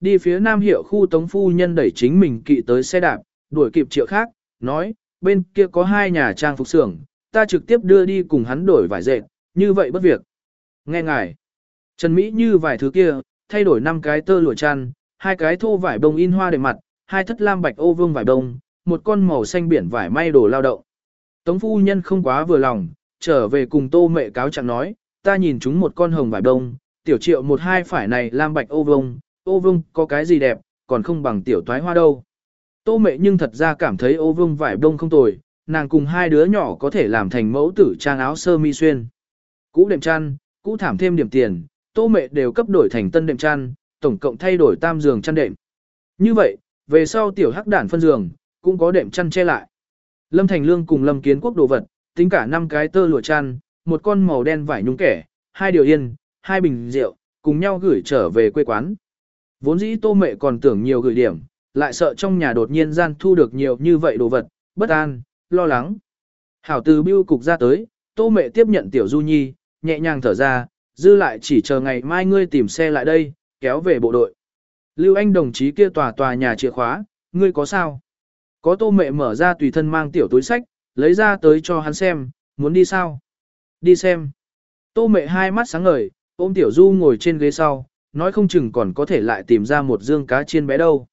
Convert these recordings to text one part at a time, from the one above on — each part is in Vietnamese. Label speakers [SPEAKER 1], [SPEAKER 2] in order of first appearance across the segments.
[SPEAKER 1] Đi phía nam hiệu khu tống phu nhân đẩy chính mình kỵ tới xe đạp, đuổi kịp triệu khác, nói, bên kia có hai nhà trang phục xưởng, ta trực tiếp đưa đi cùng hắn đổi vải dệt, như vậy bất việc. Nghe ngài, Trần Mỹ như vải thứ kia, thay đổi năm cái tơ lụa chăn, hai cái thô vải bông in hoa để mặt, hai thất lam bạch ô vương vải bông, một con màu xanh biển vải may đồ lao động. Tống phu nhân không quá vừa lòng, trở về cùng tô mẹ cáo chẳng nói, ta nhìn chúng một con hồng vải bông, tiểu triệu một hai phải này lam bạch ô vương, ô vương có cái gì đẹp, còn không bằng tiểu toái hoa đâu. Tô mẹ nhưng thật ra cảm thấy ô vương vải đông không tồi, nàng cùng hai đứa nhỏ có thể làm thành mẫu tử trang áo sơ mi xuyên. Cũ đệm chăn, cũ thảm thêm điểm tiền, tô mẹ đều cấp đổi thành tân đệm chăn, tổng cộng thay đổi tam giường chăn đệm. Như vậy, về sau tiểu hắc đản phân giường, cũng có đệm chăn che lại. Lâm Thành Lương cùng Lâm Kiến Quốc đồ vật, tính cả năm cái tơ lụa chăn, một con màu đen vải nhung kẻ, hai điều yên, hai bình rượu, cùng nhau gửi trở về quê quán. Vốn dĩ tô mẹ còn tưởng nhiều gửi điểm, lại sợ trong nhà đột nhiên gian thu được nhiều như vậy đồ vật, bất an, lo lắng. Hảo từ bưu cục ra tới, tô mẹ tiếp nhận tiểu du nhi, nhẹ nhàng thở ra, dư lại chỉ chờ ngày mai ngươi tìm xe lại đây, kéo về bộ đội. Lưu Anh đồng chí kia tòa tòa nhà chìa khóa, ngươi có sao? Có tô mẹ mở ra tùy thân mang tiểu túi sách, lấy ra tới cho hắn xem, muốn đi sao? Đi xem. Tô mẹ hai mắt sáng ngời, ôm tiểu du ngồi trên ghế sau, nói không chừng còn có thể lại tìm ra một dương cá chiên bé đâu.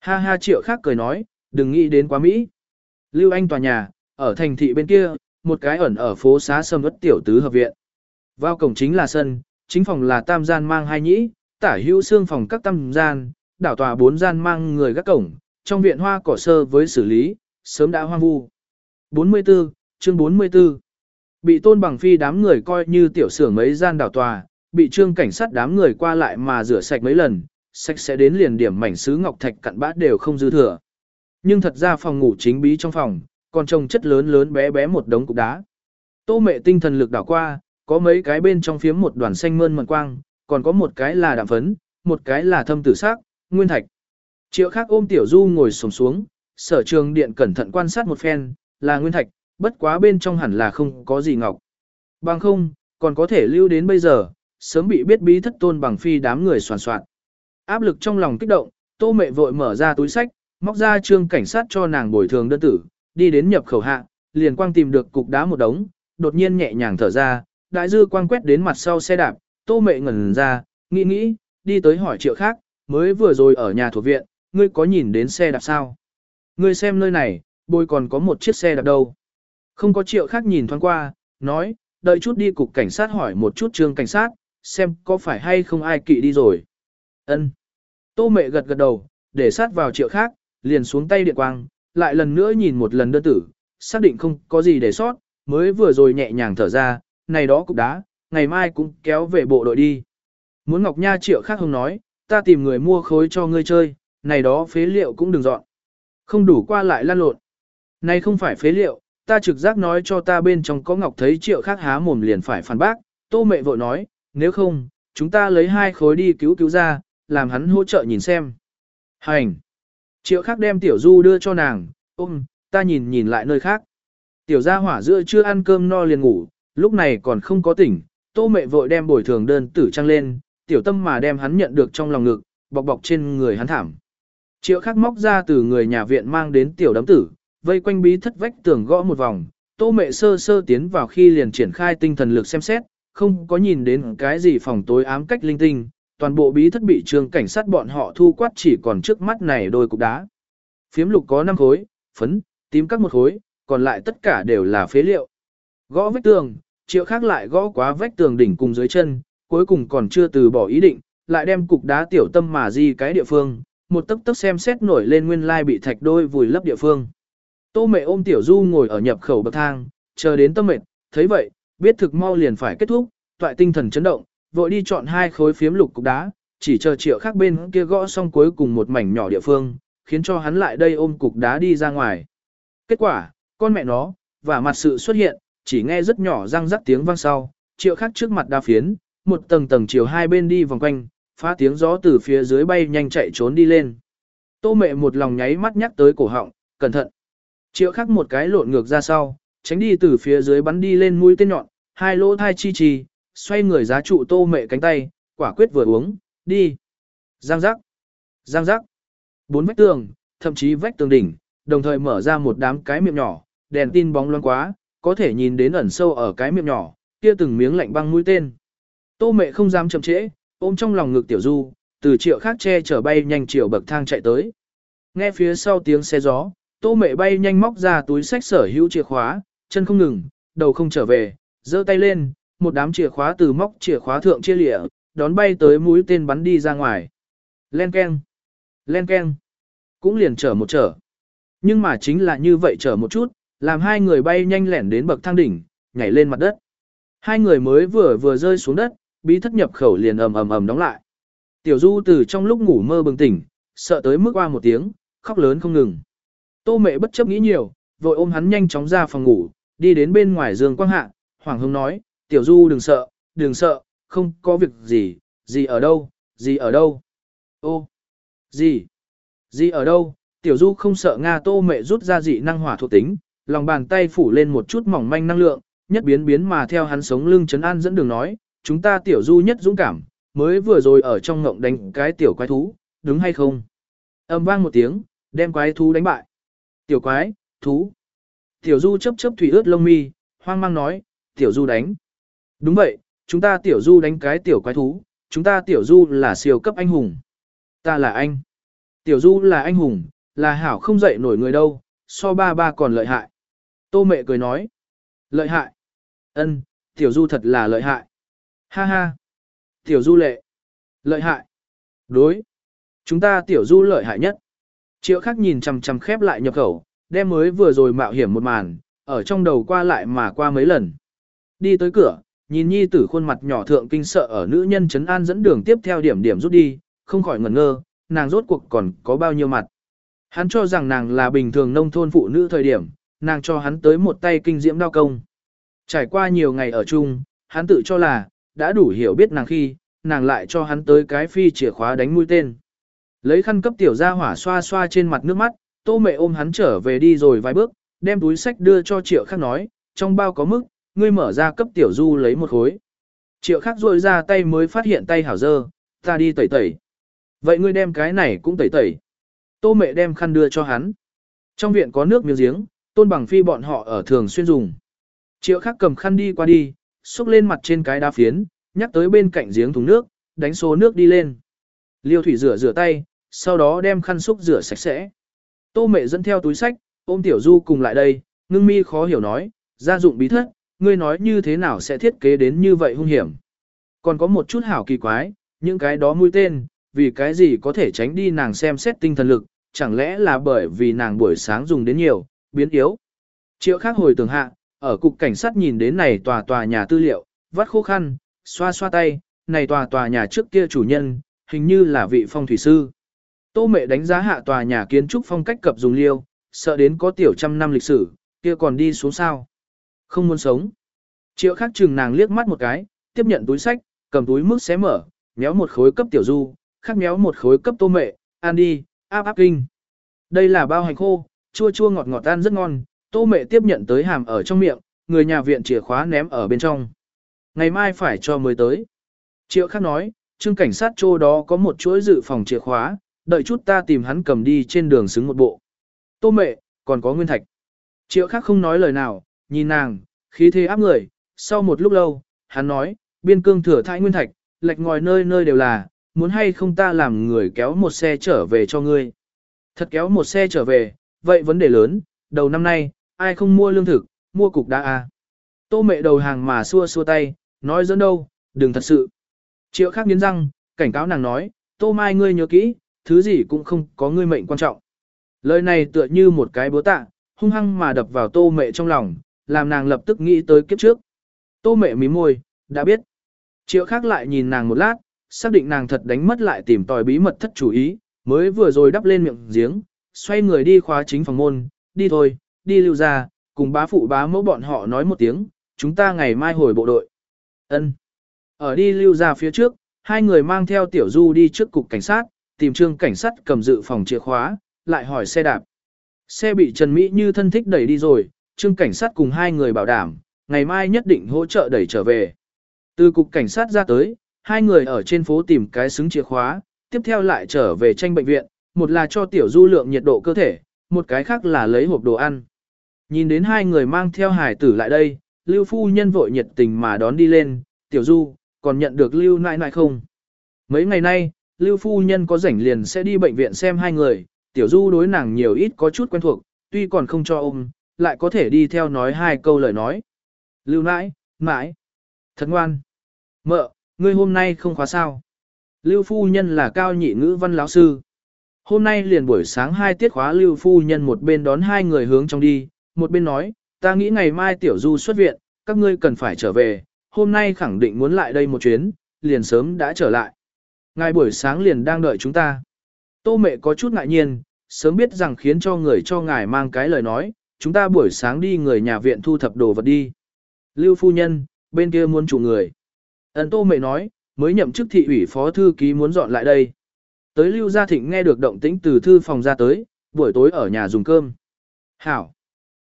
[SPEAKER 1] Ha ha triệu khác cười nói, đừng nghĩ đến quá Mỹ. Lưu Anh tòa nhà, ở thành thị bên kia, một cái ẩn ở phố xá sâm ất tiểu tứ hợp viện. Vào cổng chính là sân, chính phòng là tam gian mang hai nhĩ, tả hữu xương phòng các tam gian, đảo tòa bốn gian mang người gác cổng, trong viện hoa cỏ sơ với xử lý, sớm đã hoang vu. 44, chương 44 Bị tôn bằng phi đám người coi như tiểu sưởng mấy gian đảo tòa, bị trương cảnh sát đám người qua lại mà rửa sạch mấy lần, sạch sẽ đến liền điểm mảnh sứ ngọc thạch cặn bát đều không dư thừa. Nhưng thật ra phòng ngủ chính bí trong phòng, còn trông chất lớn lớn bé bé một đống cục đá. Tô mẹ tinh thần lực đảo qua, có mấy cái bên trong phiếm một đoàn xanh mơn mận quang, còn có một cái là đạm phấn, một cái là thâm tử sắc, nguyên thạch. Triệu khác ôm tiểu du ngồi sồm xuống, sở trường điện cẩn thận quan sát một phen, là nguyên thạch, bất quá bên trong hẳn là không có gì ngọc. Bằng không, còn có thể lưu đến bây giờ, sớm bị biết bí thất tôn bằng phi đám người soàn soạn. Áp lực trong lòng kích động, tô mẹ vội mở ra túi sách, móc ra trương cảnh sát cho nàng bồi thường đơn tử, đi đến nhập khẩu hạ, liền quang tìm được cục đá một đống, đột nhiên nhẹ nhàng thở ra, đại dư quang quét đến mặt sau xe đạp, tô mẹ ngẩn ra, nghĩ nghĩ, đi tới hỏi triệu khác, mới vừa rồi ở nhà thuộc viện, ngươi có nhìn đến xe đạp sao? Ngươi xem nơi này, bôi còn có một chiếc xe đạp đâu. Không có triệu khác nhìn thoáng qua, nói, đợi chút đi cục cảnh sát hỏi một chút trương cảnh sát, xem có phải hay không ai kỵ đi rồi. Ân. Tô mẹ gật gật đầu, để sát vào triệu khác, liền xuống tay điện quang, lại lần nữa nhìn một lần đơn tử, xác định không có gì để sót, mới vừa rồi nhẹ nhàng thở ra, này đó cục đá, ngày mai cũng kéo về bộ đội đi. Muốn Ngọc Nha triệu khác không nói, ta tìm người mua khối cho ngươi chơi, này đó phế liệu cũng đừng dọn. Không đủ qua lại lan lộn. Này không phải phế liệu, ta trực giác nói cho ta bên trong có Ngọc thấy triệu khác há mồm liền phải phản bác, tô mẹ vội nói, nếu không, chúng ta lấy hai khối đi cứu cứu ra, làm hắn hỗ trợ nhìn xem. Hành! Triệu khác đem tiểu du đưa cho nàng, ôm, ta nhìn nhìn lại nơi khác. Tiểu gia hỏa giữa chưa ăn cơm no liền ngủ, lúc này còn không có tỉnh, tô mẹ vội đem bồi thường đơn tử trăng lên, tiểu tâm mà đem hắn nhận được trong lòng ngực, bọc bọc trên người hắn thảm. Triệu khắc móc ra từ người nhà viện mang đến tiểu đấm tử, vây quanh bí thất vách tường gõ một vòng, tô mẹ sơ sơ tiến vào khi liền triển khai tinh thần lực xem xét, không có nhìn đến cái gì phòng tối ám cách linh tinh, toàn bộ bí thất bị trường cảnh sát bọn họ thu quát chỉ còn trước mắt này đôi cục đá. Phiếm lục có 5 khối, phấn, tím các một khối, còn lại tất cả đều là phế liệu. Gõ vách tường, triệu khác lại gõ quá vách tường đỉnh cùng dưới chân, cuối cùng còn chưa từ bỏ ý định, lại đem cục đá tiểu tâm mà di cái địa phương, một tấc tấc xem xét nổi lên nguyên lai bị thạch đôi vùi lấp địa phương. Tô mẹ ôm tiểu du ngồi ở nhập khẩu bậc thang, chờ đến tâm mệt, thấy vậy, biết thực mau liền phải kết thúc, toại tinh thần chấn động, vội đi chọn hai khối phiếm lục cục đá, chỉ chờ triệu khác bên kia gõ xong cuối cùng một mảnh nhỏ địa phương, khiến cho hắn lại đây ôm cục đá đi ra ngoài. Kết quả, con mẹ nó, và mặt sự xuất hiện, chỉ nghe rất nhỏ răng rắc tiếng vang sau, triệu khác trước mặt đa phiến, một tầng tầng chiều hai bên đi vòng quanh, phá tiếng gió từ phía dưới bay nhanh chạy trốn đi lên. Tô mẹ một lòng nháy mắt nhắc tới cổ họng, cẩn thận. Triệu khắc một cái lộn ngược ra sau, tránh đi từ phía dưới bắn đi lên mũi tên nhọn, hai lỗ thai chi chi, xoay người giá trụ tô mẹ cánh tay, quả quyết vừa uống, đi. Giang giác. Giang giác. Bốn vách tường, thậm chí vách tường đỉnh, đồng thời mở ra một đám cái miệng nhỏ, đèn tin bóng loáng quá, có thể nhìn đến ẩn sâu ở cái miệng nhỏ, kia từng miếng lạnh băng mũi tên. Tô mẹ không dám chậm trễ, ôm trong lòng ngực tiểu du, từ triệu khác che chở bay nhanh chiều bậc thang chạy tới. Nghe phía sau tiếng xe gió, tô mẹ bay nhanh móc ra túi sách sở hữu chìa khóa, chân không ngừng, đầu không trở về, giơ tay lên, một đám chìa khóa từ móc chìa khóa thượng chia lịa, đón bay tới mũi tên bắn đi ra ngoài. Len keng, len keng, cũng liền chở một chở. Nhưng mà chính là như vậy chở một chút, làm hai người bay nhanh lẻn đến bậc thang đỉnh, nhảy lên mặt đất. Hai người mới vừa vừa rơi xuống đất, bí thất nhập khẩu liền ầm ầm ầm đóng lại. Tiểu Du từ trong lúc ngủ mơ bừng tỉnh, sợ tới mức qua một tiếng, khóc lớn không ngừng. Tô mẹ bất chấp nghĩ nhiều, vội ôm hắn nhanh chóng ra phòng ngủ, đi đến bên ngoài giường quang hạ, Hoàng Hưng nói, Tiểu Du đừng sợ, đừng sợ, không có việc gì, gì ở đâu, gì ở đâu. Ô, gì, gì ở đâu, Tiểu Du không sợ Nga tô mẹ rút ra dị năng hỏa thuộc tính, lòng bàn tay phủ lên một chút mỏng manh năng lượng, nhất biến biến mà theo hắn sống lưng chấn an dẫn đường nói, chúng ta Tiểu Du nhất dũng cảm, mới vừa rồi ở trong ngộng đánh cái tiểu quái thú, đúng hay không? Âm vang một tiếng, đem quái thú đánh bại. Tiểu quái, thú. Tiểu Du chấp chấp thủy ướt lông mi, hoang mang nói, Tiểu Du đánh. Đúng vậy, chúng ta Tiểu Du đánh cái tiểu quái thú, chúng ta Tiểu Du là siêu cấp anh hùng. Ta là anh. Tiểu Du là anh hùng, là hảo không dậy nổi người đâu, so ba ba còn lợi hại. Tô mẹ cười nói. Lợi hại. Ân, Tiểu Du thật là lợi hại. Ha ha. Tiểu Du lệ. Lợi hại. Đối. Chúng ta Tiểu Du lợi hại nhất. Triệu khắc nhìn chằm chằm khép lại nhập khẩu, đem mới vừa rồi mạo hiểm một màn, ở trong đầu qua lại mà qua mấy lần. Đi tới cửa, nhìn nhi tử khuôn mặt nhỏ thượng kinh sợ ở nữ nhân trấn an dẫn đường tiếp theo điểm điểm rút đi, không khỏi ngẩn ngơ, nàng rốt cuộc còn có bao nhiêu mặt. Hắn cho rằng nàng là bình thường nông thôn phụ nữ thời điểm, nàng cho hắn tới một tay kinh diễm đao công. Trải qua nhiều ngày ở chung, hắn tự cho là, đã đủ hiểu biết nàng khi, nàng lại cho hắn tới cái phi chìa khóa đánh mũi tên. Lấy khăn cấp tiểu ra hỏa xoa xoa trên mặt nước mắt, tô mẹ ôm hắn trở về đi rồi vài bước, đem túi sách đưa cho triệu khác nói, trong bao có mức, ngươi mở ra cấp tiểu du lấy một khối. Triệu khác rôi ra tay mới phát hiện tay hảo dơ, ta đi tẩy tẩy. Vậy ngươi đem cái này cũng tẩy tẩy. Tô mẹ đem khăn đưa cho hắn. Trong viện có nước miếng giếng, tôn bằng phi bọn họ ở thường xuyên dùng. Triệu khác cầm khăn đi qua đi, xúc lên mặt trên cái đá phiến, nhắc tới bên cạnh giếng thùng nước, đánh số nước đi lên. Liêu thủy rửa rửa tay, sau đó đem khăn xúc rửa sạch sẽ. Tô mẹ dẫn theo túi sách, ôm tiểu du cùng lại đây, ngưng mi khó hiểu nói, gia dụng bí thất, ngươi nói như thế nào sẽ thiết kế đến như vậy hung hiểm. Còn có một chút hảo kỳ quái, những cái đó mũi tên, vì cái gì có thể tránh đi nàng xem xét tinh thần lực, chẳng lẽ là bởi vì nàng buổi sáng dùng đến nhiều, biến yếu. Triệu khác hồi tưởng hạ, ở cục cảnh sát nhìn đến này tòa tòa nhà tư liệu, vắt khô khăn, xoa xoa tay, này tòa tòa nhà trước kia chủ nhân, hình như là vị phong thủy sư. Tô mẹ đánh giá hạ tòa nhà kiến trúc phong cách cập dùng liêu, sợ đến có tiểu trăm năm lịch sử, kia còn đi xuống sao. Không muốn sống. Triệu Khắc chừng nàng liếc mắt một cái, tiếp nhận túi sách, cầm túi mức xé mở, méo một khối cấp tiểu du, khắc méo một khối cấp tô mẹ, ăn đi, áp áp kinh. Đây là bao hành khô, chua chua ngọt ngọt tan rất ngon, tô mẹ tiếp nhận tới hàm ở trong miệng, người nhà viện chìa khóa ném ở bên trong. Ngày mai phải cho mới tới. Triệu khắc nói, trương cảnh sát chỗ đó có một chuỗi dự phòng chìa khóa, đợi chút ta tìm hắn cầm đi trên đường xứng một bộ. Tô mẹ, còn có nguyên thạch. Triệu khác không nói lời nào, nhìn nàng, khí thế áp người, sau một lúc lâu, hắn nói, biên cương thừa thãi nguyên thạch, lệch ngòi nơi nơi đều là, muốn hay không ta làm người kéo một xe trở về cho ngươi. Thật kéo một xe trở về, vậy vấn đề lớn, đầu năm nay, ai không mua lương thực, mua cục đá à. Tô mẹ đầu hàng mà xua xua tay, nói dẫn đâu, đừng thật sự. Triệu khác nghiến răng, cảnh cáo nàng nói, tô mai ngươi nhớ kỹ, thứ gì cũng không có ngươi mệnh quan trọng. Lời này tựa như một cái búa tạ, hung hăng mà đập vào tô mẹ trong lòng, làm nàng lập tức nghĩ tới kiếp trước. Tô mẹ mím môi, đã biết. Triệu khác lại nhìn nàng một lát, xác định nàng thật đánh mất lại tìm tòi bí mật thất chủ ý, mới vừa rồi đắp lên miệng giếng, xoay người đi khóa chính phòng môn, đi thôi, đi lưu ra, cùng bá phụ bá mẫu bọn họ nói một tiếng, chúng ta ngày mai hồi bộ đội. Ân. Ở đi lưu ra phía trước, hai người mang theo tiểu du đi trước cục cảnh sát, tìm trương cảnh sát cầm dự phòng chìa khóa, lại hỏi xe đạp. Xe bị Trần Mỹ như thân thích đẩy đi rồi, trương cảnh sát cùng hai người bảo đảm, ngày mai nhất định hỗ trợ đẩy trở về. Từ cục cảnh sát ra tới, hai người ở trên phố tìm cái xứng chìa khóa, tiếp theo lại trở về tranh bệnh viện, một là cho tiểu du lượng nhiệt độ cơ thể, một cái khác là lấy hộp đồ ăn. Nhìn đến hai người mang theo hải tử lại đây, Lưu Phu Nhân vội nhiệt tình mà đón đi lên, tiểu du, còn nhận được Lưu nại nại không? Mấy ngày nay, Lưu Phu Nhân có rảnh liền sẽ đi bệnh viện xem hai người, tiểu du đối nàng nhiều ít có chút quen thuộc, tuy còn không cho ôm, lại có thể đi theo nói hai câu lời nói. Lưu nãi, mãi, thật ngoan. Mợ, ngươi hôm nay không khóa sao. Lưu Phu Nhân là cao nhị ngữ văn lão sư. Hôm nay liền buổi sáng hai tiết khóa Lưu Phu Nhân một bên đón hai người hướng trong đi, một bên nói, ta nghĩ ngày mai tiểu du xuất viện, các ngươi cần phải trở về, hôm nay khẳng định muốn lại đây một chuyến, liền sớm đã trở lại. Ngài buổi sáng liền đang đợi chúng ta. Tô mẹ có chút ngại nhiên, sớm biết rằng khiến cho người cho ngài mang cái lời nói, chúng ta buổi sáng đi người nhà viện thu thập đồ vật đi. Lưu phu nhân, bên kia muốn chủ người. Ấn tô mẹ nói, mới nhậm chức thị ủy phó thư ký muốn dọn lại đây. Tới Lưu Gia Thịnh nghe được động tĩnh từ thư phòng ra tới, buổi tối ở nhà dùng cơm. Hảo.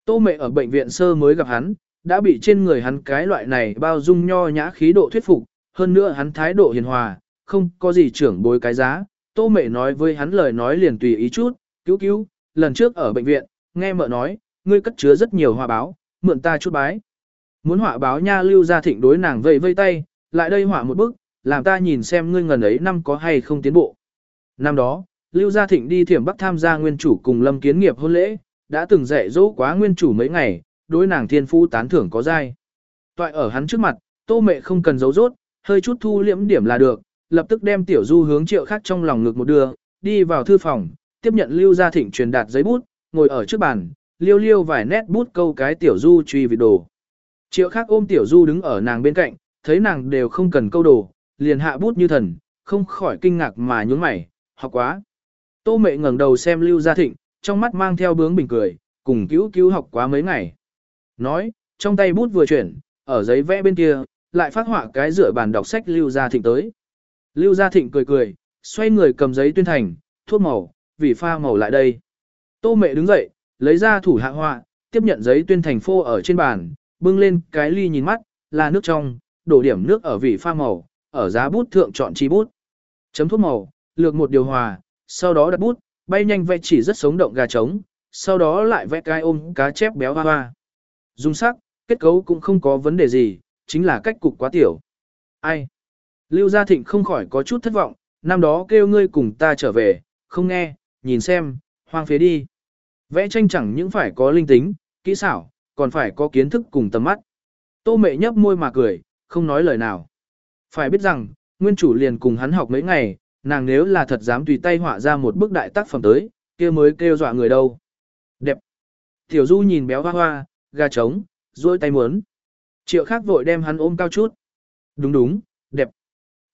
[SPEAKER 1] Tô mẹ ở bệnh viện sơ mới gặp hắn, đã bị trên người hắn cái loại này bao dung nho nhã khí độ thuyết phục, hơn nữa hắn thái độ hiền hòa, không có gì trưởng bối cái giá. Tô mẹ nói với hắn lời nói liền tùy ý chút, cứu cứu, lần trước ở bệnh viện, nghe mợ nói, ngươi cất chứa rất nhiều hoa báo, mượn ta chút bái. Muốn họa báo nha lưu ra thịnh đối nàng vây vây tay, lại đây họa một bức, làm ta nhìn xem ngươi ngần ấy năm có hay không tiến bộ. Năm đó, Lưu Gia Thịnh đi thiểm Bắc tham gia nguyên chủ cùng Lâm Kiến Nghiệp hôn lễ, đã từng dạy dỗ quá nguyên chủ mấy ngày, đối nàng thiên phu tán thưởng có dai. Toại ở hắn trước mặt, tô mẹ không cần giấu rốt, hơi chút thu liễm điểm là được, lập tức đem tiểu du hướng triệu khác trong lòng ngực một đưa, đi vào thư phòng, tiếp nhận Lưu Gia Thịnh truyền đạt giấy bút, ngồi ở trước bàn, liêu liêu vài nét bút câu cái tiểu du truy vị đồ. Triệu khác ôm tiểu du đứng ở nàng bên cạnh, thấy nàng đều không cần câu đồ, liền hạ bút như thần, không khỏi kinh ngạc mà nhún mày, học quá. Tô mẹ ngẩng đầu xem Lưu Gia Thịnh, trong mắt mang theo bướng bình cười, cùng cứu cứu học quá mấy ngày. Nói, trong tay bút vừa chuyển, ở giấy vẽ bên kia, lại phát họa cái rửa bàn đọc sách Lưu Gia Thịnh tới. Lưu Gia Thịnh cười cười, xoay người cầm giấy tuyên thành, thuốc màu, vì pha màu lại đây. Tô mẹ đứng dậy, lấy ra thủ hạ họa, tiếp nhận giấy tuyên thành phô ở trên bàn, bưng lên cái ly nhìn mắt, là nước trong, đổ điểm nước ở vị pha màu, ở giá bút thượng chọn chi bút. Chấm thuốc màu, lược một điều hòa, sau đó đặt bút, bay nhanh vẽ chỉ rất sống động gà trống, sau đó lại vẽ cái ôm cá chép béo hoa hoa. Dung sắc, kết cấu cũng không có vấn đề gì, chính là cách cục quá tiểu. Ai? Lưu Gia Thịnh không khỏi có chút thất vọng, năm đó kêu ngươi cùng ta trở về, không nghe, nhìn xem, hoang phế đi. Vẽ tranh chẳng những phải có linh tính, kỹ xảo, còn phải có kiến thức cùng tầm mắt. Tô mẹ nhấp môi mà cười, không nói lời nào. Phải biết rằng, nguyên chủ liền cùng hắn học mấy ngày, nàng nếu là thật dám tùy tay họa ra một bức đại tác phẩm tới, kia mới kêu dọa người đâu. Đẹp. Tiểu Du nhìn béo hoa hoa, gà trống, duỗi tay muốn. Triệu khác vội đem hắn ôm cao chút. Đúng đúng.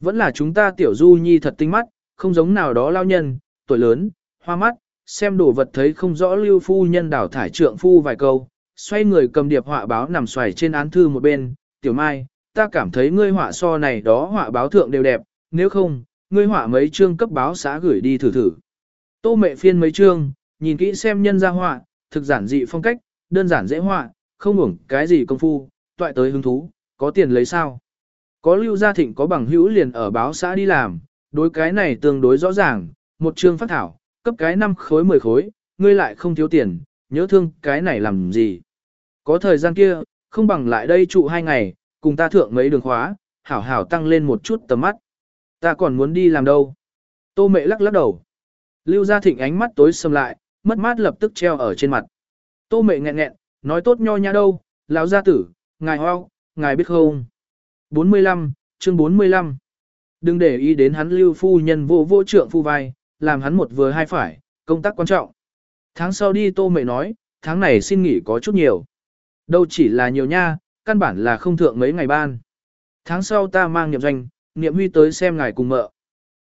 [SPEAKER 1] Vẫn là chúng ta Tiểu Du nhi thật tinh mắt, không giống nào đó lao nhân, tuổi lớn, hoa mắt, xem đồ vật thấy không rõ lưu phu nhân đảo thải trượng phu vài câu, xoay người cầm điệp họa báo nằm xoài trên án thư một bên, tiểu mai, ta cảm thấy ngươi họa so này đó họa báo thượng đều đẹp, nếu không, ngươi họa mấy chương cấp báo xã gửi đi thử thử. Tô mẹ phiên mấy chương, nhìn kỹ xem nhân ra họa, thực giản dị phong cách, đơn giản dễ họa, không ngủng cái gì công phu, toại tới hứng thú, có tiền lấy sao. Có lưu gia thịnh có bằng hữu liền ở báo xã đi làm, đối cái này tương đối rõ ràng, một chương phát thảo, cấp cái 5 khối 10 khối, ngươi lại không thiếu tiền, nhớ thương cái này làm gì. Có thời gian kia, không bằng lại đây trụ hai ngày, cùng ta thượng mấy đường khóa, hảo hảo tăng lên một chút tầm mắt. Ta còn muốn đi làm đâu. Tô mẹ lắc lắc đầu. Lưu gia thịnh ánh mắt tối sầm lại, mất mát lập tức treo ở trên mặt. Tô mẹ nghẹn nghẹn, nói tốt nho nhã đâu, lão gia tử, ngài hoao, ngài biết không. 45, chương 45. Đừng để ý đến hắn lưu phu nhân vô vô trượng phu vai, làm hắn một vừa hai phải, công tác quan trọng. Tháng sau đi tô mẹ nói, tháng này xin nghỉ có chút nhiều. Đâu chỉ là nhiều nha, căn bản là không thượng mấy ngày ban. Tháng sau ta mang nhậm doanh, niệm huy tới xem ngài cùng mợ.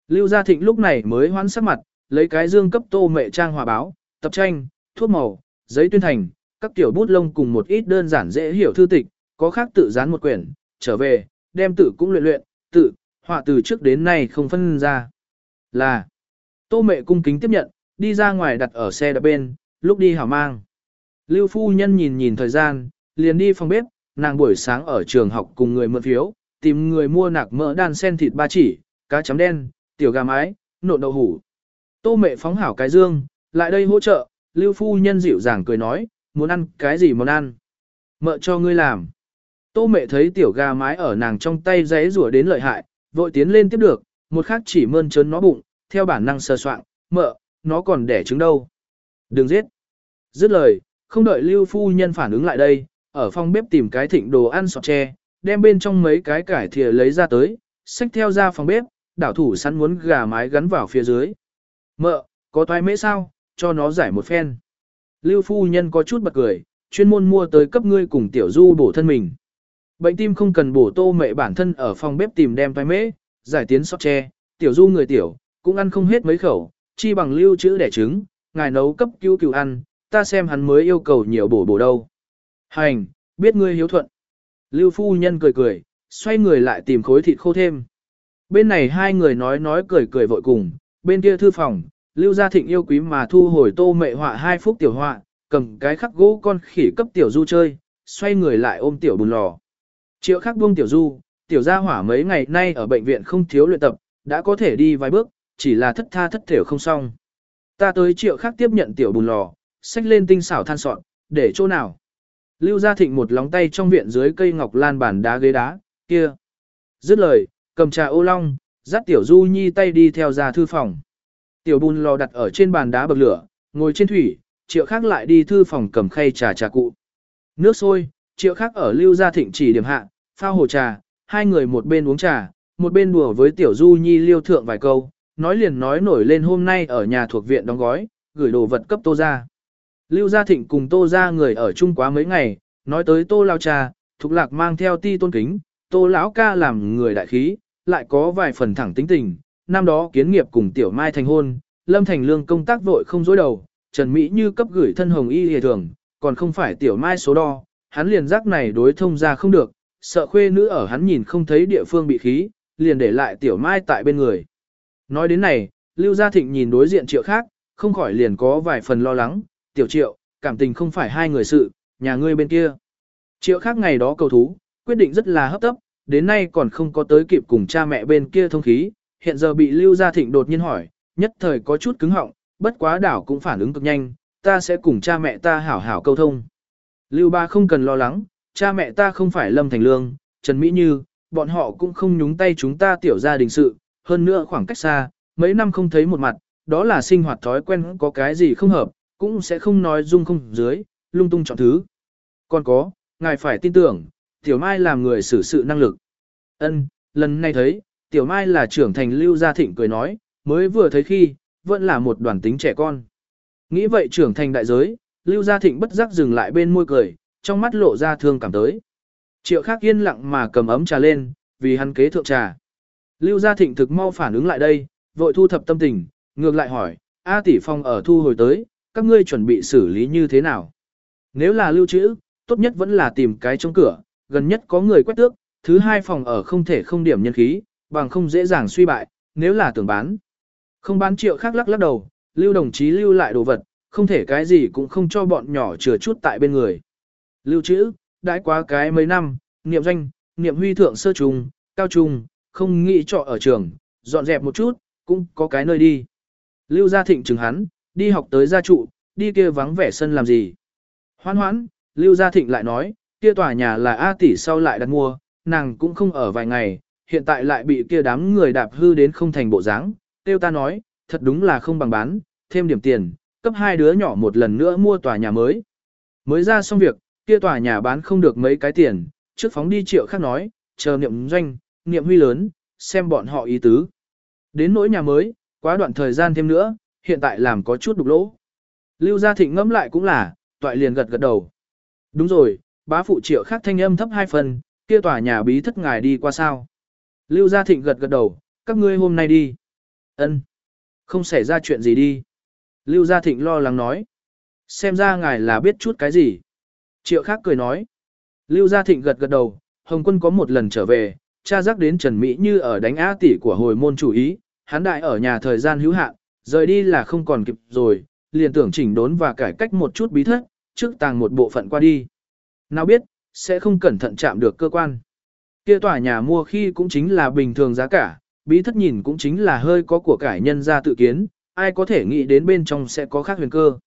[SPEAKER 1] Lưu Gia Thịnh lúc này mới hoán sắc mặt, lấy cái dương cấp tô mẹ trang hòa báo, tập tranh, thuốc màu, giấy tuyên thành, các tiểu bút lông cùng một ít đơn giản dễ hiểu thư tịch, có khác tự dán một quyển, trở về, đem tự cũng luyện luyện, tự, họa từ trước đến nay không phân ra. Là, tô mẹ cung kính tiếp nhận, đi ra ngoài đặt ở xe đạp bên, lúc đi hảo mang. Lưu phu nhân nhìn nhìn thời gian, liền đi phòng bếp, nàng buổi sáng ở trường học cùng người mượn phiếu, tìm người mua nạc mỡ đan sen thịt ba chỉ, cá chấm đen, tiểu gà mái, nộn đậu hủ. Tô mẹ phóng hảo cái dương, lại đây hỗ trợ, lưu phu nhân dịu dàng cười nói, muốn ăn cái gì muốn ăn. Mợ cho ngươi làm. Tô mẹ thấy tiểu gà mái ở nàng trong tay giấy rủa đến lợi hại, vội tiến lên tiếp được, một khắc chỉ mơn trớn nó bụng, theo bản năng sờ soạn, mợ, nó còn đẻ trứng đâu. Đừng giết. Dứt lời, không đợi lưu phu nhân phản ứng lại đây, ở phòng bếp tìm cái thịnh đồ ăn sọt tre, đem bên trong mấy cái cải thìa lấy ra tới, xách theo ra phòng bếp, đảo thủ sẵn muốn gà mái gắn vào phía dưới. Mợ, có toái mễ sao, cho nó giải một phen. Lưu phu nhân có chút bật cười, chuyên môn mua tới cấp ngươi cùng tiểu du bổ thân mình. Bệnh tim không cần bổ tô mẹ bản thân ở phòng bếp tìm đem toái mễ, giải tiến sót tre, tiểu du người tiểu, cũng ăn không hết mấy khẩu, chi bằng lưu trữ đẻ trứng, ngài nấu cấp cứu cứu ăn, ta xem hắn mới yêu cầu nhiều bổ bổ đâu. Hành, biết ngươi hiếu thuận. Lưu phu nhân cười cười, xoay người lại tìm khối thịt khô thêm. Bên này hai người nói nói cười cười vội cùng, bên kia thư phòng, Lưu Gia Thịnh yêu quý mà thu hồi tô mệ họa hai phút tiểu họa, cầm cái khắc gỗ con khỉ cấp tiểu du chơi, xoay người lại ôm tiểu bùn lò. Triệu khắc buông tiểu du, tiểu gia hỏa mấy ngày nay ở bệnh viện không thiếu luyện tập, đã có thể đi vài bước, chỉ là thất tha thất thểu không xong. Ta tới triệu khắc tiếp nhận tiểu bùn lò, xách lên tinh xảo than sọn, để chỗ nào. Lưu Gia Thịnh một lóng tay trong viện dưới cây ngọc lan bàn đá ghế đá, kia. Dứt lời, cầm trà ô long, dắt tiểu du nhi tay đi theo ra thư phòng. Tiểu bùn lò đặt ở trên bàn đá bậc lửa, ngồi trên thủy, triệu khác lại đi thư phòng cầm khay trà trà cụ. Nước sôi, triệu khác ở lưu gia thịnh chỉ điểm hạ, phao hồ trà, hai người một bên uống trà, một bên đùa với tiểu du nhi liêu thượng vài câu, nói liền nói nổi lên hôm nay ở nhà thuộc viện đóng gói, gửi đồ vật cấp tô ra. Lưu gia thịnh cùng tô ra người ở chung quá mấy ngày, nói tới tô lao trà, thục lạc mang theo ti tôn kính, tô lão ca làm người đại khí, lại có vài phần thẳng tính tình, năm đó kiến nghiệp cùng tiểu mai thành hôn, lâm thành lương công tác vội không dối đầu, Trần Mỹ như cấp gửi thân hồng y hề thường, còn không phải tiểu mai số đo, hắn liền giác này đối thông ra không được, sợ khuê nữ ở hắn nhìn không thấy địa phương bị khí, liền để lại tiểu mai tại bên người. Nói đến này, Lưu Gia Thịnh nhìn đối diện triệu khác, không khỏi liền có vài phần lo lắng, tiểu triệu, cảm tình không phải hai người sự, nhà ngươi bên kia. Triệu khác ngày đó cầu thú, quyết định rất là hấp tấp, đến nay còn không có tới kịp cùng cha mẹ bên kia thông khí, hiện giờ bị Lưu Gia Thịnh đột nhiên hỏi, nhất thời có chút cứng họng, bất quá đảo cũng phản ứng cực nhanh, ta sẽ cùng cha mẹ ta hảo hảo câu thông. Lưu Ba không cần lo lắng, cha mẹ ta không phải Lâm Thành Lương, Trần Mỹ Như, bọn họ cũng không nhúng tay chúng ta tiểu gia đình sự, hơn nữa khoảng cách xa, mấy năm không thấy một mặt, đó là sinh hoạt thói quen có cái gì không hợp, cũng sẽ không nói dung không dưới, lung tung chọn thứ. Còn có, ngài phải tin tưởng, Tiểu Mai làm người xử sự năng lực. Ân, lần này thấy, Tiểu Mai là trưởng thành Lưu Gia Thịnh cười nói, mới vừa thấy khi, vẫn là một đoàn tính trẻ con. Nghĩ vậy trưởng thành đại giới, Lưu Gia Thịnh bất giác dừng lại bên môi cười, trong mắt lộ ra thương cảm tới. Triệu khác yên lặng mà cầm ấm trà lên, vì hắn kế thượng trà. Lưu Gia Thịnh thực mau phản ứng lại đây, vội thu thập tâm tình, ngược lại hỏi, A tỷ phong ở thu hồi tới, các ngươi chuẩn bị xử lý như thế nào? Nếu là lưu trữ, tốt nhất vẫn là tìm cái trong cửa, gần nhất có người quét tước, thứ hai phòng ở không thể không điểm nhân khí, bằng không dễ dàng suy bại, nếu là tưởng bán. Không bán triệu khác lắc lắc đầu, lưu đồng chí lưu lại đồ vật, không thể cái gì cũng không cho bọn nhỏ chừa chút tại bên người. Lưu trữ, đãi quá cái mấy năm, niệm danh, niệm huy thượng sơ trùng, cao trùng, không nghĩ trọ ở trường, dọn dẹp một chút, cũng có cái nơi đi. Lưu gia thịnh chừng hắn, đi học tới gia trụ, đi kia vắng vẻ sân làm gì. Hoan hoãn, Lưu gia thịnh lại nói, kia tòa nhà là A tỷ sau lại đặt mua, nàng cũng không ở vài ngày, hiện tại lại bị kia đám người đạp hư đến không thành bộ dáng. Tiêu ta nói, thật đúng là không bằng bán, thêm điểm tiền, cấp hai đứa nhỏ một lần nữa mua tòa nhà mới. Mới ra xong việc, kia tòa nhà bán không được mấy cái tiền, trước phóng đi triệu khác nói, chờ niệm doanh, niệm huy lớn, xem bọn họ ý tứ. Đến nỗi nhà mới, quá đoạn thời gian thêm nữa, hiện tại làm có chút đục lỗ. Lưu Gia Thịnh ngẫm lại cũng là, toại liền gật gật đầu. Đúng rồi, bá phụ triệu khác thanh âm thấp hai phần, kia tòa nhà bí thất ngài đi qua sao. Lưu Gia Thịnh gật gật đầu, các ngươi hôm nay đi. Ân, Không xảy ra chuyện gì đi. Lưu Gia Thịnh lo lắng nói. Xem ra ngài là biết chút cái gì. Triệu khác cười nói. Lưu Gia Thịnh gật gật đầu, Hồng quân có một lần trở về, cha giác đến Trần Mỹ như ở đánh á tỷ của hồi môn chủ ý, hắn đại ở nhà thời gian hữu hạn, rời đi là không còn kịp rồi, liền tưởng chỉnh đốn và cải cách một chút bí thất, trước tàng một bộ phận qua đi. Nào biết, sẽ không cẩn thận chạm được cơ quan. Kia tòa nhà mua khi cũng chính là bình thường giá cả, bí thất nhìn cũng chính là hơi có của cải nhân ra tự kiến, ai có thể nghĩ đến bên trong sẽ có khác huyền cơ.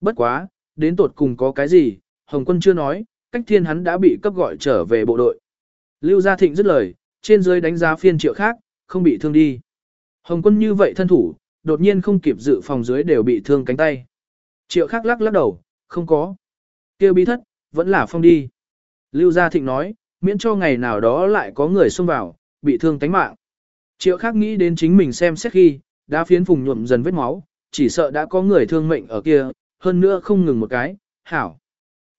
[SPEAKER 1] Bất quá, đến tột cùng có cái gì, Hồng quân chưa nói, cách thiên hắn đã bị cấp gọi trở về bộ đội. Lưu Gia Thịnh dứt lời, trên dưới đánh giá phiên triệu khác, không bị thương đi. Hồng quân như vậy thân thủ, đột nhiên không kịp dự phòng dưới đều bị thương cánh tay. Triệu khác lắc lắc đầu, không có. kêu bí thất, vẫn là phong đi. Lưu Gia Thịnh nói, miễn cho ngày nào đó lại có người xông vào, bị thương tánh mạng. Triệu khác nghĩ đến chính mình xem xét khi, đã phiến phùng nhuộm dần vết máu, chỉ sợ đã có người thương mệnh ở kia, hơn nữa không ngừng một cái, hảo.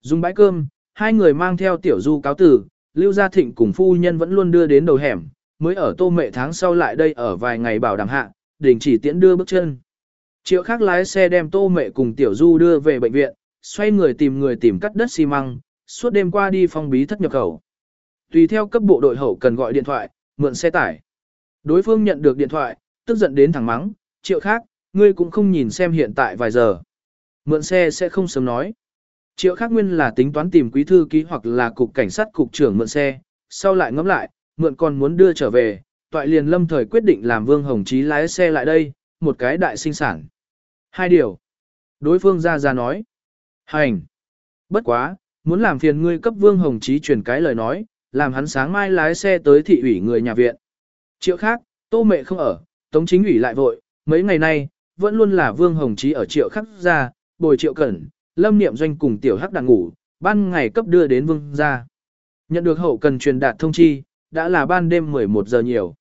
[SPEAKER 1] Dùng bãi cơm, hai người mang theo tiểu du cáo tử, Lưu Gia Thịnh cùng phu nhân vẫn luôn đưa đến đầu hẻm, mới ở tô mệ tháng sau lại đây ở vài ngày bảo đảm hạ, đình chỉ tiễn đưa bước chân. Triệu khác lái xe đem tô mệ cùng tiểu du đưa về bệnh viện, xoay người tìm người tìm cắt đất xi măng, suốt đêm qua đi phong bí thất nhập khẩu. Tùy theo cấp bộ đội hậu cần gọi điện thoại, mượn xe tải. Đối phương nhận được điện thoại, tức giận đến thẳng mắng, triệu khác, ngươi cũng không nhìn xem hiện tại vài giờ. Mượn xe sẽ không sớm nói. Triệu Khắc nguyên là tính toán tìm quý thư ký hoặc là cục cảnh sát cục trưởng mượn xe, sau lại ngẫm lại, mượn còn muốn đưa trở về, toại liền lâm thời quyết định làm Vương Hồng Chí lái xe lại đây, một cái đại sinh sản. Hai điều. Đối phương ra ra nói. Hành. Bất quá, muốn làm phiền ngươi cấp Vương Hồng Chí truyền cái lời nói, làm hắn sáng mai lái xe tới thị ủy người nhà viện. Triệu khác, tô mẹ không ở, tống chính ủy lại vội, mấy ngày nay, vẫn luôn là Vương Hồng Chí ở triệu khắc ra, bồi triệu cẩn, lâm niệm doanh cùng tiểu hắc đang ngủ, ban ngày cấp đưa đến vương gia, Nhận được hậu cần truyền đạt thông chi, đã là ban đêm 11 giờ nhiều.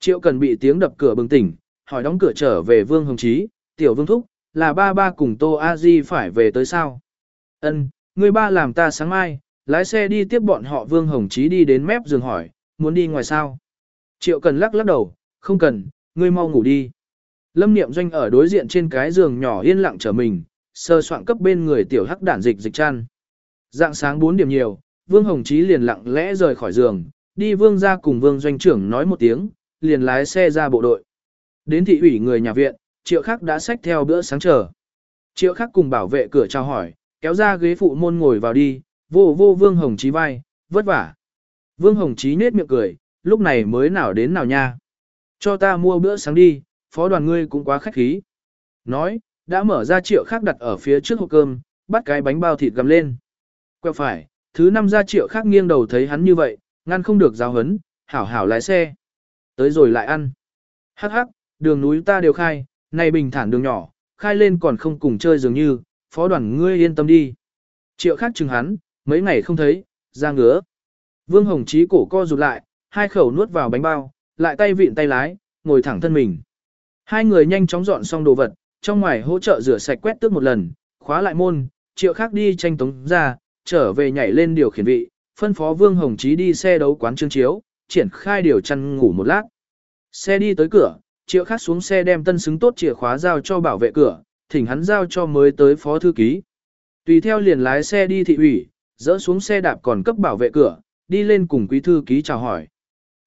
[SPEAKER 1] Triệu cần bị tiếng đập cửa bừng tỉnh, hỏi đóng cửa trở về vương hồng chí, tiểu vương thúc, là ba ba cùng tô a di phải về tới sao. Ân, người ba làm ta sáng mai, lái xe đi tiếp bọn họ vương hồng chí đi đến mép giường hỏi, muốn đi ngoài sao. Triệu cần lắc lắc đầu, không cần, ngươi mau ngủ đi. Lâm Niệm Doanh ở đối diện trên cái giường nhỏ yên lặng trở mình, sơ soạn cấp bên người tiểu hắc đản dịch dịch chăn. Dạng sáng 4 điểm nhiều, Vương Hồng Chí liền lặng lẽ rời khỏi giường, đi Vương ra cùng Vương Doanh trưởng nói một tiếng, liền lái xe ra bộ đội. Đến thị ủy người nhà viện, Triệu Khắc đã xách theo bữa sáng chờ. Triệu Khắc cùng bảo vệ cửa chào hỏi, kéo ra ghế phụ môn ngồi vào đi, vô vô Vương Hồng Chí vai, vất vả. Vương Hồng Chí nết miệng cười, lúc này mới nào đến nào nha. Cho ta mua bữa sáng đi, phó đoàn ngươi cũng quá khách khí. Nói, đã mở ra triệu khác đặt ở phía trước hộp cơm, bắt cái bánh bao thịt gầm lên. Quẹo phải, thứ năm ra triệu khác nghiêng đầu thấy hắn như vậy, ngăn không được giáo hấn, hảo hảo lái xe. Tới rồi lại ăn. Hắc hắc, đường núi ta đều khai, này bình thản đường nhỏ, khai lên còn không cùng chơi dường như, phó đoàn ngươi yên tâm đi. Triệu khác chừng hắn, mấy ngày không thấy, ra ngứa. Vương Hồng Chí cổ co rụt lại, hai khẩu nuốt vào bánh bao, lại tay vịn tay lái, ngồi thẳng thân mình. Hai người nhanh chóng dọn xong đồ vật, trong ngoài hỗ trợ rửa sạch quét tước một lần, khóa lại môn, triệu khác đi tranh tống ra, trở về nhảy lên điều khiển vị, phân phó Vương Hồng Chí đi xe đấu quán trương chiếu, triển khai điều chăn ngủ một lát. Xe đi tới cửa, triệu khác xuống xe đem tân xứng tốt chìa khóa giao cho bảo vệ cửa, thỉnh hắn giao cho mới tới phó thư ký. Tùy theo liền lái xe đi thị ủy, dỡ xuống xe đạp còn cấp bảo vệ cửa, đi lên cùng quý thư ký chào hỏi.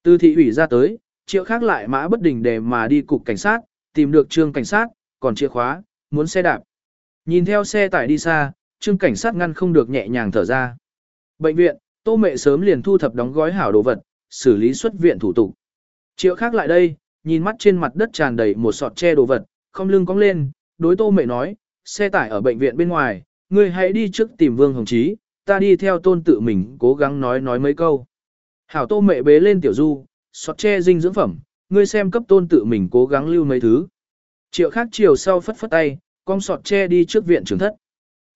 [SPEAKER 1] Từ thị ủy ra tới, triệu khác lại mã bất đình để mà đi cục cảnh sát, tìm được trương cảnh sát, còn chìa khóa, muốn xe đạp. Nhìn theo xe tải đi xa, trương cảnh sát ngăn không được nhẹ nhàng thở ra. Bệnh viện, tô mẹ sớm liền thu thập đóng gói hảo đồ vật, xử lý xuất viện thủ tục. Triệu khác lại đây, nhìn mắt trên mặt đất tràn đầy một sọt che đồ vật, không lưng cong lên, đối tô mẹ nói, xe tải ở bệnh viện bên ngoài, ngươi hãy đi trước tìm Vương Hồng Chí, ta đi theo tôn tự mình cố gắng nói nói mấy câu. Hảo tô mẹ bế lên tiểu du, sọt che dinh dưỡng phẩm, ngươi xem cấp tôn tự mình cố gắng lưu mấy thứ. Triệu khác chiều sau phất phất tay, con sọt tre đi trước viện trưởng thất.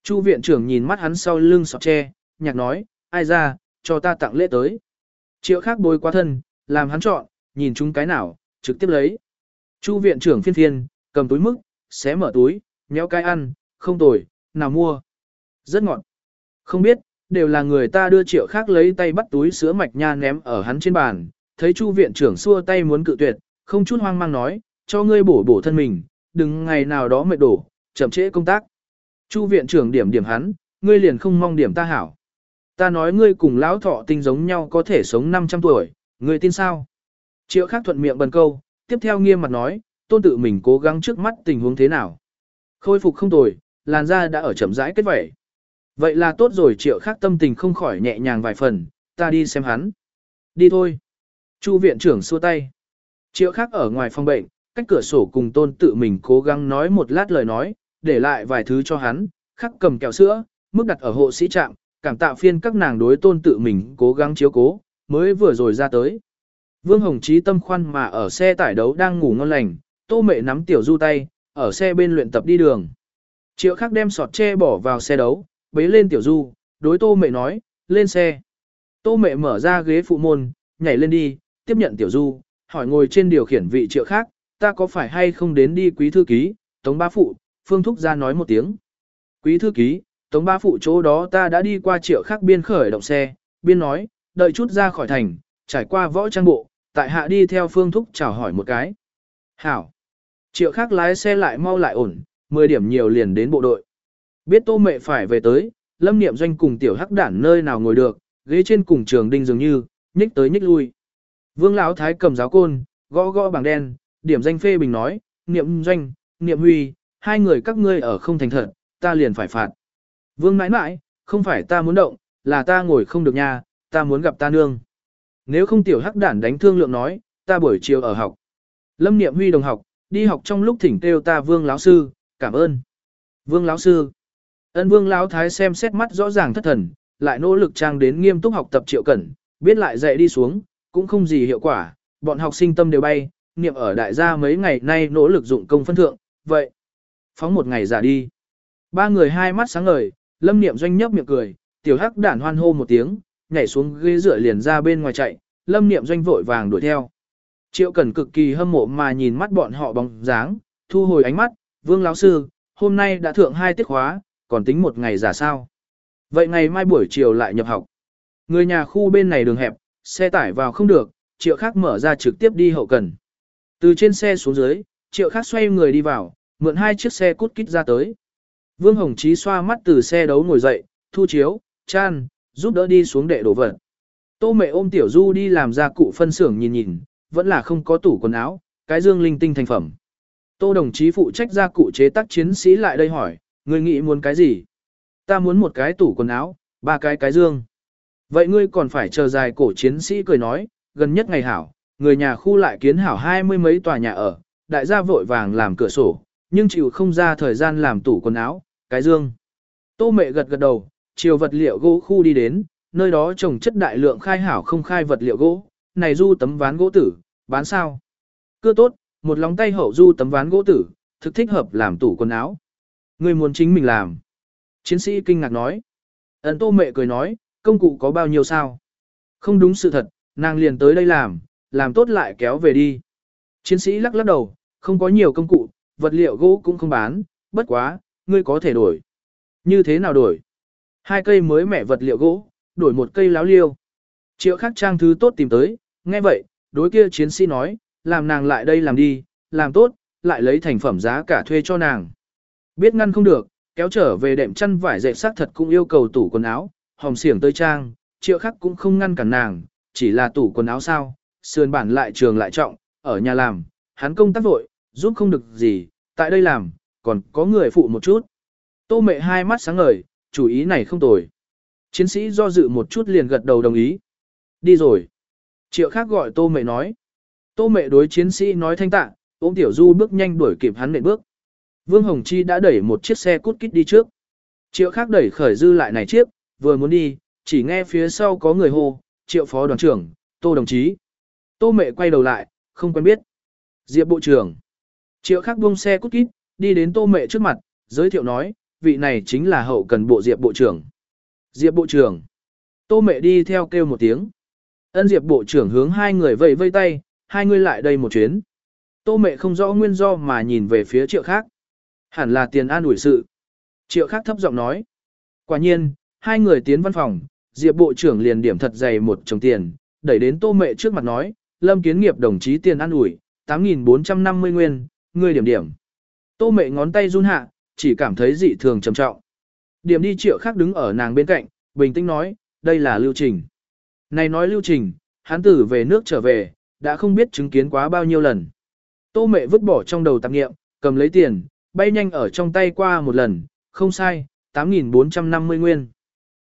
[SPEAKER 1] Chu viện trưởng nhìn mắt hắn sau lưng sọt tre, nhạc nói, ai ra, cho ta tặng lễ tới. Triệu khác bối qua thân, làm hắn chọn, nhìn chúng cái nào, trực tiếp lấy. Chu viện trưởng phiên phiên, cầm túi mức, xé mở túi, nhéo cái ăn, không tồi, nào mua. Rất ngọt. Không biết, đều là người ta đưa triệu khác lấy tay bắt túi sữa mạch nha ném ở hắn trên bàn, thấy chu viện trưởng xua tay muốn cự tuyệt, không chút hoang mang nói, cho ngươi bổ bổ thân mình, đừng ngày nào đó mệt đổ, chậm trễ công tác. Chu viện trưởng điểm điểm hắn, ngươi liền không mong điểm ta hảo. Ta nói ngươi cùng lão thọ tinh giống nhau có thể sống 500 tuổi, ngươi tin sao? Triệu khác thuận miệng bần câu, tiếp theo nghiêm mặt nói, tôn tự mình cố gắng trước mắt tình huống thế nào. Khôi phục không tồi, làn da đã ở chậm rãi kết vẩy. Vậy là tốt rồi triệu khác tâm tình không khỏi nhẹ nhàng vài phần, ta đi xem hắn. Đi thôi. Chu viện trưởng xua tay. Triệu khác ở ngoài phòng bệnh, cách cửa sổ cùng tôn tự mình cố gắng nói một lát lời nói, để lại vài thứ cho hắn, khắc cầm kẹo sữa, mức đặt ở hộ sĩ trạm, cảm tạ phiên các nàng đối tôn tự mình cố gắng chiếu cố, mới vừa rồi ra tới. Vương Hồng Chí tâm khoan mà ở xe tải đấu đang ngủ ngon lành, tô mẹ nắm tiểu du tay, ở xe bên luyện tập đi đường. Triệu khắc đem sọt tre bỏ vào xe đấu, bế lên tiểu du, đối tô mẹ nói, lên xe. Tô mẹ mở ra ghế phụ môn, nhảy lên đi, tiếp nhận tiểu du, hỏi ngồi trên điều khiển vị triệu khác, ta có phải hay không đến đi quý thư ký, tống ba phụ, phương thúc ra nói một tiếng. Quý thư ký, tống ba phụ chỗ đó ta đã đi qua triệu khắc biên khởi động xe, biên nói, đợi chút ra khỏi thành, trải qua võ trang bộ, tại hạ đi theo phương thúc chào hỏi một cái. Hảo. Triệu khắc lái xe lại mau lại ổn, 10 điểm nhiều liền đến bộ đội. Biết tô mẹ phải về tới, lâm niệm doanh cùng tiểu hắc đản nơi nào ngồi được, ghế trên cùng trường đinh dường như, nhích tới nhích lui. Vương Lão Thái cầm giáo côn, gõ gõ bảng đen, điểm danh phê bình nói, niệm doanh, niệm huy, hai người các ngươi ở không thành thật, ta liền phải phạt. Vương mãi mãi, không phải ta muốn động, là ta ngồi không được nha, ta muốn gặp ta nương. Nếu không tiểu hắc đản đánh thương lượng nói, ta buổi chiều ở học. Lâm niệm huy đồng học, đi học trong lúc thỉnh kêu ta vương lão sư, cảm ơn. Vương lão sư. Ân vương lão thái xem xét mắt rõ ràng thất thần, lại nỗ lực trang đến nghiêm túc học tập triệu cẩn, biết lại dạy đi xuống, cũng không gì hiệu quả, bọn học sinh tâm đều bay, niệm ở đại gia mấy ngày nay nỗ lực dụng công phân thượng, vậy. Phóng một ngày giả đi. Ba người hai mắt sáng ngời, lâm niệm doanh nhấp miệng cười, tiểu hắc đản hoan hô một tiếng, nhảy xuống ghế rửa liền ra bên ngoài chạy, lâm niệm doanh vội vàng đuổi theo. Triệu Cẩn cực kỳ hâm mộ mà nhìn mắt bọn họ bóng dáng, thu hồi ánh mắt, vương lão sư, hôm nay đã thượng hai tiết khóa, còn tính một ngày giả sao. Vậy ngày mai buổi chiều lại nhập học. Người nhà khu bên này đường hẹp, xe tải vào không được, triệu khác mở ra trực tiếp đi hậu cần. Từ trên xe xuống dưới, triệu khác xoay người đi vào, mượn hai chiếc xe cút kít ra tới. Vương Hồng Chí xoa mắt từ xe đấu ngồi dậy, thu chiếu, chan, giúp đỡ đi xuống đệ đổ vật. Tô mẹ ôm tiểu du đi làm ra cụ phân xưởng nhìn nhìn, vẫn là không có tủ quần áo, cái dương linh tinh thành phẩm. Tô đồng chí phụ trách gia cụ chế tác chiến sĩ lại đây hỏi, người nghĩ muốn cái gì? Ta muốn một cái tủ quần áo, ba cái cái dương. Vậy ngươi còn phải chờ dài cổ chiến sĩ cười nói, gần nhất ngày hảo, người nhà khu lại kiến hảo hai mươi mấy tòa nhà ở, đại gia vội vàng làm cửa sổ, nhưng chịu không ra thời gian làm tủ quần áo, cái dương. Tô mẹ gật gật đầu, chiều vật liệu gỗ khu đi đến, nơi đó trồng chất đại lượng khai hảo không khai vật liệu gỗ, này du tấm ván gỗ tử, bán sao? Cưa tốt, một lòng tay hậu du tấm ván gỗ tử, thực thích hợp làm tủ quần áo. Người muốn chính mình làm. Chiến sĩ kinh ngạc nói. Ấn tô mẹ cười nói, công cụ có bao nhiêu sao? Không đúng sự thật, nàng liền tới đây làm, làm tốt lại kéo về đi. Chiến sĩ lắc lắc đầu, không có nhiều công cụ, vật liệu gỗ cũng không bán, bất quá, ngươi có thể đổi. Như thế nào đổi? Hai cây mới mẻ vật liệu gỗ, đổi một cây láo liêu. Triệu khắc trang thứ tốt tìm tới, nghe vậy, đối kia chiến sĩ nói, làm nàng lại đây làm đi, làm tốt, lại lấy thành phẩm giá cả thuê cho nàng. Biết ngăn không được, kéo trở về đệm chăn vải dệt xác thật cũng yêu cầu tủ quần áo, hòm xiển tơi trang, triệu khắc cũng không ngăn cản nàng, chỉ là tủ quần áo sao, sườn bản lại trường lại trọng, ở nhà làm, hắn công tác vội, giúp không được gì, tại đây làm, còn có người phụ một chút. Tô mẹ hai mắt sáng ngời, chủ ý này không tồi. Chiến sĩ do dự một chút liền gật đầu đồng ý. Đi rồi. Triệu khác gọi tô mẹ nói. Tô mẹ đối chiến sĩ nói thanh tạ, ôm tiểu du bước nhanh đuổi kịp hắn nện bước. Vương Hồng Chi đã đẩy một chiếc xe cút kít đi trước. Triệu khác đẩy khởi dư lại này chiếc, vừa muốn đi, chỉ nghe phía sau có người hô, triệu phó đoàn trưởng, tô đồng chí. Tô mẹ quay đầu lại, không quen biết. Diệp bộ trưởng. Triệu Khắc buông xe cút kít, đi đến tô mẹ trước mặt, giới thiệu nói, vị này chính là hậu cần bộ diệp bộ trưởng. Diệp bộ trưởng. Tô mẹ đi theo kêu một tiếng. Ân diệp bộ trưởng hướng hai người vẫy vây tay, hai người lại đây một chuyến. Tô mẹ không rõ nguyên do mà nhìn về phía triệu khác. Hẳn là tiền an ủi sự. Triệu khác thấp giọng nói. Quả nhiên, hai người tiến văn phòng, Diệp Bộ trưởng liền điểm thật dày một chồng tiền, đẩy đến tô mẹ trước mặt nói, Lâm Kiến Nghiệp đồng chí tiền ăn ủi, 8450 nguyên, ngươi điểm điểm. Tô mẹ ngón tay run hạ, chỉ cảm thấy dị thường trầm trọng. Điểm đi triệu khác đứng ở nàng bên cạnh, bình tĩnh nói, đây là lưu trình. Này nói lưu trình, hắn tử về nước trở về, đã không biết chứng kiến quá bao nhiêu lần. Tô mẹ vứt bỏ trong đầu tạp nghiệm, cầm lấy tiền, bay nhanh ở trong tay qua một lần, không sai, 8.450 nguyên.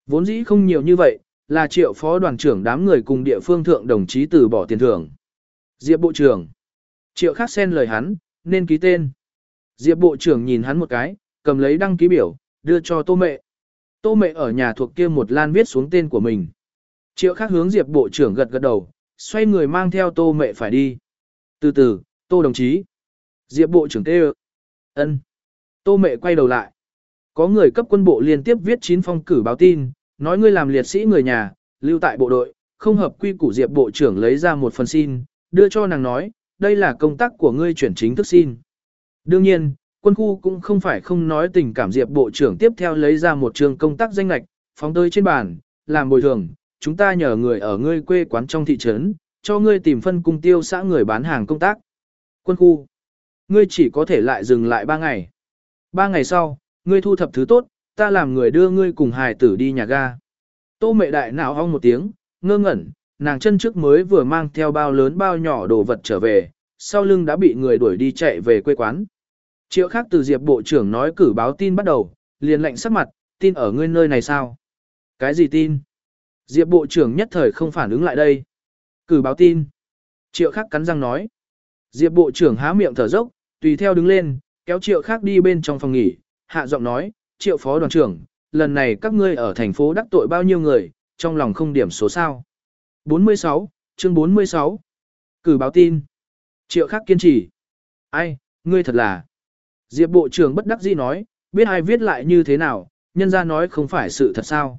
[SPEAKER 1] Vốn dĩ không nhiều như vậy, là triệu phó đoàn trưởng đám người cùng địa phương thượng đồng chí từ bỏ tiền thưởng. Diệp Bộ trưởng. Triệu khắc sen lời hắn, nên ký tên. Diệp bộ trưởng nhìn hắn một cái, cầm lấy đăng ký biểu, đưa cho tô mệ. Tô mệ ở nhà thuộc kia một lan viết xuống tên của mình. Triệu khắc hướng Diệp bộ trưởng gật gật đầu, xoay người mang theo tô mệ phải đi. Từ từ, tô đồng chí. Diệp bộ trưởng kêu ân. Tô mệ quay đầu lại. Có người cấp quân bộ liên tiếp viết chín phong cử báo tin, nói ngươi làm liệt sĩ người nhà, lưu tại bộ đội, không hợp quy củ Diệp bộ trưởng lấy ra một phần xin, đưa cho nàng nói, đây là công tác của ngươi chuyển chính thức xin. Đương nhiên, quân khu cũng không phải không nói tình cảm Diệp bộ trưởng tiếp theo lấy ra một trường công tác danh lạch, phóng tới trên bàn, làm bồi thường, chúng ta nhờ người ở ngươi quê quán trong thị trấn, cho ngươi tìm phân cung tiêu xã người bán hàng công tác. Quân khu, ngươi chỉ có thể lại dừng lại ba ngày. Ba ngày sau, ngươi thu thập thứ tốt, ta làm người đưa ngươi cùng hài tử đi nhà ga. Tô mẹ đại nào hong một tiếng, ngơ ngẩn, nàng chân trước mới vừa mang theo bao lớn bao nhỏ đồ vật trở về, sau lưng đã bị người đuổi đi chạy về quê quán. Triệu khác từ Diệp Bộ trưởng nói cử báo tin bắt đầu, liền lệnh sắc mặt, tin ở ngươi nơi này sao? Cái gì tin? Diệp Bộ trưởng nhất thời không phản ứng lại đây. Cử báo tin. Triệu khác cắn răng nói. Diệp Bộ trưởng há miệng thở dốc, tùy theo đứng lên, kéo Triệu khác đi bên trong phòng nghỉ, hạ giọng nói, Triệu Phó đoàn trưởng, lần này các ngươi ở thành phố đắc tội bao nhiêu người, trong lòng không điểm số sao. 46, chương 46. Cử báo tin. Triệu khắc kiên trì. Ai, ngươi thật là. Diệp Bộ trưởng bất đắc dĩ nói, biết ai viết lại như thế nào, nhân ra nói không phải sự thật sao.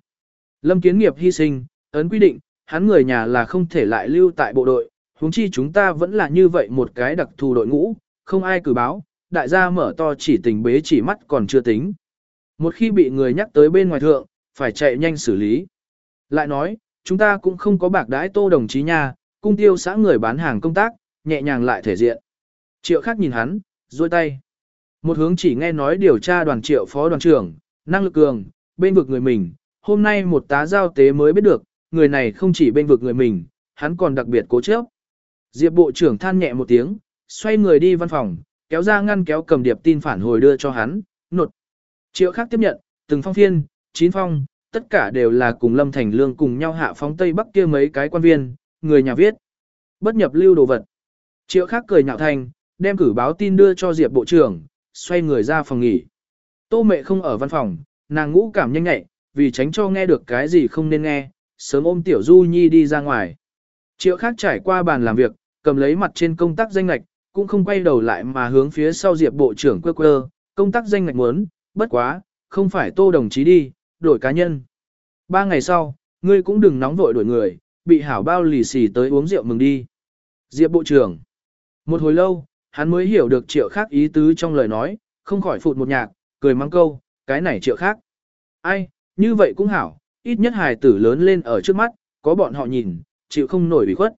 [SPEAKER 1] Lâm kiến nghiệp hy sinh, ấn quy định, hắn người nhà là không thể lại lưu tại bộ đội, huống chi chúng ta vẫn là như vậy một cái đặc thù đội ngũ, không ai cử báo, đại gia mở to chỉ tình bế chỉ mắt còn chưa tính. Một khi bị người nhắc tới bên ngoài thượng, phải chạy nhanh xử lý. Lại nói, chúng ta cũng không có bạc đãi tô đồng chí nha, cung tiêu xã người bán hàng công tác, nhẹ nhàng lại thể diện. Triệu khác nhìn hắn, duỗi tay. Một hướng chỉ nghe nói điều tra đoàn triệu phó đoàn trưởng, năng lực cường, bên vực người mình, hôm nay một tá giao tế mới biết được, người này không chỉ bên vực người mình, hắn còn đặc biệt cố chấp. Diệp bộ trưởng than nhẹ một tiếng, xoay người đi văn phòng, kéo ra ngăn kéo cầm điệp tin phản hồi đưa cho hắn, nột. Triệu khác tiếp nhận, từng phong phiên, chín phong, tất cả đều là cùng Lâm Thành Lương cùng nhau hạ phóng Tây Bắc kia mấy cái quan viên, người nhà viết. Bất nhập lưu đồ vật. Triệu khác cười nhạo thành, đem cử báo tin đưa cho Diệp Bộ trưởng, xoay người ra phòng nghỉ. Tô mẹ không ở văn phòng, nàng ngũ cảm nhanh nhạy, vì tránh cho nghe được cái gì không nên nghe, sớm ôm Tiểu Du Nhi đi ra ngoài. Triệu khác trải qua bàn làm việc, cầm lấy mặt trên công tác danh lạch, cũng không quay đầu lại mà hướng phía sau Diệp Bộ trưởng quơ quơ, công tác danh ngạch muốn, bất quá, không phải tô đồng chí đi, đổi cá nhân. Ba ngày sau, ngươi cũng đừng nóng vội đổi người, bị hảo bao lì xì tới uống rượu mừng đi. Diệp Bộ trưởng. Một hồi lâu, hắn mới hiểu được triệu khác ý tứ trong lời nói, không khỏi phụt một nhạc, cười mắng câu, cái này triệu khác. Ai, như vậy cũng hảo, ít nhất hài tử lớn lên ở trước mắt, có bọn họ nhìn, chịu không nổi bị khuất.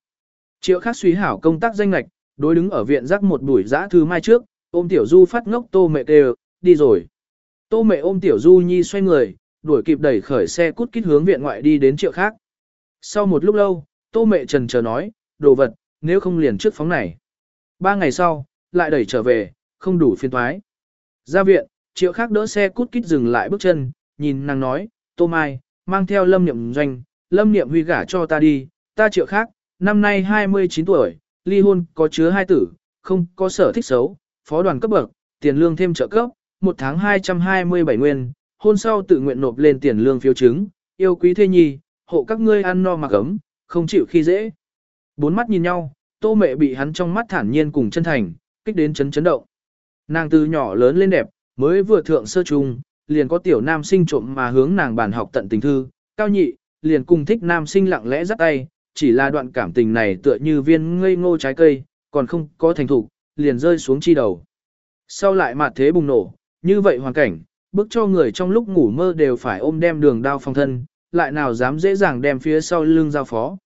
[SPEAKER 1] Triệu khác suy hảo công tác danh lạch, đối đứng ở viện rắc một buổi giã thư mai trước, ôm tiểu du phát ngốc tô mẹ đều, đi rồi. Tô mẹ ôm tiểu du nhi xoay người, đuổi kịp đẩy khởi xe cút kít hướng viện ngoại đi đến triệu khác. Sau một lúc lâu, tô mẹ trần chờ nói, đồ vật, nếu không liền trước phóng này. Ba ngày sau, lại đẩy trở về, không đủ phiên thoái. Ra viện, triệu khác đỡ xe cút kít dừng lại bước chân, nhìn nàng nói, tô mai, mang theo lâm niệm doanh, lâm niệm huy gả cho ta đi, ta triệu khác, năm nay 29 tuổi, ly hôn có chứa hai tử, không có sở thích xấu, phó đoàn cấp bậc, tiền lương thêm trợ cấp, một tháng 227 nguyên, hôn sau tự nguyện nộp lên tiền lương phiếu chứng, yêu quý thê nhi, hộ các ngươi ăn no mặc ấm, không chịu khi dễ. Bốn mắt nhìn nhau, tô mẹ bị hắn trong mắt thản nhiên cùng chân thành, kích đến chấn chấn động. Nàng từ nhỏ lớn lên đẹp, mới vừa thượng sơ trung, liền có tiểu nam sinh trộm mà hướng nàng bàn học tận tình thư, cao nhị, liền cùng thích nam sinh lặng lẽ dắt tay, chỉ là đoạn cảm tình này tựa như viên ngây ngô trái cây, còn không có thành thủ, liền rơi xuống chi đầu. Sau lại mặt thế bùng nổ, như vậy hoàn cảnh, bức cho người trong lúc ngủ mơ đều phải ôm đem đường đao phong thân, lại nào dám dễ dàng đem phía sau lưng giao phó.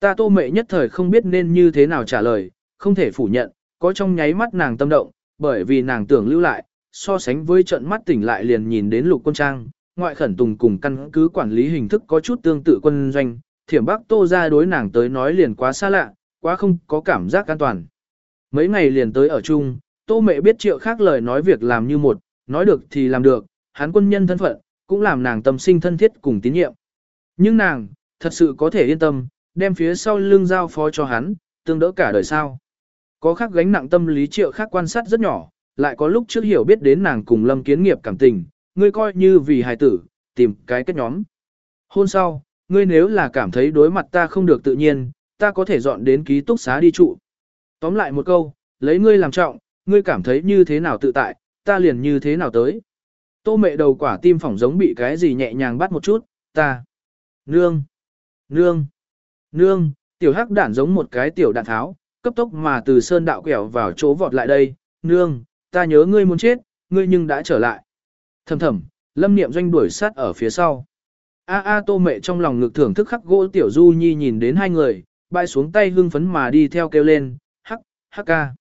[SPEAKER 1] Ta tô mệ nhất thời không biết nên như thế nào trả lời, không thể phủ nhận, có trong nháy mắt nàng tâm động, bởi vì nàng tưởng lưu lại, so sánh với trận mắt tỉnh lại liền nhìn đến lục quân trang, ngoại khẩn tùng cùng căn cứ quản lý hình thức có chút tương tự quân doanh, thiểm bắc tô ra đối nàng tới nói liền quá xa lạ, quá không có cảm giác an toàn. Mấy ngày liền tới ở chung, tô mẹ biết triệu khác lời nói việc làm như một, nói được thì làm được, hắn quân nhân thân phận, cũng làm nàng tâm sinh thân thiết cùng tín nhiệm. Nhưng nàng, thật sự có thể yên tâm, đem phía sau lưng giao phó cho hắn, tương đỡ cả đời sao. Có khác gánh nặng tâm lý triệu khác quan sát rất nhỏ, lại có lúc trước hiểu biết đến nàng cùng lâm kiến nghiệp cảm tình, ngươi coi như vì hài tử, tìm cái kết nhóm. Hôn sau, ngươi nếu là cảm thấy đối mặt ta không được tự nhiên, ta có thể dọn đến ký túc xá đi trụ. Tóm lại một câu, lấy ngươi làm trọng, ngươi cảm thấy như thế nào tự tại, ta liền như thế nào tới. Tô mẹ đầu quả tim phỏng giống bị cái gì nhẹ nhàng bắt một chút, ta. Nương. Nương. Nương, tiểu hắc đản giống một cái tiểu đạn tháo, cấp tốc mà từ sơn đạo quẹo vào chỗ vọt lại đây. Nương, ta nhớ ngươi muốn chết, ngươi nhưng đã trở lại. Thầm thầm, lâm niệm doanh đuổi sát ở phía sau. A a tô mẹ trong lòng ngực thưởng thức khắc gỗ tiểu du nhi nhìn đến hai người, bay xuống tay hưng phấn mà đi theo kêu lên, hắc, hắc ca.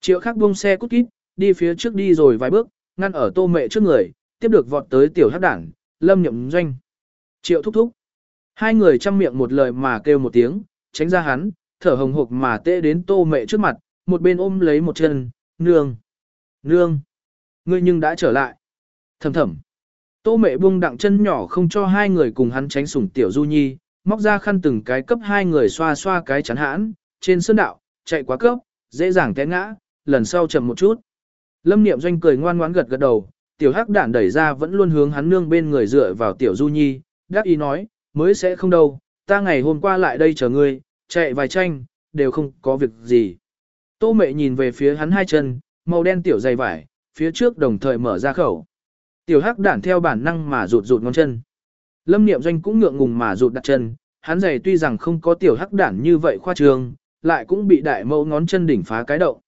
[SPEAKER 1] Triệu khắc buông xe cút kít, đi phía trước đi rồi vài bước, ngăn ở tô mẹ trước người, tiếp được vọt tới tiểu hắc đảng, lâm nhậm doanh. Triệu thúc thúc. Hai người chăm miệng một lời mà kêu một tiếng, tránh ra hắn, thở hồng hộc mà tê đến tô mẹ trước mặt, một bên ôm lấy một chân, nương. Nương. Ngươi nhưng đã trở lại. Thầm thầm. Tô mẹ buông đặng chân nhỏ không cho hai người cùng hắn tránh sủng tiểu du nhi, móc ra khăn từng cái cấp hai người xoa xoa cái chắn hãn, trên sơn đạo, chạy quá cấp, dễ dàng té ngã, lần sau chậm một chút. Lâm Niệm Doanh cười ngoan ngoãn gật gật đầu, tiểu hắc đản đẩy ra vẫn luôn hướng hắn nương bên người dựa vào tiểu du nhi, đáp ý nói, mới sẽ không đâu, ta ngày hôm qua lại đây chờ ngươi, chạy vài tranh, đều không có việc gì. Tô mệ nhìn về phía hắn hai chân, màu đen tiểu dày vải, phía trước đồng thời mở ra khẩu. Tiểu hắc đản theo bản năng mà rụt rụt ngón chân. Lâm Niệm Doanh cũng ngượng ngùng mà rụt đặt chân, hắn giày tuy rằng không có tiểu hắc đản như vậy khoa trương, lại cũng bị đại mẫu ngón chân đỉnh phá cái động.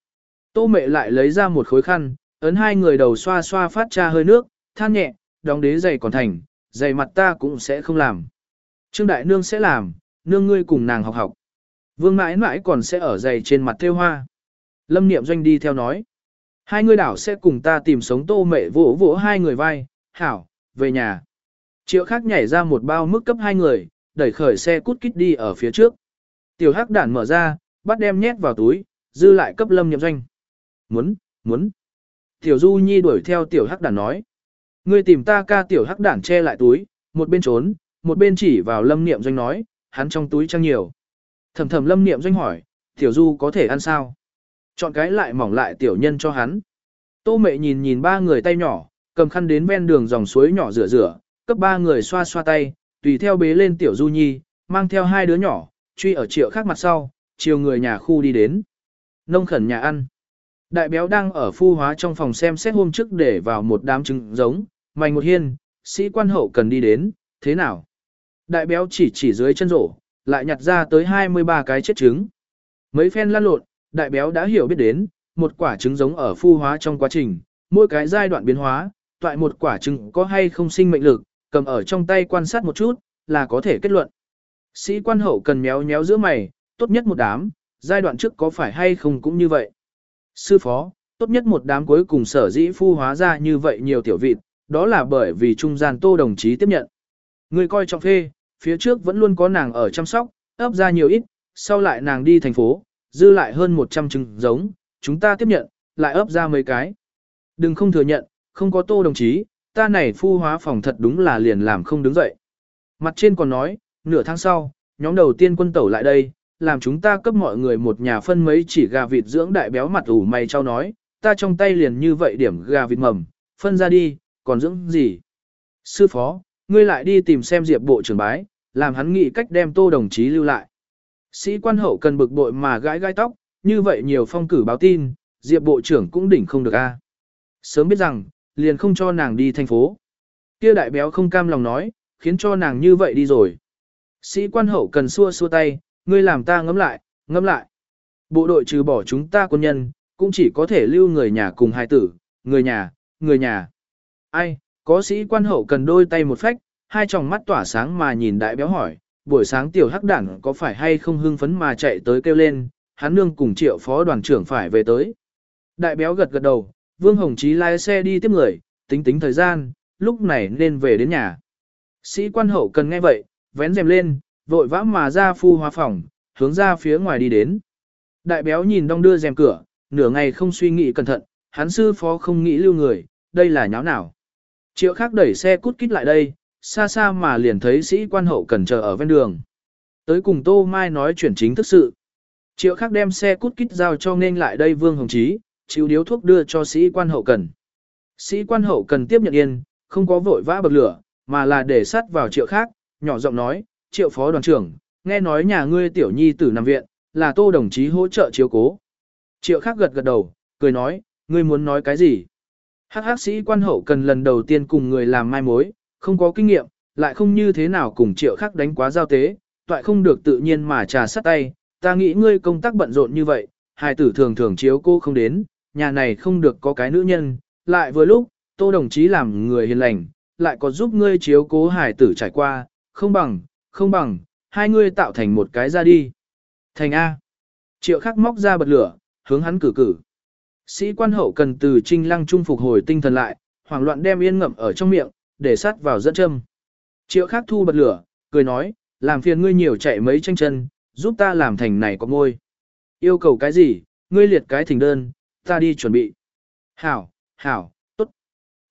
[SPEAKER 1] Tô mẹ lại lấy ra một khối khăn, ấn hai người đầu xoa xoa phát ra hơi nước, than nhẹ, đóng đế giày còn thành, giày mặt ta cũng sẽ không làm. Trương Đại Nương sẽ làm, nương ngươi cùng nàng học học. Vương mãi mãi còn sẽ ở giày trên mặt theo hoa. Lâm Niệm Doanh đi theo nói. Hai người đảo sẽ cùng ta tìm sống tô mẹ vỗ vỗ hai người vai, hảo, về nhà. Triệu khác nhảy ra một bao mức cấp hai người, đẩy khởi xe cút kít đi ở phía trước. Tiểu hắc đản mở ra, bắt đem nhét vào túi, dư lại cấp lâm nhậm doanh. Muốn, muốn. Tiểu du nhi đuổi theo tiểu hắc đản nói. Ngươi tìm ta ca tiểu hắc đản che lại túi, một bên trốn, một bên chỉ vào lâm niệm doanh nói, hắn trong túi trăng nhiều. Thầm thầm lâm niệm doanh hỏi, tiểu du có thể ăn sao? Chọn cái lại mỏng lại tiểu nhân cho hắn. Tô mẹ nhìn nhìn ba người tay nhỏ, cầm khăn đến ven đường dòng suối nhỏ rửa rửa, cấp ba người xoa xoa tay, tùy theo bế lên tiểu du nhi, mang theo hai đứa nhỏ, truy ở triệu khác mặt sau, chiều người nhà khu đi đến. Nông khẩn nhà ăn. Đại béo đang ở phu hóa trong phòng xem xét hôm trước để vào một đám trứng giống, mảnh một hiên, sĩ quan hậu cần đi đến, thế nào? Đại béo chỉ chỉ dưới chân rổ, lại nhặt ra tới 23 cái chết trứng. Mấy phen lăn lộn, đại béo đã hiểu biết đến, một quả trứng giống ở phu hóa trong quá trình, mỗi cái giai đoạn biến hóa, toại một quả trứng có hay không sinh mệnh lực, cầm ở trong tay quan sát một chút, là có thể kết luận. Sĩ quan hậu cần méo méo giữa mày, tốt nhất một đám, giai đoạn trước có phải hay không cũng như vậy. Sư phó, tốt nhất một đám cuối cùng sở dĩ phu hóa ra như vậy nhiều tiểu vịt, đó là bởi vì trung gian tô đồng chí tiếp nhận. Người coi trọng phê, phía trước vẫn luôn có nàng ở chăm sóc, ấp ra nhiều ít, sau lại nàng đi thành phố, dư lại hơn 100 trứng giống, chúng ta tiếp nhận, lại ấp ra mấy cái. Đừng không thừa nhận, không có tô đồng chí, ta này phu hóa phòng thật đúng là liền làm không đứng dậy. Mặt trên còn nói, nửa tháng sau, nhóm đầu tiên quân tẩu lại đây, làm chúng ta cấp mọi người một nhà phân mấy chỉ gà vịt dưỡng đại béo mặt ủ mày trao nói, ta trong tay liền như vậy điểm gà vịt mầm, phân ra đi, còn dưỡng gì? Sư phó, ngươi lại đi tìm xem diệp bộ trưởng bái, làm hắn nghĩ cách đem tô đồng chí lưu lại. Sĩ quan hậu cần bực bội mà gãi gai tóc, như vậy nhiều phong cử báo tin, diệp bộ trưởng cũng đỉnh không được a. Sớm biết rằng, liền không cho nàng đi thành phố. Kia đại béo không cam lòng nói, khiến cho nàng như vậy đi rồi. Sĩ quan hậu cần xua xua tay, ngươi làm ta ngẫm lại, ngẫm lại. Bộ đội trừ bỏ chúng ta quân nhân, cũng chỉ có thể lưu người nhà cùng hai tử, người nhà, người nhà. Ai, có sĩ quan hậu cần đôi tay một phách, hai tròng mắt tỏa sáng mà nhìn đại béo hỏi, buổi sáng tiểu hắc đảng có phải hay không hưng phấn mà chạy tới kêu lên, hắn nương cùng triệu phó đoàn trưởng phải về tới. Đại béo gật gật đầu, Vương Hồng Chí lái xe đi tiếp người, tính tính thời gian, lúc này nên về đến nhà. Sĩ quan hậu cần nghe vậy, vén rèm lên, vội vã mà ra phu hóa phòng, hướng ra phía ngoài đi đến. Đại béo nhìn đong đưa rèm cửa, nửa ngày không suy nghĩ cẩn thận, hắn sư phó không nghĩ lưu người, đây là nháo nào. Triệu khác đẩy xe cút kít lại đây, xa xa mà liền thấy sĩ quan hậu cần chờ ở ven đường. Tới cùng Tô Mai nói chuyện chính thức sự. Triệu khắc đem xe cút kít giao cho nên lại đây Vương Hồng Chí, chịu điếu thuốc đưa cho sĩ quan hậu cần. Sĩ quan hậu cần tiếp nhận yên, không có vội vã bậc lửa, mà là để sát vào triệu khác, nhỏ giọng nói, triệu phó đoàn trưởng, nghe nói nhà ngươi tiểu nhi tử nằm viện, là tô đồng chí hỗ trợ chiếu cố. Triệu khác gật gật đầu, cười nói, ngươi muốn nói cái gì? Hắc hắc sĩ quan hậu cần lần đầu tiên cùng người làm mai mối, không có kinh nghiệm, lại không như thế nào cùng triệu khác đánh quá giao tế, toại không được tự nhiên mà trà sắt tay, ta nghĩ ngươi công tác bận rộn như vậy, hài tử thường thường chiếu cô không đến, nhà này không được có cái nữ nhân, lại vừa lúc, tô đồng chí làm người hiền lành, lại có giúp ngươi chiếu cố hài tử trải qua, không bằng, không bằng, hai ngươi tạo thành một cái ra đi. Thành A. Triệu khắc móc ra bật lửa, hướng hắn cử cử. Sĩ quan hậu cần từ trinh lăng trung phục hồi tinh thần lại, hoảng loạn đem yên ngậm ở trong miệng, để sát vào dẫn châm. Triệu khắc thu bật lửa, cười nói, làm phiền ngươi nhiều chạy mấy tranh chân, giúp ta làm thành này có ngôi. Yêu cầu cái gì, ngươi liệt cái thỉnh đơn, ta đi chuẩn bị. Hảo, hảo, tốt.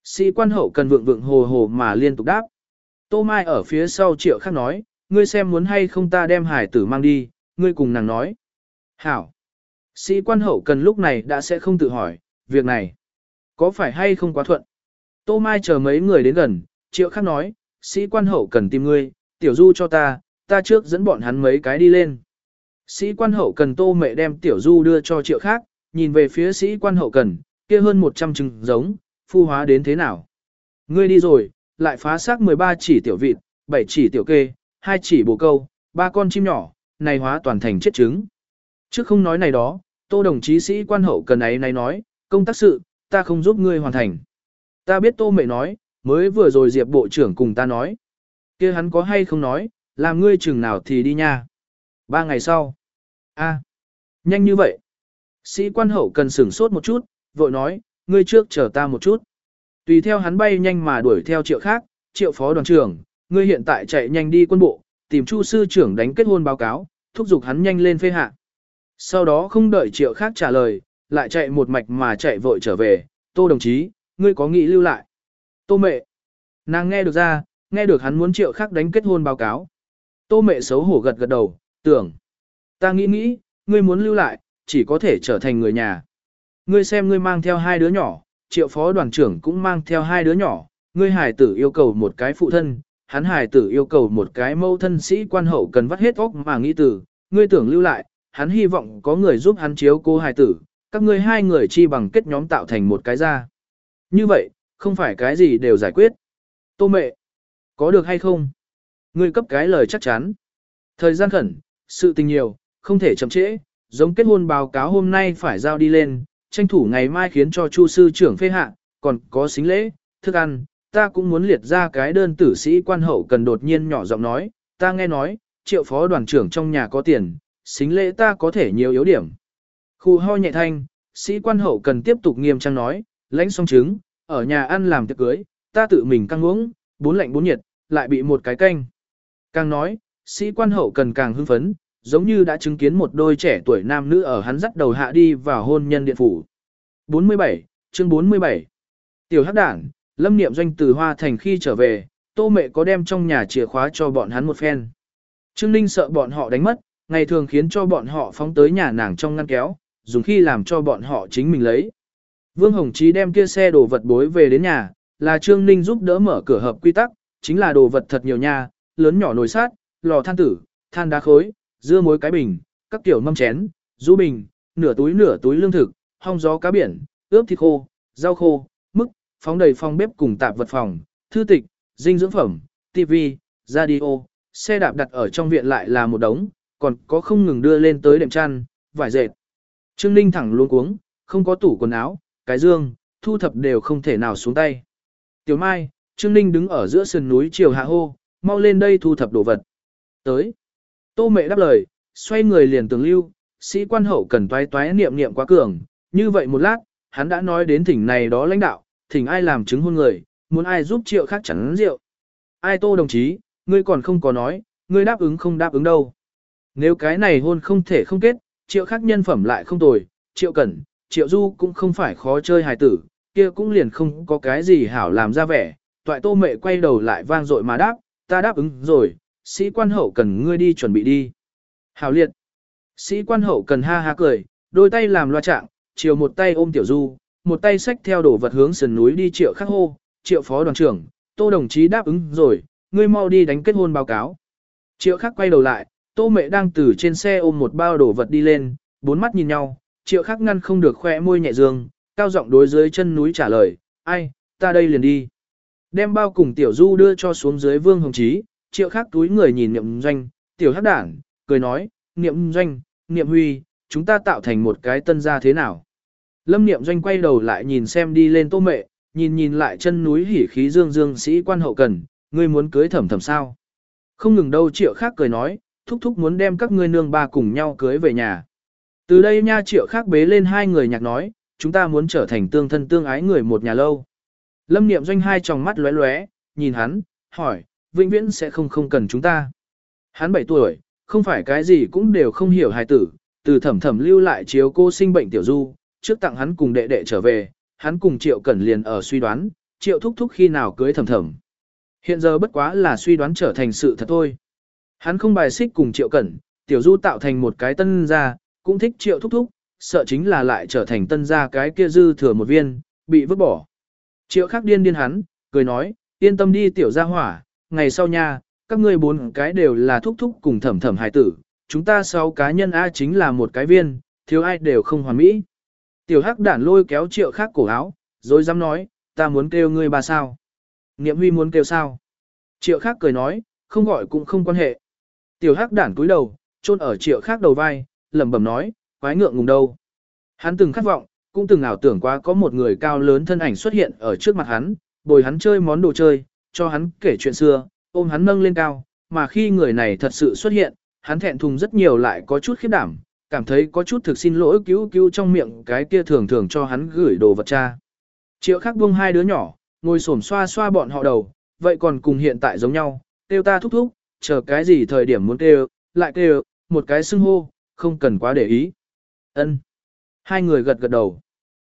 [SPEAKER 1] Sĩ quan hậu cần vượng vượng hồ hồ mà liên tục đáp. Tô Mai ở phía sau triệu khắc nói, ngươi xem muốn hay không ta đem hải tử mang đi, ngươi cùng nàng nói. Hảo. Sĩ quan hậu cần lúc này đã sẽ không tự hỏi, việc này, có phải hay không quá thuận. Tô Mai chờ mấy người đến gần, triệu khác nói, sĩ quan hậu cần tìm ngươi, tiểu du cho ta, ta trước dẫn bọn hắn mấy cái đi lên. Sĩ quan hậu cần tô mẹ đem tiểu du đưa cho triệu khác, nhìn về phía sĩ quan hậu cần, kia hơn 100 trứng giống, phu hóa đến thế nào. Ngươi đi rồi, lại phá xác 13 chỉ tiểu vịt, 7 chỉ tiểu kê, hai chỉ bồ câu, ba con chim nhỏ, này hóa toàn thành chết trứng. Trước không nói này đó, tô đồng chí sĩ quan hậu cần ấy này nói, công tác sự, ta không giúp ngươi hoàn thành. Ta biết tô mẹ nói, mới vừa rồi diệp bộ trưởng cùng ta nói. kia hắn có hay không nói, làm ngươi chừng nào thì đi nha. Ba ngày sau. a nhanh như vậy. Sĩ quan hậu cần sửng sốt một chút, vội nói, ngươi trước chờ ta một chút. Tùy theo hắn bay nhanh mà đuổi theo triệu khác, triệu phó đoàn trưởng, ngươi hiện tại chạy nhanh đi quân bộ, tìm chu sư trưởng đánh kết hôn báo cáo, thúc giục hắn nhanh lên phê hạ. Sau đó không đợi triệu khác trả lời, lại chạy một mạch mà chạy vội trở về, tô đồng chí, ngươi có nghĩ lưu lại. Tô mẹ, nàng nghe được ra, nghe được hắn muốn triệu khác đánh kết hôn báo cáo. Tô mẹ xấu hổ gật gật đầu, tưởng. Ta nghĩ nghĩ, ngươi muốn lưu lại, chỉ có thể trở thành người nhà. Ngươi xem ngươi mang theo hai đứa nhỏ, triệu phó đoàn trưởng cũng mang theo hai đứa nhỏ, ngươi hải tử yêu cầu một cái phụ thân, hắn hải tử yêu cầu một cái mâu thân sĩ quan hậu cần vắt hết óc mà nghĩ tử, ngươi tưởng lưu lại, hắn hy vọng có người giúp hắn chiếu cô hải tử, các ngươi hai người chi bằng kết nhóm tạo thành một cái ra. Như vậy, không phải cái gì đều giải quyết. Tô mẹ, có được hay không? Ngươi cấp cái lời chắc chắn. Thời gian khẩn, sự tình nhiều, không thể chậm trễ, giống kết hôn báo cáo hôm nay phải giao đi lên, tranh thủ ngày mai khiến cho Chu sư trưởng phê hạ, còn có xính lễ, thức ăn, ta cũng muốn liệt ra cái đơn tử sĩ quan hậu cần đột nhiên nhỏ giọng nói, ta nghe nói, triệu phó đoàn trưởng trong nhà có tiền, xính lễ ta có thể nhiều yếu điểm. Khu ho nhẹ thanh, sĩ quan hậu cần tiếp tục nghiêm trang nói, lãnh xong trứng, ở nhà ăn làm tiệc cưới, ta tự mình căng uống, bốn lạnh bốn nhiệt, lại bị một cái canh. Càng nói, sĩ quan hậu cần càng hưng phấn, giống như đã chứng kiến một đôi trẻ tuổi nam nữ ở hắn dắt đầu hạ đi vào hôn nhân điện phủ. 47, chương 47 Tiểu hắc đảng, lâm niệm doanh từ Hoa Thành khi trở về, tô mẹ có đem trong nhà chìa khóa cho bọn hắn một phen. Trương Ninh sợ bọn họ đánh mất, ngày thường khiến cho bọn họ phóng tới nhà nàng trong ngăn kéo, dùng khi làm cho bọn họ chính mình lấy. Vương Hồng Chí đem kia xe đồ vật bối về đến nhà, là Trương Ninh giúp đỡ mở cửa hợp quy tắc, chính là đồ vật thật nhiều nha, lớn nhỏ nồi sát, lò than tử, than đá khối, dưa muối cái bình, các kiểu mâm chén, du bình, nửa túi nửa túi lương thực, hong gió cá biển, ướp thịt khô, rau khô, phóng đầy phòng bếp cùng tạp vật phòng, thư tịch, dinh dưỡng phẩm, tivi, radio, xe đạp đặt ở trong viện lại là một đống, còn có không ngừng đưa lên tới đệm chăn, vải dệt. Trương Ninh thẳng luôn cuống, không có tủ quần áo, cái dương, thu thập đều không thể nào xuống tay. Tiểu Mai, Trương Ninh đứng ở giữa sườn núi chiều hạ hô, mau lên đây thu thập đồ vật. Tới. Tô mẹ đáp lời, xoay người liền tường lưu, sĩ quan hậu cần toái toái niệm niệm quá cường, như vậy một lát, hắn đã nói đến thỉnh này đó lãnh đạo, thỉnh ai làm chứng hôn người, muốn ai giúp triệu khác chắn rượu. Ai tô đồng chí, ngươi còn không có nói, ngươi đáp ứng không đáp ứng đâu. Nếu cái này hôn không thể không kết, triệu khác nhân phẩm lại không tồi, triệu cẩn, triệu du cũng không phải khó chơi hài tử, kia cũng liền không có cái gì hảo làm ra vẻ. Toại tô mẹ quay đầu lại vang dội mà đáp, ta đáp ứng rồi, sĩ quan hậu cần ngươi đi chuẩn bị đi. Hảo liệt. Sĩ quan hậu cần ha ha cười, đôi tay làm loa trạng, chiều một tay ôm tiểu du, một tay xách theo đổ vật hướng sườn núi đi triệu khắc hô, triệu phó đoàn trưởng, tô đồng chí đáp ứng rồi, ngươi mau đi đánh kết hôn báo cáo. Triệu khắc quay đầu lại, tô mẹ đang từ trên xe ôm một bao đổ vật đi lên, bốn mắt nhìn nhau, triệu khắc ngăn không được khoe môi nhẹ dương, cao giọng đối dưới chân núi trả lời, ai, ta đây liền đi. Đem bao cùng tiểu du đưa cho xuống dưới vương hồng chí, triệu khắc túi người nhìn niệm doanh, tiểu hắc đảng, cười nói, niệm doanh, niệm huy, chúng ta tạo thành một cái tân gia thế nào. Lâm niệm doanh quay đầu lại nhìn xem đi lên tô mẹ, nhìn nhìn lại chân núi hỉ khí dương dương sĩ quan hậu cần, ngươi muốn cưới thẩm thẩm sao. Không ngừng đâu triệu khác cười nói, thúc thúc muốn đem các ngươi nương ba cùng nhau cưới về nhà. Từ đây nha triệu khác bế lên hai người nhạc nói, chúng ta muốn trở thành tương thân tương ái người một nhà lâu. Lâm niệm doanh hai tròng mắt lóe lóe, nhìn hắn, hỏi, vĩnh viễn sẽ không không cần chúng ta. Hắn 7 tuổi, không phải cái gì cũng đều không hiểu hài tử, từ thẩm thẩm lưu lại chiếu cô sinh bệnh tiểu du, trước tặng hắn cùng đệ đệ trở về, hắn cùng triệu cẩn liền ở suy đoán, triệu thúc thúc khi nào cưới thầm thầm Hiện giờ bất quá là suy đoán trở thành sự thật thôi. Hắn không bài xích cùng triệu cẩn, tiểu du tạo thành một cái tân gia, cũng thích triệu thúc thúc, sợ chính là lại trở thành tân gia cái kia dư thừa một viên, bị vứt bỏ. Triệu khắc điên điên hắn, cười nói, yên tâm đi tiểu gia hỏa, ngày sau nha, các ngươi bốn cái đều là thúc thúc cùng thẩm thẩm hài tử, chúng ta sáu cá nhân A chính là một cái viên, thiếu ai đều không hoàn mỹ. Tiểu hắc đản lôi kéo triệu khác cổ áo, rồi dám nói, ta muốn kêu ngươi bà sao. Niệm huy muốn kêu sao. Triệu khác cười nói, không gọi cũng không quan hệ. Tiểu hắc đản cúi đầu, chôn ở triệu khác đầu vai, lẩm bẩm nói, quái ngượng ngùng đâu. Hắn từng khát vọng, cũng từng ảo tưởng quá có một người cao lớn thân ảnh xuất hiện ở trước mặt hắn, bồi hắn chơi món đồ chơi, cho hắn kể chuyện xưa, ôm hắn nâng lên cao, mà khi người này thật sự xuất hiện, hắn thẹn thùng rất nhiều lại có chút khiếp đảm, cảm thấy có chút thực xin lỗi cứu cứu trong miệng cái kia thường thường cho hắn gửi đồ vật cha. Triệu khắc buông hai đứa nhỏ, ngồi xổm xoa xoa bọn họ đầu, vậy còn cùng hiện tại giống nhau, kêu ta thúc thúc, chờ cái gì thời điểm muốn kêu, lại kêu, một cái xưng hô, không cần quá để ý. Ân. Hai người gật gật đầu.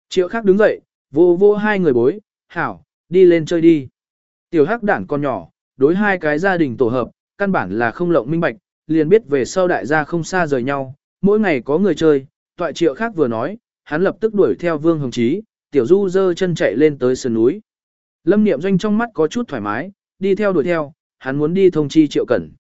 [SPEAKER 1] Triệu khắc đứng dậy, vô vô hai người bối, hảo, đi lên chơi đi. Tiểu hắc đản con nhỏ, đối hai cái gia đình tổ hợp, căn bản là không lộng minh bạch, liền biết về sau đại gia không xa rời nhau, mỗi ngày có người chơi, toại triệu khác vừa nói, hắn lập tức đuổi theo Vương Hồng Chí, tiểu du dơ chân chạy lên tới sườn núi. Lâm Niệm Doanh trong mắt có chút thoải mái, đi theo đuổi theo, hắn muốn đi thông chi triệu cẩn.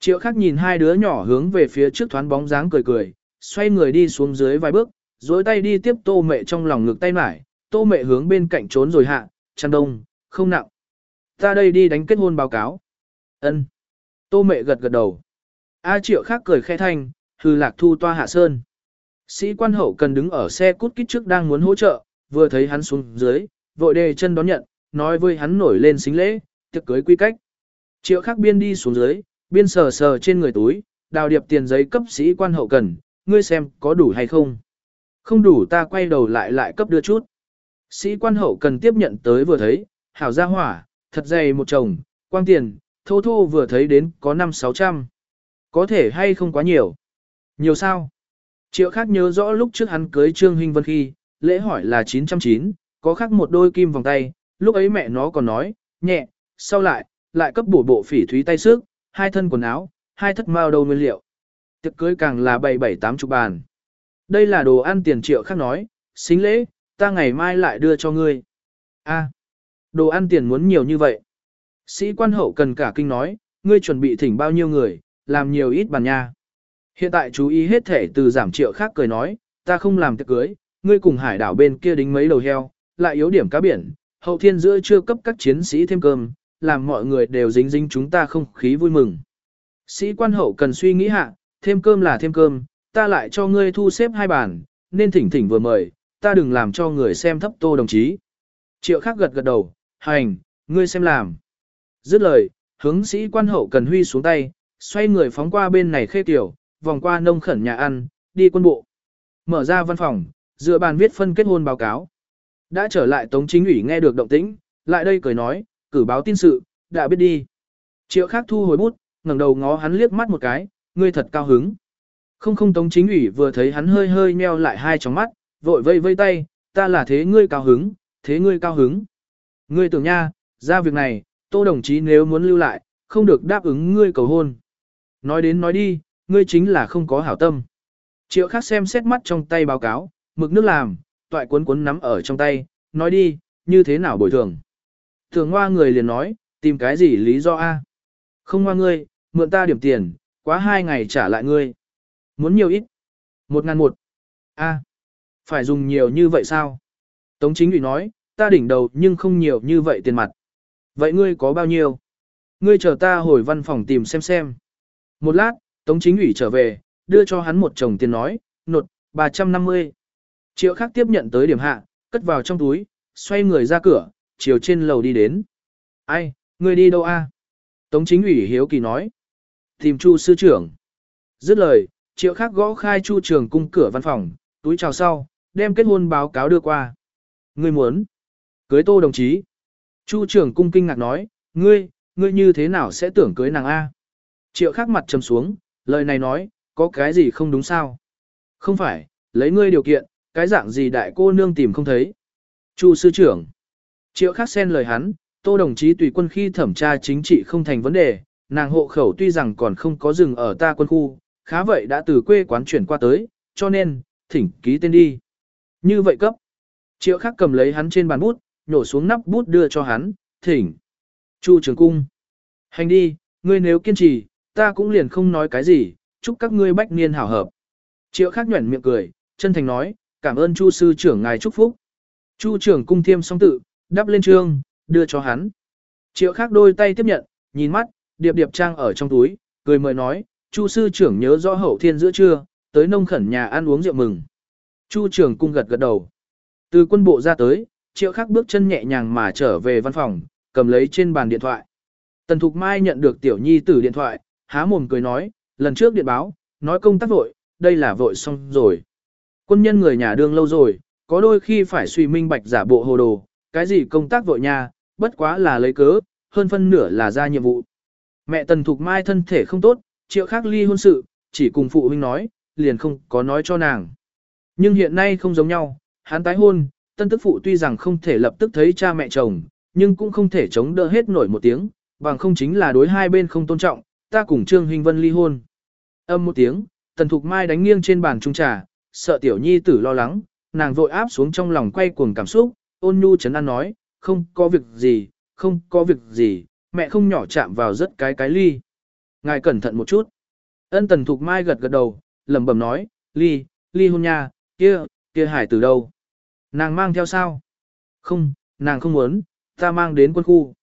[SPEAKER 1] Triệu khác nhìn hai đứa nhỏ hướng về phía trước thoáng bóng dáng cười cười, xoay người đi xuống dưới vài bước, dối tay đi tiếp tô mẹ trong lòng ngực tay mải, tô mẹ hướng bên cạnh trốn rồi hạ, chăn đông, không nặng. Ta đây đi đánh kết hôn báo cáo. ân Tô mẹ gật gật đầu. A triệu khác cười khẽ thanh, hư lạc thu toa hạ sơn. Sĩ quan hậu cần đứng ở xe cút kít trước đang muốn hỗ trợ, vừa thấy hắn xuống dưới, vội đề chân đón nhận, nói với hắn nổi lên xính lễ, tiệc cưới quy cách. Triệu khắc biên đi xuống dưới, biên sờ sờ trên người túi, đào điệp tiền giấy cấp sĩ quan hậu cần, ngươi xem có đủ hay không. Không đủ ta quay đầu lại lại cấp đưa chút. Sĩ quan hậu cần tiếp nhận tới vừa thấy, hảo gia hỏa, thật dày một chồng, quang tiền, thô thô vừa thấy đến có 5-600. Có thể hay không quá nhiều. Nhiều sao? Triệu khác nhớ rõ lúc trước hắn cưới Trương Hinh Vân khi, lễ hỏi là 909, có khác một đôi kim vòng tay, lúc ấy mẹ nó còn nói, nhẹ, sau lại, lại cấp bổ bộ phỉ thúy tay sức, hai thân quần áo, hai thất mao đầu nguyên liệu. Tiệc cưới càng là bảy bảy tám chục bàn. Đây là đồ ăn tiền triệu khác nói, xính lễ, ta ngày mai lại đưa cho ngươi. A, đồ ăn tiền muốn nhiều như vậy. Sĩ quan hậu cần cả kinh nói, ngươi chuẩn bị thỉnh bao nhiêu người, làm nhiều ít bàn nha. Hiện tại chú ý hết thể từ giảm triệu khác cười nói, ta không làm tiệc cưới, ngươi cùng hải đảo bên kia đính mấy đầu heo, lại yếu điểm cá biển, hậu thiên giữa chưa cấp các chiến sĩ thêm cơm, làm mọi người đều dính dính chúng ta không khí vui mừng. Sĩ quan hậu cần suy nghĩ hạ, thêm cơm là thêm cơm, ta lại cho ngươi thu xếp hai bàn, nên thỉnh thỉnh vừa mời, ta đừng làm cho người xem thấp tô đồng chí. Triệu khác gật gật đầu, hành, ngươi xem làm. Dứt lời, hướng sĩ quan hậu cần huy xuống tay, xoay người phóng qua bên này khê tiểu, vòng qua nông khẩn nhà ăn, đi quân bộ. Mở ra văn phòng, dựa bàn viết phân kết hôn báo cáo. Đã trở lại Tống Chính ủy nghe được động tĩnh, lại đây cười nói, cử báo tin sự, đã biết đi. Triệu khác thu hồi bút, ngẩng đầu ngó hắn liếc mắt một cái, ngươi thật cao hứng. Không không Tống Chính ủy vừa thấy hắn hơi hơi meo lại hai tròng mắt, vội vây vây tay, ta là thế ngươi cao hứng, thế ngươi cao hứng. Ngươi tưởng nha, ra việc này, tô đồng chí nếu muốn lưu lại, không được đáp ứng ngươi cầu hôn. Nói đến nói đi, ngươi chính là không có hảo tâm. Triệu khác xem xét mắt trong tay báo cáo, mực nước làm, toại cuốn cuốn nắm ở trong tay, nói đi, như thế nào bồi thường. Thường hoa người liền nói, tìm cái gì lý do a? Không hoa ngươi, mượn ta điểm tiền, quá hai ngày trả lại ngươi. Muốn nhiều ít? Một ngàn một. A. Phải dùng nhiều như vậy sao? Tống chính ủy nói, ta đỉnh đầu nhưng không nhiều như vậy tiền mặt. Vậy ngươi có bao nhiêu? Ngươi chờ ta hồi văn phòng tìm xem xem. Một lát, Tống chính ủy trở về, đưa cho hắn một chồng tiền nói, nột, 350. Triệu khác tiếp nhận tới điểm hạ, cất vào trong túi, xoay người ra cửa, chiều trên lầu đi đến. Ai, người đi đâu a? Tống chính ủy hiếu kỳ nói. Tìm chu sư trưởng. Dứt lời, triệu khác gõ khai chu trường cung cửa văn phòng, túi chào sau, đem kết hôn báo cáo đưa qua. Ngươi muốn cưới tô đồng chí. Chu trưởng cung kinh ngạc nói, ngươi, ngươi như thế nào sẽ tưởng cưới nàng A? Triệu khác mặt trầm xuống, lời này nói, có cái gì không đúng sao? Không phải, lấy ngươi điều kiện, cái dạng gì đại cô nương tìm không thấy. Chu sư trưởng. Triệu khắc xen lời hắn, tô đồng chí tùy quân khi thẩm tra chính trị không thành vấn đề, nàng hộ khẩu tuy rằng còn không có rừng ở ta quân khu, khá vậy đã từ quê quán chuyển qua tới, cho nên, thỉnh ký tên đi. Như vậy cấp. Triệu khắc cầm lấy hắn trên bàn bút, nhổ xuống nắp bút đưa cho hắn, thỉnh. Chu trường cung. Hành đi, ngươi nếu kiên trì, ta cũng liền không nói cái gì, chúc các ngươi bách niên hảo hợp. Triệu khác nhuẩn miệng cười, chân thành nói, cảm ơn Chu sư trưởng ngài chúc phúc. Chu trưởng cung thiêm song tự, đắp lên trương, đưa cho hắn. Triệu khác đôi tay tiếp nhận, nhìn mắt, điệp điệp trang ở trong túi, cười mời nói, Chu sư trưởng nhớ rõ hậu thiên giữa trưa, tới nông khẩn nhà ăn uống rượu mừng. Chu trưởng cung gật gật đầu. Từ quân bộ ra tới, triệu Khắc bước chân nhẹ nhàng mà trở về văn phòng, cầm lấy trên bàn điện thoại. Tần Thục Mai nhận được tiểu nhi tử điện thoại, há mồm cười nói, lần trước điện báo, nói công tác vội, đây là vội xong rồi. Quân nhân người nhà đương lâu rồi, có đôi khi phải suy minh bạch giả bộ hồ đồ, cái gì công tác vội nha. bất quá là lấy cớ, hơn phân nửa là ra nhiệm vụ. Mẹ Tần Thục Mai thân thể không tốt, triệu khác ly hôn sự, chỉ cùng phụ huynh nói, liền không có nói cho nàng. Nhưng hiện nay không giống nhau, hắn tái hôn, tân tức phụ tuy rằng không thể lập tức thấy cha mẹ chồng, nhưng cũng không thể chống đỡ hết nổi một tiếng, bằng không chính là đối hai bên không tôn trọng, ta cùng Trương Hình Vân ly hôn. Âm một tiếng, Tần Thục Mai đánh nghiêng trên bàn trung trà, sợ tiểu nhi tử lo lắng, nàng vội áp xuống trong lòng quay cuồng cảm xúc, ôn nhu chấn an nói, không có việc gì, không có việc gì, mẹ không nhỏ chạm vào rất cái cái ly. Ngài cẩn thận một chút. Ân Tần Thục Mai gật gật đầu, lẩm bẩm nói, ly, ly hôn nha, kia, kia hải từ đâu? Nàng mang theo sao? Không, nàng không muốn, ta mang đến quân khu.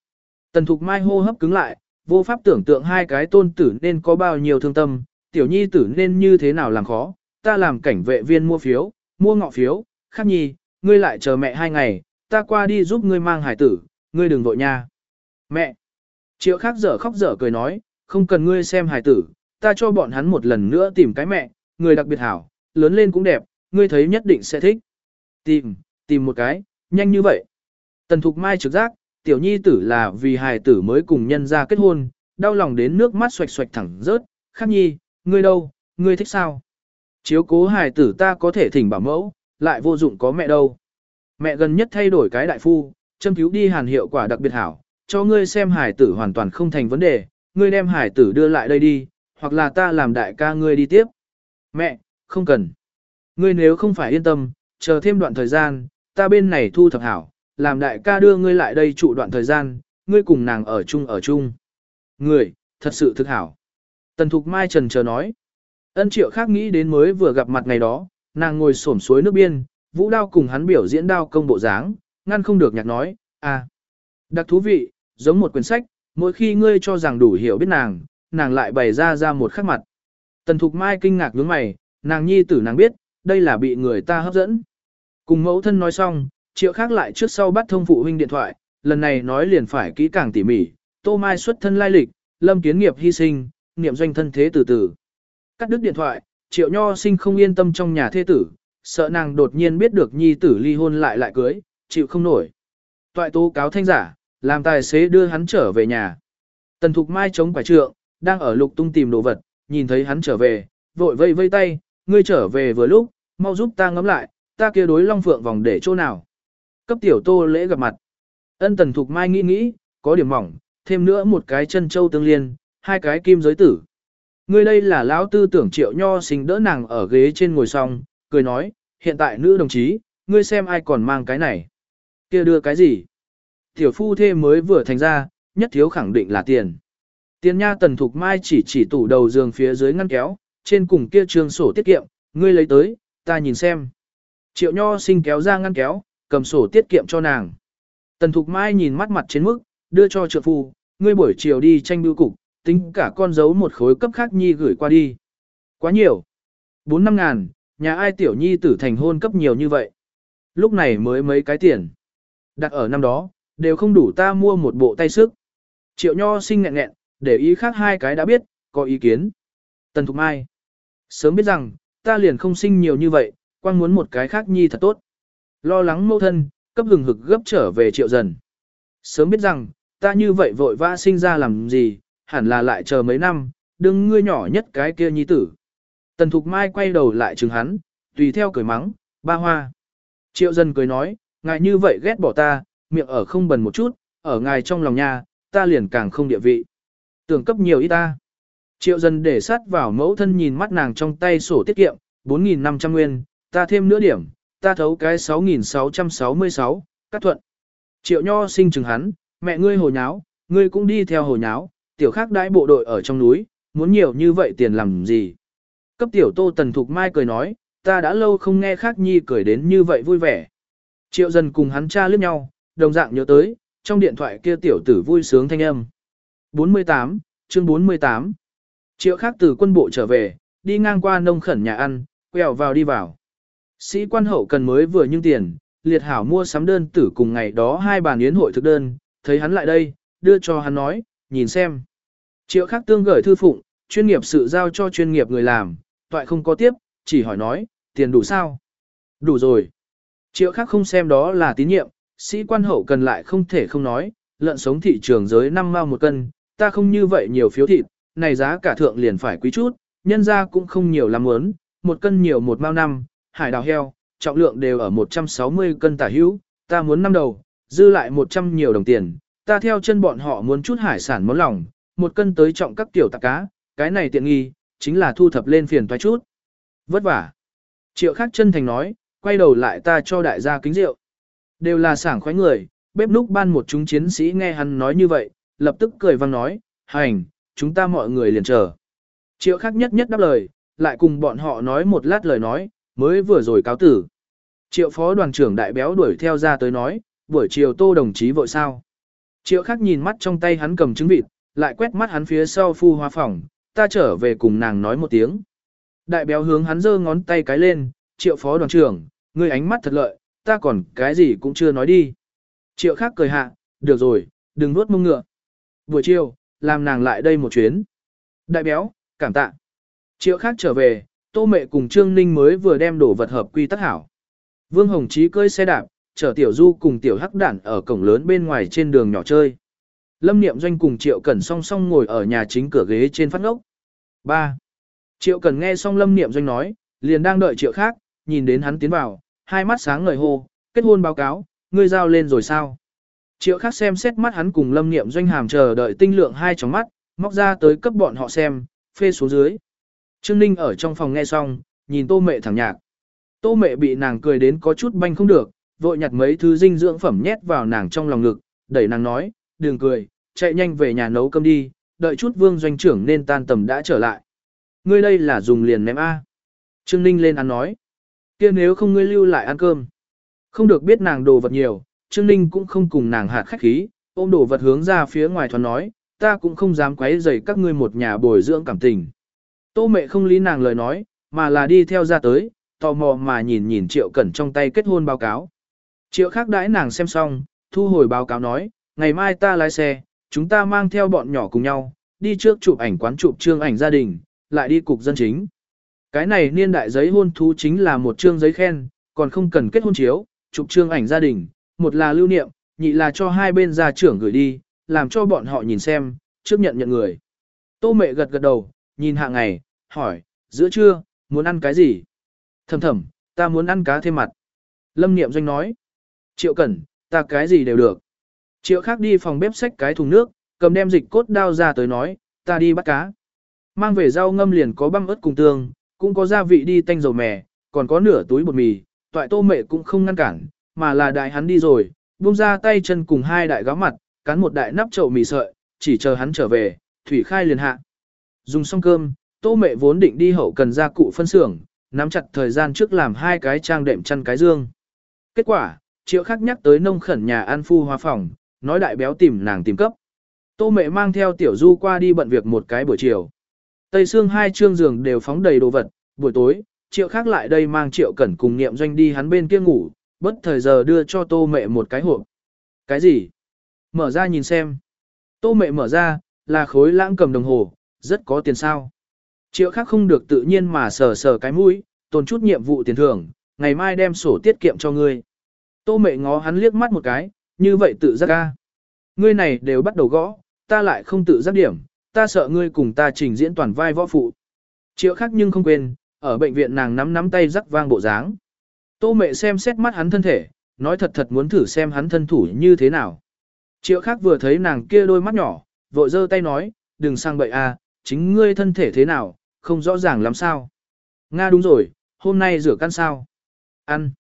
[SPEAKER 1] Tần Thục Mai hô hấp cứng lại, vô pháp tưởng tượng hai cái tôn tử nên có bao nhiêu thương tâm, tiểu nhi tử nên như thế nào làm khó, ta làm cảnh vệ viên mua phiếu, mua ngọ phiếu, khắc nhi, ngươi lại chờ mẹ hai ngày, ta qua đi giúp ngươi mang hải tử, ngươi đừng vội nha. Mẹ! Triệu khác dở khóc dở cười nói, không cần ngươi xem hải tử, ta cho bọn hắn một lần nữa tìm cái mẹ, người đặc biệt hảo, lớn lên cũng đẹp, ngươi thấy nhất định sẽ thích. Tìm, tìm một cái, nhanh như vậy. Tần Thục Mai trực giác, tiểu nhi tử là vì hài tử mới cùng nhân ra kết hôn, đau lòng đến nước mắt xoạch xoạch thẳng rớt, khắc nhi, ngươi đâu, ngươi thích sao? Chiếu cố hài tử ta có thể thỉnh bảo mẫu, lại vô dụng có mẹ đâu. Mẹ gần nhất thay đổi cái đại phu, châm cứu đi hàn hiệu quả đặc biệt hảo, cho ngươi xem hài tử hoàn toàn không thành vấn đề, ngươi đem hài tử đưa lại đây đi, hoặc là ta làm đại ca ngươi đi tiếp. Mẹ, không cần. Ngươi nếu không phải yên tâm, chờ thêm đoạn thời gian, ta bên này thu thập hảo, làm đại ca đưa ngươi lại đây trụ đoạn thời gian, ngươi cùng nàng ở chung ở chung. Người, thật sự thực hảo. Tần Thục Mai trần chờ nói. Ân triệu khác nghĩ đến mới vừa gặp mặt ngày đó, nàng ngồi xổm suối nước biên, vũ đao cùng hắn biểu diễn đao công bộ dáng, ngăn không được nhạc nói, à. Đặc thú vị, giống một quyển sách, mỗi khi ngươi cho rằng đủ hiểu biết nàng, nàng lại bày ra ra một khắc mặt. Tần Thục Mai kinh ngạc nhướng mày, nàng nhi tử nàng biết, đây là bị người ta hấp dẫn. Cùng mẫu thân nói xong, triệu khác lại trước sau bắt thông phụ huynh điện thoại, lần này nói liền phải kỹ càng tỉ mỉ, tô mai xuất thân lai lịch, lâm kiến nghiệp hy sinh, niệm doanh thân thế từ từ. Cắt đứt điện thoại, triệu nho sinh không yên tâm trong nhà thế tử, sợ nàng đột nhiên biết được nhi tử ly hôn lại lại cưới, chịu không nổi. Toại tố cáo thanh giả, làm tài xế đưa hắn trở về nhà. Tần Thục Mai chống quả trượng, đang ở lục tung tìm đồ vật, nhìn thấy hắn trở về, vội vây vây tay, ngươi trở về vừa lúc, mau giúp ta ngắm lại, ta kia đối long phượng vòng để chỗ nào. Cấp tiểu tô lễ gặp mặt. Ân tần thục mai nghĩ nghĩ, có điểm mỏng, thêm nữa một cái chân châu tương liên, hai cái kim giới tử. Ngươi đây là lão tư tưởng triệu nho sinh đỡ nàng ở ghế trên ngồi xong, cười nói, hiện tại nữ đồng chí, ngươi xem ai còn mang cái này. kia đưa cái gì? Tiểu phu thê mới vừa thành ra, nhất thiếu khẳng định là tiền. Tiền nha tần thục mai chỉ chỉ tủ đầu giường phía dưới ngăn kéo, trên cùng kia trường sổ tiết kiệm, ngươi lấy tới, ta nhìn xem. Triệu nho sinh kéo ra ngăn kéo, cầm sổ tiết kiệm cho nàng. Tần thục mai nhìn mắt mặt trên mức, đưa cho trợ phu, ngươi buổi chiều đi tranh bưu cục, tính cả con dấu một khối cấp khác nhi gửi qua đi. Quá nhiều. Bốn năm ngàn, nhà ai tiểu nhi tử thành hôn cấp nhiều như vậy. Lúc này mới mấy cái tiền. Đặt ở năm đó, đều không đủ ta mua một bộ tay sức. Triệu nho sinh nghẹn nghẹn, để ý khác hai cái đã biết, có ý kiến. Tần Thục Mai. Sớm biết rằng, ta liền không sinh nhiều như vậy, quang muốn một cái khác nhi thật tốt. Lo lắng mâu thân, cấp hừng hực gấp trở về triệu dần. Sớm biết rằng, ta như vậy vội vã sinh ra làm gì, hẳn là lại chờ mấy năm, đừng ngươi nhỏ nhất cái kia nhi tử. Tần Thục Mai quay đầu lại chừng hắn, tùy theo cười mắng, ba hoa. Triệu dân cười nói, ngài như vậy ghét bỏ ta, miệng ở không bần một chút, ở ngài trong lòng nhà, ta liền càng không địa vị. Tưởng cấp nhiều ít ta. Triệu dân để sát vào mẫu thân nhìn mắt nàng trong tay sổ tiết kiệm, 4.500 nguyên, ta thêm nửa điểm, ta thấu cái 6666, cắt thuận. Triệu nho sinh chừng hắn, mẹ ngươi hồ nháo, ngươi cũng đi theo hồ nháo, tiểu khác đãi bộ đội ở trong núi, muốn nhiều như vậy tiền làm gì. Cấp tiểu tô tần thục mai cười nói, ta đã lâu không nghe khác nhi cười đến như vậy vui vẻ. Triệu dần cùng hắn cha liếc nhau, đồng dạng nhớ tới, trong điện thoại kia tiểu tử vui sướng thanh âm. 48, chương 48. Triệu khác từ quân bộ trở về, đi ngang qua nông khẩn nhà ăn, quẹo vào đi vào. Sĩ quan hậu cần mới vừa nhưng tiền, liệt hảo mua sắm đơn tử cùng ngày đó hai bàn yến hội thực đơn, thấy hắn lại đây, đưa cho hắn nói, nhìn xem. Triệu khắc tương gửi thư phụng, chuyên nghiệp sự giao cho chuyên nghiệp người làm, toại không có tiếp, chỉ hỏi nói, tiền đủ sao? Đủ rồi. Triệu khắc không xem đó là tín nhiệm, sĩ quan hậu cần lại không thể không nói, lợn sống thị trường giới 5 mao một cân, ta không như vậy nhiều phiếu thịt, này giá cả thượng liền phải quý chút, nhân ra cũng không nhiều lắm muốn, một cân nhiều một mao năm, hải đào heo, trọng lượng đều ở 160 cân tả hữu, ta muốn năm đầu, dư lại 100 nhiều đồng tiền, ta theo chân bọn họ muốn chút hải sản món lòng, một cân tới trọng các tiểu tạp cá, cái này tiện nghi, chính là thu thập lên phiền toái chút. Vất vả. Triệu khắc chân thành nói, quay đầu lại ta cho đại gia kính rượu. Đều là sảng khoái người, bếp núc ban một chúng chiến sĩ nghe hắn nói như vậy, lập tức cười vang nói, hành, chúng ta mọi người liền chờ. Triệu khắc nhất nhất đáp lời, lại cùng bọn họ nói một lát lời nói, mới vừa rồi cáo tử. Triệu phó đoàn trưởng đại béo đuổi theo ra tới nói, buổi chiều tô đồng chí vội sao. Triệu khắc nhìn mắt trong tay hắn cầm trứng vịt, lại quét mắt hắn phía sau phu hoa phòng, ta trở về cùng nàng nói một tiếng. Đại béo hướng hắn giơ ngón tay cái lên, triệu phó đoàn trưởng, ngươi ánh mắt thật lợi, ta còn cái gì cũng chưa nói đi. Triệu khắc cười hạ, được rồi, đừng nuốt mông ngựa. Buổi chiều, làm nàng lại đây một chuyến. Đại béo, cảm tạ. Triệu khắc trở về, tô mẹ cùng Trương Ninh mới vừa đem đổ vật hợp quy tắc hảo. Vương Hồng Chí cưỡi xe đạp, chở Tiểu Du cùng Tiểu Hắc Đản ở cổng lớn bên ngoài trên đường nhỏ chơi. Lâm Niệm Doanh cùng Triệu Cẩn song song ngồi ở nhà chính cửa ghế trên phát ngốc. 3. Triệu Cẩn nghe xong Lâm Niệm Doanh nói, liền đang đợi Triệu khác, nhìn đến hắn tiến vào, hai mắt sáng ngời hô, kết hôn báo cáo, ngươi giao lên rồi sao? Triệu khác xem xét mắt hắn cùng Lâm Niệm Doanh hàm chờ đợi tinh lượng hai tròng mắt, móc ra tới cấp bọn họ xem, phê xuống dưới. Trương Ninh ở trong phòng nghe xong, nhìn tô mẹ thẳng nhạc. Tô mẹ bị nàng cười đến có chút banh không được, vội nhặt mấy thứ dinh dưỡng phẩm nhét vào nàng trong lòng ngực, đẩy nàng nói, đừng cười, chạy nhanh về nhà nấu cơm đi, đợi chút vương doanh trưởng nên tan tầm đã trở lại. Ngươi đây là dùng liền ném A. Trương Ninh lên ăn nói. kia nếu không ngươi lưu lại ăn cơm. Không được biết nàng đồ vật nhiều, Trương Ninh cũng không cùng nàng hạt khách khí, ôm đồ vật hướng ra phía ngoài thoáng nói, ta cũng không dám quấy rầy các ngươi một nhà bồi dưỡng cảm tình. Tô mẹ không lý nàng lời nói, mà là đi theo ra tới, tò mò mà nhìn nhìn Triệu Cẩn trong tay kết hôn báo cáo. Triệu khác đãi nàng xem xong, thu hồi báo cáo nói, ngày mai ta lái xe, chúng ta mang theo bọn nhỏ cùng nhau, đi trước chụp ảnh quán chụp trương ảnh gia đình, lại đi cục dân chính. Cái này niên đại giấy hôn thú chính là một trương giấy khen, còn không cần kết hôn chiếu, chụp trương ảnh gia đình, một là lưu niệm, nhị là cho hai bên gia trưởng gửi đi, làm cho bọn họ nhìn xem, trước nhận nhận người. Tô mẹ gật gật đầu, nhìn hạ ngày, hỏi, giữa trưa, muốn ăn cái gì? Thầm thầm, ta muốn ăn cá thêm mặt. Lâm Niệm Doanh nói, Triệu Cẩn, ta cái gì đều được. Triệu khác đi phòng bếp xách cái thùng nước, cầm đem dịch cốt đao ra tới nói, ta đi bắt cá. mang về rau ngâm liền có băm ớt cùng tương, cũng có gia vị đi tanh dầu mè, còn có nửa túi bột mì, toại tô mẹ cũng không ngăn cản, mà là đại hắn đi rồi, buông ra tay chân cùng hai đại gáo mặt, cắn một đại nắp chậu mì sợi, chỉ chờ hắn trở về, thủy khai liền hạ. Dùng xong cơm, tô mẹ vốn định đi hậu cần ra cụ phân xưởng, nắm chặt thời gian trước làm hai cái trang đệm chăn cái dương. Kết quả, triệu khắc nhắc tới nông khẩn nhà an phu hoa phòng, nói đại béo tìm nàng tìm cấp. Tô mẹ mang theo tiểu du qua đi bận việc một cái buổi chiều. Tây xương hai trương giường đều phóng đầy đồ vật, buổi tối, triệu khác lại đây mang triệu cẩn cùng niệm doanh đi hắn bên kia ngủ, bất thời giờ đưa cho tô mẹ một cái hộp. Cái gì? Mở ra nhìn xem. Tô mẹ mở ra, là khối lãng cầm đồng hồ, rất có tiền sao. Triệu khác không được tự nhiên mà sờ sờ cái mũi, tồn chút nhiệm vụ tiền thưởng, ngày mai đem sổ tiết kiệm cho ngươi. Tô mẹ ngó hắn liếc mắt một cái, như vậy tự giác ca. Ngươi này đều bắt đầu gõ, ta lại không tự giác điểm, ta sợ ngươi cùng ta trình diễn toàn vai võ phụ. Triệu khác nhưng không quên, ở bệnh viện nàng nắm nắm tay rắc vang bộ dáng. Tô mẹ xem xét mắt hắn thân thể, nói thật thật muốn thử xem hắn thân thủ như thế nào. Triệu khác vừa thấy nàng kia đôi mắt nhỏ, vội giơ tay nói, đừng sang bậy à, chính ngươi thân thể thế nào, không rõ ràng làm sao. Nga đúng rồi, hôm nay rửa căn sao. Ăn.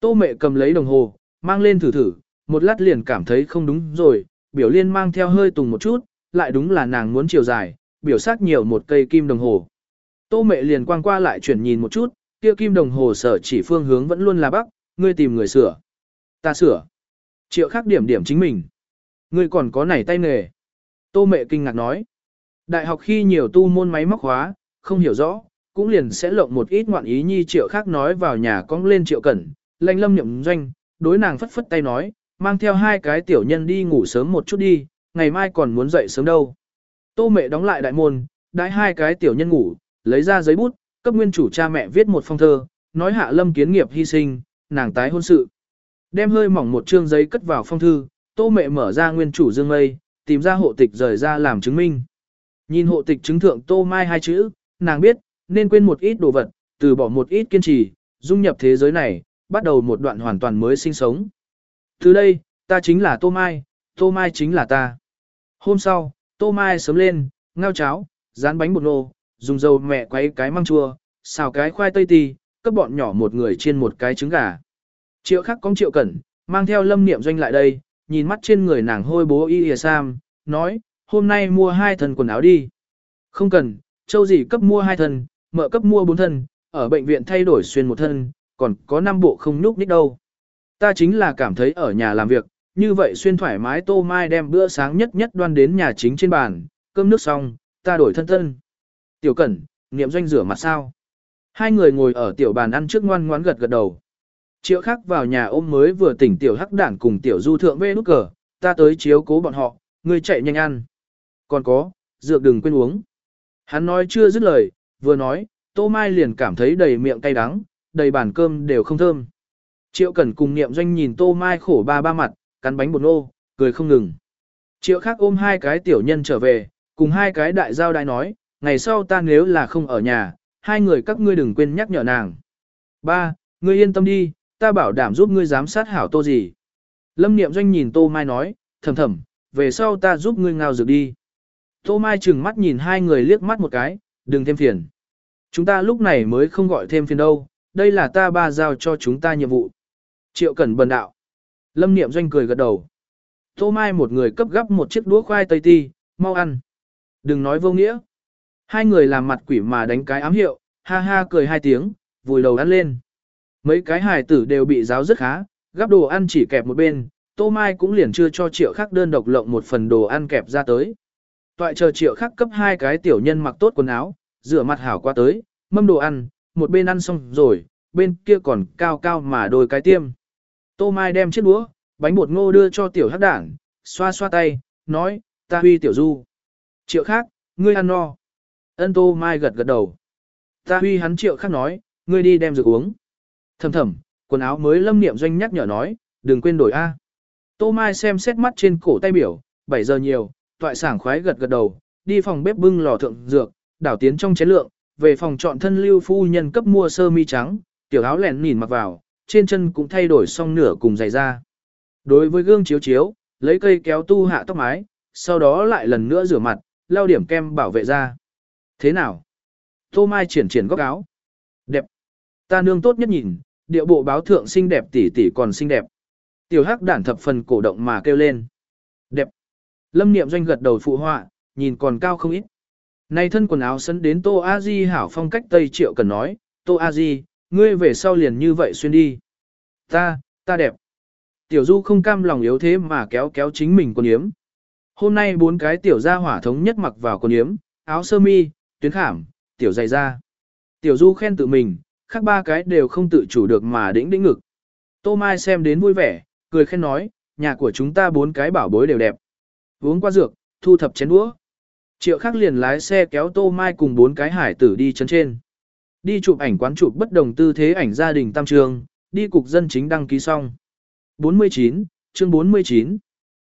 [SPEAKER 1] Tô mẹ cầm lấy đồng hồ, mang lên thử thử, một lát liền cảm thấy không đúng rồi, biểu liên mang theo hơi tùng một chút, lại đúng là nàng muốn chiều dài, biểu sắc nhiều một cây kim đồng hồ. Tô mẹ liền quang qua lại chuyển nhìn một chút, kia kim đồng hồ sở chỉ phương hướng vẫn luôn là bắc, ngươi tìm người sửa. Ta sửa. Triệu khác điểm điểm chính mình. Ngươi còn có nảy tay nghề. Tô mẹ kinh ngạc nói. Đại học khi nhiều tu môn máy móc hóa, không hiểu rõ, cũng liền sẽ lộng một ít ngoạn ý nhi triệu khác nói vào nhà cong lên triệu cẩn, lanh lâm nhậm doanh, đối nàng phất phất tay nói, mang theo hai cái tiểu nhân đi ngủ sớm một chút đi, ngày mai còn muốn dậy sớm đâu. Tô mẹ đóng lại đại môn, đãi hai cái tiểu nhân ngủ, lấy ra giấy bút, cấp nguyên chủ cha mẹ viết một phong thơ, nói hạ lâm kiến nghiệp hy sinh, nàng tái hôn sự. Đem hơi mỏng một chương giấy cất vào phong thư, tô mẹ mở ra nguyên chủ dương mây, tìm ra hộ tịch rời ra làm chứng minh. Nhìn hộ tịch chứng thượng tô mai hai chữ, nàng biết, nên quên một ít đồ vật, từ bỏ một ít kiên trì, dung nhập thế giới này, bắt đầu một đoạn hoàn toàn mới sinh sống. Từ đây, ta chính là Tô Mai, Tô Mai chính là ta. Hôm sau, Tô Mai sớm lên, ngao cháo, rán bánh bột nô, dùng dầu mẹ quấy cái măng chua, xào cái khoai tây tì, cấp bọn nhỏ một người chiên một cái trứng gà. Triệu khắc cong triệu cẩn, mang theo lâm niệm doanh lại đây, nhìn mắt trên người nàng hôi bố y hìa sam, nói, hôm nay mua hai thân quần áo đi. Không cần, châu gì cấp mua hai thân, mợ cấp mua bốn thân, ở bệnh viện thay đổi xuyên một thân, còn có năm bộ không nhúc nít đâu. Ta chính là cảm thấy ở nhà làm việc, như vậy xuyên thoải mái tô mai đem bữa sáng nhất nhất đoan đến nhà chính trên bàn, cơm nước xong, ta đổi thân thân. Tiểu Cẩn, niệm doanh rửa mặt sao? Hai người ngồi ở tiểu bàn ăn trước ngoan ngoãn gật gật đầu. Triệu khắc vào nhà ôm mới vừa tỉnh tiểu hắc đản cùng tiểu du thượng bê nút cờ, ta tới chiếu cố bọn họ, ngươi chạy nhanh ăn. Còn có, dược đừng quên uống. Hắn nói chưa dứt lời, vừa nói, tô mai liền cảm thấy đầy miệng cay đắng, đầy bàn cơm đều không thơm. Triệu Cẩn cùng niệm doanh nhìn tô mai khổ ba ba mặt, cắn bánh bột nô, cười không ngừng. Triệu khác ôm hai cái tiểu nhân trở về, cùng hai cái đại giao đại nói, ngày sau ta nếu là không ở nhà, hai người các ngươi đừng quên nhắc nhở nàng. Ba, ngươi yên tâm đi, ta bảo đảm giúp ngươi giám sát hảo tô gì. Lâm Niệm Doanh nhìn Tô Mai nói, thầm thầm, về sau ta giúp ngươi ngao dược đi. Tô Mai chừng mắt nhìn hai người liếc mắt một cái, đừng thêm phiền. Chúng ta lúc này mới không gọi thêm phiền đâu, đây là ta ba giao cho chúng ta nhiệm vụ. Triệu Cẩn bần đạo. Lâm Niệm Doanh cười gật đầu. Tô Mai một người cấp gấp một chiếc đũa khoai tây ti, mau ăn. Đừng nói vô nghĩa. Hai người làm mặt quỷ mà đánh cái ám hiệu, ha ha cười hai tiếng, vùi đầu ăn lên. Mấy cái hài tử đều bị giáo rất khá, gắp đồ ăn chỉ kẹp một bên, Tô Mai cũng liền chưa cho triệu khắc đơn độc lộng một phần đồ ăn kẹp ra tới. Toại chờ triệu khắc cấp hai cái tiểu nhân mặc tốt quần áo, rửa mặt hảo qua tới, mâm đồ ăn, một bên ăn xong rồi, bên kia còn cao cao mà đôi cái tiêm. Tô Mai đem chiếc đũa, bánh bột ngô đưa cho tiểu hắc đảng, xoa xoa tay, nói, ta huy tiểu du. Triệu khác, ngươi ăn no. Ân Tô Mai gật gật đầu. Ta huy hắn triệu khác nói, ngươi đi đem rượu uống. Thầm thầm, quần áo mới lâm niệm doanh nhắc nhở nói, đừng quên đổi A. Tô Mai xem xét mắt trên cổ tay biểu, 7 giờ nhiều, toại sảng khoái gật gật đầu, đi phòng bếp bưng lò thượng dược, đảo tiến trong chén lượng, về phòng chọn thân lưu phu nhân cấp mua sơ mi trắng, tiểu áo lẻn nhìn mặc vào, trên chân cũng thay đổi xong nửa cùng giày ra. Đối với gương chiếu chiếu, lấy cây kéo tu hạ tóc mái, sau đó lại lần nữa rửa mặt, lau điểm kem bảo vệ da. Thế nào? Tô Mai triển triển góc áo. Đẹp. Ta nương tốt nhất nhìn, điệu bộ báo thượng xinh đẹp tỷ tỷ còn xinh đẹp. Tiểu hắc đản thập phần cổ động mà kêu lên. Đẹp. Lâm niệm doanh gật đầu phụ họa, nhìn còn cao không ít. Nay thân quần áo sấn đến Tô A Di hảo phong cách Tây Triệu cần nói, Tô A Di, ngươi về sau liền như vậy xuyên đi. Ta, ta đẹp. Tiểu Du không cam lòng yếu thế mà kéo kéo chính mình quần yếm. Hôm nay bốn cái tiểu gia hỏa thống nhất mặc vào quần yếm, áo sơ mi, tuyến khảm, tiểu dày da. Tiểu Du khen tự mình, khác ba cái đều không tự chủ được mà đĩnh đĩnh ngực. Tô Mai xem đến vui vẻ, cười khen nói, nhà của chúng ta bốn cái bảo bối đều đẹp. Uống qua dược, thu thập chén đũa. Triệu khắc liền lái xe kéo Tô Mai cùng bốn cái hải tử đi chân trên. Đi chụp ảnh quán chụp bất đồng tư thế ảnh gia đình tam trường, đi cục dân chính đăng ký xong. 49, chương 49.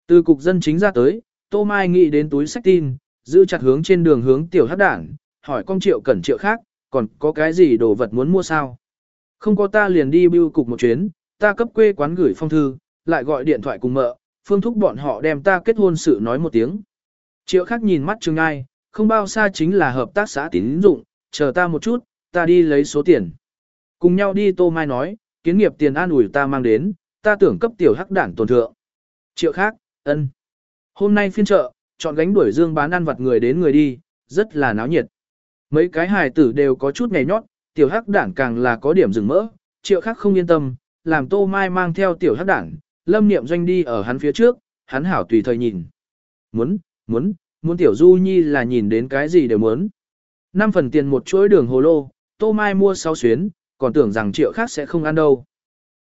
[SPEAKER 1] Từ cục dân chính ra tới, Tô Mai nghĩ đến túi sách tin, giữ chặt hướng trên đường hướng tiểu hắc đảng, hỏi con triệu cẩn triệu khác, còn có cái gì đồ vật muốn mua sao? Không có ta liền đi bưu cục một chuyến, ta cấp quê quán gửi phong thư, lại gọi điện thoại cùng mợ, phương thúc bọn họ đem ta kết hôn sự nói một tiếng. Triệu Khắc nhìn mắt Trương Ai, không bao xa chính là hợp tác xã tín dụng, chờ ta một chút, ta đi lấy số tiền. Cùng nhau đi Tô Mai nói, kiến nghiệp tiền an ủi ta mang đến, ta tưởng cấp tiểu hắc đản tổn thượng. Triệu khác, ân. Hôm nay phiên chợ, chọn gánh đuổi dương bán ăn vặt người đến người đi, rất là náo nhiệt. Mấy cái hài tử đều có chút nhảy nhót, tiểu hắc đản càng là có điểm dừng mỡ, triệu khác không yên tâm, làm tô mai mang theo tiểu hắc đản, lâm niệm doanh đi ở hắn phía trước, hắn hảo tùy thời nhìn. Muốn, muốn, muốn tiểu du nhi là nhìn đến cái gì đều muốn. Năm phần tiền một chuỗi đường hồ lô, tô mai mua sáu xuyến, còn tưởng rằng triệu khác sẽ không ăn đâu.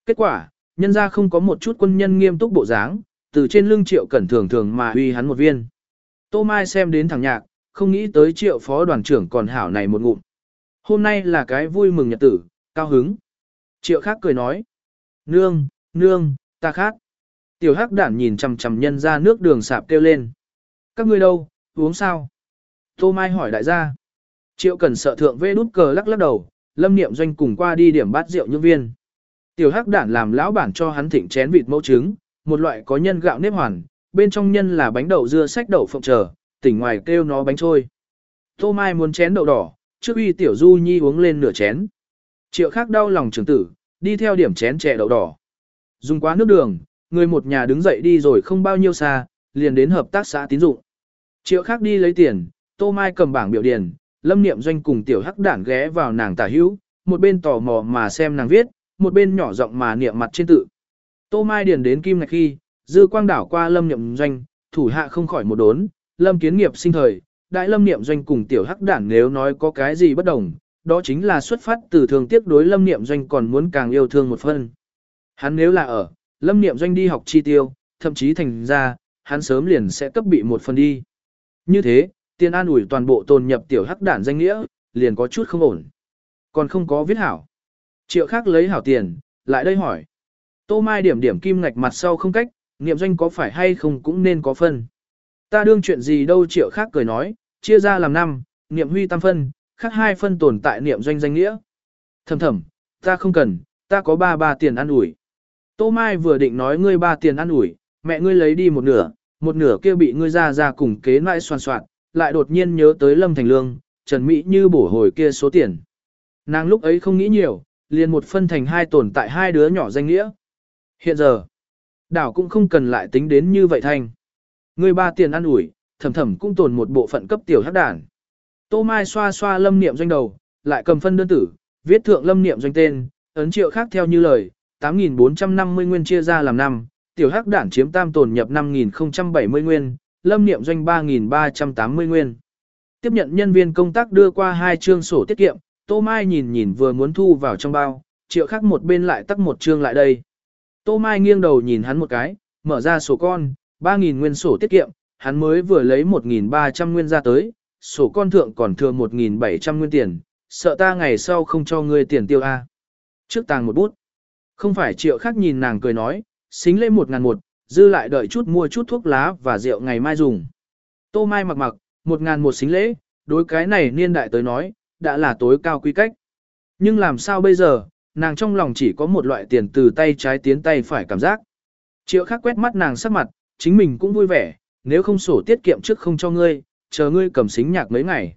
[SPEAKER 1] Kết quả, nhân ra không có một chút quân nhân nghiêm túc bộ dáng, từ trên lưng triệu cẩn thường thường mà uy hắn một viên. Tô Mai xem đến thằng nhạc, không nghĩ tới triệu phó đoàn trưởng còn hảo này một ngụm. Hôm nay là cái vui mừng nhật tử, cao hứng. Triệu khác cười nói. Nương, nương, ta khác. Tiểu hắc đản nhìn chằm chằm nhân ra nước đường sạp kêu lên. Các ngươi đâu, uống sao? Tô Mai hỏi đại gia. Triệu cần sợ thượng vê đút cờ lắc lắc đầu, lâm niệm doanh cùng qua đi điểm bát rượu nhân viên. Tiểu hắc đản làm lão bản cho hắn thịnh chén vịt mẫu trứng, một loại có nhân gạo nếp hoàn, bên trong nhân là bánh đậu dưa sách đậu phộng trở, tỉnh ngoài kêu nó bánh trôi. Tô Mai muốn chén đậu đỏ, trước uy tiểu du nhi uống lên nửa chén. Triệu khác đau lòng trưởng tử, đi theo điểm chén chè đậu đỏ. Dùng quá nước đường, người một nhà đứng dậy đi rồi không bao nhiêu xa, liền đến hợp tác xã tín dụng. Triệu khác đi lấy tiền, Tô Mai cầm bảng biểu điền, lâm niệm doanh cùng tiểu hắc đản ghé vào nàng tả hữu, một bên tò mò mà xem nàng viết, một bên nhỏ giọng mà niệm mặt trên tự. Tô Mai điền đến kim ngạch khi, dư quang đảo qua lâm niệm doanh, thủ hạ không khỏi một đốn, lâm kiến nghiệp sinh thời, đại lâm niệm doanh cùng tiểu hắc đản nếu nói có cái gì bất đồng, đó chính là xuất phát từ thường tiếc đối lâm niệm doanh còn muốn càng yêu thương một phân. Hắn nếu là ở, lâm niệm doanh đi học chi tiêu, thậm chí thành ra, hắn sớm liền sẽ cấp bị một phần đi. Như thế, tiền an ủi toàn bộ tồn nhập tiểu hắc đản danh nghĩa, liền có chút không ổn. Còn không có viết hảo. Triệu khác lấy hảo tiền, lại đây hỏi. Tô Mai điểm điểm kim ngạch mặt sau không cách, niệm doanh có phải hay không cũng nên có phân. Ta đương chuyện gì đâu triệu khác cười nói, chia ra làm năm, niệm huy tam phân, khác hai phân tồn tại niệm doanh danh nghĩa. Thầm thầm, ta không cần, ta có ba ba tiền ăn ủi. Tô Mai vừa định nói ngươi ba tiền ăn ủi, mẹ ngươi lấy đi một nửa, một nửa kia bị ngươi ra ra cùng kế nãi soàn soạn, lại đột nhiên nhớ tới Lâm Thành Lương, Trần Mỹ như bổ hồi kia số tiền. Nàng lúc ấy không nghĩ nhiều, liền một phân thành hai tồn tại hai đứa nhỏ danh nghĩa. Hiện giờ, đảo cũng không cần lại tính đến như vậy thành, ngươi ba tiền ăn ủi, thầm thầm cũng tồn một bộ phận cấp tiểu hắc đản. Tô Mai xoa xoa lâm niệm doanh đầu, lại cầm phân đơn tử, viết thượng lâm niệm doanh tên, ấn triệu khác theo như lời, 8.450 nguyên chia ra làm năm, tiểu hắc đản chiếm tam tồn nhập 5.070 nguyên, lâm niệm doanh 3.380 nguyên. Tiếp nhận nhân viên công tác đưa qua hai chương sổ tiết kiệm, Tô Mai nhìn nhìn vừa muốn thu vào trong bao, triệu khắc một bên lại tắt một chương lại đây. Tô Mai nghiêng đầu nhìn hắn một cái, mở ra sổ con, 3.000 nguyên sổ tiết kiệm, hắn mới vừa lấy 1.300 nguyên ra tới, sổ con thượng còn thừa 1.700 nguyên tiền, sợ ta ngày sau không cho ngươi tiền tiêu a. Trước tàng một bút. Không phải triệu khác nhìn nàng cười nói, xính lên một ngàn một, dư lại đợi chút mua chút thuốc lá và rượu ngày mai dùng. Tô Mai mặc mặc, một ngàn một xính lễ, đối cái này niên đại tới nói, đã là tối cao quý cách. Nhưng làm sao bây giờ, nàng trong lòng chỉ có một loại tiền từ tay trái tiến tay phải cảm giác. Triệu khác quét mắt nàng sắc mặt, chính mình cũng vui vẻ, nếu không sổ tiết kiệm trước không cho ngươi, chờ ngươi cầm xính nhạc mấy ngày.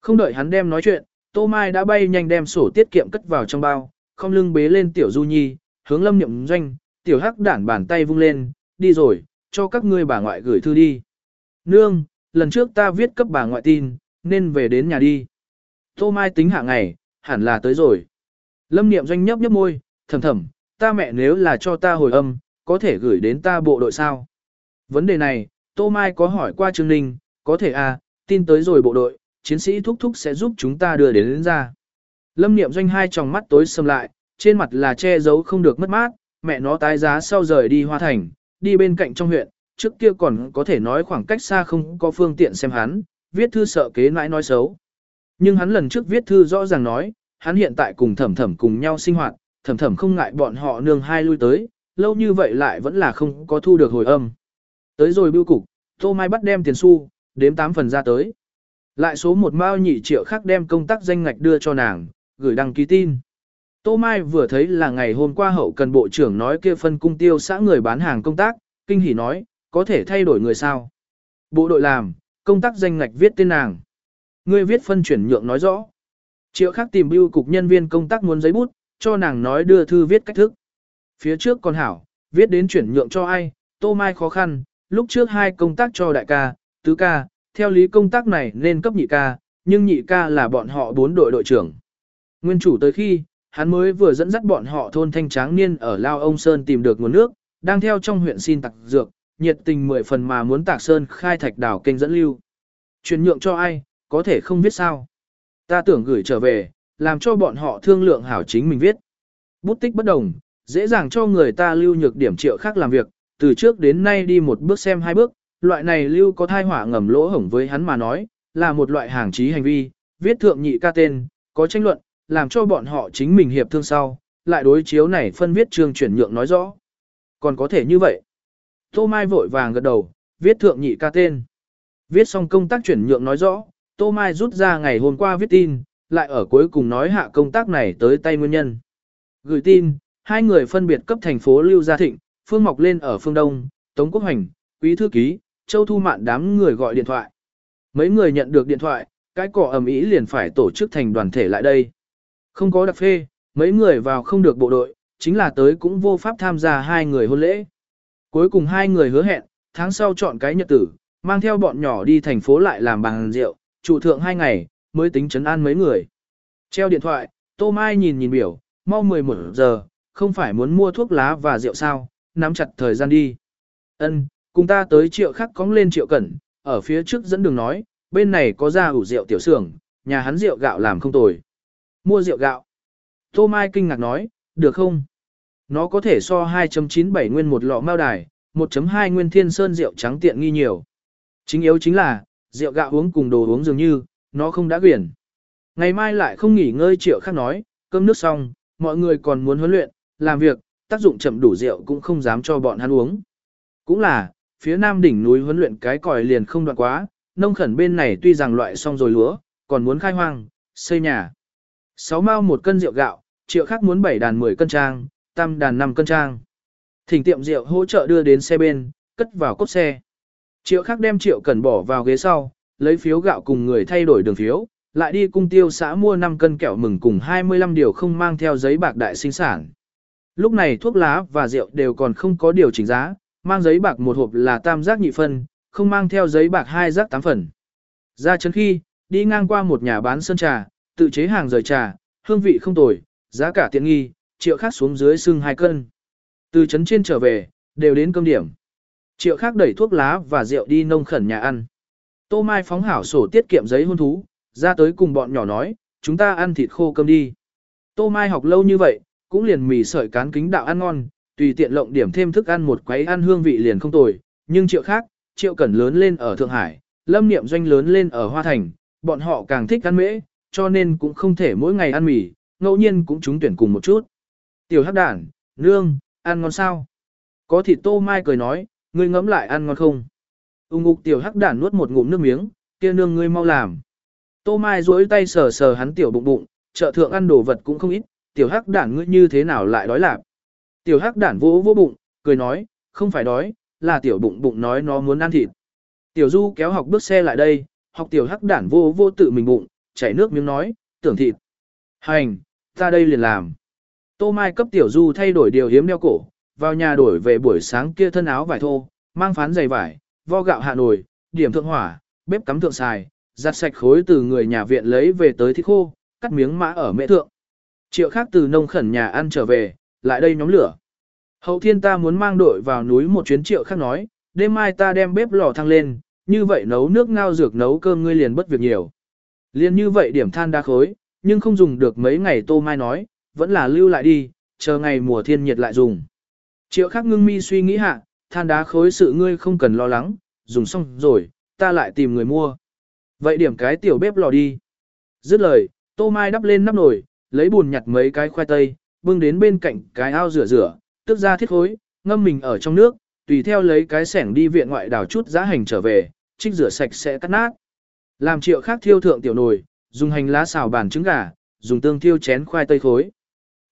[SPEAKER 1] Không đợi hắn đem nói chuyện, Tô Mai đã bay nhanh đem sổ tiết kiệm cất vào trong bao, không lưng bế lên tiểu Du Nhi, hướng lâm nhậm doanh, tiểu hắc đản bàn tay vung lên, đi rồi, cho các ngươi bà ngoại gửi thư đi. Nương, lần trước ta viết cấp bà ngoại tin, nên về đến nhà đi. Tô Mai tính hạ ngày, hẳn là tới rồi. Lâm niệm doanh nhấp nhấp môi, thầm thầm, ta mẹ nếu là cho ta hồi âm, có thể gửi đến ta bộ đội sao? Vấn đề này, Tô Mai có hỏi qua Trương Ninh, có thể à, tin tới rồi bộ đội, chiến sĩ thúc thúc sẽ giúp chúng ta đưa đến, đến ra. Lâm niệm doanh hai tròng mắt tối sầm lại, trên mặt là che giấu không được mất mát, mẹ nó tái giá sau rời đi hoa thành, đi bên cạnh trong huyện, trước kia còn có thể nói khoảng cách xa không có phương tiện xem hắn, viết thư sợ kế nãi nói xấu. Nhưng hắn lần trước viết thư rõ ràng nói, hắn hiện tại cùng thẩm thẩm cùng nhau sinh hoạt, thẩm thẩm không ngại bọn họ nương hai lui tới, lâu như vậy lại vẫn là không có thu được hồi âm. Tới rồi bưu cục, Tô Mai bắt đem tiền xu, đếm 8 phần ra tới. Lại số một mao nhị triệu khác đem công tác danh ngạch đưa cho nàng, gửi đăng ký tin. Tô Mai vừa thấy là ngày hôm qua hậu cần bộ trưởng nói kia phân cung tiêu xã người bán hàng công tác, kinh hỉ nói, có thể thay đổi người sao. Bộ đội làm, công tác danh ngạch viết tên nàng. Ngươi viết phân chuyển nhượng nói rõ. Triệu khác tìm bưu cục nhân viên công tác muốn giấy bút, cho nàng nói đưa thư viết cách thức. Phía trước còn hảo, viết đến chuyển nhượng cho ai, Tô Mai khó khăn, lúc trước hai công tác cho đại ca, tứ ca, theo lý công tác này nên cấp nhị ca, nhưng nhị ca là bọn họ bốn đội đội trưởng. Nguyên chủ tới khi, hắn mới vừa dẫn dắt bọn họ thôn thanh tráng niên ở Lao Ông Sơn tìm được nguồn nước, đang theo trong huyện xin tặc dược, nhiệt tình mười phần mà muốn tạc sơn khai thạch đảo kênh dẫn lưu. Chuyển nhượng cho ai, có thể không viết sao. Ta tưởng gửi trở về, làm cho bọn họ thương lượng hảo chính mình viết. Bút tích bất đồng, dễ dàng cho người ta lưu nhược điểm triệu khác làm việc, từ trước đến nay đi một bước xem hai bước, loại này lưu có thai hỏa ngầm lỗ hổng với hắn mà nói, là một loại hàng trí hành vi, viết thượng nhị ca tên, có tranh luận, làm cho bọn họ chính mình hiệp thương sau, lại đối chiếu này phân viết chương chuyển nhượng nói rõ. Còn có thể như vậy. Tô Mai vội vàng gật đầu, viết thượng nhị ca tên. Viết xong công tác chuyển nhượng nói rõ, Tô Mai rút ra ngày hôm qua viết tin, lại ở cuối cùng nói hạ công tác này tới tay nguyên nhân. Gửi tin, hai người phân biệt cấp thành phố Lưu Gia Thịnh, Phương Mọc lên ở phương Đông, Tống Quốc Hành, Quý Thư Ký, Châu Thu Mạn đám người gọi điện thoại. Mấy người nhận được điện thoại, cái cỏ ầm ĩ liền phải tổ chức thành đoàn thể lại đây. Không có đặc phê, mấy người vào không được bộ đội, chính là tới cũng vô pháp tham gia hai người hôn lễ. Cuối cùng hai người hứa hẹn, tháng sau chọn cái nhật tử, mang theo bọn nhỏ đi thành phố lại làm bằng rượu, trụ thượng hai ngày, mới tính chấn an mấy người. Treo điện thoại, Tô Mai nhìn nhìn biểu, mau 11 giờ, không phải muốn mua thuốc lá và rượu sao, nắm chặt thời gian đi. Ân, cùng ta tới triệu khắc cóng lên triệu cẩn, ở phía trước dẫn đường nói, bên này có ra ủ rượu tiểu xưởng, nhà hắn rượu gạo làm không tồi. Mua rượu gạo. Tô Mai kinh ngạc nói, được không? Nó có thể so 2.97 nguyên một lọ mao đài, 1.2 nguyên thiên sơn rượu trắng tiện nghi nhiều. Chính yếu chính là, rượu gạo uống cùng đồ uống dường như, nó không đã quyển. Ngày mai lại không nghỉ ngơi triệu khác nói, cơm nước xong, mọi người còn muốn huấn luyện, làm việc, tác dụng chậm đủ rượu cũng không dám cho bọn hắn uống. Cũng là, phía nam đỉnh núi huấn luyện cái còi liền không đoạn quá, nông khẩn bên này tuy rằng loại xong rồi lúa, còn muốn khai hoang, xây nhà. Sáu mao một cân rượu gạo, triệu khác muốn bảy đàn 10 cân trang, tam đàn 5 cân trang. Thỉnh tiệm rượu hỗ trợ đưa đến xe bên, cất vào cốt xe. Triệu khác đem triệu cần bỏ vào ghế sau, lấy phiếu gạo cùng người thay đổi đường phiếu, lại đi cung tiêu xã mua 5 cân kẹo mừng cùng 25 điều không mang theo giấy bạc đại sinh sản. Lúc này thuốc lá và rượu đều còn không có điều chỉnh giá, mang giấy bạc một hộp là tam giác nhị phân, không mang theo giấy bạc hai giác tám phần. Ra chấn khi, đi ngang qua một nhà bán sơn trà, tự chế hàng rời trà, hương vị không tồi, giá cả tiện nghi, triệu khác xuống dưới xưng hai cân. Từ chấn trên trở về, đều đến cơm điểm. Triệu khác đẩy thuốc lá và rượu đi nông khẩn nhà ăn. Tô Mai phóng hảo sổ tiết kiệm giấy hôn thú, ra tới cùng bọn nhỏ nói, chúng ta ăn thịt khô cơm đi. Tô Mai học lâu như vậy, cũng liền mì sợi cán kính đạo ăn ngon, tùy tiện lộng điểm thêm thức ăn một quấy ăn hương vị liền không tồi, nhưng triệu khác, triệu cẩn lớn lên ở Thượng Hải, lâm niệm doanh lớn lên ở Hoa Thành, bọn họ càng thích ăn mễ, cho nên cũng không thể mỗi ngày ăn mì, ngẫu nhiên cũng trúng tuyển cùng một chút. Tiểu hắc đản, nương, ăn ngon sao? Có thịt tô mai cười nói, ngươi ngẫm lại ăn ngon không? Ung ngục tiểu hắc đản nuốt một ngụm nước miếng, kia nương ngươi mau làm. Tô mai duỗi tay sờ sờ hắn tiểu bụng bụng, chợ thượng ăn đồ vật cũng không ít, tiểu hắc đản ngươi như thế nào lại đói lạp? Tiểu hắc đản vỗ vỗ bụng, cười nói, không phải đói, là tiểu bụng bụng nói nó muốn ăn thịt. Tiểu du kéo học bước xe lại đây, học tiểu hắc đản vô vô tự mình bụng, chảy nước miếng nói, tưởng thịt. Hành, ta đây liền làm. Tô Mai cấp tiểu du thay đổi điều hiếm đeo cổ, vào nhà đổi về buổi sáng kia thân áo vải thô, mang phán giày vải, vo gạo hạ nồi, điểm thượng hỏa, bếp cắm thượng xài, giặt sạch khối từ người nhà viện lấy về tới thịt khô, cắt miếng mã ở mẹ thượng. Triệu khác từ nông khẩn nhà ăn trở về, lại đây nhóm lửa. Hậu thiên ta muốn mang đội vào núi một chuyến triệu khác nói, đêm mai ta đem bếp lò thăng lên, như vậy nấu nước ngao dược nấu cơm ngươi liền bất việc nhiều. Liên như vậy điểm than đa khối, nhưng không dùng được mấy ngày tô mai nói, vẫn là lưu lại đi, chờ ngày mùa thiên nhiệt lại dùng. Triệu khắc ngưng mi suy nghĩ hạ, than đá khối sự ngươi không cần lo lắng, dùng xong rồi, ta lại tìm người mua. Vậy điểm cái tiểu bếp lò đi. Dứt lời, tô mai đắp lên nắp nồi, lấy bùn nhặt mấy cái khoai tây, bưng đến bên cạnh cái ao rửa rửa, tức ra thiết khối, ngâm mình ở trong nước, tùy theo lấy cái sẻng đi viện ngoại đào chút giá hành trở về, trích rửa sạch sẽ cắt nát. Làm triệu khác thiêu thượng tiểu nồi, dùng hành lá xào bàn trứng gà, dùng tương thiêu chén khoai tây khối.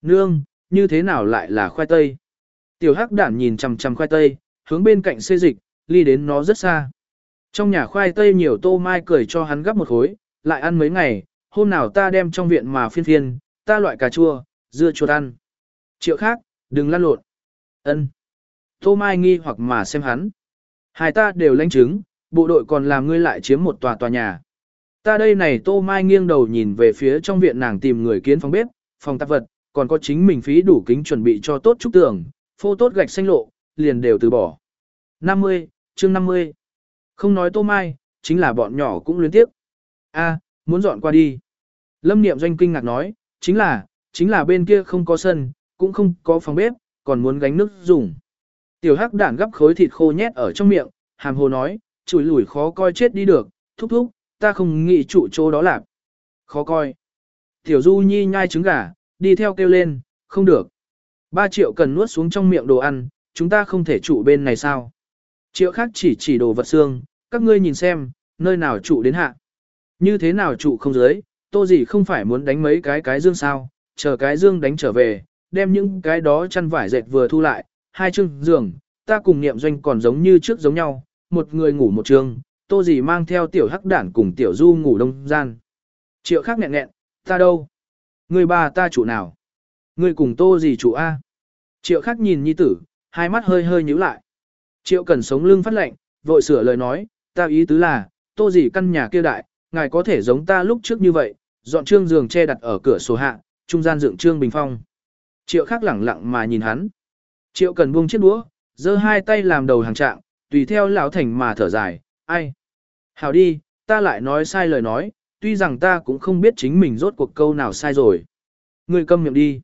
[SPEAKER 1] Nương, như thế nào lại là khoai tây? Tiểu hắc đản nhìn chằm chằm khoai tây, hướng bên cạnh xê dịch, ly đến nó rất xa. Trong nhà khoai tây nhiều tô mai cười cho hắn gấp một khối, lại ăn mấy ngày, hôm nào ta đem trong viện mà phiên phiên, ta loại cà chua, dưa chuột ăn. Triệu khác, đừng lăn lộn. ân Tô mai nghi hoặc mà xem hắn. Hai ta đều lãnh chứng, bộ đội còn làm ngươi lại chiếm một tòa tòa nhà. Ta đây này tô mai nghiêng đầu nhìn về phía trong viện nàng tìm người kiến phòng bếp, phòng tạp vật, còn có chính mình phí đủ kính chuẩn bị cho tốt trúc tường, phô tốt gạch xanh lộ, liền đều từ bỏ. 50, chương 50. Không nói tô mai, chính là bọn nhỏ cũng luyến tiếp. A, muốn dọn qua đi. Lâm Niệm Doanh kinh ngạc nói, chính là, chính là bên kia không có sân, cũng không có phòng bếp, còn muốn gánh nước dùng. Tiểu hắc đản gấp khối thịt khô nhét ở trong miệng, hàm hồ nói, chùi lủi khó coi chết đi được, thúc thúc, ta không nghĩ trụ chỗ đó lạc. Khó coi. Tiểu Du Nhi nhai trứng gà, đi theo kêu lên, không được. Ba triệu cần nuốt xuống trong miệng đồ ăn, chúng ta không thể trụ bên này sao. Triệu khác chỉ chỉ đồ vật xương, các ngươi nhìn xem, nơi nào trụ đến hạ. Như thế nào trụ không dưới, tô gì không phải muốn đánh mấy cái cái dương sao, chờ cái dương đánh trở về, đem những cái đó chăn vải dệt vừa thu lại, hai chương giường, ta cùng niệm doanh còn giống như trước giống nhau, một người ngủ một trường, tô gì mang theo tiểu hắc đản cùng tiểu du ngủ đông gian. Triệu khác nghẹn nghẹn, ta đâu? Người bà ta chủ nào? Người cùng tô gì chủ A? Triệu khác nhìn nhi tử, hai mắt hơi hơi nhíu lại. Triệu cần sống lưng phát lệnh, vội sửa lời nói, ta ý tứ là, tô gì căn nhà kia đại, ngài có thể giống ta lúc trước như vậy, dọn trương giường che đặt ở cửa sổ hạ, trung gian dựng trương bình phong. Triệu khác lẳng lặng mà nhìn hắn. Triệu cần buông chiếc đũa, giơ hai tay làm đầu hàng trạng, tùy theo lão thành mà thở dài, ai. Hảo đi, ta lại nói sai lời nói, tuy rằng ta cũng không biết chính mình rốt cuộc câu nào sai rồi. Ngươi câm miệng đi.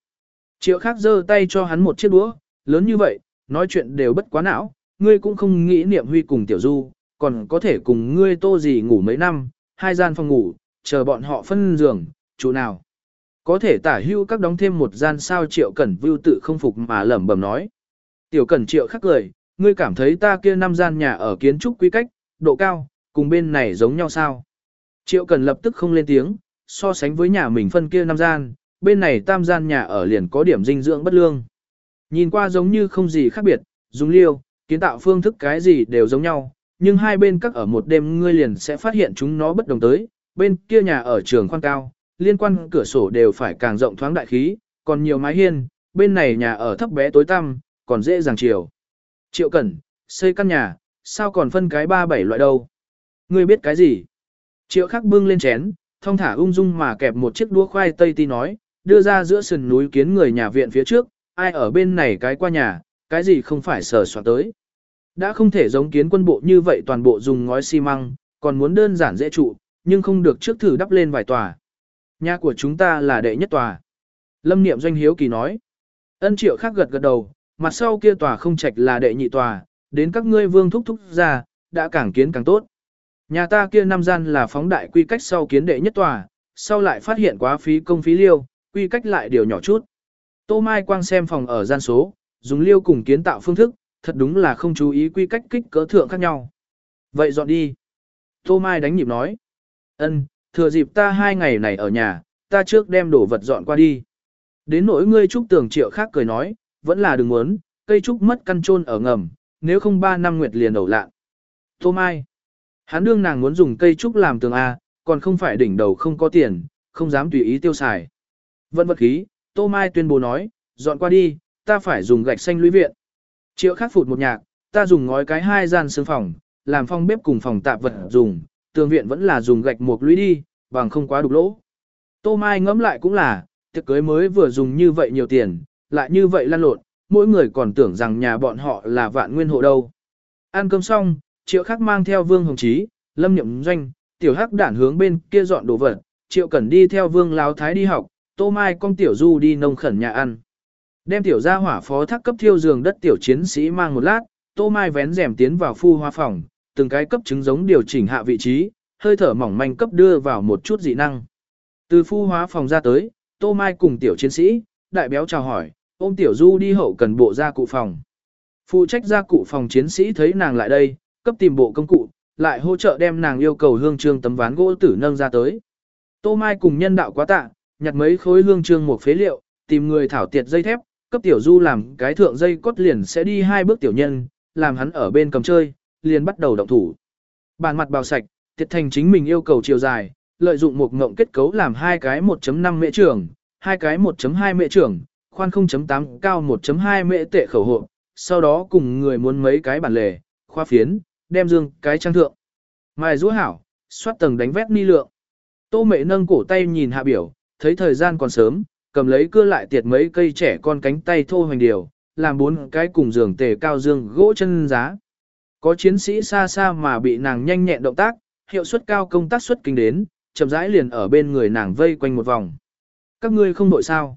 [SPEAKER 1] Triệu khác giơ tay cho hắn một chiếc đũa, lớn như vậy, nói chuyện đều bất quá não, ngươi cũng không nghĩ niệm huy cùng tiểu du, còn có thể cùng ngươi tô gì ngủ mấy năm, hai gian phòng ngủ, chờ bọn họ phân giường, chủ nào. Có thể tả hưu các đóng thêm một gian sao triệu cẩn vưu tự không phục mà lẩm bẩm nói. Tiểu cẩn triệu khắc cười, ngươi cảm thấy ta kia năm gian nhà ở kiến trúc quy cách, độ cao, cùng bên này giống nhau sao? Triệu Cần lập tức không lên tiếng, so sánh với nhà mình phân kia năm gian, bên này tam gian nhà ở liền có điểm dinh dưỡng bất lương. Nhìn qua giống như không gì khác biệt, dùng liêu, kiến tạo phương thức cái gì đều giống nhau, nhưng hai bên các ở một đêm ngươi liền sẽ phát hiện chúng nó bất đồng tới, bên kia nhà ở trường khoan cao, liên quan cửa sổ đều phải càng rộng thoáng đại khí, còn nhiều mái hiên, bên này nhà ở thấp bé tối tăm, còn dễ dàng chiều. Triệu Cẩn, xây căn nhà, sao còn phân cái ba bảy loại đâu? Ngươi biết cái gì? Triệu khắc bưng lên chén, thong thả ung dung mà kẹp một chiếc đũa khoai tây ti nói, đưa ra giữa sườn núi kiến người nhà viện phía trước, ai ở bên này cái qua nhà, cái gì không phải sờ soạn tới. Đã không thể giống kiến quân bộ như vậy toàn bộ dùng ngói xi măng, còn muốn đơn giản dễ trụ, nhưng không được trước thử đắp lên vài tòa. Nhà của chúng ta là đệ nhất tòa. Lâm Niệm Doanh Hiếu Kỳ nói. Ân triệu khác gật gật đầu, mặt sau kia tòa không trạch là đệ nhị tòa, đến các ngươi vương thúc thúc ra, đã càng kiến càng tốt. Nhà ta kia năm gian là phóng đại quy cách sau kiến đệ nhất tòa, sau lại phát hiện quá phí công phí liêu, quy cách lại điều nhỏ chút. Tô Mai Quang xem phòng ở gian số, dùng liêu cùng kiến tạo phương thức, thật đúng là không chú ý quy cách kích cỡ thượng khác nhau. Vậy dọn đi. Tô Mai đánh nhịp nói. ân thừa dịp ta hai ngày này ở nhà, ta trước đem đồ vật dọn qua đi. Đến nỗi ngươi trúc tường triệu khác cười nói, vẫn là đừng muốn, cây trúc mất căn trôn ở ngầm, nếu không ba năm nguyệt liền đầu lạ. Tô Mai. Hắn đương nàng muốn dùng cây trúc làm tường A, còn không phải đỉnh đầu không có tiền, không dám tùy ý tiêu xài. Vận vật khí, Tô Mai tuyên bố nói, dọn qua đi, ta phải dùng gạch xanh lũy viện. Triệu khắc phụt một nhạc, ta dùng ngói cái hai gian xương phòng, làm phòng bếp cùng phòng tạp vật dùng, tường viện vẫn là dùng gạch một lũy đi, bằng không quá đục lỗ. Tô Mai ngẫm lại cũng là, tiệc cưới mới vừa dùng như vậy nhiều tiền, lại như vậy lăn lộn, mỗi người còn tưởng rằng nhà bọn họ là vạn nguyên hộ đâu. Ăn cơm xong, triệu khắc mang theo Vương Hồng Chí, Lâm Nhậm Doanh, tiểu hắc đản hướng bên kia dọn đồ vật, triệu cần đi theo Vương Láo Thái đi học, Tô Mai con tiểu du đi nông khẩn nhà ăn. Đem tiểu gia hỏa phó thác cấp thiêu giường đất tiểu chiến sĩ mang một lát, Tô Mai vén rèm tiến vào phu hoa phòng, từng cái cấp chứng giống điều chỉnh hạ vị trí, hơi thở mỏng manh cấp đưa vào một chút dị năng. Từ phu hóa phòng ra tới, Tô Mai cùng tiểu chiến sĩ, đại béo chào hỏi, ôm tiểu du đi hậu cần bộ gia cụ phòng. Phụ trách gia cụ phòng chiến sĩ thấy nàng lại đây, cấp tìm bộ công cụ, lại hỗ trợ đem nàng yêu cầu hương trương tấm ván gỗ tử nâng ra tới. Tô Mai cùng nhân đạo quá tạ, nhặt mấy khối hương trương một phế liệu, tìm người thảo tiệt dây thép, cấp tiểu du làm cái thượng dây cốt liền sẽ đi hai bước tiểu nhân, làm hắn ở bên cầm chơi, liền bắt đầu động thủ. Bàn mặt bào sạch, tiệt thành chính mình yêu cầu chiều dài, lợi dụng một ngộng kết cấu làm hai cái 1.5 mệ trưởng, hai cái 1.2 mệ trưởng, khoan 0.8 cao 1.2 mệ tệ khẩu hộ, sau đó cùng người muốn mấy cái bản lề, khoa phiến, đem dương cái trang thượng. Mài rũ hảo, xoát tầng đánh vét ni lượng. Tô mệ nâng cổ tay nhìn hạ biểu, thấy thời gian còn sớm, cầm lấy cưa lại tiệt mấy cây trẻ con cánh tay thô hoành điều, làm bốn cái cùng giường tề cao dương gỗ chân giá. Có chiến sĩ xa xa mà bị nàng nhanh nhẹn động tác, hiệu suất cao công tác xuất kinh đến, chậm rãi liền ở bên người nàng vây quanh một vòng. Các ngươi không đội sao?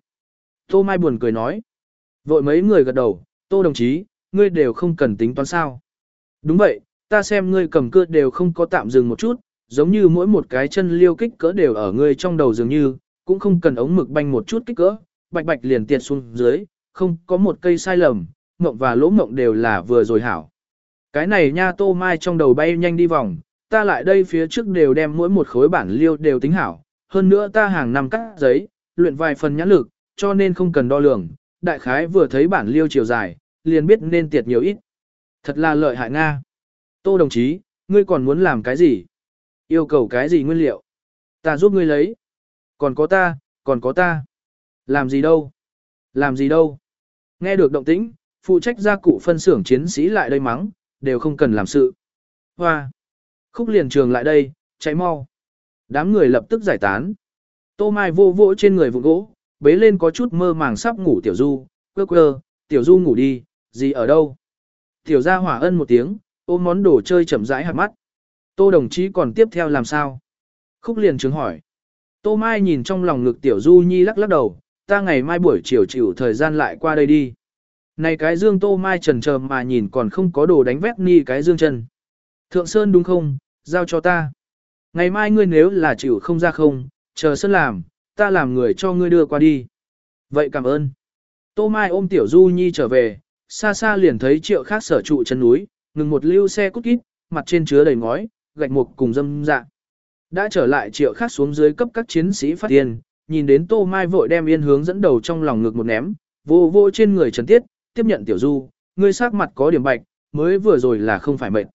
[SPEAKER 1] Tô Mai buồn cười nói. Vội mấy người gật đầu, Tô đồng chí, ngươi đều không cần tính toán sao. Đúng vậy, ta xem ngươi cầm cưa đều không có tạm dừng một chút, giống như mỗi một cái chân liêu kích cỡ đều ở ngươi trong đầu dường như, cũng không cần ống mực banh một chút kích cỡ, bạch bạch liền tiệt xuống dưới, không có một cây sai lầm, mộng và lỗ mộng đều là vừa rồi hảo. Cái này nha tô mai trong đầu bay nhanh đi vòng, ta lại đây phía trước đều đem mỗi một khối bản liêu đều tính hảo, hơn nữa ta hàng năm cắt giấy, luyện vài phần nhãn lực, cho nên không cần đo lường, đại khái vừa thấy bản liêu chiều dài, liền biết nên tiệt nhiều ít. Thật là lợi hại Nga. Tô đồng chí, ngươi còn muốn làm cái gì? Yêu cầu cái gì nguyên liệu? Ta giúp ngươi lấy. Còn có ta, còn có ta. Làm gì đâu? Làm gì đâu? Nghe được động tĩnh, phụ trách gia cụ phân xưởng chiến sĩ lại đây mắng, đều không cần làm sự. Hoa! Khúc liền trường lại đây, cháy mau. Đám người lập tức giải tán. Tô Mai vô vỗ trên người vụ gỗ, bế lên có chút mơ màng sắp ngủ tiểu du, quơ quơ, tiểu du ngủ đi, gì ở đâu. Tiểu gia hỏa ân một tiếng, ôm món đồ chơi chậm rãi hạt mắt. Tô đồng chí còn tiếp theo làm sao? Khúc liền chứng hỏi. Tô Mai nhìn trong lòng ngực tiểu du nhi lắc lắc đầu, ta ngày mai buổi chiều chịu thời gian lại qua đây đi. Này cái dương Tô Mai trần chờ mà nhìn còn không có đồ đánh vét ni cái dương chân. Thượng Sơn đúng không, giao cho ta. Ngày mai ngươi nếu là chịu không ra không, chờ Sơn làm, ta làm người cho ngươi đưa qua đi. Vậy cảm ơn. Tô Mai ôm Tiểu Du Nhi trở về, xa xa liền thấy triệu khác sở trụ chân núi, ngừng một lưu xe cút kít, mặt trên chứa đầy ngói, gạch mục cùng dâm dạ. Đã trở lại triệu khác xuống dưới cấp các chiến sĩ phát tiền, nhìn đến Tô Mai vội đem yên hướng dẫn đầu trong lòng ngực một ném, vô vô trên người Trần Tiết, tiếp nhận Tiểu Du, ngươi sắc mặt có điểm bạch, mới vừa rồi là không phải mệt.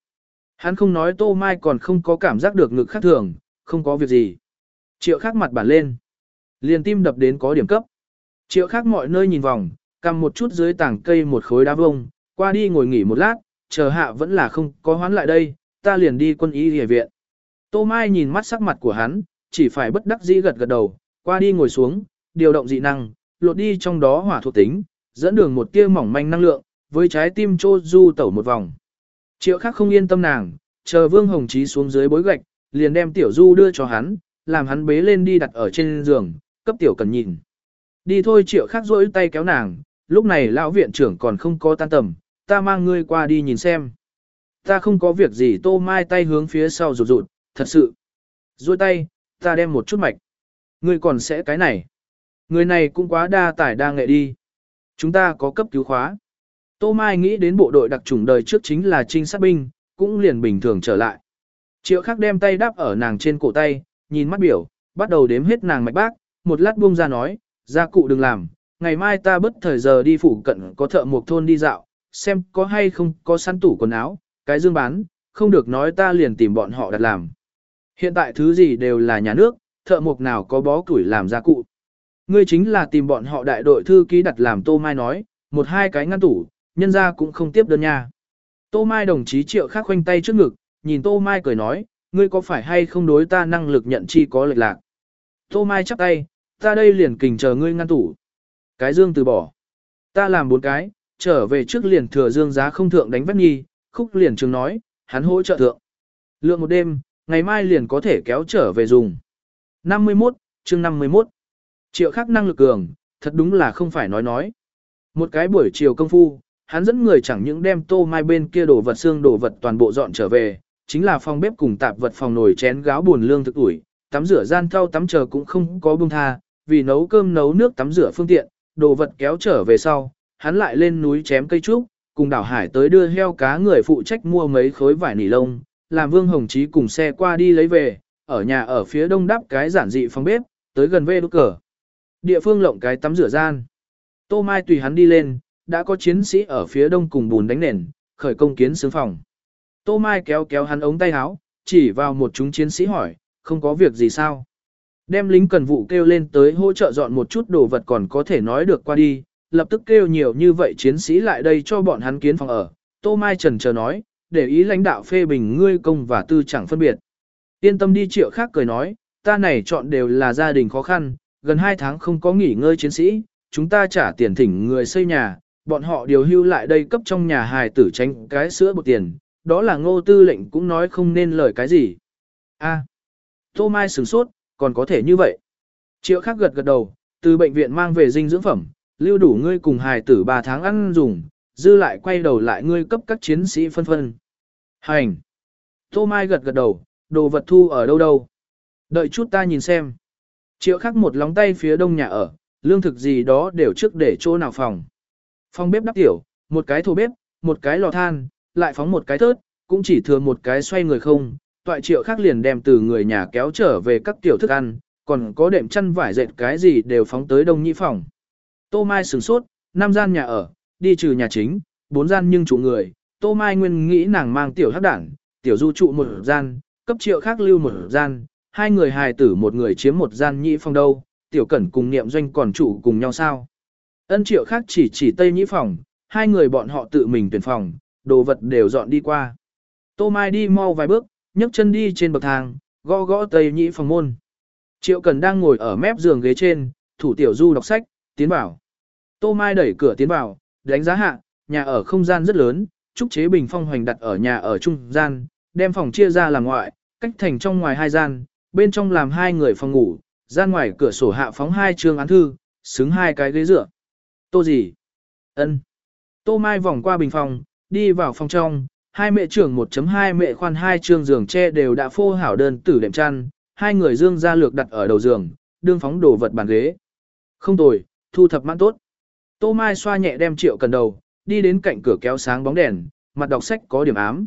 [SPEAKER 1] Hắn không nói Tô Mai còn không có cảm giác được ngực khác thường, không có việc gì. Triệu khác mặt bản lên. Liền tim đập đến có điểm cấp. Triệu khác mọi nơi nhìn vòng, cầm một chút dưới tảng cây một khối đá vông, qua đi ngồi nghỉ một lát, chờ hạ vẫn là không có hoán lại đây, ta liền đi quân y hề viện. Tô Mai nhìn mắt sắc mặt của hắn, chỉ phải bất đắc dĩ gật gật đầu, qua đi ngồi xuống, điều động dị năng, lột đi trong đó hỏa thuộc tính, dẫn đường một tia mỏng manh năng lượng, với trái tim trô du tẩu một vòng. Triệu khác không yên tâm nàng, chờ Vương Hồng Chí xuống dưới bối gạch, liền đem Tiểu Du đưa cho hắn, làm hắn bế lên đi đặt ở trên giường, cấp Tiểu Cần nhìn. Đi thôi Triệu khác rỗi tay kéo nàng, lúc này lão viện trưởng còn không có tan tầm, ta mang ngươi qua đi nhìn xem. Ta không có việc gì tô mai tay hướng phía sau rụt rụt, thật sự. Rỗi tay, ta đem một chút mạch. Ngươi còn sẽ cái này. Người này cũng quá đa tải đa nghệ đi. Chúng ta có cấp cứu khóa. Tô Mai nghĩ đến bộ đội đặc trùng đời trước chính là trinh sát binh, cũng liền bình thường trở lại. Triệu khắc đem tay đáp ở nàng trên cổ tay, nhìn mắt biểu, bắt đầu đếm hết nàng mạch bác, một lát buông ra nói, gia cụ đừng làm, ngày mai ta bất thời giờ đi phủ cận có thợ một thôn đi dạo, xem có hay không có săn tủ quần áo, cái dương bán, không được nói ta liền tìm bọn họ đặt làm. Hiện tại thứ gì đều là nhà nước, thợ mộc nào có bó củi làm gia cụ. Ngươi chính là tìm bọn họ đại đội thư ký đặt làm Tô Mai nói, một hai cái ngăn tủ, nhân ra cũng không tiếp đơn nha. Tô Mai đồng chí triệu khác khoanh tay trước ngực, nhìn Tô Mai cười nói, ngươi có phải hay không đối ta năng lực nhận chi có lệch lạc. Tô Mai chắp tay, ta đây liền kình chờ ngươi ngăn tủ. Cái dương từ bỏ. Ta làm bốn cái, trở về trước liền thừa dương giá không thượng đánh vét nhi, khúc liền trường nói, hắn hỗ trợ thượng. Lượng một đêm, ngày mai liền có thể kéo trở về dùng. 51, chương 51. Triệu khắc năng lực cường, thật đúng là không phải nói nói. Một cái buổi chiều công phu, hắn dẫn người chẳng những đem tô mai bên kia đổ vật xương đổ vật toàn bộ dọn trở về, chính là phòng bếp cùng tạp vật phòng nồi chén gáo buồn lương thực ủi, tắm rửa gian thau tắm chờ cũng không có buông tha, vì nấu cơm nấu nước tắm rửa phương tiện, đồ vật kéo trở về sau, hắn lại lên núi chém cây trúc, cùng đảo hải tới đưa heo cá người phụ trách mua mấy khối vải nỉ lông, làm Vương Hồng Chí cùng xe qua đi lấy về, ở nhà ở phía đông đắp cái giản dị phòng bếp, tới gần vê đốt cờ. Địa phương lộng cái tắm rửa gian. Tô Mai tùy hắn đi lên, đã có chiến sĩ ở phía đông cùng bùn đánh nền, khởi công kiến xướng phòng. Tô Mai kéo kéo hắn ống tay áo, chỉ vào một chúng chiến sĩ hỏi, không có việc gì sao. Đem lính cần vụ kêu lên tới hỗ trợ dọn một chút đồ vật còn có thể nói được qua đi, lập tức kêu nhiều như vậy chiến sĩ lại đây cho bọn hắn kiến phòng ở. Tô Mai trần chờ nói, để ý lãnh đạo phê bình ngươi công và tư chẳng phân biệt. Yên tâm đi triệu khác cười nói, ta này chọn đều là gia đình khó khăn, gần 2 tháng không có nghỉ ngơi chiến sĩ, chúng ta trả tiền thỉnh người xây nhà, bọn họ điều hưu lại đây cấp trong nhà hài tử tránh cái sữa bột tiền, đó là ngô tư lệnh cũng nói không nên lời cái gì. a Tô Mai sửng sốt, còn có thể như vậy. Triệu khắc gật gật đầu, từ bệnh viện mang về dinh dưỡng phẩm, lưu đủ ngươi cùng hài tử 3 tháng ăn dùng, dư lại quay đầu lại ngươi cấp các chiến sĩ phân phân. Hành. Tô Mai gật gật đầu, đồ vật thu ở đâu đâu. Đợi chút ta nhìn xem. Triệu khắc một lóng tay phía đông nhà ở, lương thực gì đó đều trước để chỗ nào phòng. Phòng bếp đắp tiểu, một cái thổ bếp, một cái lò than, lại phóng một cái thớt, cũng chỉ thừa một cái xoay người không. Toại triệu khác liền đem từ người nhà kéo trở về các tiểu thức ăn, còn có đệm chăn vải dệt cái gì đều phóng tới đông nhị phòng. Tô Mai sửng sốt, năm gian nhà ở, đi trừ nhà chính, bốn gian nhưng chủ người, Tô Mai nguyên nghĩ nàng mang tiểu hắc đảng, tiểu du trụ một gian, cấp triệu khác lưu một gian, hai người hài tử một người chiếm một gian nhị phòng đâu, tiểu cẩn cùng niệm doanh còn trụ cùng nhau sao. Ân triệu khác chỉ chỉ tây nhị phòng, hai người bọn họ tự mình tuyển phòng, đồ vật đều dọn đi qua. Tô Mai đi mau vài bước, nhấc chân đi trên bậc thang, gõ gõ tây nhị phòng môn. Triệu cần đang ngồi ở mép giường ghế trên, thủ tiểu du đọc sách, tiến bảo Tô Mai đẩy cửa tiến vào, đánh giá hạ, nhà ở không gian rất lớn, trúc chế bình phong hoành đặt ở nhà ở trung gian, đem phòng chia ra làm ngoại, cách thành trong ngoài hai gian, bên trong làm hai người phòng ngủ, gian ngoài cửa sổ hạ phóng hai trường án thư, xứng hai cái ghế dựa. Tô gì? ân Tô Mai vòng qua bình phòng, đi vào phòng trong, hai mẹ trưởng 1.2 mẹ khoan hai trường giường tre đều đã phô hảo đơn tử đệm chăn, hai người dương ra lược đặt ở đầu giường, đương phóng đồ vật bàn ghế. Không tồi, thu thập mãn tốt. Tô Mai xoa nhẹ đem triệu cần đầu, đi đến cạnh cửa kéo sáng bóng đèn, mặt đọc sách có điểm ám.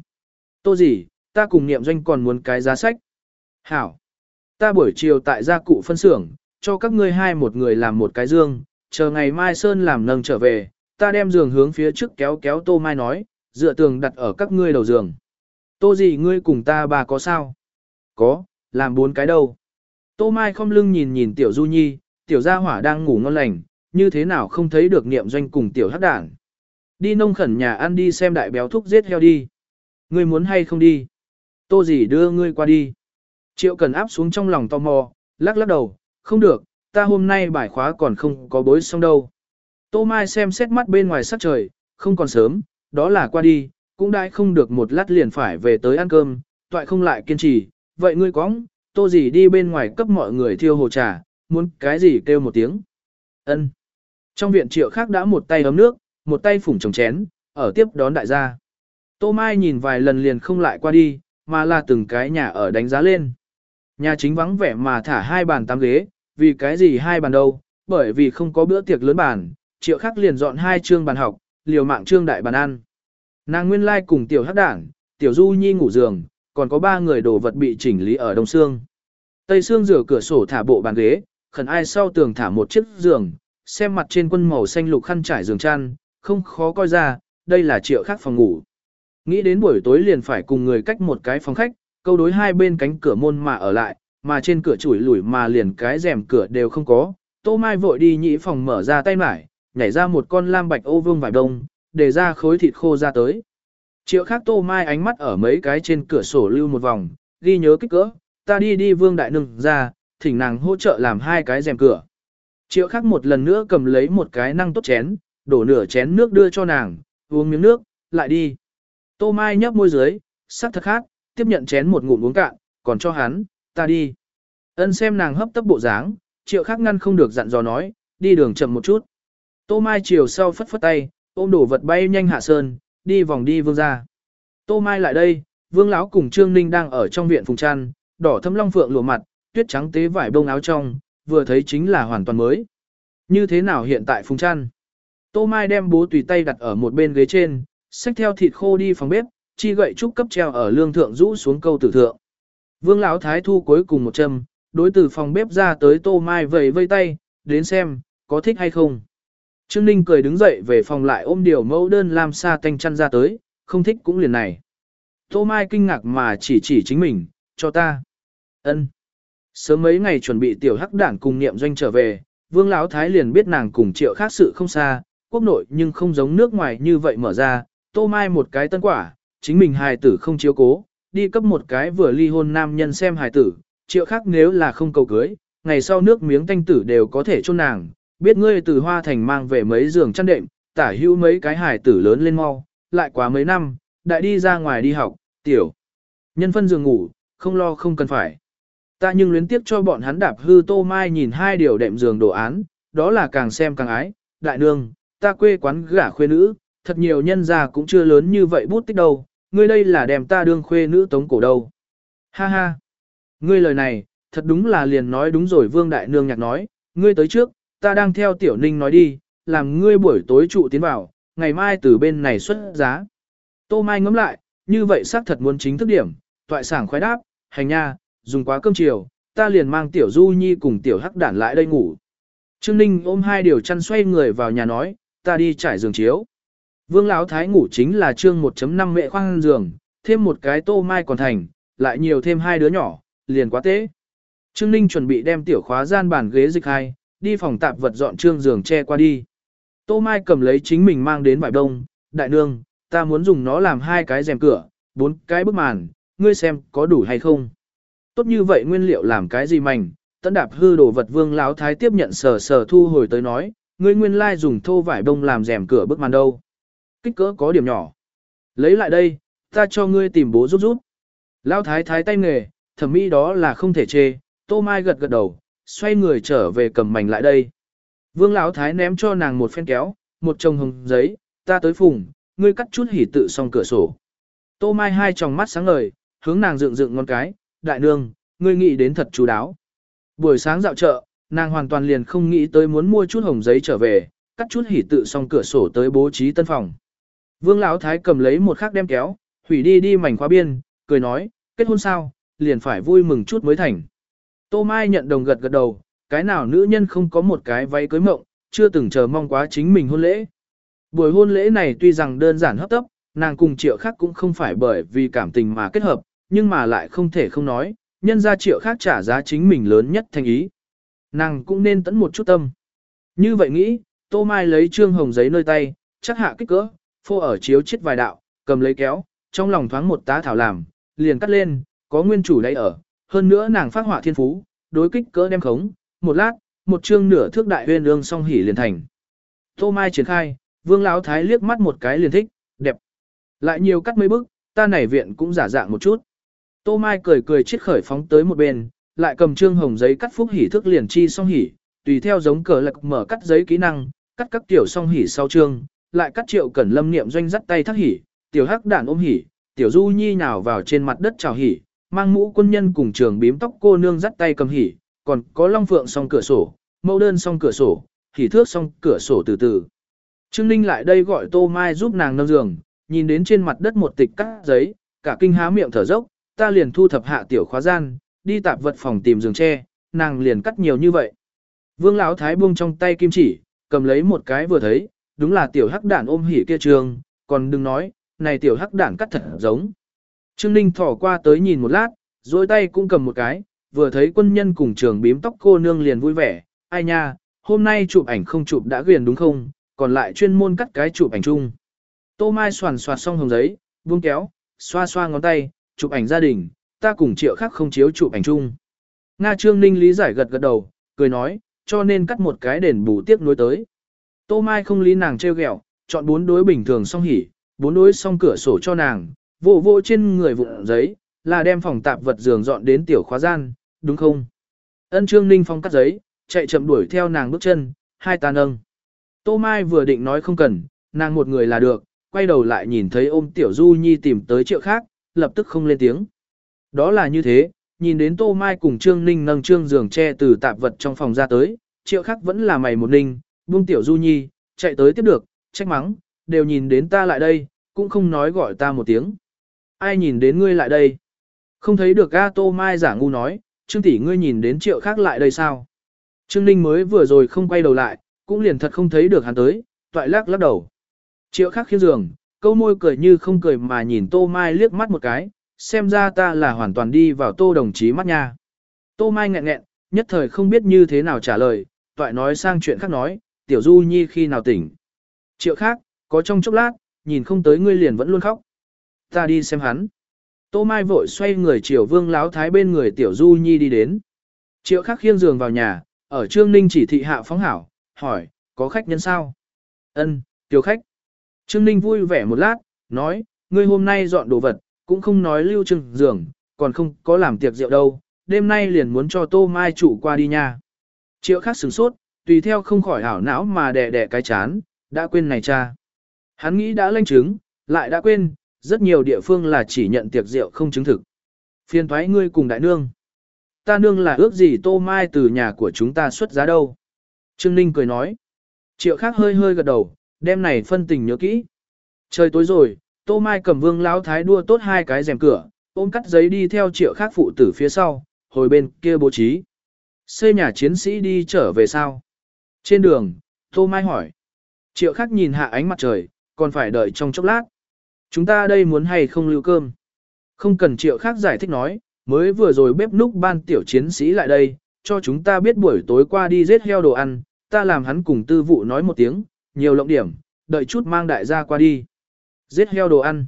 [SPEAKER 1] Tô gì, ta cùng niệm doanh còn muốn cái giá sách. Hảo. Ta buổi chiều tại gia cụ phân xưởng, cho các ngươi hai một người làm một cái dương, chờ ngày mai Sơn làm nâng trở về, ta đem giường hướng phía trước kéo kéo Tô Mai nói, dựa tường đặt ở các ngươi đầu giường. Tô gì ngươi cùng ta bà có sao? Có, làm bốn cái đâu. Tô Mai không lưng nhìn nhìn tiểu Du Nhi, tiểu gia hỏa đang ngủ ngon lành, như thế nào không thấy được niệm doanh cùng tiểu hắc đảng. Đi nông khẩn nhà ăn đi xem đại béo thúc giết heo đi. Ngươi muốn hay không đi? Tô gì đưa ngươi qua đi. Triệu cần áp xuống trong lòng tò mò, lắc lắc đầu, không được, ta hôm nay bài khóa còn không có bối xong đâu. Tô Mai xem xét mắt bên ngoài sắc trời, không còn sớm, đó là qua đi, cũng đãi không được một lát liền phải về tới ăn cơm, toại không lại kiên trì, vậy ngươi cóng, tô gì đi bên ngoài cấp mọi người thiêu hồ trà, muốn cái gì kêu một tiếng. ân Trong viện triệu khác đã một tay ấm nước, một tay phủng trồng chén, ở tiếp đón đại gia. Tô Mai nhìn vài lần liền không lại qua đi, mà là từng cái nhà ở đánh giá lên. Nhà chính vắng vẻ mà thả hai bàn tám ghế, vì cái gì hai bàn đâu, bởi vì không có bữa tiệc lớn bàn, triệu khắc liền dọn hai chương bàn học, liều mạng trương đại bàn ăn. Nàng nguyên lai cùng tiểu hắc đảng, tiểu du nhi ngủ giường, còn có ba người đồ vật bị chỉnh lý ở đông xương. Tây xương rửa cửa sổ thả bộ bàn ghế, khẩn ai sau tường thả một chiếc giường, xem mặt trên quân màu xanh lục khăn trải giường chăn, không khó coi ra, đây là triệu khác phòng ngủ. Nghĩ đến buổi tối liền phải cùng người cách một cái phòng khách, câu đối hai bên cánh cửa môn mà ở lại, mà trên cửa chủi lủi mà liền cái rèm cửa đều không có. Tô Mai vội đi nhị phòng mở ra tay mải, nhảy ra một con lam bạch ô vương vải đông, để ra khối thịt khô ra tới. Triệu khác Tô Mai ánh mắt ở mấy cái trên cửa sổ lưu một vòng, ghi nhớ kích cỡ, ta đi đi vương đại nương ra, thỉnh nàng hỗ trợ làm hai cái rèm cửa. Triệu khác một lần nữa cầm lấy một cái năng tốt chén, đổ nửa chén nước đưa cho nàng, uống miếng nước, lại đi. Tô Mai nhấp môi dưới, sắc thật khác, tiếp nhận chén một ngụm uống cạn, còn cho hắn, ta đi. Ân xem nàng hấp tấp bộ dáng, triệu khác ngăn không được dặn dò nói, đi đường chậm một chút. Tô Mai chiều sau phất phất tay, ôm đồ vật bay nhanh hạ sơn, đi vòng đi vương ra. Tô Mai lại đây, vương lão cùng Trương Ninh đang ở trong viện phùng trăn, đỏ thâm long phượng lụa mặt, tuyết trắng tế vải bông áo trong, vừa thấy chính là hoàn toàn mới. Như thế nào hiện tại phùng trăn? Tô Mai đem bố tùy tay đặt ở một bên ghế trên, xách theo thịt khô đi phòng bếp, chi gậy trúc cấp treo ở lương thượng rũ xuống câu tử thượng. Vương lão thái thu cuối cùng một châm, đối từ phòng bếp ra tới Tô Mai vầy vây tay, đến xem, có thích hay không. Trương Ninh cười đứng dậy về phòng lại ôm điều mẫu đơn làm xa tanh chăn ra tới, không thích cũng liền này. Tô Mai kinh ngạc mà chỉ chỉ chính mình, cho ta. ân. Sớm mấy ngày chuẩn bị tiểu hắc đảng cùng niệm doanh trở về, Vương Lão Thái liền biết nàng cùng triệu khác sự không xa, quốc nội nhưng không giống nước ngoài như vậy mở ra, Tô Mai một cái tân quả, chính mình hài tử không chiếu cố, đi cấp một cái vừa ly hôn nam nhân xem hài tử, triệu khác nếu là không cầu cưới, ngày sau nước miếng tanh tử đều có thể chôn nàng, biết ngươi từ hoa thành mang về mấy giường chăn đệm, tả hữu mấy cái hài tử lớn lên mau, lại quá mấy năm, đại đi ra ngoài đi học, tiểu. Nhân phân giường ngủ, không lo không cần phải. Ta nhưng luyến tiếp cho bọn hắn đạp hư tô mai nhìn hai điều đệm giường đồ án, đó là càng xem càng ái, đại nương, ta quê quán gả khuê nữ, thật nhiều nhân gia cũng chưa lớn như vậy bút tích đâu, ngươi đây là đem ta đương khuê nữ tống cổ đâu. Ha ha, ngươi lời này, thật đúng là liền nói đúng rồi vương đại nương nhạc nói, ngươi tới trước, ta đang theo tiểu ninh nói đi, làm ngươi buổi tối trụ tiến vào, ngày mai từ bên này xuất giá. Tô Mai ngẫm lại, như vậy xác thật muốn chính thức điểm, toại sảng khoái đáp, hành nha, dùng quá cơm chiều, ta liền mang tiểu du nhi cùng tiểu hắc đản lại đây ngủ. Trương Ninh ôm hai điều chăn xoay người vào nhà nói, ta đi trải giường chiếu. Vương Lão Thái ngủ chính là trương 1.5 mẹ khoang giường, thêm một cái tô mai còn thành, lại nhiều thêm hai đứa nhỏ, liền quá tế. Trương Ninh chuẩn bị đem tiểu khóa gian bàn ghế dịch hai, đi phòng tạp vật dọn trương giường che qua đi. Tô Mai cầm lấy chính mình mang đến vải đông, đại nương, ta muốn dùng nó làm hai cái rèm cửa, bốn cái bức màn, ngươi xem có đủ hay không. Tốt như vậy nguyên liệu làm cái gì mảnh, tấn đạp hư đồ vật vương láo thái tiếp nhận sờ sờ thu hồi tới nói, ngươi nguyên lai dùng thô vải đông làm rèm cửa bức màn đâu. Kích cỡ có điểm nhỏ. Lấy lại đây, ta cho ngươi tìm bố giúp giúp. Lão thái thái tay nghề, thẩm mỹ đó là không thể chê, tô mai gật gật đầu, xoay người trở về cầm mảnh lại đây. Vương Lão Thái ném cho nàng một phen kéo, một chồng hồng giấy, ta tới phùng, ngươi cắt chút hỉ tự xong cửa sổ. Tô Mai hai tròng mắt sáng ngời, hướng nàng dựng dựng ngón cái, đại nương, ngươi nghĩ đến thật chú đáo. Buổi sáng dạo chợ, nàng hoàn toàn liền không nghĩ tới muốn mua chút hồng giấy trở về, cắt chút hỉ tự xong cửa sổ tới bố trí tân phòng. Vương Lão Thái cầm lấy một khắc đem kéo, hủy đi đi mảnh khóa biên, cười nói, kết hôn sao, liền phải vui mừng chút mới thành. Tô Mai nhận đồng gật gật đầu, cái nào nữ nhân không có một cái váy cưới mộng, chưa từng chờ mong quá chính mình hôn lễ. Buổi hôn lễ này tuy rằng đơn giản hấp tấp, nàng cùng triệu khác cũng không phải bởi vì cảm tình mà kết hợp, nhưng mà lại không thể không nói, nhân ra triệu khác trả giá chính mình lớn nhất thành ý. Nàng cũng nên tẫn một chút tâm. Như vậy nghĩ, Tô Mai lấy trương hồng giấy nơi tay, chắc hạ kích cỡ, phô ở chiếu chết vài đạo, cầm lấy kéo, trong lòng thoáng một tá thảo làm, liền cắt lên, có nguyên chủ đây ở, hơn nữa nàng phát họa thiên phú, đối kích cỡ đem khống, một lát, một chương nửa thước đại huyên ương song hỉ liền thành. Tô Mai triển khai, Vương Lão Thái liếc mắt một cái liền thích, đẹp. Lại nhiều cắt mấy bức, ta nảy viện cũng giả dạng một chút. Tô Mai cười cười chiết khởi phóng tới một bên, lại cầm trương hồng giấy cắt phúc hỉ thước liền chi song hỉ, tùy theo giống cờ lạc mở cắt giấy kỹ năng, cắt các tiểu song hỉ sau trương, lại cắt triệu cẩn lâm niệm doanh dắt tay thắt hỉ, tiểu hắc đản ôm hỉ, tiểu du nhi nào vào trên mặt đất chào hỉ, mang mũ quân nhân cùng trường bím tóc cô nương dắt tay cầm hỉ, còn có long phượng song cửa sổ, mẫu đơn song cửa sổ, hỉ thước song cửa sổ từ từ. Trương Ninh lại đây gọi Tô Mai giúp nàng nâng giường, nhìn đến trên mặt đất một tịch cắt giấy, cả kinh há miệng thở dốc, ta liền thu thập hạ tiểu khóa gian, đi tạp vật phòng tìm giường tre, nàng liền cắt nhiều như vậy. Vương Lão Thái buông trong tay kim chỉ, cầm lấy một cái vừa thấy, đúng là tiểu hắc đản ôm hỉ kia trường, còn đừng nói, này tiểu hắc đản cắt thật giống. Trương Ninh thỏ qua tới nhìn một lát, Rồi tay cũng cầm một cái, vừa thấy quân nhân cùng trường bím tóc cô nương liền vui vẻ, ai nha, hôm nay chụp ảnh không chụp đã quyền đúng không, còn lại chuyên môn cắt cái chụp ảnh chung. Tô Mai soàn soạt xong hồng giấy, buông kéo, xoa xoa ngón tay, chụp ảnh gia đình, ta cùng triệu khác không chiếu chụp ảnh chung. Nga Trương Ninh lý giải gật gật đầu, cười nói, cho nên cắt một cái đền bù tiếp nối tới. Tô Mai không lý nàng treo ghẹo, chọn bốn đối bình thường song hỉ, bốn đối song cửa sổ cho nàng, vô vô trên người vụn giấy, là đem phòng tạp vật giường dọn đến tiểu khóa gian, đúng không? Ân Trương Ninh Phong cắt giấy, chạy chậm đuổi theo nàng bước chân, hai ta nâng. Tô Mai vừa định nói không cần, nàng một người là được, quay đầu lại nhìn thấy ôm Tiểu Du Nhi tìm tới triệu khác, lập tức không lên tiếng. Đó là như thế, nhìn đến Tô Mai cùng Trương Ninh nâng trương giường che từ tạp vật trong phòng ra tới, triệu khác vẫn là mày một ninh, buông Tiểu Du Nhi, chạy tới tiếp được, trách mắng, đều nhìn đến ta lại đây, cũng không nói gọi ta một tiếng. Ai nhìn đến ngươi lại đây? Không thấy được A Tô Mai giả ngu nói, Trương tỷ ngươi nhìn đến triệu khác lại đây sao? Trương Ninh mới vừa rồi không quay đầu lại, cũng liền thật không thấy được hắn tới, toại lắc lắc đầu. Triệu khác khiến giường, câu môi cười như không cười mà nhìn Tô Mai liếc mắt một cái, xem ra ta là hoàn toàn đi vào Tô đồng chí mắt nha. Tô Mai nghẹn nghẹn, nhất thời không biết như thế nào trả lời, toại nói sang chuyện khác nói, tiểu du nhi khi nào tỉnh. Triệu khác, có trong chốc lát, nhìn không tới ngươi liền vẫn luôn khóc. Ta đi xem hắn. Tô Mai vội xoay người chiều vương láo thái bên người tiểu du nhi đi đến. Triệu Khắc khiêng giường vào nhà, ở Trương Ninh chỉ thị hạ phóng hảo, hỏi, có khách nhân sao? Ân, tiểu khách. Trương Ninh vui vẻ một lát, nói, ngươi hôm nay dọn đồ vật, cũng không nói lưu trưng giường, còn không có làm tiệc rượu đâu, đêm nay liền muốn cho Tô Mai chủ qua đi nha. Triệu Khắc sửng sốt, tùy theo không khỏi hảo não mà đẻ đẻ cái chán, đã quên này cha. Hắn nghĩ đã lanh chứng, lại đã quên, rất nhiều địa phương là chỉ nhận tiệc rượu không chứng thực. Phiên thoái ngươi cùng đại nương. Ta nương là ước gì Tô Mai từ nhà của chúng ta xuất giá đâu. Trương Ninh cười nói. Triệu khác hơi hơi gật đầu, đêm này phân tình nhớ kỹ. Trời tối rồi, Tô Mai cầm vương lão thái đua tốt hai cái rèm cửa, ôm cắt giấy đi theo triệu khác phụ tử phía sau, hồi bên kia bố trí. Xây nhà chiến sĩ đi trở về sao? Trên đường, Tô Mai hỏi. Triệu khác nhìn hạ ánh mặt trời, còn phải đợi trong chốc lát. Chúng ta đây muốn hay không lưu cơm? Không cần triệu khác giải thích nói, mới vừa rồi bếp núc ban tiểu chiến sĩ lại đây, cho chúng ta biết buổi tối qua đi giết heo đồ ăn, ta làm hắn cùng tư vụ nói một tiếng, nhiều lộng điểm, đợi chút mang đại gia qua đi. Giết heo đồ ăn.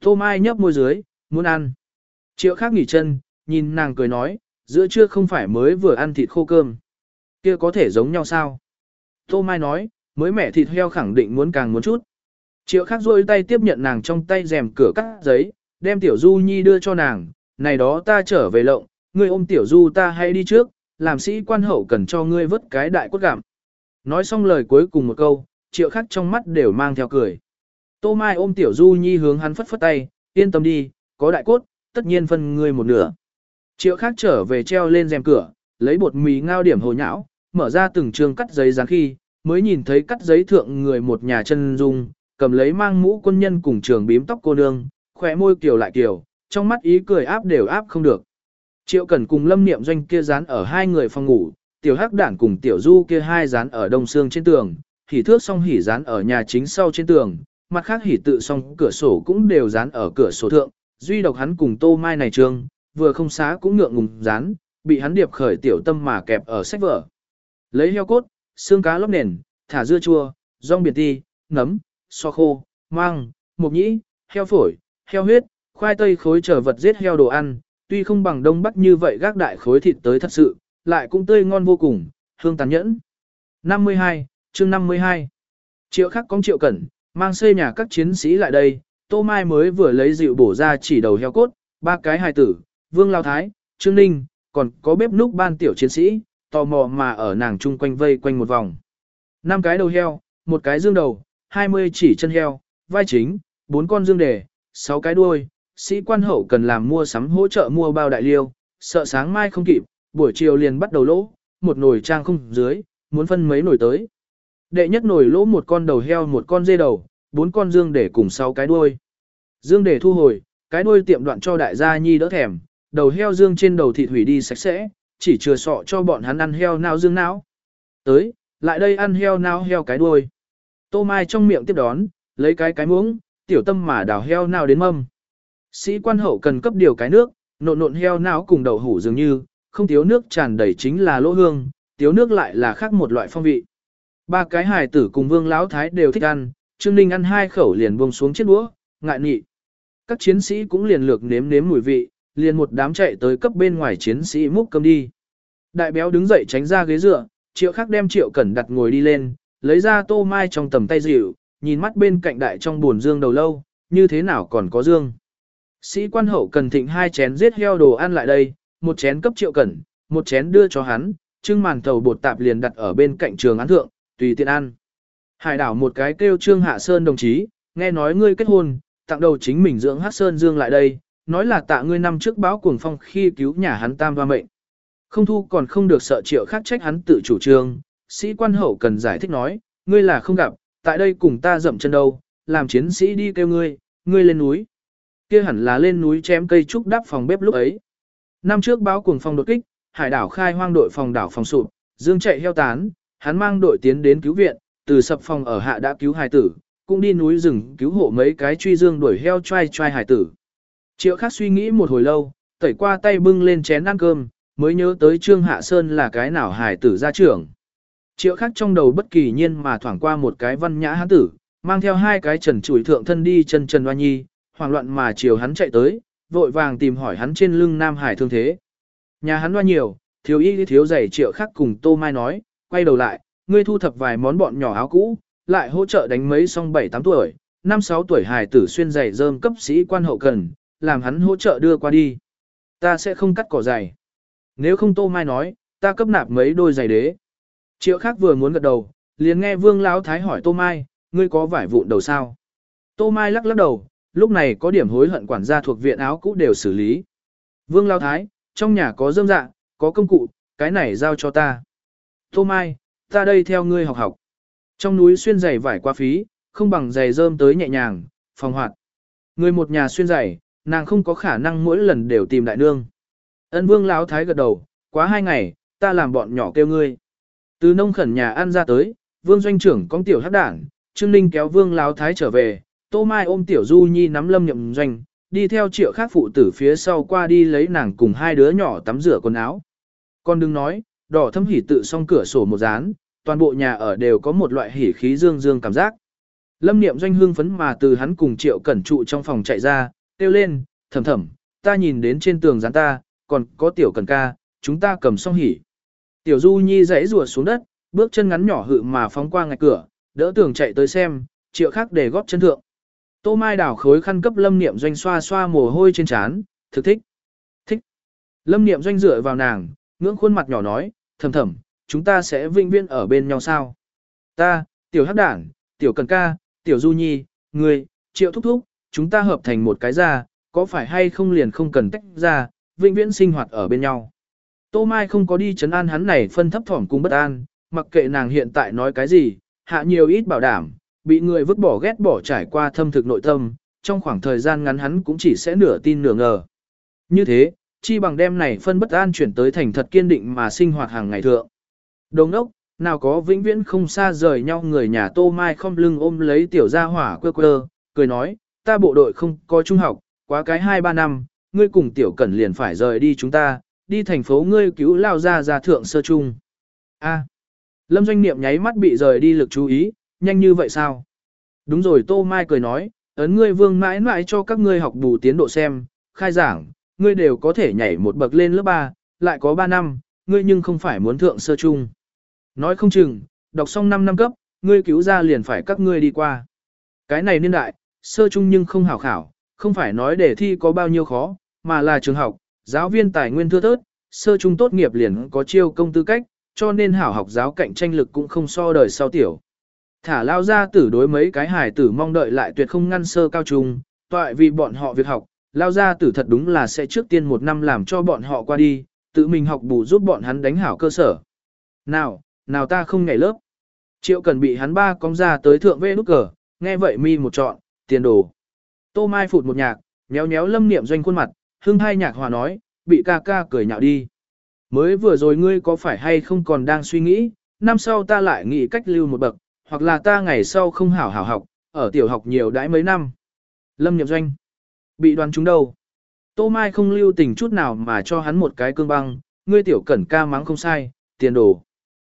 [SPEAKER 1] Tô Mai nhấp môi dưới, muốn ăn. Triệu khác nghỉ chân, nhìn nàng cười nói, giữa trưa không phải mới vừa ăn thịt khô cơm. kia có thể giống nhau sao? Tô Mai nói, mới mẻ thịt heo khẳng định muốn càng muốn chút. Triệu khác rôi tay tiếp nhận nàng trong tay rèm cửa cắt giấy, đem tiểu du nhi đưa cho nàng, này đó ta trở về lộng, ngươi ôm tiểu du ta hay đi trước, làm sĩ quan hậu cần cho ngươi vớt cái đại cốt gặm. Nói xong lời cuối cùng một câu, triệu khắc trong mắt đều mang theo cười. Tô Mai ôm tiểu du nhi hướng hắn phất phất tay, yên tâm đi, có đại cốt, tất nhiên phân ngươi một nửa. Triệu khắc trở về treo lên rèm cửa, lấy bột mì ngao điểm hồ nhão, mở ra từng trường cắt giấy dán khi, mới nhìn thấy cắt giấy thượng người một nhà chân dung, cầm lấy mang mũ quân nhân cùng trường bím tóc cô nương, khỏe môi kiều lại kiều, trong mắt ý cười áp đều áp không được. Triệu Cẩn cùng Lâm Niệm Doanh kia dán ở hai người phòng ngủ, Tiểu Hắc Đản cùng Tiểu Du kia hai dán ở đông xương trên tường, hỉ thước song hỉ dán ở nhà chính sau trên tường, mặt khác hỉ tự song cửa sổ cũng đều dán ở cửa sổ thượng, duy độc hắn cùng Tô Mai này trương, vừa không xá cũng ngượng ngùng dán, bị hắn điệp khởi tiểu tâm mà kẹp ở sách vở. Lấy heo cốt, xương cá lóc nền, thả dưa chua, rong biển ti, nấm, so khô, mang, mộc nhĩ, heo phổi, heo huyết, khoai tây khối trở vật giết heo đồ ăn, tuy không bằng đông bắc như vậy gác đại khối thịt tới thật sự, lại cũng tươi ngon vô cùng, hương tàn nhẫn. 52, chương 52 Triệu khắc công triệu cẩn, mang xây nhà các chiến sĩ lại đây, Tô Mai mới vừa lấy rượu bổ ra chỉ đầu heo cốt, ba cái hài tử, Vương Lao Thái, Trương Ninh, còn có bếp núc ban tiểu chiến sĩ, tò mò mà ở nàng chung quanh vây quanh một vòng. năm cái đầu heo, một cái dương đầu, 20 chỉ chân heo, vai chính, bốn con dương đề, 6 cái đuôi, sĩ quan hậu cần làm mua sắm hỗ trợ mua bao đại liêu, sợ sáng mai không kịp, buổi chiều liền bắt đầu lỗ, một nồi trang không dưới, muốn phân mấy nồi tới. Đệ nhất nồi lỗ một con đầu heo một con dê đầu, bốn con dương để cùng sáu cái đuôi. Dương để thu hồi, cái đuôi tiệm đoạn cho đại gia nhi đỡ thèm, đầu heo dương trên đầu thịt hủy đi sạch sẽ, chỉ chừa sọ cho bọn hắn ăn heo não dương não. Tới, lại đây ăn heo não heo cái đuôi. Tô Mai trong miệng tiếp đón, lấy cái cái muỗng, tiểu tâm mà đào heo nào đến mâm. Sĩ quan hậu cần cấp điều cái nước, Nộn nộn heo não cùng đậu hủ dường như, không thiếu nước tràn đầy chính là lỗ hương, thiếu nước lại là khác một loại phong vị. Ba cái hài tử cùng vương lão thái đều thích ăn, Trương Ninh ăn hai khẩu liền buông xuống chiếc đũa, ngại nhị. Các chiến sĩ cũng liền lược nếm nếm mùi vị, liền một đám chạy tới cấp bên ngoài chiến sĩ múc cơm đi. Đại béo đứng dậy tránh ra ghế dựa, triệu khắc đem triệu cẩn đặt ngồi đi lên, lấy ra tô mai trong tầm tay dịu, nhìn mắt bên cạnh đại trong buồn dương đầu lâu, như thế nào còn có dương. Sĩ quan hậu cần thịnh hai chén giết heo đồ ăn lại đây, một chén cấp triệu cẩn, một chén đưa cho hắn, trưng màn tàu bột tạp liền đặt ở bên cạnh trường án thượng, tùy tiện ăn. Hải đảo một cái kêu trương hạ sơn đồng chí, nghe nói ngươi kết hôn, tặng đầu chính mình dưỡng hát sơn dương lại đây, nói là tạ ngươi năm trước báo cuồng phong khi cứu nhà hắn tam và mệnh. Không thu còn không được sợ triệu khác trách hắn tự chủ trương, sĩ quan hậu cần giải thích nói, ngươi là không gặp, tại đây cùng ta dậm chân đâu, làm chiến sĩ đi kêu ngươi, ngươi lên núi. kia hẳn là lên núi chém cây trúc đắp phòng bếp lúc ấy. Năm trước báo cuồng phong đột kích, hải đảo khai hoang đội phòng đảo phòng sụp, dương chạy heo tán, hắn mang đội tiến đến cứu viện, từ sập phòng ở hạ đã cứu hải tử, cũng đi núi rừng cứu hộ mấy cái truy dương đuổi heo trai trai hải tử. Triệu khác suy nghĩ một hồi lâu, tẩy qua tay bưng lên chén ăn cơm, mới nhớ tới Trương Hạ Sơn là cái nào hải tử gia trưởng. Triệu khác trong đầu bất kỳ nhiên mà thoảng qua một cái văn nhã hán tử, mang theo hai cái trần chủi thượng thân đi chân trần hoa nhi, hoảng loạn mà chiều hắn chạy tới, vội vàng tìm hỏi hắn trên lưng Nam Hải thương thế. Nhà hắn hoa nhiều, thiếu y thiếu giày triệu khác cùng Tô Mai nói, quay đầu lại, ngươi thu thập vài món bọn nhỏ áo cũ, lại hỗ trợ đánh mấy xong 7-8 tuổi, 5-6 tuổi hài tử xuyên giày dơm cấp sĩ quan hậu cần, làm hắn hỗ trợ đưa qua đi. Ta sẽ không cắt cỏ giày. Nếu không Tô Mai nói, ta cấp nạp mấy đôi giày đế. Triệu khác vừa muốn gật đầu, liền nghe Vương Lão Thái hỏi Tô Mai, ngươi có vải vụn đầu sao? Tô Mai lắc lắc đầu, lúc này có điểm hối hận quản gia thuộc viện áo cũ đều xử lý. Vương Lão Thái, trong nhà có dâm dạ, có công cụ, cái này giao cho ta. Tô Mai, ta đây theo ngươi học học. Trong núi xuyên giày vải qua phí, không bằng giày rơm tới nhẹ nhàng, phòng hoạt. Người một nhà xuyên giày, nàng không có khả năng mỗi lần đều tìm đại nương. Ân vương lão thái gật đầu, quá hai ngày, ta làm bọn nhỏ kêu ngươi. Từ nông khẩn nhà ăn ra tới, vương doanh trưởng con tiểu hắc đảng, Trương Ninh kéo vương láo thái trở về, Tô Mai ôm tiểu Du Nhi nắm lâm nhậm doanh, đi theo triệu khác phụ tử phía sau qua đi lấy nàng cùng hai đứa nhỏ tắm rửa quần áo. Con đừng nói, đỏ thâm hỉ tự xong cửa sổ một dán, toàn bộ nhà ở đều có một loại hỉ khí dương dương cảm giác. Lâm niệm doanh hương phấn mà từ hắn cùng triệu cẩn trụ trong phòng chạy ra, kêu lên, thầm thầm, ta nhìn đến trên tường dán ta, còn có tiểu cần ca, chúng ta cầm xong hỉ. Tiểu du nhi dãy rùa xuống đất, bước chân ngắn nhỏ hự mà phóng qua ngạch cửa, đỡ tường chạy tới xem, triệu khác để góp chân thượng. Tô Mai đảo khối khăn cấp lâm niệm doanh xoa xoa mồ hôi trên trán, thực thích. Thích. Lâm niệm doanh dựa vào nàng, ngưỡng khuôn mặt nhỏ nói, thầm thầm, chúng ta sẽ vinh viên ở bên nhau sao? Ta, tiểu hắc đảng, tiểu cần ca, tiểu du nhi, người, triệu thúc thúc, chúng ta hợp thành một cái ra, có phải hay không liền không cần tách ra, vinh viễn sinh hoạt ở bên nhau. Tô Mai không có đi chấn an hắn này phân thấp thỏm cung bất an, mặc kệ nàng hiện tại nói cái gì, hạ nhiều ít bảo đảm, bị người vứt bỏ ghét bỏ trải qua thâm thực nội tâm, trong khoảng thời gian ngắn hắn cũng chỉ sẽ nửa tin nửa ngờ. Như thế, chi bằng đem này phân bất an chuyển tới thành thật kiên định mà sinh hoạt hàng ngày thượng. Đồng ốc, nào có vĩnh viễn không xa rời nhau người nhà Tô Mai không lưng ôm lấy tiểu gia hỏa quơ quơ, cười nói, ta bộ đội không có trung học, quá cái 2-3 năm, ngươi cùng tiểu cẩn liền phải rời đi chúng ta, đi thành phố ngươi cứu lao ra ra thượng sơ trung. A. Lâm doanh niệm nháy mắt bị rời đi lực chú ý, nhanh như vậy sao? Đúng rồi Tô Mai cười nói, ấn ngươi vương mãi mãi cho các ngươi học bù tiến độ xem, khai giảng, ngươi đều có thể nhảy một bậc lên lớp 3, lại có 3 năm, ngươi nhưng không phải muốn thượng sơ trung. Nói không chừng, đọc xong 5 năm cấp, ngươi cứu ra liền phải các ngươi đi qua. Cái này niên đại, sơ trung nhưng không hảo khảo, không phải nói để thi có bao nhiêu khó, mà là trường học, giáo viên tài nguyên thưa thớt, sơ trung tốt nghiệp liền có chiêu công tư cách, cho nên hảo học giáo cạnh tranh lực cũng không so đời sau tiểu. Thả lao ra tử đối mấy cái hài tử mong đợi lại tuyệt không ngăn sơ cao trung, toại vì bọn họ việc học, lao ra tử thật đúng là sẽ trước tiên một năm làm cho bọn họ qua đi, tự mình học bù giúp bọn hắn đánh hảo cơ sở. Nào, nào ta không nhảy lớp. Triệu cần bị hắn ba cong ra tới thượng vê nút cờ, nghe vậy mi một trọn, tiền đồ. Tô Mai phụt một nhạc, nhéo nhéo lâm niệm doanh khuôn mặt, hưng hai nhạc hòa nói, bị ca ca cười nhạo đi. Mới vừa rồi ngươi có phải hay không còn đang suy nghĩ, năm sau ta lại nghĩ cách lưu một bậc, hoặc là ta ngày sau không hảo hảo học, ở tiểu học nhiều đãi mấy năm. Lâm niệm doanh, bị đoàn chúng đâu? Tô Mai không lưu tình chút nào mà cho hắn một cái cương băng, ngươi tiểu cẩn ca mắng không sai, tiền đồ.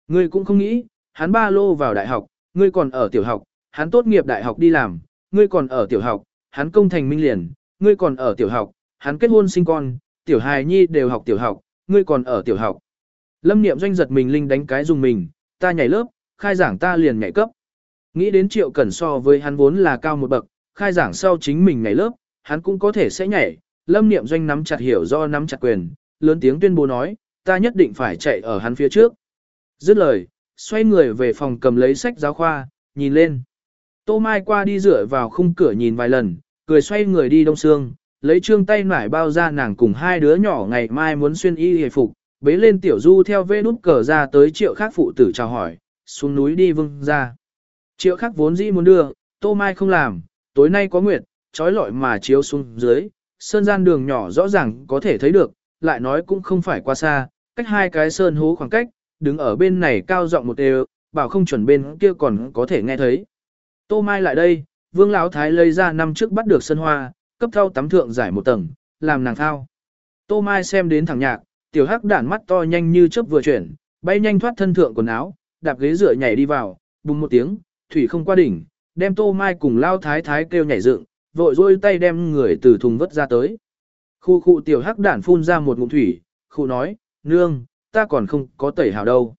[SPEAKER 1] Ngươi cũng không nghĩ, hắn ba lô vào đại học, ngươi còn ở tiểu học, hắn tốt nghiệp đại học đi làm, ngươi còn ở tiểu học, hắn công thành minh liền, ngươi còn ở tiểu học, hắn kết hôn sinh con, tiểu hài nhi đều học tiểu học, ngươi còn ở tiểu học. Lâm niệm doanh giật mình linh đánh cái dùng mình, ta nhảy lớp, khai giảng ta liền nhảy cấp. Nghĩ đến triệu cẩn so với hắn vốn là cao một bậc, khai giảng sau chính mình nhảy lớp, hắn cũng có thể sẽ nhảy. Lâm niệm doanh nắm chặt hiểu do nắm chặt quyền, lớn tiếng tuyên bố nói, ta nhất định phải chạy ở hắn phía trước. Dứt lời, xoay người về phòng cầm lấy sách giáo khoa, nhìn lên. Tô Mai qua đi dựa vào khung cửa nhìn vài lần, cười xoay người đi đông xương, lấy trương tay nải bao ra nàng cùng hai đứa nhỏ ngày mai muốn xuyên y hề phục, bế lên tiểu du theo vê nút cờ ra tới triệu khác phụ tử chào hỏi, xuống núi đi vương ra. Triệu khác vốn dĩ muốn đưa, Tô Mai không làm, tối nay có nguyệt, trói lọi mà chiếu xuống dưới, sơn gian đường nhỏ rõ ràng có thể thấy được, lại nói cũng không phải qua xa, cách hai cái sơn hố khoảng cách, đứng ở bên này cao giọng một đều, bảo không chuẩn bên kia còn có thể nghe thấy. Tô Mai lại đây, Vương Lão Thái lấy ra năm trước bắt được sơn hoa, cấp thao tắm thượng giải một tầng, làm nàng thao. Tô Mai xem đến thằng nhạc, tiểu hắc đản mắt to nhanh như chớp vừa chuyển, bay nhanh thoát thân thượng quần áo, đạp ghế dựa nhảy đi vào, bùng một tiếng, thủy không qua đỉnh, đem Tô Mai cùng Lao Thái Thái kêu nhảy dựng, vội rôi tay đem người từ thùng vất ra tới. Khu khu tiểu hắc đản phun ra một ngụm thủy, khu nói, nương, ta còn không có tẩy hào đâu.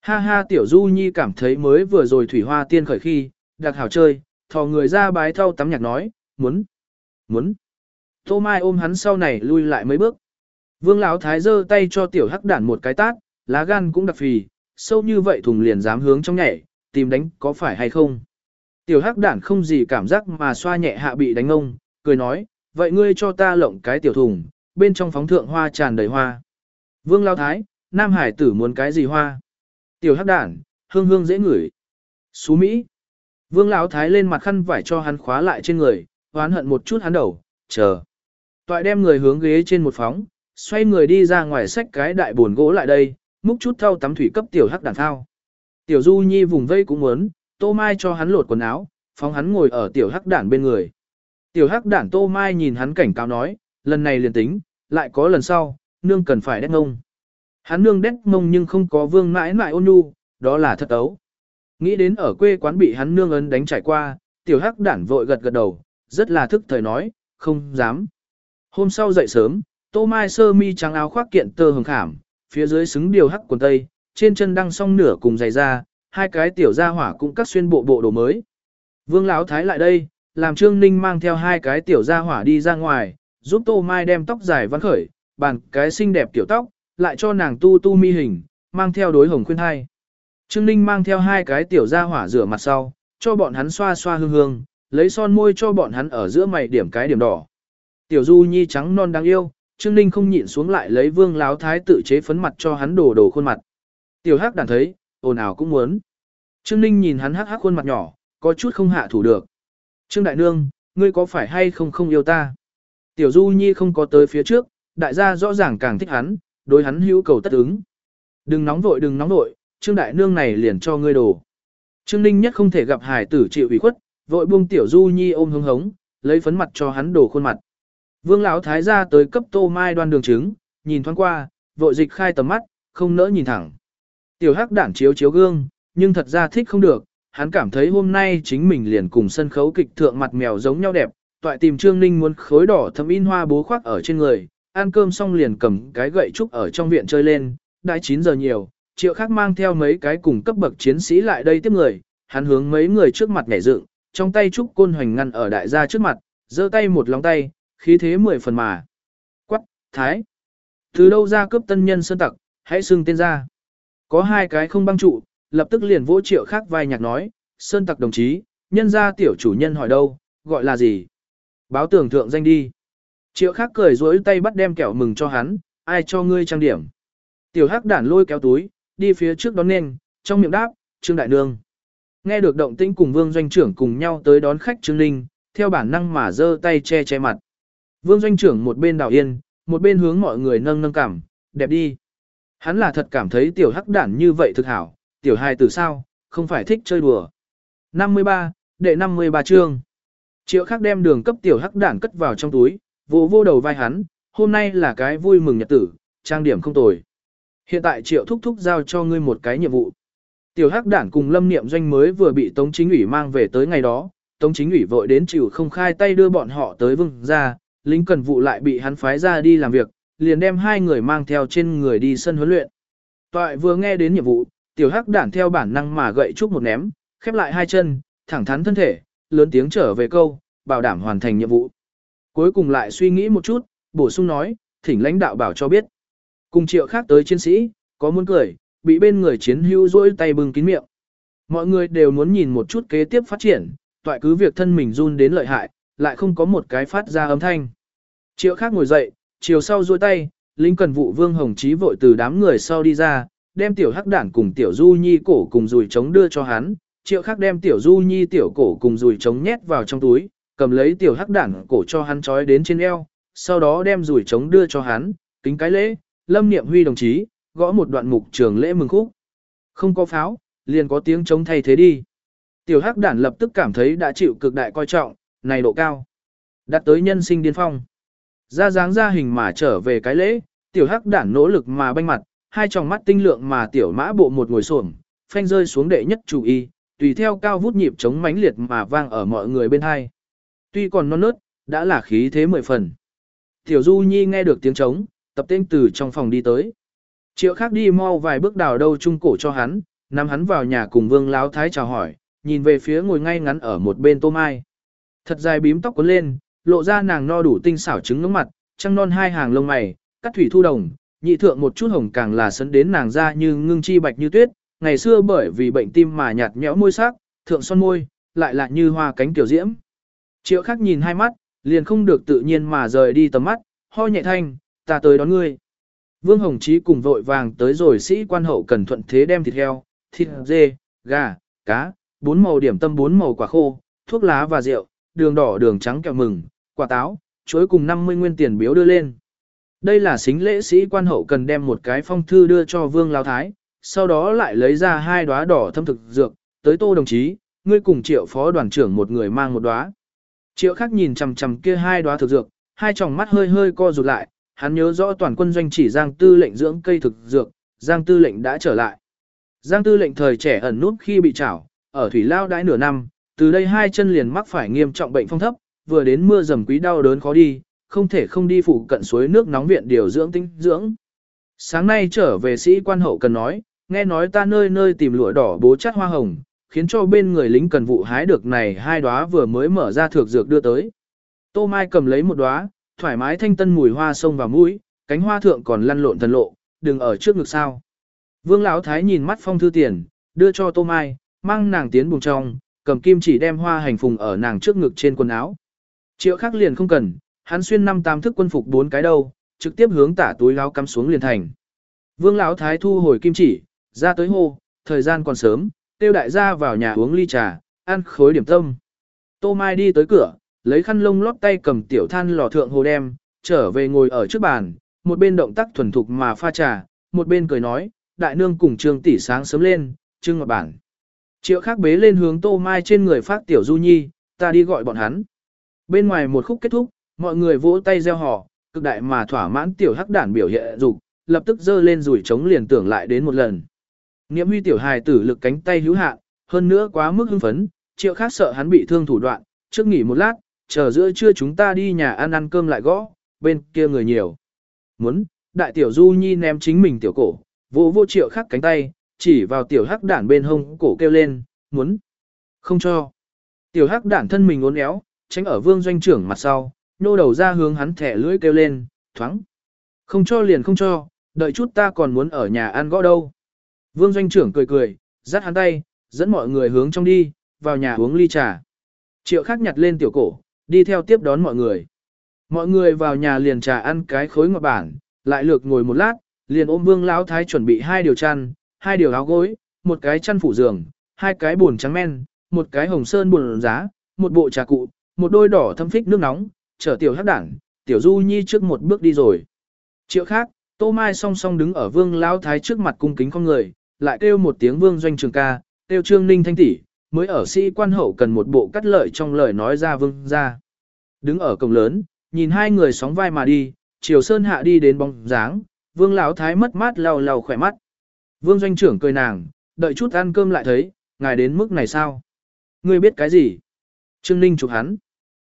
[SPEAKER 1] Ha ha tiểu du nhi cảm thấy mới vừa rồi thủy hoa tiên khởi khi, đặc hào chơi, thò người ra bái thau tắm nhạc nói, muốn, muốn. Tô Mai ôm hắn sau này lui lại mấy bước. Vương Lão Thái giơ tay cho tiểu hắc đản một cái tát, lá gan cũng đặc phì, sâu như vậy thùng liền dám hướng trong nhảy, tìm đánh có phải hay không. Tiểu hắc đản không gì cảm giác mà xoa nhẹ hạ bị đánh ông, cười nói, vậy ngươi cho ta lộng cái tiểu thùng, bên trong phóng thượng hoa tràn đầy hoa. Vương Lão Thái, Nam Hải tử muốn cái gì hoa? Tiểu hắc đản, hương hương dễ ngửi. Xú Mỹ. Vương Lão Thái lên mặt khăn vải cho hắn khóa lại trên người, hoán hận một chút hắn đầu, chờ. Toại đem người hướng ghế trên một phóng, xoay người đi ra ngoài xách cái đại buồn gỗ lại đây, múc chút thau tắm thủy cấp tiểu hắc đàn thao. Tiểu Du Nhi vùng vây cũng muốn, Tô Mai cho hắn lột quần áo, phóng hắn ngồi ở tiểu hắc đản bên người. Tiểu hắc đản Tô Mai nhìn hắn cảnh cáo nói, lần này liền tính, lại có lần sau, nương cần phải đét ngông. Hắn nương đét ngông nhưng không có vương mãi mãi ôn nhu, đó là thật ấu. Nghĩ đến ở quê quán bị hắn nương ấn đánh trải qua, tiểu hắc đản vội gật gật đầu, rất là thức thời nói, không dám. Hôm sau dậy sớm, tô mai sơ mi trắng áo khoác kiện tơ hồng khảm, phía dưới xứng điều hắc quần tây, trên chân đăng song nửa cùng giày ra, hai cái tiểu gia hỏa cũng cắt xuyên bộ bộ đồ mới. Vương Lão Thái lại đây, làm Trương Ninh mang theo hai cái tiểu gia hỏa đi ra ngoài, giúp Tô Mai đem tóc dài văn khởi, bàn cái xinh đẹp tiểu tóc, lại cho nàng tu tu mi hình, mang theo đối hồng khuyên hai. Trương Ninh mang theo hai cái tiểu gia hỏa rửa mặt sau, cho bọn hắn xoa xoa hương hương, lấy son môi cho bọn hắn ở giữa mày điểm cái điểm đỏ. Tiểu Du Nhi trắng non đáng yêu, Trương Ninh không nhịn xuống lại lấy Vương Láo Thái tự chế phấn mặt cho hắn đổ đổ khuôn mặt. Tiểu Hắc đàn thấy, ồn ào cũng muốn. Trương Ninh nhìn hắn hắc hắc khuôn mặt nhỏ, có chút không hạ thủ được. Trương Đại Nương, ngươi có phải hay không không yêu ta? Tiểu Du Nhi không có tới phía trước, đại gia rõ ràng càng thích hắn, đối hắn hữu cầu tất ứng. Đừng nóng vội đừng nóng vội, Trương Đại Nương này liền cho ngươi đổ Trương Ninh nhất không thể gặp hải tử chịu ủy khuất, vội buông Tiểu Du Nhi ôm hứng hống, lấy phấn mặt cho hắn đổ khuôn mặt. Vương Lão Thái ra tới cấp tô mai đoan đường trứng, nhìn thoáng qua, vội dịch khai tầm mắt, không nỡ nhìn thẳng. Tiểu Hắc đản chiếu chiếu gương, nhưng thật ra thích không được, hắn cảm thấy hôm nay chính mình liền cùng sân khấu kịch thượng mặt mèo giống nhau đẹp, toại tìm Trương Ninh muốn khối đỏ thấm in hoa bố khoác ở trên người, ăn cơm xong liền cầm cái gậy trúc ở trong viện chơi lên, đã 9 giờ nhiều, triệu khác mang theo mấy cái cùng cấp bậc chiến sĩ lại đây tiếp người, hắn hướng mấy người trước mặt nhảy dựng, trong tay trúc côn hoành ngăn ở đại gia trước mặt, giơ tay một lòng tay, khí thế mười phần mà. Quắc, thái. Từ đâu ra cướp tân nhân sơn tặc, hãy xưng tên ra. Có hai cái không băng trụ, lập tức liền vỗ triệu khác vai nhạc nói, sơn tặc đồng chí, nhân gia tiểu chủ nhân hỏi đâu, gọi là gì? Báo tưởng thượng danh đi. Triệu khác cười rối tay bắt đem kẹo mừng cho hắn, ai cho ngươi trang điểm. Tiểu hắc đản lôi kéo túi, đi phía trước đón nên, trong miệng đáp, Trương Đại Nương. Nghe được động tĩnh cùng Vương Doanh trưởng cùng nhau tới đón khách Trương Linh, theo bản năng mà giơ tay che che mặt. Vương Doanh trưởng một bên đào yên, một bên hướng mọi người nâng nâng cảm, đẹp đi. Hắn là thật cảm thấy tiểu hắc đản như vậy thực hảo, tiểu hài từ sao, không phải thích chơi đùa. 53, đệ 53 chương. Triệu khắc đem đường cấp tiểu hắc đản cất vào trong túi, vô vô đầu vai hắn, hôm nay là cái vui mừng nhật tử, trang điểm không tồi. Hiện tại triệu thúc thúc giao cho ngươi một cái nhiệm vụ. Tiểu hắc Đản cùng lâm niệm doanh mới vừa bị Tống Chính ủy mang về tới ngày đó, Tống Chính ủy vội đến chịu không khai tay đưa bọn họ tới vương ra, lính cần vụ lại bị hắn phái ra đi làm việc, liền đem hai người mang theo trên người đi sân huấn luyện. Toại vừa nghe đến nhiệm vụ, tiểu hắc đản theo bản năng mà gậy trúc một ném, khép lại hai chân, thẳng thắn thân thể, lớn tiếng trở về câu, bảo đảm hoàn thành nhiệm vụ. Cuối cùng lại suy nghĩ một chút, bổ sung nói, thỉnh lãnh đạo bảo cho biết. Cùng triệu khác tới chiến sĩ, có muốn cười, bị bên người chiến hưu rỗi tay bưng kín miệng. Mọi người đều muốn nhìn một chút kế tiếp phát triển, toại cứ việc thân mình run đến lợi hại, lại không có một cái phát ra âm thanh. Triệu khác ngồi dậy, chiều sau duỗi tay, Linh cần vụ vương hồng chí vội từ đám người sau đi ra, đem tiểu hắc đản cùng tiểu du nhi cổ cùng dùi trống đưa cho hắn, triệu khác đem tiểu du nhi tiểu cổ cùng dùi trống nhét vào trong túi, cầm lấy tiểu hắc đản cổ cho hắn trói đến trên eo, sau đó đem dùi trống đưa cho hắn, kính cái lễ, lâm niệm huy đồng chí, gõ một đoạn mục trường lễ mừng khúc. Không có pháo, liền có tiếng trống thay thế đi. Tiểu hắc đản lập tức cảm thấy đã chịu cực đại coi trọng, này độ cao. Đặt tới nhân sinh điên phong. Ra dáng ra hình mà trở về cái lễ, tiểu hắc đản nỗ lực mà banh mặt, hai tròng mắt tinh lượng mà tiểu mã bộ một ngồi xổm, phanh rơi xuống đệ nhất chủ y, tùy theo cao vút nhịp chống mãnh liệt mà vang ở mọi người bên hai. Tuy còn non nớt, đã là khí thế mười phần. Tiểu Du Nhi nghe được tiếng trống, tập tên từ trong phòng đi tới. Triệu khác đi mau vài bước đào đâu trung cổ cho hắn, nắm hắn vào nhà cùng vương láo thái chào hỏi, nhìn về phía ngồi ngay ngắn ở một bên tô mai. Thật dài bím tóc cuốn lên, lộ ra nàng no đủ tinh xảo trứng ngưỡng mặt, trăng non hai hàng lông mày, cắt thủy thu đồng, nhị thượng một chút hồng càng là sấn đến nàng ra như ngưng chi bạch như tuyết, ngày xưa bởi vì bệnh tim mà nhạt nhẽo môi sắc, thượng son môi, lại là như hoa cánh tiểu diễm. Triệu khắc nhìn hai mắt, liền không được tự nhiên mà rời đi tầm mắt, ho nhẹ thanh, ta tới đón ngươi. Vương Hồng Chí cùng vội vàng tới rồi sĩ quan hậu cần thuận thế đem thịt heo, thịt dê, gà, cá, bốn màu điểm tâm bốn màu quả khô, thuốc lá và rượu, đường đỏ đường trắng kẹo mừng, quả táo, chuối cùng 50 nguyên tiền biếu đưa lên. Đây là xính lễ sĩ quan hậu cần đem một cái phong thư đưa cho Vương Lao Thái, sau đó lại lấy ra hai đóa đỏ thâm thực dược, tới tô đồng chí, ngươi cùng triệu phó đoàn trưởng một người mang một đóa. Triệu khác nhìn chằm chằm kia hai đóa thực dược, hai tròng mắt hơi hơi co rụt lại, hắn nhớ rõ toàn quân doanh chỉ Giang Tư lệnh dưỡng cây thực dược, Giang Tư lệnh đã trở lại. Giang Tư lệnh thời trẻ ẩn nút khi bị trảo, ở thủy lao đãi nửa năm, từ đây hai chân liền mắc phải nghiêm trọng bệnh phong thấp, vừa đến mưa dầm quý đau đớn khó đi, không thể không đi phụ cận suối nước nóng viện điều dưỡng tinh dưỡng. Sáng nay trở về sĩ quan hậu cần nói, nghe nói ta nơi nơi tìm lụa đỏ bố chát hoa hồng, khiến cho bên người lính cần vụ hái được này hai đóa vừa mới mở ra thược dược đưa tới. Tô Mai cầm lấy một đóa, thoải mái thanh tân mùi hoa sông vào mũi, cánh hoa thượng còn lăn lộn thần lộ, đừng ở trước ngực sao. Vương Lão Thái nhìn mắt phong thư tiền, đưa cho Tô Mai, mang nàng tiến bùng trong, cầm kim chỉ đem hoa hành phùng ở nàng trước ngực trên quần áo. Triệu khắc liền không cần, hắn xuyên năm tám thức quân phục bốn cái đâu, trực tiếp hướng tả túi láo cắm xuống liền thành. Vương Lão Thái thu hồi kim chỉ, ra tới hô, thời gian còn sớm, tiêu đại gia vào nhà uống ly trà, ăn khối điểm tâm. Tô Mai đi tới cửa, lấy khăn lông lót tay cầm tiểu than lò thượng hồ đem, trở về ngồi ở trước bàn, một bên động tác thuần thục mà pha trà, một bên cười nói, đại nương cùng trương tỷ sáng sớm lên, trương ngọt bản. Triệu khác bế lên hướng Tô Mai trên người phát tiểu du nhi, ta đi gọi bọn hắn. Bên ngoài một khúc kết thúc, mọi người vỗ tay reo hò, cực đại mà thỏa mãn tiểu hắc đản biểu hiện dục, lập tức giơ lên rủi trống liền tưởng lại đến một lần. Niệm huy tiểu hài tử lực cánh tay hữu hạn, hơn nữa quá mức hưng phấn, triệu khác sợ hắn bị thương thủ đoạn, trước nghỉ một lát, chờ giữa trưa chúng ta đi nhà ăn ăn cơm lại gõ, bên kia người nhiều. Muốn, đại tiểu du nhi ném chính mình tiểu cổ, vô vô triệu khắc cánh tay, chỉ vào tiểu hắc đản bên hông cổ kêu lên, muốn, không cho. Tiểu hắc đản thân mình uốn éo, tránh ở vương doanh trưởng mặt sau, nô đầu ra hướng hắn thẻ lưỡi kêu lên, thoáng. Không cho liền không cho, đợi chút ta còn muốn ở nhà ăn gõ đâu. Vương doanh trưởng cười cười, dắt hắn tay, dẫn mọi người hướng trong đi, vào nhà uống ly trà. Triệu khắc nhặt lên tiểu cổ, đi theo tiếp đón mọi người. Mọi người vào nhà liền trà ăn cái khối ngọt bản, lại lược ngồi một lát, liền ôm vương lão thái chuẩn bị hai điều chăn, hai điều áo gối, một cái chăn phủ giường, hai cái bồn trắng men, một cái hồng sơn bồn giá, một bộ trà cụ, một đôi đỏ thâm phích nước nóng, chở tiểu hắc đảng, tiểu du nhi trước một bước đi rồi. Triệu khác, tô mai song song đứng ở vương lão thái trước mặt cung kính con người, lại kêu một tiếng vương doanh trường ca, kêu trương ninh thanh tỷ, mới ở sĩ quan hậu cần một bộ cắt lợi trong lời nói ra vương ra. Đứng ở cổng lớn, nhìn hai người sóng vai mà đi, Triều Sơn hạ đi đến bóng dáng, Vương Lão Thái mất mát lau lau khỏe mắt. Vương doanh trưởng cười nàng, đợi chút ăn cơm lại thấy, ngài đến mức này sao? Ngươi biết cái gì? Trương Ninh chụp hắn.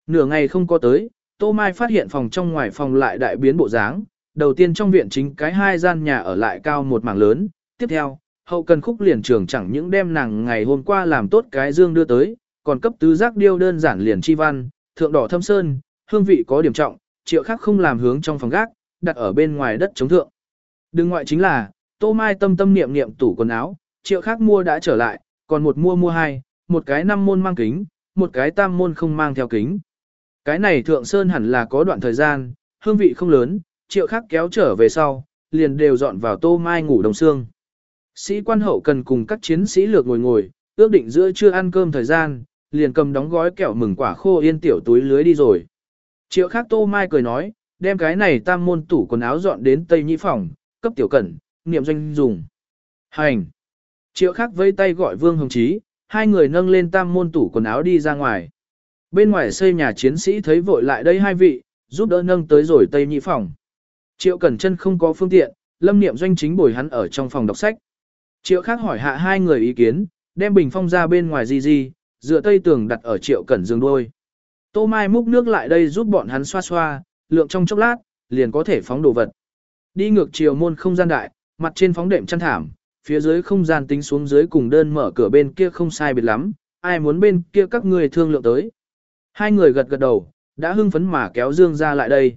[SPEAKER 1] Nửa ngày không có tới, Tô Mai phát hiện phòng trong ngoài phòng lại đại biến bộ dáng. Đầu tiên trong viện chính cái hai gian nhà ở lại cao một mảng lớn. Tiếp theo, hậu cần khúc liền trường chẳng những đem nàng ngày hôm qua làm tốt cái dương đưa tới, còn cấp tứ giác điêu đơn giản liền chi văn, thượng đỏ thâm sơn, hương vị có điểm trọng, triệu khác không làm hướng trong phòng gác, đặt ở bên ngoài đất chống thượng. Đừng ngoại chính là, Tô Mai tâm tâm niệm niệm tủ quần áo, triệu khác mua đã trở lại, còn một mua mua hai, một cái năm môn mang kính, một cái tam môn không mang theo kính. Cái này thượng sơn hẳn là có đoạn thời gian, hương vị không lớn, triệu khác kéo trở về sau, liền đều dọn vào Tô Mai ngủ đồng xương. Sĩ quan hậu cần cùng các chiến sĩ lược ngồi ngồi, ước định giữa trưa ăn cơm thời gian, liền cầm đóng gói kẹo mừng quả khô yên tiểu túi lưới đi rồi. Triệu khác Tô Mai cười nói, đem cái này tam môn tủ quần áo dọn đến Tây Nhĩ Phòng, cấp tiểu cẩn, niệm doanh dùng. Hành! Triệu khác vây tay gọi Vương Hồng Chí, hai người nâng lên tam môn tủ quần áo đi ra ngoài. Bên ngoài xây nhà chiến sĩ thấy vội lại đây hai vị, giúp đỡ nâng tới rồi Tây Nhĩ Phòng. Triệu Cẩn chân không có phương tiện, lâm niệm doanh chính bồi hắn ở trong phòng đọc sách. Triệu khác hỏi hạ hai người ý kiến, đem bình phong ra bên ngoài di di, dựa tây tường đặt ở triệu cẩn giường đôi. Tô Mai múc nước lại đây giúp bọn hắn xoa xoa, lượng trong chốc lát, liền có thể phóng đồ vật. Đi ngược chiều môn không gian đại, mặt trên phóng đệm chăn thảm, phía dưới không gian tính xuống dưới cùng đơn mở cửa bên kia không sai biệt lắm, ai muốn bên kia các người thương lượng tới. Hai người gật gật đầu, đã hưng phấn mà kéo dương ra lại đây.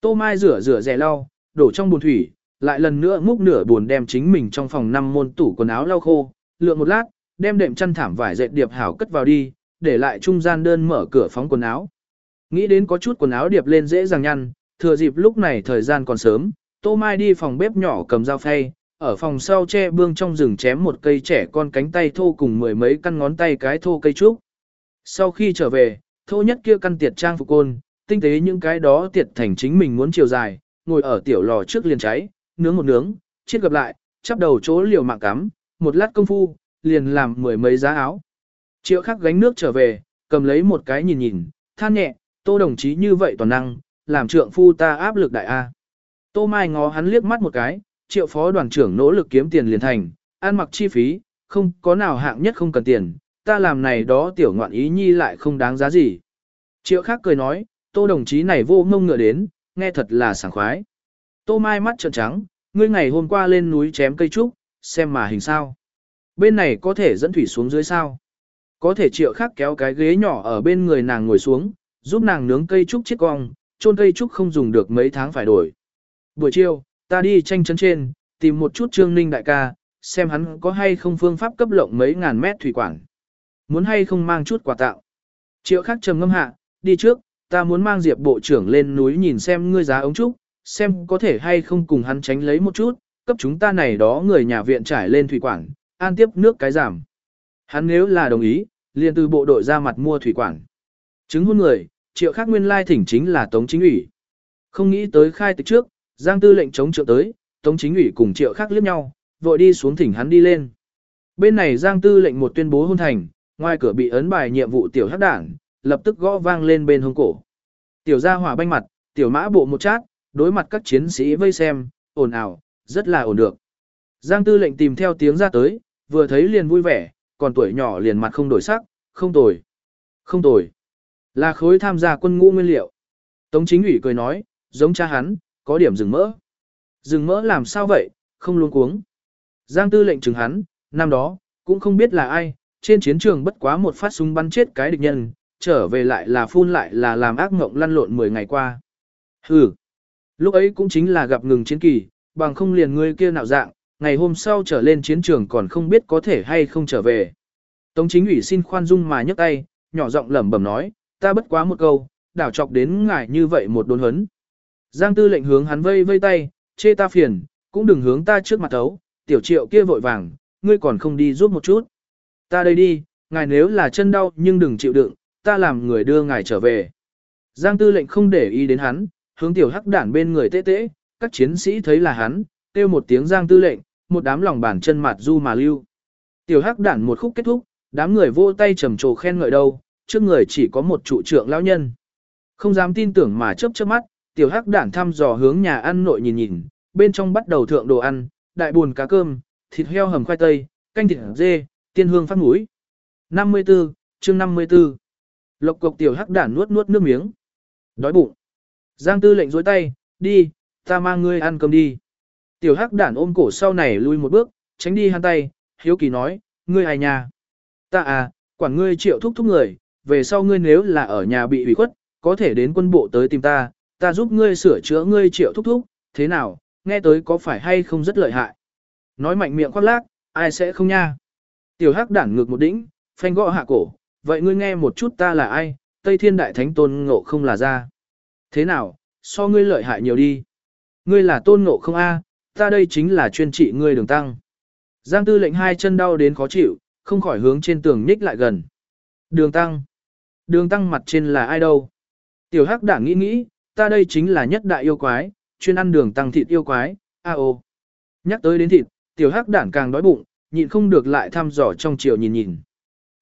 [SPEAKER 1] Tô Mai rửa rửa rẻ lau, đổ trong bồn thủy, lại lần nữa múc nửa buồn đem chính mình trong phòng năm môn tủ quần áo lau khô, lượng một lát, đem đệm chăn thảm vải dệt điệp hảo cất vào đi, để lại trung gian đơn mở cửa phóng quần áo. Nghĩ đến có chút quần áo điệp lên dễ dàng nhăn, thừa dịp lúc này thời gian còn sớm, Tô Mai đi phòng bếp nhỏ cầm dao phay, ở phòng sau che bương trong rừng chém một cây trẻ con cánh tay thô cùng mười mấy căn ngón tay cái thô cây trúc. Sau khi trở về, thô nhất kia căn tiệt trang phục côn, tinh tế những cái đó tiệt thành chính mình muốn chiều dài, ngồi ở tiểu lò trước liền cháy, nướng một nướng, chiết gặp lại, chắp đầu chỗ liều mạng cắm, một lát công phu, liền làm mười mấy giá áo. Triệu khắc gánh nước trở về, cầm lấy một cái nhìn nhìn, than nhẹ, tô đồng chí như vậy toàn năng, làm trượng phu ta áp lực đại A. Tô Mai ngó hắn liếc mắt một cái, triệu phó đoàn trưởng nỗ lực kiếm tiền liền thành, ăn mặc chi phí, không có nào hạng nhất không cần tiền, ta làm này đó tiểu ngoạn ý nhi lại không đáng giá gì. Triệu khác cười nói, tô đồng chí này vô ngông ngựa đến, nghe thật là sảng khoái. Tô Mai mắt trợn trắng, ngươi ngày hôm qua lên núi chém cây trúc, xem mà hình sao. Bên này có thể dẫn thủy xuống dưới sao. Có thể triệu khác kéo cái ghế nhỏ ở bên người nàng ngồi xuống, giúp nàng nướng cây trúc chiếc cong, trôn cây trúc không dùng được mấy tháng phải đổi. Buổi chiều, ta đi tranh chấn trên, tìm một chút trương ninh đại ca, xem hắn có hay không phương pháp cấp lộng mấy ngàn mét thủy quản. Muốn hay không mang chút quà tạo. Triệu khắc trầm ngâm hạ, đi trước, ta muốn mang diệp bộ trưởng lên núi nhìn xem ngươi giá ống trúc, xem có thể hay không cùng hắn tránh lấy một chút, cấp chúng ta này đó người nhà viện trải lên thủy quản, an tiếp nước cái giảm. Hắn nếu là đồng ý, liền từ bộ đội ra mặt mua thủy quản. Chứng hôn người, triệu khác nguyên lai thỉnh chính là Tống Chính ủy. Không nghĩ tới khai tịch trước, Giang Tư lệnh chống triệu tới, Tống Chính ủy cùng triệu khác liếc nhau, vội đi xuống thỉnh hắn đi lên. Bên này Giang Tư lệnh một tuyên bố hôn thành, ngoài cửa bị ấn bài nhiệm vụ tiểu hắc đảng, lập tức gõ vang lên bên hông cổ. Tiểu gia hỏa banh mặt, tiểu mã bộ một chát, đối mặt các chiến sĩ vây xem, ồn ào, rất là ổn được. Giang tư lệnh tìm theo tiếng ra tới, vừa thấy liền vui vẻ, còn tuổi nhỏ liền mặt không đổi sắc, không tồi. Không tồi. Là khối tham gia quân ngũ nguyên liệu. Tống chính ủy cười nói, giống cha hắn, có điểm rừng mỡ. Rừng mỡ làm sao vậy, không luôn cuống. Giang tư lệnh chừng hắn, năm đó, cũng không biết là ai, trên chiến trường bất quá một phát súng bắn chết cái địch nhân, trở về lại là phun lại là làm ác mộng lăn lộn 10 ngày qua. Hừ, lúc ấy cũng chính là gặp ngừng chiến kỳ, bằng không liền ngươi kia nạo dạng, ngày hôm sau trở lên chiến trường còn không biết có thể hay không trở về. Tống chính ủy xin khoan dung mà nhấc tay, nhỏ giọng lẩm bẩm nói, ta bất quá một câu, đảo chọc đến ngài như vậy một đồn hấn. Giang tư lệnh hướng hắn vây vây tay, chê ta phiền, cũng đừng hướng ta trước mặt thấu, tiểu triệu kia vội vàng, ngươi còn không đi giúp một chút. Ta đây đi, ngài nếu là chân đau nhưng đừng chịu đựng, ta làm người đưa ngài trở về. Giang tư lệnh không để ý đến hắn, hướng tiểu hắc đản bên người tê tê, các chiến sĩ thấy là hắn, kêu một tiếng giang tư lệnh, một đám lòng bàn chân mặt du mà lưu. Tiểu hắc đản một khúc kết thúc, đám người vô tay trầm trồ khen ngợi đâu, trước người chỉ có một trụ trưởng lão nhân. Không dám tin tưởng mà chớp chớp mắt, tiểu hắc đản thăm dò hướng nhà ăn nội nhìn nhìn, bên trong bắt đầu thượng đồ ăn, đại buồn cá cơm, thịt heo hầm khoai tây, canh thịt dê, tiên hương phát mũi. 54, chương 54. Lộc cục tiểu hắc đản nuốt nuốt nước miếng. Đói bụng. Giang tư lệnh dối tay, đi, ta mang ngươi ăn cơm đi. Tiểu hắc đản ôm cổ sau này lui một bước, tránh đi hắn tay, hiếu kỳ nói, ngươi ai nhà? Ta à, quản ngươi triệu thúc thúc người, về sau ngươi nếu là ở nhà bị ủy khuất, có thể đến quân bộ tới tìm ta, ta giúp ngươi sửa chữa ngươi triệu thúc thúc, thế nào, nghe tới có phải hay không rất lợi hại. Nói mạnh miệng khoác lác, ai sẽ không nha. Tiểu hắc đản ngược một đỉnh, phanh gõ hạ cổ, vậy ngươi nghe một chút ta là ai, Tây Thiên Đại Thánh Tôn Ngộ không là ra. Thế nào, so ngươi lợi hại nhiều đi. Ngươi là Tôn Ngộ không a, ta đây chính là chuyên trị ngươi đường tăng. Giang tư lệnh hai chân đau đến khó chịu, không khỏi hướng trên tường nhích lại gần. Đường tăng. Đường tăng mặt trên là ai đâu? Tiểu hắc đảng nghĩ nghĩ, ta đây chính là nhất đại yêu quái, chuyên ăn đường tăng thịt yêu quái, a ô. Nhắc tới đến thịt, tiểu hắc đảng càng đói bụng, nhịn không được lại thăm dò trong chiều nhìn nhìn.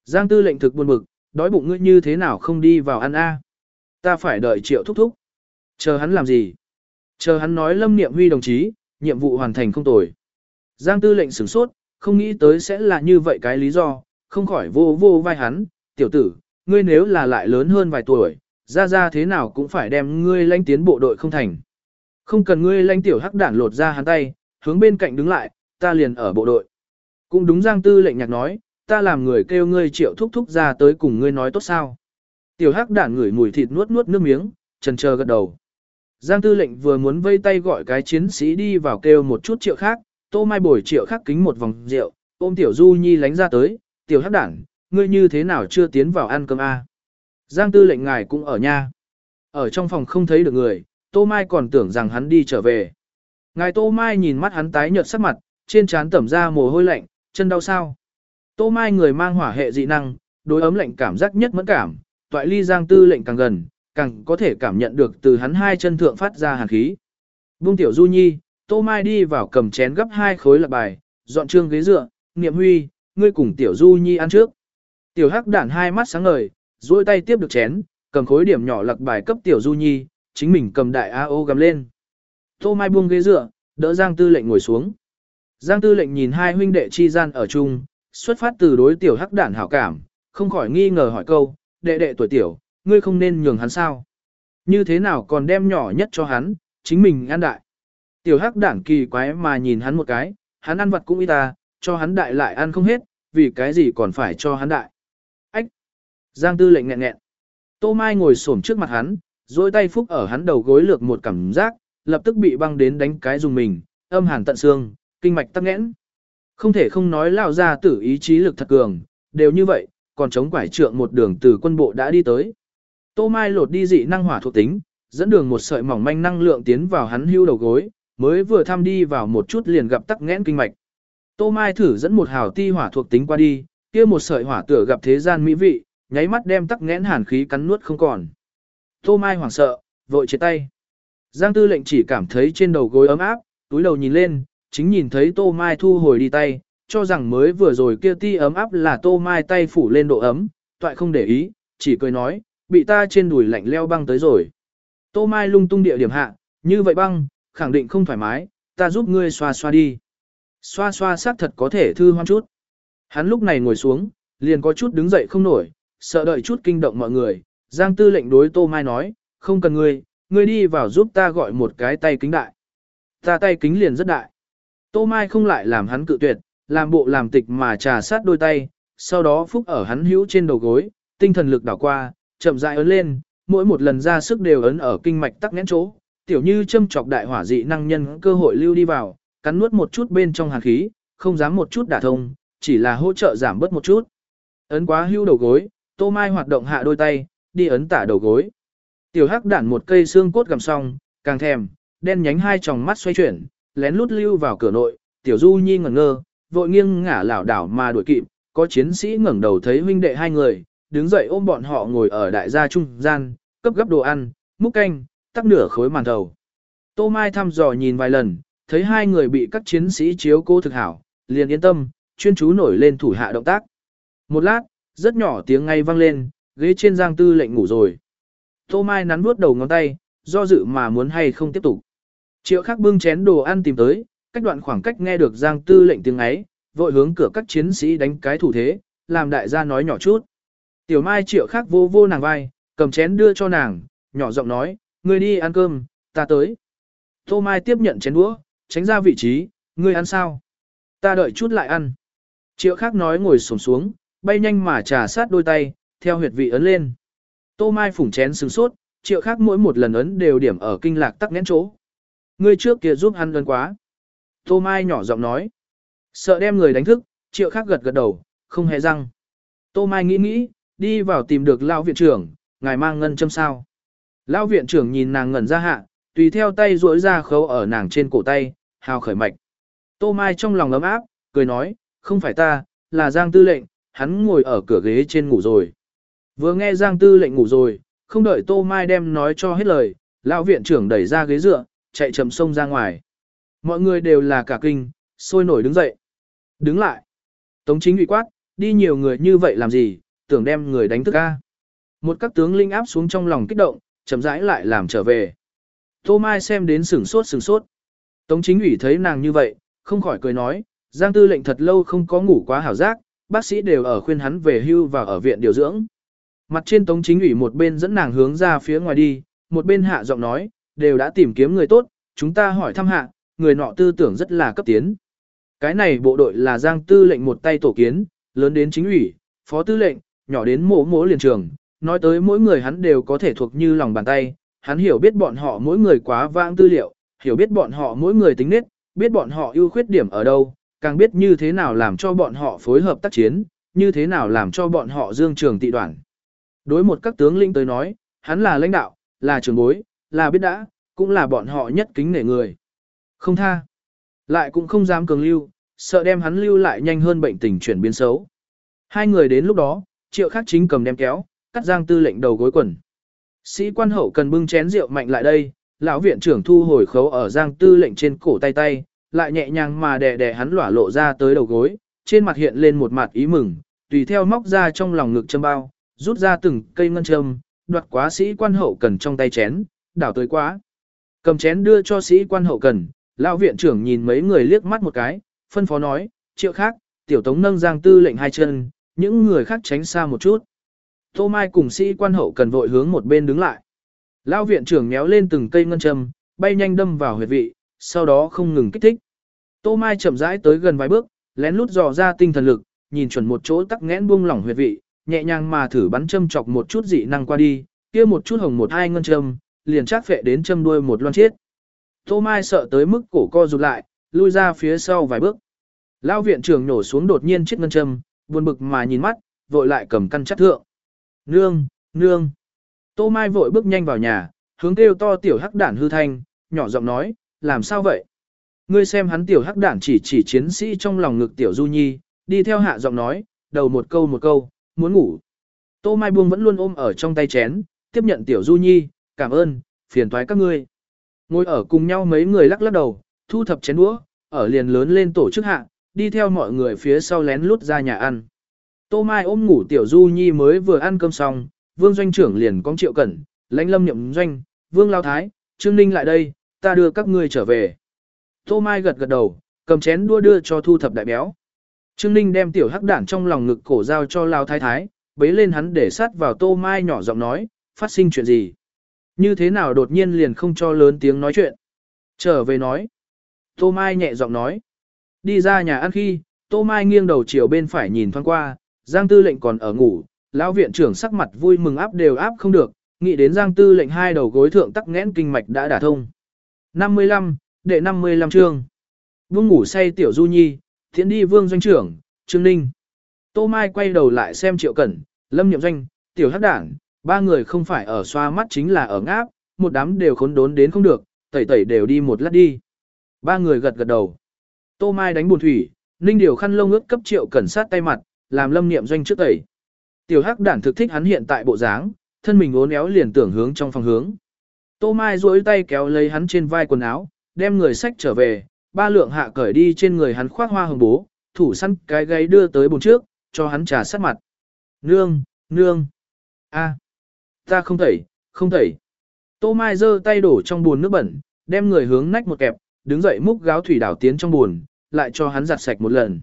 [SPEAKER 1] Giang tư lệnh thực buồn bực, đói bụng ngươi như thế nào không đi vào ăn a? Ta phải đợi triệu thúc thúc. Chờ hắn làm gì? Chờ hắn nói lâm niệm huy đồng chí, nhiệm vụ hoàn thành không tồi. Giang tư lệnh sửng sốt, không nghĩ tới sẽ là như vậy cái lý do, không khỏi vô vô vai hắn, tiểu tử, ngươi nếu là lại lớn hơn vài tuổi, ra ra thế nào cũng phải đem ngươi lãnh tiến bộ đội không thành. Không cần ngươi lãnh tiểu hắc đản lột ra hắn tay, hướng bên cạnh đứng lại, ta liền ở bộ đội. Cũng đúng Giang tư lệnh nhạc nói, ta làm người kêu ngươi triệu thúc thúc ra tới cùng ngươi nói tốt sao. Tiểu hắc đản ngửi mùi thịt nuốt nuốt nước miếng, trần chờ gật đầu. Giang tư lệnh vừa muốn vây tay gọi cái chiến sĩ đi vào kêu một chút triệu khác, tô mai bồi triệu khác kính một vòng rượu, ôm tiểu du nhi lánh ra tới, tiểu hắc đảng, ngươi như thế nào chưa tiến vào ăn cơm a? Giang tư lệnh ngài cũng ở nha. Ở trong phòng không thấy được người, tô mai còn tưởng rằng hắn đi trở về. Ngài tô mai nhìn mắt hắn tái nhợt sắc mặt, trên trán tẩm ra mồ hôi lạnh, chân đau sao. Tô mai người mang hỏa hệ dị năng, đối ấm lạnh cảm giác nhất mẫn cảm, toại ly giang tư lệnh càng gần, càng có thể cảm nhận được từ hắn hai chân thượng phát ra hàn khí. buông tiểu du nhi, tô mai đi vào cầm chén gấp hai khối lạc bài, dọn trương ghế dựa, niệm huy, ngươi cùng tiểu du nhi ăn trước. Tiểu hắc đản hai mắt sáng ngời, duỗi tay tiếp được chén, cầm khối điểm nhỏ lạc bài cấp tiểu du nhi, chính mình cầm đại AO gầm lên. Tô mai buông ghế dựa, đỡ Giang tư lệnh ngồi xuống. Giang tư lệnh nhìn hai huynh đệ chi gian ở chung, xuất phát từ đối tiểu hắc đản hảo cảm, không khỏi nghi ngờ hỏi câu, đệ đệ tuổi tiểu, ngươi không nên nhường hắn sao? Như thế nào còn đem nhỏ nhất cho hắn, chính mình ăn đại. Tiểu hắc đảng kỳ quái mà nhìn hắn một cái, hắn ăn vật cũng ít ta, cho hắn đại lại ăn không hết, vì cái gì còn phải cho hắn đại. Ách! Giang tư lệnh nghẹn nghẹn. Tô Mai ngồi xổm trước mặt hắn, dôi tay phúc ở hắn đầu gối lược một cảm giác, lập tức bị băng đến đánh cái dùng mình, âm hàn tận xương, kinh mạch tắc nghẽn. Không thể không nói lao ra tử ý chí lực thật cường, đều như vậy, còn chống quải trượng một đường từ quân bộ đã đi tới. Tô Mai lột đi dị năng hỏa thuộc tính, dẫn đường một sợi mỏng manh năng lượng tiến vào hắn hưu đầu gối, mới vừa thăm đi vào một chút liền gặp tắc nghẽn kinh mạch. Tô Mai thử dẫn một hào ti hỏa thuộc tính qua đi, kia một sợi hỏa tựa gặp thế gian mỹ vị, nháy mắt đem tắc nghẽn hàn khí cắn nuốt không còn. Tô Mai hoảng sợ, vội chế tay. Giang tư lệnh chỉ cảm thấy trên đầu gối ấm áp, túi đầu nhìn lên, chính nhìn thấy Tô Mai thu hồi đi tay, cho rằng mới vừa rồi kia ti ấm áp là Tô Mai tay phủ lên độ ấm, toại không để ý, chỉ cười nói, bị ta trên đùi lạnh leo băng tới rồi. Tô Mai lung tung địa điểm hạ, như vậy băng, khẳng định không thoải mái, ta giúp ngươi xoa xoa đi. Xoa xoa xác thật có thể thư hoan chút. Hắn lúc này ngồi xuống, liền có chút đứng dậy không nổi, sợ đợi chút kinh động mọi người. Giang tư lệnh đối Tô Mai nói, không cần ngươi, ngươi đi vào giúp ta gọi một cái tay kính đại. Ta tay kính liền rất đại. Tô Mai không lại làm hắn cự tuyệt, làm bộ làm tịch mà trà sát đôi tay, sau đó phúc ở hắn hữu trên đầu gối, tinh thần lực đảo qua, chậm rãi ấn lên, mỗi một lần ra sức đều ấn ở kinh mạch tắc nghẽn chỗ, tiểu như châm chọc đại hỏa dị năng nhân cơ hội lưu đi vào, cắn nuốt một chút bên trong hàn khí, không dám một chút đả thông, chỉ là hỗ trợ giảm bớt một chút. Ấn quá hưu đầu gối, Tô Mai hoạt động hạ đôi tay, đi ấn tả đầu gối. Tiểu Hắc đản một cây xương cốt gầm xong, càng thèm, đen nhánh hai tròng mắt xoay chuyển, lén lút lưu vào cửa nội, Tiểu Du Nhi ngẩn ngơ, vội nghiêng ngả lảo đảo mà đuổi kịp, có chiến sĩ ngẩng đầu thấy huynh đệ hai người, đứng dậy ôm bọn họ ngồi ở đại gia trung gian, cấp gấp đồ ăn, múc canh, tắc nửa khối màn thầu. Tô Mai thăm dò nhìn vài lần, thấy hai người bị các chiến sĩ chiếu cố thực hảo, liền yên tâm, chuyên chú nổi lên thủ hạ động tác. Một lát, rất nhỏ tiếng ngay vang lên, ghế trên giang tư lệnh ngủ rồi. Tô Mai nắn vuốt đầu ngón tay, do dự mà muốn hay không tiếp tục. Triệu khắc bưng chén đồ ăn tìm tới, cách đoạn khoảng cách nghe được Giang Tư lệnh tiếng ấy, vội hướng cửa các chiến sĩ đánh cái thủ thế, làm đại gia nói nhỏ chút. Tiểu Mai triệu khắc vô vô nàng vai, cầm chén đưa cho nàng, nhỏ giọng nói, ngươi đi ăn cơm, ta tới. Tô Mai tiếp nhận chén đũa, tránh ra vị trí, ngươi ăn sao? Ta đợi chút lại ăn. Triệu khắc nói ngồi sổm xuống, bay nhanh mà trà sát đôi tay, theo huyệt vị ấn lên. Tô Mai phủng chén sừng sốt, triệu khắc mỗi một lần ấn đều điểm ở kinh lạc tắc nghẽn chỗ. Ngươi trước kia giúp hắn ấn quá. Tô Mai nhỏ giọng nói. Sợ đem người đánh thức, triệu khắc gật gật đầu, không hề răng. Tô Mai nghĩ nghĩ, đi vào tìm được lão viện trưởng, ngài mang ngân châm sao. Lão viện trưởng nhìn nàng ngẩn ra hạ, tùy theo tay duỗi ra khấu ở nàng trên cổ tay, hào khởi mạch. Tô Mai trong lòng ấm áp, cười nói, không phải ta, là Giang Tư lệnh, hắn ngồi ở cửa ghế trên ngủ rồi. Vừa nghe Giang Tư lệnh ngủ rồi, không đợi Tô Mai đem nói cho hết lời, lão viện trưởng đẩy ra ghế dựa, chạy chậm sông ra ngoài. Mọi người đều là cả kinh, sôi nổi đứng dậy. Đứng lại. Tống chính ủy quát, đi nhiều người như vậy làm gì, tưởng đem người đánh thức ca. Một các tướng linh áp xuống trong lòng kích động, chậm rãi lại làm trở về. Tô Mai xem đến sửng sốt sửng sốt. Tống chính ủy thấy nàng như vậy, không khỏi cười nói, Giang tư lệnh thật lâu không có ngủ quá hảo giác, bác sĩ đều ở khuyên hắn về hưu và ở viện điều dưỡng. Mặt trên tống chính ủy một bên dẫn nàng hướng ra phía ngoài đi, một bên hạ giọng nói, đều đã tìm kiếm người tốt, chúng ta hỏi thăm hạ, người nọ tư tưởng rất là cấp tiến. Cái này bộ đội là giang tư lệnh một tay tổ kiến, lớn đến chính ủy, phó tư lệnh, nhỏ đến mỗ mỗ liền trường, nói tới mỗi người hắn đều có thể thuộc như lòng bàn tay, hắn hiểu biết bọn họ mỗi người quá vãng tư liệu, hiểu biết bọn họ mỗi người tính nết, biết bọn họ ưu khuyết điểm ở đâu, càng biết như thế nào làm cho bọn họ phối hợp tác chiến, như thế nào làm cho bọn họ dương trường tị đoạn. Đối một các tướng lĩnh tới nói, hắn là lãnh đạo, là trưởng bối, là biết đã, cũng là bọn họ nhất kính nể người. Không tha. Lại cũng không dám cường lưu, sợ đem hắn lưu lại nhanh hơn bệnh tình chuyển biến xấu. Hai người đến lúc đó, triệu khắc chính cầm đem kéo, cắt giang tư lệnh đầu gối quần. Sĩ quan hậu cần bưng chén rượu mạnh lại đây, lão viện trưởng thu hồi khấu ở giang tư lệnh trên cổ tay tay, lại nhẹ nhàng mà đè đè hắn lỏa lộ ra tới đầu gối, trên mặt hiện lên một mặt ý mừng, tùy theo móc ra trong lòng ngực châm bao, rút ra từng cây ngân châm, đoạt quá sĩ quan hậu cần trong tay chén, đảo tới quá. Cầm chén đưa cho sĩ quan hậu cần, lão viện trưởng nhìn mấy người liếc mắt một cái, phân phó nói, triệu khác, tiểu tống nâng giang tư lệnh hai chân, những người khác tránh xa một chút. Tô Mai cùng sĩ quan hậu cần vội hướng một bên đứng lại. Lão viện trưởng méo lên từng cây ngân châm, bay nhanh đâm vào huyệt vị, sau đó không ngừng kích thích. Tô Mai chậm rãi tới gần vài bước, lén lút dò ra tinh thần lực, nhìn chuẩn một chỗ tắc nghẽn buông lỏng huyệt vị, nhẹ nhàng mà thử bắn châm chọc một chút dị năng qua đi, kia một chút hồng một hai ngân châm, liền chắc phệ đến châm đuôi một loan chết. Tô Mai sợ tới mức cổ co rụt lại, lui ra phía sau vài bước. Lão viện trưởng nổ xuống đột nhiên chiếc ngân châm, buồn bực mà nhìn mắt, vội lại cầm căn chắc thượng. Nương, nương. Tô Mai vội bước nhanh vào nhà, hướng kêu to tiểu hắc đản hư thanh, nhỏ giọng nói, làm sao vậy? Ngươi xem hắn tiểu hắc đản chỉ chỉ chiến sĩ trong lòng ngực tiểu du nhi, đi theo hạ giọng nói, đầu một câu một câu, muốn ngủ. Tô Mai Buông vẫn luôn ôm ở trong tay chén, tiếp nhận tiểu du nhi, cảm ơn, phiền toái các ngươi. Ngồi ở cùng nhau mấy người lắc lắc đầu, thu thập chén đũa, ở liền lớn lên tổ chức hạ, đi theo mọi người phía sau lén lút ra nhà ăn. Tô Mai ôm ngủ tiểu du nhi mới vừa ăn cơm xong, vương doanh trưởng liền cong triệu cẩn, lãnh lâm nhậm doanh, vương lao thái, trương ninh lại đây, ta đưa các ngươi trở về. Tô Mai gật gật đầu, cầm chén đua đưa cho thu thập đại béo. Trương Ninh đem tiểu hắc đản trong lòng ngực cổ giao cho Lao Thái Thái, bấy lên hắn để sát vào Tô Mai nhỏ giọng nói, phát sinh chuyện gì? Như thế nào đột nhiên liền không cho lớn tiếng nói chuyện? Trở về nói. Tô Mai nhẹ giọng nói. Đi ra nhà ăn khi, Tô Mai nghiêng đầu chiều bên phải nhìn thoáng qua, Giang Tư lệnh còn ở ngủ, lão viện trưởng sắc mặt vui mừng áp đều áp không được, nghĩ đến Giang Tư lệnh hai đầu gối thượng tắc nghẽn kinh mạch đã đả thông. 55, đệ 55 chương. Vương ngủ say tiểu Du Nhi, thiện đi Vương doanh trưởng, Trương Ninh. Tô Mai quay đầu lại xem Triệu Cẩn, Lâm Nhậm Doanh, tiểu hắc đảng, ba người không phải ở xoa mắt chính là ở ngáp, một đám đều khốn đốn đến không được, tẩy tẩy đều đi một lát đi. Ba người gật gật đầu. Tô Mai đánh buồn thủy, Ninh điều khăn lông ướt cấp Triệu Cẩn sát tay mặt, làm Lâm Niệm Doanh trước tẩy. Tiểu Hắc Đản thực thích hắn hiện tại bộ dáng, thân mình uốn éo liền tưởng hướng trong phòng hướng. Tô Mai duỗi tay kéo lấy hắn trên vai quần áo, đem người sách trở về, ba lượng hạ cởi đi trên người hắn khoác hoa hồng bố, thủ săn cái gáy đưa tới bồn trước, cho hắn trà sát mặt. Nương, nương, a, ta không tẩy, không tẩy. Tô Mai giơ tay đổ trong buồn nước bẩn, đem người hướng nách một kẹp, đứng dậy múc gáo thủy đảo tiến trong buồn, lại cho hắn giặt sạch một lần.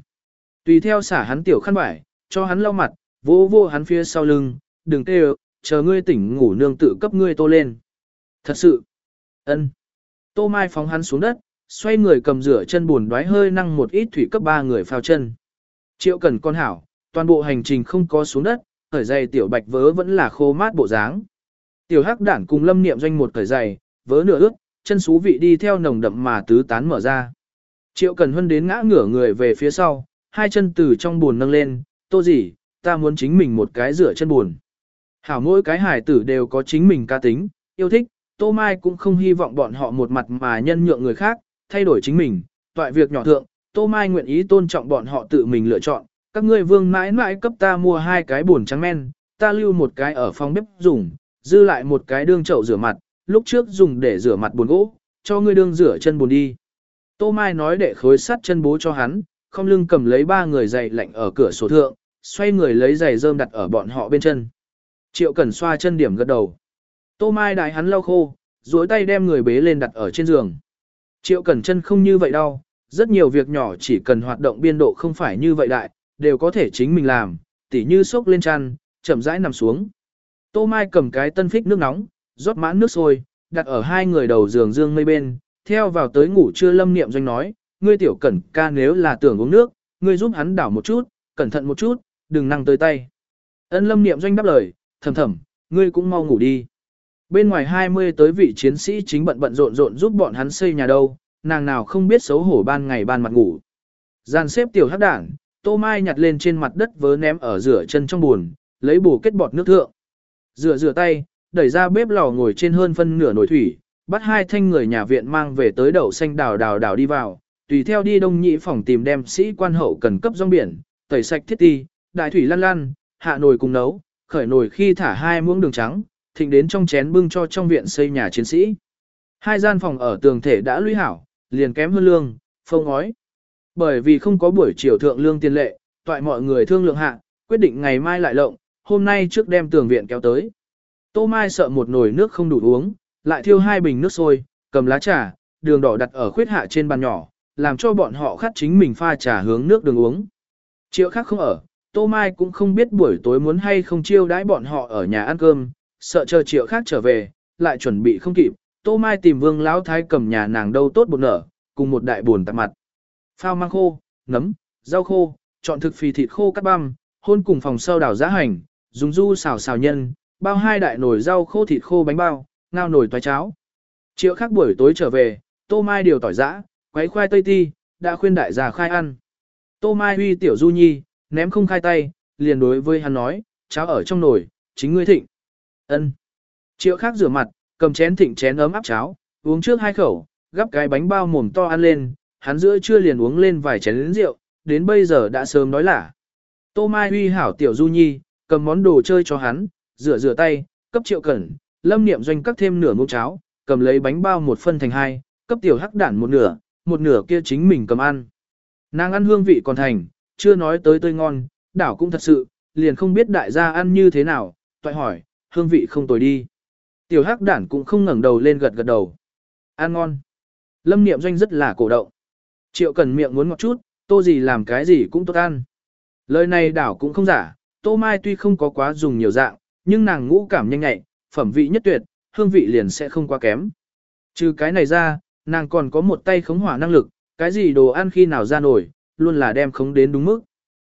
[SPEAKER 1] Tùy theo xả hắn tiểu khăn vải, cho hắn lau mặt, vô vô hắn phía sau lưng, đừng tê chờ ngươi tỉnh ngủ nương tự cấp ngươi tô lên. Thật sự, ân. Tô Mai phóng hắn xuống đất, xoay người cầm rửa chân buồn đoái hơi năng một ít thủy cấp ba người phao chân. Triệu cần con hảo, toàn bộ hành trình không có xuống đất, khởi dày tiểu bạch vớ vẫn là khô mát bộ dáng. Tiểu hắc đản cùng lâm niệm doanh một khởi dày vớ nửa ướt, chân xú vị đi theo nồng đậm mà tứ tán mở ra. Triệu cần huân đến ngã ngửa người về phía sau, hai chân từ trong buồn nâng lên, tô gì, ta muốn chính mình một cái rửa chân buồn. Hảo mỗi cái hải tử đều có chính mình ca tính, yêu thích, tô mai cũng không hy vọng bọn họ một mặt mà nhân nhượng người khác, thay đổi chính mình, toại việc nhỏ thượng, tô mai nguyện ý tôn trọng bọn họ tự mình lựa chọn, các ngươi vương mãi mãi cấp ta mua hai cái buồn trắng men, ta lưu một cái ở phòng bếp dùng, dư lại một cái đương chậu rửa mặt, lúc trước dùng để rửa mặt buồn gỗ, cho ngươi đương rửa chân buồn đi. Tô Mai nói để khối sắt chân bố cho hắn, không lưng cầm lấy ba người giày lạnh ở cửa sổ thượng, xoay người lấy giày rơm đặt ở bọn họ bên chân. Triệu Cẩn xoa chân điểm gật đầu. Tô Mai đại hắn lau khô, duỗi tay đem người bế lên đặt ở trên giường. Triệu Cẩn chân không như vậy đâu, rất nhiều việc nhỏ chỉ cần hoạt động biên độ không phải như vậy đại, đều có thể chính mình làm, tỉ như sốc lên chăn, chậm rãi nằm xuống. Tô Mai cầm cái tân phích nước nóng, rót mãn nước sôi, đặt ở hai người đầu giường dương mây bên, theo vào tới ngủ trưa lâm niệm doanh nói, ngươi tiểu cẩn ca nếu là tưởng uống nước, ngươi giúp hắn đảo một chút, cẩn thận một chút, đừng năng tới tay. Ân lâm niệm doanh đáp lời, thầm thầm, ngươi cũng mau ngủ đi. Bên ngoài 20 tới vị chiến sĩ chính bận bận rộn rộn giúp bọn hắn xây nhà đâu, nàng nào không biết xấu hổ ban ngày ban mặt ngủ. Gian xếp tiểu hắc đảng, tô mai nhặt lên trên mặt đất vớ ném ở rửa chân trong buồn, lấy bù kết bọt nước thượng. Rửa rửa tay, đẩy ra bếp lò ngồi trên hơn phân nửa nồi thủy, bắt hai thanh người nhà viện mang về tới đậu xanh đào đào đào đi vào, tùy theo đi đông nhị phòng tìm đem sĩ quan hậu cần cấp rong biển, tẩy sạch thiết ti, đại thủy lăn lăn, hạ nồi cùng nấu, khởi nồi khi thả hai muỗng đường trắng, thịnh đến trong chén bưng cho trong viện xây nhà chiến sĩ. Hai gian phòng ở tường thể đã lũy hảo, liền kém hơn lương, phông ngói. Bởi vì không có buổi chiều thượng lương tiền lệ, toại mọi người thương lượng hạ, quyết định ngày mai lại lộng, hôm nay trước đem tường viện kéo tới. Tô Mai sợ một nồi nước không đủ uống, lại thiêu hai bình nước sôi, cầm lá trà, đường đỏ đặt ở khuyết hạ trên bàn nhỏ, làm cho bọn họ khát chính mình pha trà hướng nước đường uống. Triệu khác không ở, Tô Mai cũng không biết buổi tối muốn hay không chiêu đãi bọn họ ở nhà ăn cơm, sợ chờ triệu khác trở về, lại chuẩn bị không kịp. Tô Mai tìm vương lão thái cầm nhà nàng đâu tốt bột nở, cùng một đại buồn tạp mặt. Phao mang khô, nấm, rau khô, chọn thực phì thịt khô cắt băm, hôn cùng phòng sâu đào giá hành, dùng du xào xào nhân, bao hai đại nồi rau khô thịt khô bánh bao, ngao nồi toái cháo. Triệu khác buổi tối trở về, Tô Mai điều tỏi giã, quấy khoai tây ti, đã khuyên đại gia khai ăn. Tô Mai huy tiểu du nhi, ném không khai tay, liền đối với hắn nói, cháo ở trong nồi, chính ngươi thịnh. ân Triệu khác rửa mặt, cầm chén thịnh chén ấm áp cháo, uống trước hai khẩu, gắp cái bánh bao mồm to ăn lên, hắn giữa trưa liền uống lên vài chén lĩnh rượu, đến bây giờ đã sớm nói lả. Tô Mai huy hảo tiểu du nhi, cầm món đồ chơi cho hắn, rửa rửa tay, cấp triệu cẩn, lâm niệm doanh cắt thêm nửa muỗng cháo, cầm lấy bánh bao một phân thành hai, cấp tiểu hắc đản một nửa, một nửa kia chính mình cầm ăn. Nàng ăn hương vị còn thành, chưa nói tới tươi ngon, đảo cũng thật sự, liền không biết đại gia ăn như thế nào, toại hỏi, hương vị không tồi đi. Tiểu hắc đản cũng không ngẩng đầu lên gật gật đầu. Ăn ngon. Lâm niệm doanh rất là cổ động. Triệu cần miệng muốn ngọt chút, tô gì làm cái gì cũng tốt ăn. Lời này đảo cũng không giả, tô mai tuy không có quá dùng nhiều dạng, nhưng nàng ngũ cảm nhanh nhạy, phẩm vị nhất tuyệt, hương vị liền sẽ không quá kém. Trừ cái này ra, nàng còn có một tay khống hỏa năng lực, cái gì đồ ăn khi nào ra nổi, luôn là đem khống đến đúng mức.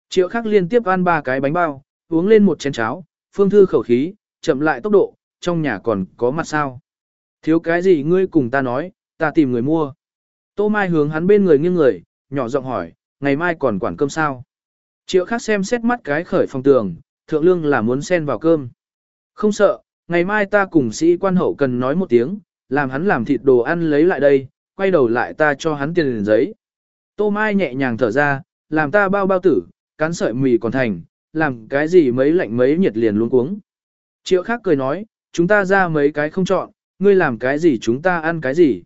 [SPEAKER 1] Triệu khắc liên tiếp ăn ba cái bánh bao, uống lên một chén cháo, phương thư khẩu khí, chậm lại tốc độ, trong nhà còn có mặt sao. Thiếu cái gì ngươi cùng ta nói, ta tìm người mua. Tô Mai hướng hắn bên người nghiêng người, nhỏ giọng hỏi, ngày mai còn quản cơm sao? Triệu khắc xem xét mắt cái khởi phòng tường, thượng lương là muốn xen vào cơm. Không sợ, ngày mai ta cùng sĩ quan hậu cần nói một tiếng, làm hắn làm thịt đồ ăn lấy lại đây, quay đầu lại ta cho hắn tiền liền giấy. Tô Mai nhẹ nhàng thở ra, làm ta bao bao tử, cán sợi mì còn thành, làm cái gì mấy lạnh mấy nhiệt liền luôn cuống. Triệu khác cười nói, chúng ta ra mấy cái không chọn, ngươi làm cái gì chúng ta ăn cái gì.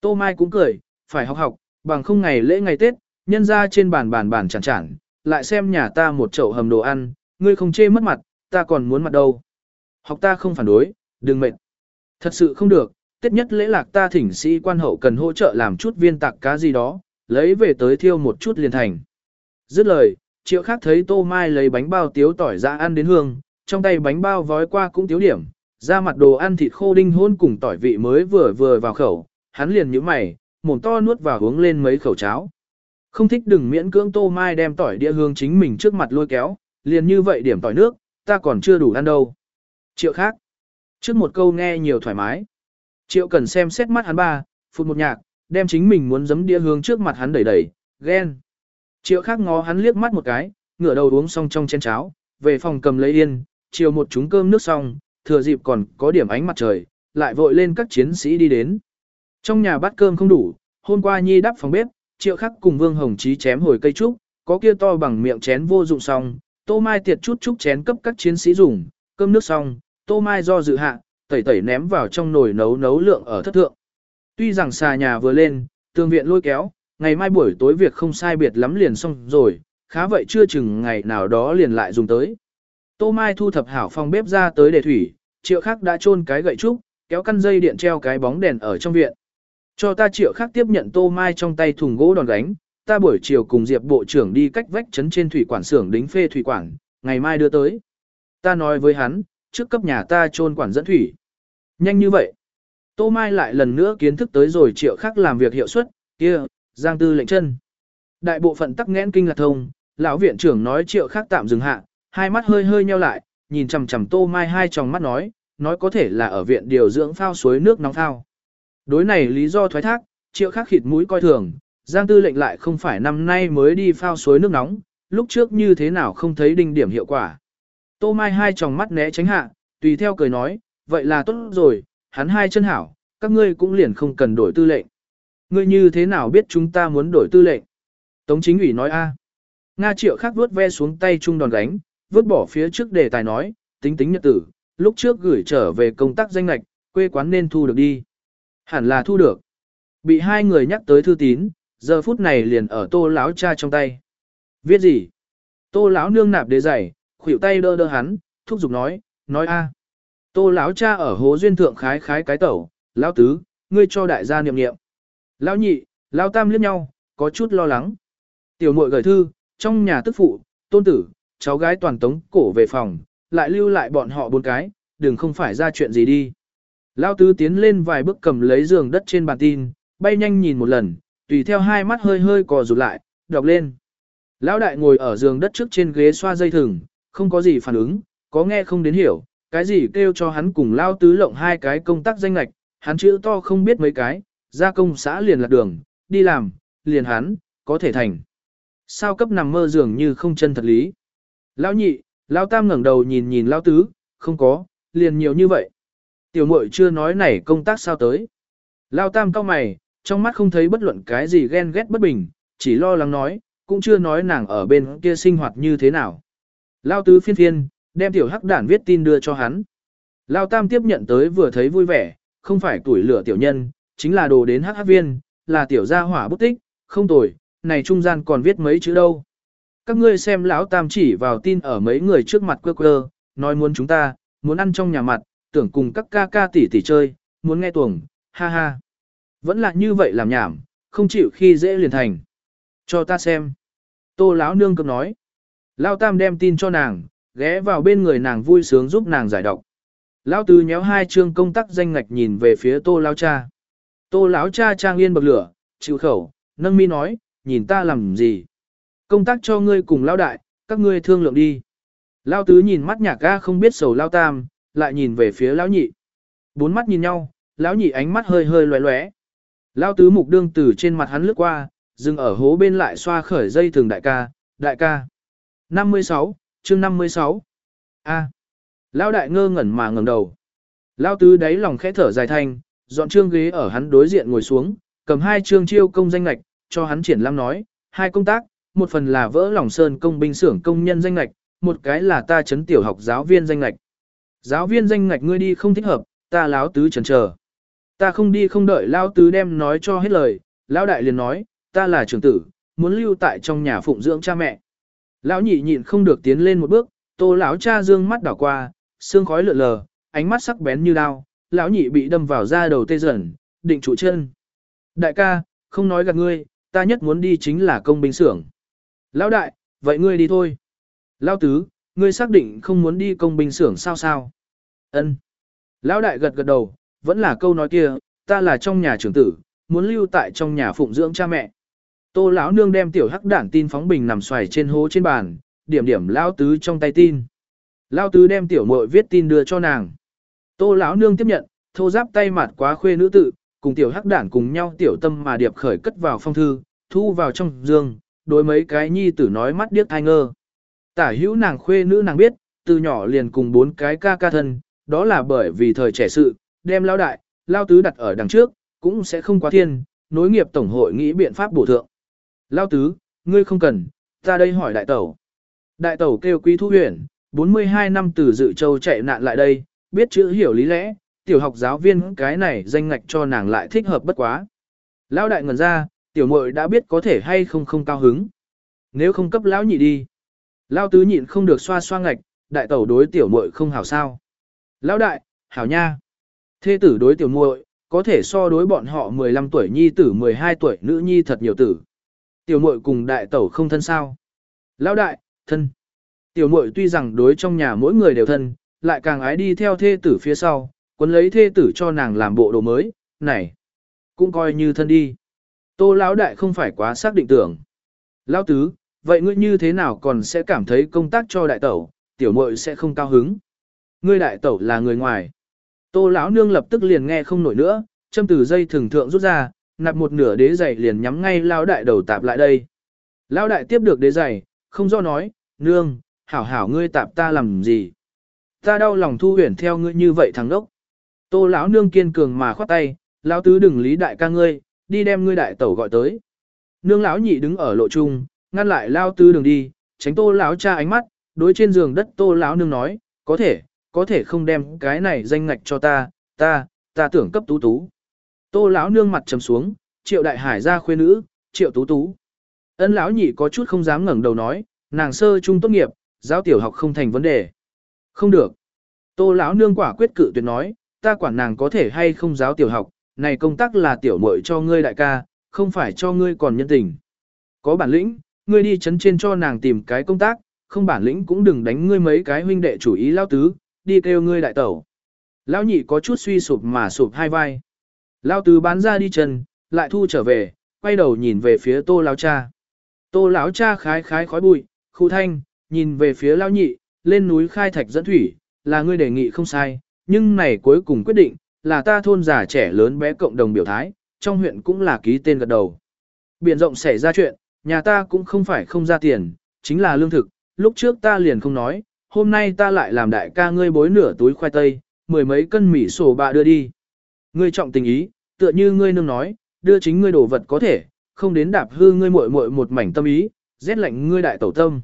[SPEAKER 1] Tô Mai cũng cười, phải học học, bằng không ngày lễ ngày Tết, nhân ra trên bàn bàn bàn chẳng chẳng, lại xem nhà ta một chậu hầm đồ ăn, ngươi không chê mất mặt, ta còn muốn mặt đâu. Học ta không phản đối, đừng mệt. Thật sự không được, tết nhất lễ lạc ta thỉnh sĩ quan hậu cần hỗ trợ làm chút viên tạc cá gì đó, lấy về tới thiêu một chút liền thành. Dứt lời, triệu khác thấy tô mai lấy bánh bao tiếu tỏi ra ăn đến hương, trong tay bánh bao vói qua cũng tiếu điểm, ra mặt đồ ăn thịt khô đinh hôn cùng tỏi vị mới vừa vừa vào khẩu, hắn liền nhíu mày, mồm to nuốt vào uống lên mấy khẩu cháo. Không thích đừng miễn cưỡng tô mai đem tỏi địa hương chính mình trước mặt lôi kéo, liền như vậy điểm tỏi nước, ta còn chưa đủ ăn đâu. Triệu khác. Trước một câu nghe nhiều thoải mái. Triệu cần xem xét mắt hắn ba, phụt một nhạc, đem chính mình muốn giấm đĩa hương trước mặt hắn đẩy đẩy, ghen. Triệu khác ngó hắn liếc mắt một cái, ngửa đầu uống xong trong chén cháo, về phòng cầm lấy yên, chiều một chúng cơm nước xong, thừa dịp còn có điểm ánh mặt trời, lại vội lên các chiến sĩ đi đến. Trong nhà bát cơm không đủ, hôm qua Nhi đắp phòng bếp, triệu khắc cùng Vương Hồng Chí chém hồi cây trúc, có kia to bằng miệng chén vô dụng xong, Tô Mai tiệt chút chút chén cấp các chiến sĩ dùng, cơm nước xong, Tô Mai do dự hạ, tẩy tẩy ném vào trong nồi nấu nấu lượng ở thất thượng. Tuy rằng xà nhà vừa lên, tường viện lôi kéo, ngày mai buổi tối việc không sai biệt lắm liền xong rồi, khá vậy chưa chừng ngày nào đó liền lại dùng tới. Tô Mai thu thập hảo phòng bếp ra tới để thủy, triệu khác đã chôn cái gậy trúc, kéo căn dây điện treo cái bóng đèn ở trong viện. Cho ta triệu khác tiếp nhận Tô Mai trong tay thùng gỗ đòn gánh, ta buổi chiều cùng Diệp Bộ trưởng đi cách vách trấn trên thủy quản xưởng đính phê thủy quản, ngày mai đưa tới. Ta nói với hắn, trước cấp nhà ta trôn quản dẫn thủy. Nhanh như vậy. Tô Mai lại lần nữa kiến thức tới rồi triệu khắc làm việc hiệu suất, kia, giang tư lệnh chân. Đại bộ phận tắc nghẽn kinh lạc thông, lão viện trưởng nói triệu khắc tạm dừng hạ, hai mắt hơi hơi nheo lại, nhìn chằm chằm Tô Mai hai tròng mắt nói, nói có thể là ở viện điều dưỡng phao suối nước nóng phao. Đối này lý do thoái thác, triệu khắc khịt mũi coi thường, Giang tư lệnh lại không phải năm nay mới đi phao suối nước nóng, lúc trước như thế nào không thấy đinh điểm hiệu quả. Tô Mai hai tròng mắt né tránh hạ, tùy theo cười nói, vậy là tốt rồi, hắn hai chân hảo, các ngươi cũng liền không cần đổi tư lệnh. Ngươi như thế nào biết chúng ta muốn đổi tư lệnh? Tống chính ủy nói a. Nga triệu khắc vuốt ve xuống tay chung đòn gánh, vứt bỏ phía trước đề tài nói, tính tính nhật tử, lúc trước gửi trở về công tác danh lạch, quê quán nên thu được đi. Hẳn là thu được. Bị hai người nhắc tới thư tín, giờ phút này liền ở tô lão cha trong tay. Viết gì? Tô lão nương nạp đế giày, khuỷu tay đỡ đỡ hắn, thúc giục nói, nói a. Tô lão cha ở hố duyên thượng khái khái cái tẩu, lão tứ, ngươi cho đại gia niệm niệm. Lão nhị, lão tam liếc nhau, có chút lo lắng. Tiểu muội gửi thư, trong nhà tức phụ, tôn tử, cháu gái toàn tống cổ về phòng, lại lưu lại bọn họ bốn cái, đừng không phải ra chuyện gì đi. Lão tứ tiến lên vài bước cầm lấy giường đất trên bàn tin, bay nhanh nhìn một lần, tùy theo hai mắt hơi hơi cò rụt lại, đọc lên. Lão đại ngồi ở giường đất trước trên ghế xoa dây thừng, không có gì phản ứng, có nghe không đến hiểu, cái gì kêu cho hắn cùng lao tứ lộng hai cái công tác danh lạch, hắn chữ to không biết mấy cái, ra công xã liền lạc đường, đi làm, liền hắn, có thể thành. Sao cấp nằm mơ dường như không chân thật lý. Lão nhị, lão tam ngẩng đầu nhìn nhìn lão tứ, không có, liền nhiều như vậy. Tiểu muội chưa nói này công tác sao tới. Lão tam cao mày, trong mắt không thấy bất luận cái gì ghen ghét bất bình, chỉ lo lắng nói, cũng chưa nói nàng ở bên kia sinh hoạt như thế nào. lao tứ phiên phiên, đem tiểu hắc đản viết tin đưa cho hắn. lao tam tiếp nhận tới vừa thấy vui vẻ, không phải tuổi lửa tiểu nhân, chính là đồ đến hắc hắc viên, là tiểu gia hỏa bút tích, không tồi, này trung gian còn viết mấy chữ đâu. Các ngươi xem lão tam chỉ vào tin ở mấy người trước mặt quơ quơ, nói muốn chúng ta, muốn ăn trong nhà mặt, tưởng cùng các ca ca tỷ tỷ chơi, muốn nghe tuồng, ha ha. Vẫn là như vậy làm nhảm, không chịu khi dễ liền thành. Cho ta xem. Tô lão nương cầm nói. lao tam đem tin cho nàng, ghé vào bên người nàng vui sướng giúp nàng giải đọc. Lão tứ nhéo hai chương công tác danh ngạch nhìn về phía tô lão cha. Tô lão cha trang yên bậc lửa, chịu khẩu, nâng mi nói, nhìn ta làm gì? Công tác cho ngươi cùng lao đại, các ngươi thương lượng đi. Lao tứ nhìn mắt nhạc ga không biết sầu lao tam, lại nhìn về phía lão nhị. Bốn mắt nhìn nhau, lão nhị ánh mắt hơi hơi loé lóe. Lao tứ mục đương từ trên mặt hắn lướt qua, dừng ở hố bên lại xoa khởi dây thường đại ca, đại ca. 56, chương 56. A. Lao đại ngơ ngẩn mà ngẩng đầu. Lao tứ đáy lòng khẽ thở dài thanh, dọn trương ghế ở hắn đối diện ngồi xuống, cầm hai trương chiêu công danh lạch, cho hắn triển lãm nói, hai công tác, một phần là vỡ lòng sơn công binh xưởng công nhân danh lạch, một cái là ta chấn tiểu học giáo viên danh lạch. Giáo viên danh ngạch ngươi đi không thích hợp, ta láo tứ chần chờ. Ta không đi không đợi lao tứ đem nói cho hết lời, lão đại liền nói, ta là trưởng tử, muốn lưu tại trong nhà phụng dưỡng cha mẹ. Lão nhị nhịn không được tiến lên một bước, tô lão cha dương mắt đảo qua, xương khói lượn lờ, ánh mắt sắc bén như đao, lão nhị bị đâm vào da đầu tê dần, định trụ chân. Đại ca, không nói gạt ngươi, ta nhất muốn đi chính là công binh xưởng. Lão đại, vậy ngươi đi thôi. Lão tứ, ngươi xác định không muốn đi công binh xưởng sao sao? Ân. Lão đại gật gật đầu, vẫn là câu nói kia, ta là trong nhà trưởng tử, muốn lưu tại trong nhà phụng dưỡng cha mẹ. Tô lão nương đem tiểu hắc đản tin phóng bình nằm xoài trên hố trên bàn, điểm điểm lão tứ trong tay tin. Lão tứ đem tiểu muội viết tin đưa cho nàng. Tô lão nương tiếp nhận, thô giáp tay mặt quá khuê nữ tự, cùng tiểu hắc đản cùng nhau tiểu tâm mà điệp khởi cất vào phong thư, thu vào trong giường, đối mấy cái nhi tử nói mắt điếc ai ngơ. Tả hữu nàng khuê nữ nàng biết, từ nhỏ liền cùng bốn cái ca ca thân, đó là bởi vì thời trẻ sự, đem lao đại, lao tứ đặt ở đằng trước, cũng sẽ không quá thiên, nối nghiệp tổng hội nghĩ biện pháp bổ thượng. Lao tứ, ngươi không cần, ta đây hỏi đại tẩu. Đại tẩu kêu quý thu huyền, 42 năm từ dự châu chạy nạn lại đây, biết chữ hiểu lý lẽ, tiểu học giáo viên cái này danh ngạch cho nàng lại thích hợp bất quá. Lão đại ngần ra, tiểu muội đã biết có thể hay không không cao hứng. Nếu không cấp lão nhị đi. Lão tứ nhịn không được xoa xoa ngạch, đại tẩu đối tiểu muội không hảo sao. Lão đại, hảo nha. Thê tử đối tiểu muội, có thể so đối bọn họ 15 tuổi nhi tử 12 tuổi nữ nhi thật nhiều tử. Tiểu muội cùng đại tẩu không thân sao. Lão đại, thân. Tiểu muội tuy rằng đối trong nhà mỗi người đều thân, lại càng ái đi theo thê tử phía sau, quấn lấy thê tử cho nàng làm bộ đồ mới, này, cũng coi như thân đi. Tô lão đại không phải quá xác định tưởng. Lão tứ, vậy ngươi như thế nào còn sẽ cảm thấy công tác cho đại tẩu, tiểu muội sẽ không cao hứng. Ngươi đại tẩu là người ngoài. Tô lão nương lập tức liền nghe không nổi nữa, châm từ dây thường thượng rút ra, nạp một nửa đế giày liền nhắm ngay lão đại đầu tạp lại đây. Lão đại tiếp được đế giày, không do nói, nương, hảo hảo ngươi tạp ta làm gì. Ta đau lòng thu huyền theo ngươi như vậy thằng đốc. Tô lão nương kiên cường mà khoát tay, lão tứ đừng lý đại ca ngươi, đi đem ngươi đại tẩu gọi tới. Nương lão nhị đứng ở lộ trung, ngăn lại lão tứ đường đi, tránh tô lão cha ánh mắt, đối trên giường đất tô lão nương nói, có thể, có thể không đem cái này danh ngạch cho ta, ta, ta tưởng cấp tú tú. Tô lão nương mặt trầm xuống, triệu đại hải ra khuê nữ, triệu tú tú. Ân lão nhị có chút không dám ngẩng đầu nói, nàng sơ trung tốt nghiệp, giáo tiểu học không thành vấn đề. Không được. Tô lão nương quả quyết cự tuyệt nói, ta quản nàng có thể hay không giáo tiểu học, này công tác là tiểu muội cho ngươi đại ca, không phải cho ngươi còn nhân tình. Có bản lĩnh, ngươi đi chấn trên cho nàng tìm cái công tác, không bản lĩnh cũng đừng đánh ngươi mấy cái huynh đệ chủ ý lao tứ, đi kêu ngươi đại tẩu. Lão nhị có chút suy sụp mà sụp hai vai. Lão tứ bán ra đi chân, lại thu trở về, quay đầu nhìn về phía tô lão cha. Tô lão cha khái khái khói bụi, khu thanh, nhìn về phía lão nhị, lên núi khai thạch dẫn thủy, là ngươi đề nghị không sai, nhưng này cuối cùng quyết định, là ta thôn già trẻ lớn bé cộng đồng biểu thái, trong huyện cũng là ký tên gật đầu. Biển rộng xảy ra chuyện, nhà ta cũng không phải không ra tiền, chính là lương thực, lúc trước ta liền không nói, hôm nay ta lại làm đại ca ngươi bối nửa túi khoai tây, mười mấy cân mì sổ bạ đưa đi. Ngươi trọng tình ý, tựa như ngươi nương nói, đưa chính ngươi đồ vật có thể, không đến đạp hư ngươi muội muội một mảnh tâm ý, rét lạnh ngươi đại tẩu tâm.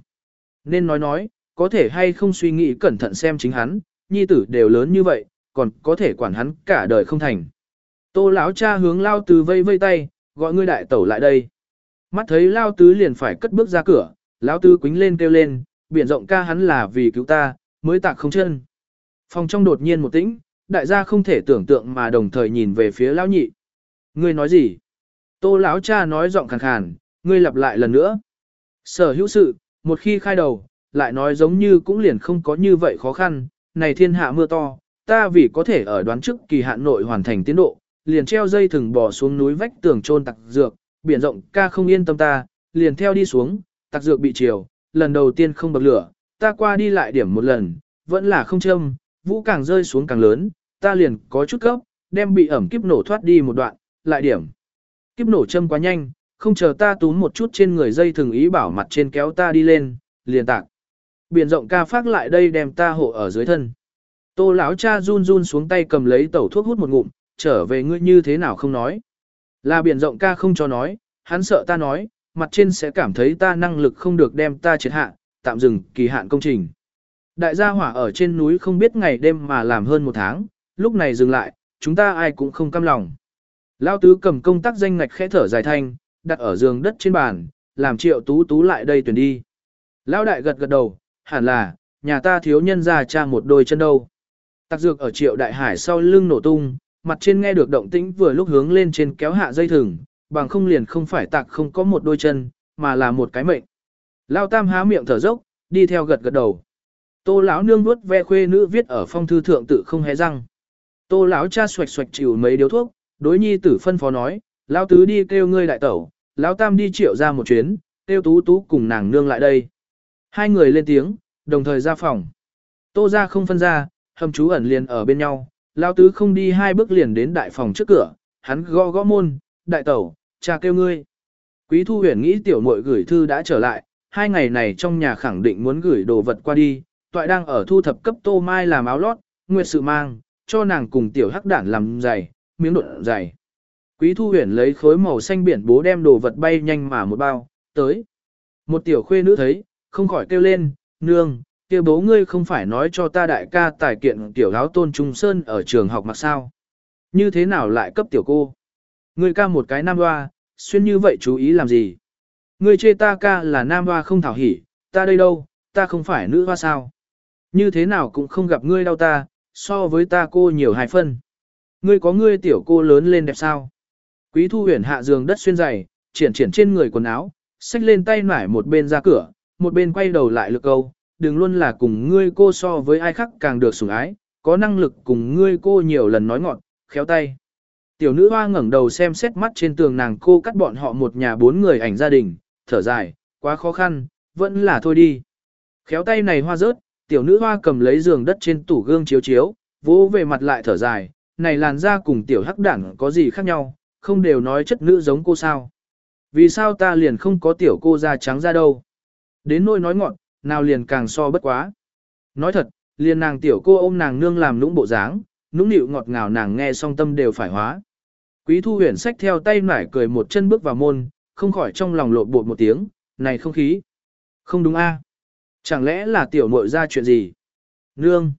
[SPEAKER 1] Nên nói nói, có thể hay không suy nghĩ cẩn thận xem chính hắn, nhi tử đều lớn như vậy, còn có thể quản hắn cả đời không thành. Tô lão cha hướng lao tứ vây vây tay, gọi ngươi đại tẩu lại đây. Mắt thấy lao tứ liền phải cất bước ra cửa, lão tứ quính lên kêu lên, biển rộng ca hắn là vì cứu ta, mới tạc không chân. Phòng trong đột nhiên một tĩnh, đại gia không thể tưởng tượng mà đồng thời nhìn về phía lão nhị. Ngươi nói gì? Tô lão cha nói giọng khàn khàn, ngươi lặp lại lần nữa. Sở hữu sự, một khi khai đầu, lại nói giống như cũng liền không có như vậy khó khăn, này thiên hạ mưa to, ta vì có thể ở đoán trước kỳ hạn nội hoàn thành tiến độ, liền treo dây thừng bò xuống núi vách tường trôn tặc dược, biển rộng ca không yên tâm ta, liền theo đi xuống, tặc dược bị chiều, lần đầu tiên không bậc lửa, ta qua đi lại điểm một lần, vẫn là không châm, vũ càng rơi xuống càng lớn, ta liền có chút gấp, đem bị ẩm kiếp nổ thoát đi một đoạn, lại điểm. Kiếp nổ châm quá nhanh, không chờ ta túm một chút trên người dây thường ý bảo mặt trên kéo ta đi lên, liền tạc. Biển rộng ca phát lại đây đem ta hộ ở dưới thân. Tô lão cha run run xuống tay cầm lấy tẩu thuốc hút một ngụm, trở về ngươi như thế nào không nói. Là biển rộng ca không cho nói, hắn sợ ta nói, mặt trên sẽ cảm thấy ta năng lực không được đem ta triệt hạ, tạm dừng kỳ hạn công trình. Đại gia hỏa ở trên núi không biết ngày đêm mà làm hơn một tháng, lúc này dừng lại, chúng ta ai cũng không cam lòng. Lao tứ cầm công tác danh ngạch khẽ thở dài thanh, đặt ở giường đất trên bàn, làm triệu tú tú lại đây tuyển đi. Lao đại gật gật đầu, hẳn là, nhà ta thiếu nhân ra cha một đôi chân đâu. Tạc dược ở triệu đại hải sau lưng nổ tung, mặt trên nghe được động tĩnh vừa lúc hướng lên trên kéo hạ dây thừng, bằng không liền không phải tạc không có một đôi chân, mà là một cái mệnh. Lao tam há miệng thở dốc, đi theo gật gật đầu. Tô lão nương nuốt ve khuê nữ viết ở phong thư thượng tự không hé răng. Tô lão cha xoạch xoạch chịu mấy điếu thuốc, đối nhi tử phân phó nói, lão tứ đi kêu ngươi đại tẩu, lão tam đi triệu ra một chuyến, kêu tú tú cùng nàng nương lại đây. Hai người lên tiếng, đồng thời ra phòng. Tô ra không phân ra, hầm chú ẩn liền ở bên nhau, lão tứ không đi hai bước liền đến đại phòng trước cửa, hắn gõ gõ môn, đại tẩu, cha kêu ngươi. Quý thu huyền nghĩ tiểu muội gửi thư đã trở lại, hai ngày này trong nhà khẳng định muốn gửi đồ vật qua đi, toại đang ở thu thập cấp tô mai làm áo lót, nguyệt sự mang, cho nàng cùng tiểu hắc đản làm giày, miếng đột giày. Quý thu huyền lấy khối màu xanh biển bố đem đồ vật bay nhanh mà một bao, tới. Một tiểu khuê nữ thấy, không khỏi kêu lên, nương, kia bố ngươi không phải nói cho ta đại ca tài kiện tiểu áo tôn trung sơn ở trường học mặc sao. Như thế nào lại cấp tiểu cô? Ngươi ca một cái nam hoa, xuyên như vậy chú ý làm gì? Ngươi chê ta ca là nam hoa không thảo hỉ, ta đây đâu, ta không phải nữ hoa sao? Như thế nào cũng không gặp ngươi đau ta, so với ta cô nhiều hài phân. Ngươi có ngươi tiểu cô lớn lên đẹp sao? Quý thu huyền hạ giường đất xuyên dày, triển triển trên người quần áo, xách lên tay nải một bên ra cửa, một bên quay đầu lại lực câu, đừng luôn là cùng ngươi cô so với ai khác càng được sủng ái, có năng lực cùng ngươi cô nhiều lần nói ngọn, khéo tay. Tiểu nữ hoa ngẩng đầu xem xét mắt trên tường nàng cô cắt bọn họ một nhà bốn người ảnh gia đình, thở dài, quá khó khăn, vẫn là thôi đi. Khéo tay này hoa rớt, tiểu nữ hoa cầm lấy giường đất trên tủ gương chiếu chiếu, vỗ về mặt lại thở dài, này làn da cùng tiểu hắc đảng có gì khác nhau, không đều nói chất nữ giống cô sao. Vì sao ta liền không có tiểu cô da trắng ra đâu. Đến nỗi nói ngọn, nào liền càng so bất quá. Nói thật, liền nàng tiểu cô ôm nàng nương làm nũng bộ dáng, nũng nịu ngọt ngào nàng nghe song tâm đều phải hóa. Quý thu huyền sách theo tay nải cười một chân bước vào môn, không khỏi trong lòng lộ bột một tiếng, này không khí. Không đúng a Chẳng lẽ là tiểu muội ra chuyện gì? Nương!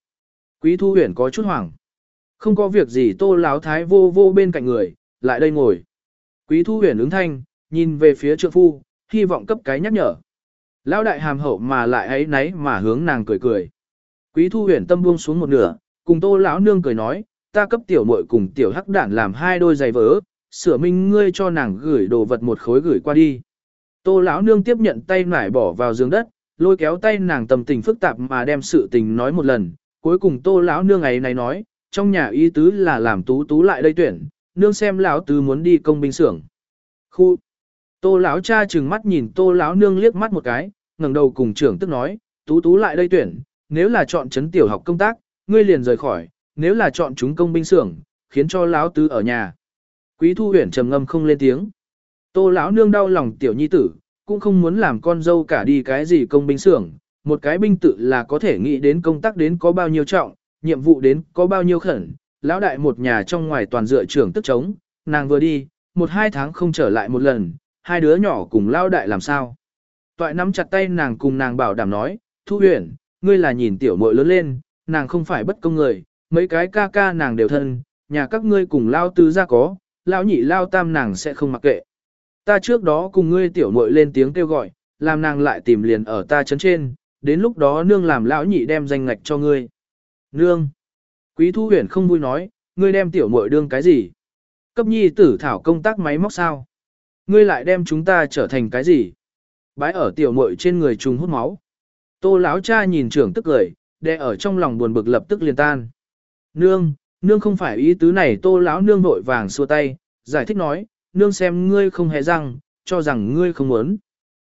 [SPEAKER 1] Quý thu huyền có chút hoảng. Không có việc gì tô láo thái vô vô bên cạnh người, lại đây ngồi. Quý thu huyền ứng thanh, nhìn về phía trượng phu, hy vọng cấp cái nhắc nhở. Lão đại hàm hậu mà lại ấy nấy mà hướng nàng cười cười. Quý thu huyền tâm buông xuống một nửa, cùng tô lão nương cười nói, ta cấp tiểu muội cùng tiểu hắc đản làm hai đôi giày vỡ, sửa minh ngươi cho nàng gửi đồ vật một khối gửi qua đi. Tô lão nương tiếp nhận tay nải bỏ vào giường đất, lôi kéo tay nàng tâm tình phức tạp mà đem sự tình nói một lần, cuối cùng tô lão nương ấy này nói, trong nhà y tứ là làm tú tú lại đây tuyển, nương xem lão tứ muốn đi công binh xưởng. Khu Tô lão cha trừng mắt nhìn Tô lão nương liếc mắt một cái, ngẩng đầu cùng trưởng tức nói, tú tú lại đây tuyển, nếu là chọn chấn tiểu học công tác, ngươi liền rời khỏi, nếu là chọn chúng công binh xưởng, khiến cho lão tứ ở nhà. Quý Thu Huyền trầm ngâm không lên tiếng. Tô lão nương đau lòng tiểu nhi tử, cũng không muốn làm con dâu cả đi cái gì công binh xưởng, một cái binh tự là có thể nghĩ đến công tác đến có bao nhiêu trọng, nhiệm vụ đến có bao nhiêu khẩn, lão đại một nhà trong ngoài toàn dựa trưởng tức chống, nàng vừa đi, một hai tháng không trở lại một lần, hai đứa nhỏ cùng lão đại làm sao. Toại nắm chặt tay nàng cùng nàng bảo đảm nói, Thu huyền, ngươi là nhìn tiểu muội lớn lên, nàng không phải bất công người, mấy cái ca ca nàng đều thân, nhà các ngươi cùng lao tứ ra có, lão nhị lao tam nàng sẽ không mặc kệ. Ta trước đó cùng ngươi tiểu muội lên tiếng kêu gọi, làm nàng lại tìm liền ở ta chấn trên, đến lúc đó nương làm lão nhị đem danh ngạch cho ngươi. Nương! Quý thu huyền không vui nói, ngươi đem tiểu muội đương cái gì? Cấp nhi tử thảo công tác máy móc sao? Ngươi lại đem chúng ta trở thành cái gì? Bái ở tiểu muội trên người trùng hút máu. Tô lão cha nhìn trưởng tức cười, đè ở trong lòng buồn bực lập tức liền tan. Nương, nương không phải ý tứ này tô lão nương vội vàng xua tay, giải thích nói, nương xem ngươi không hề răng, cho rằng ngươi không muốn.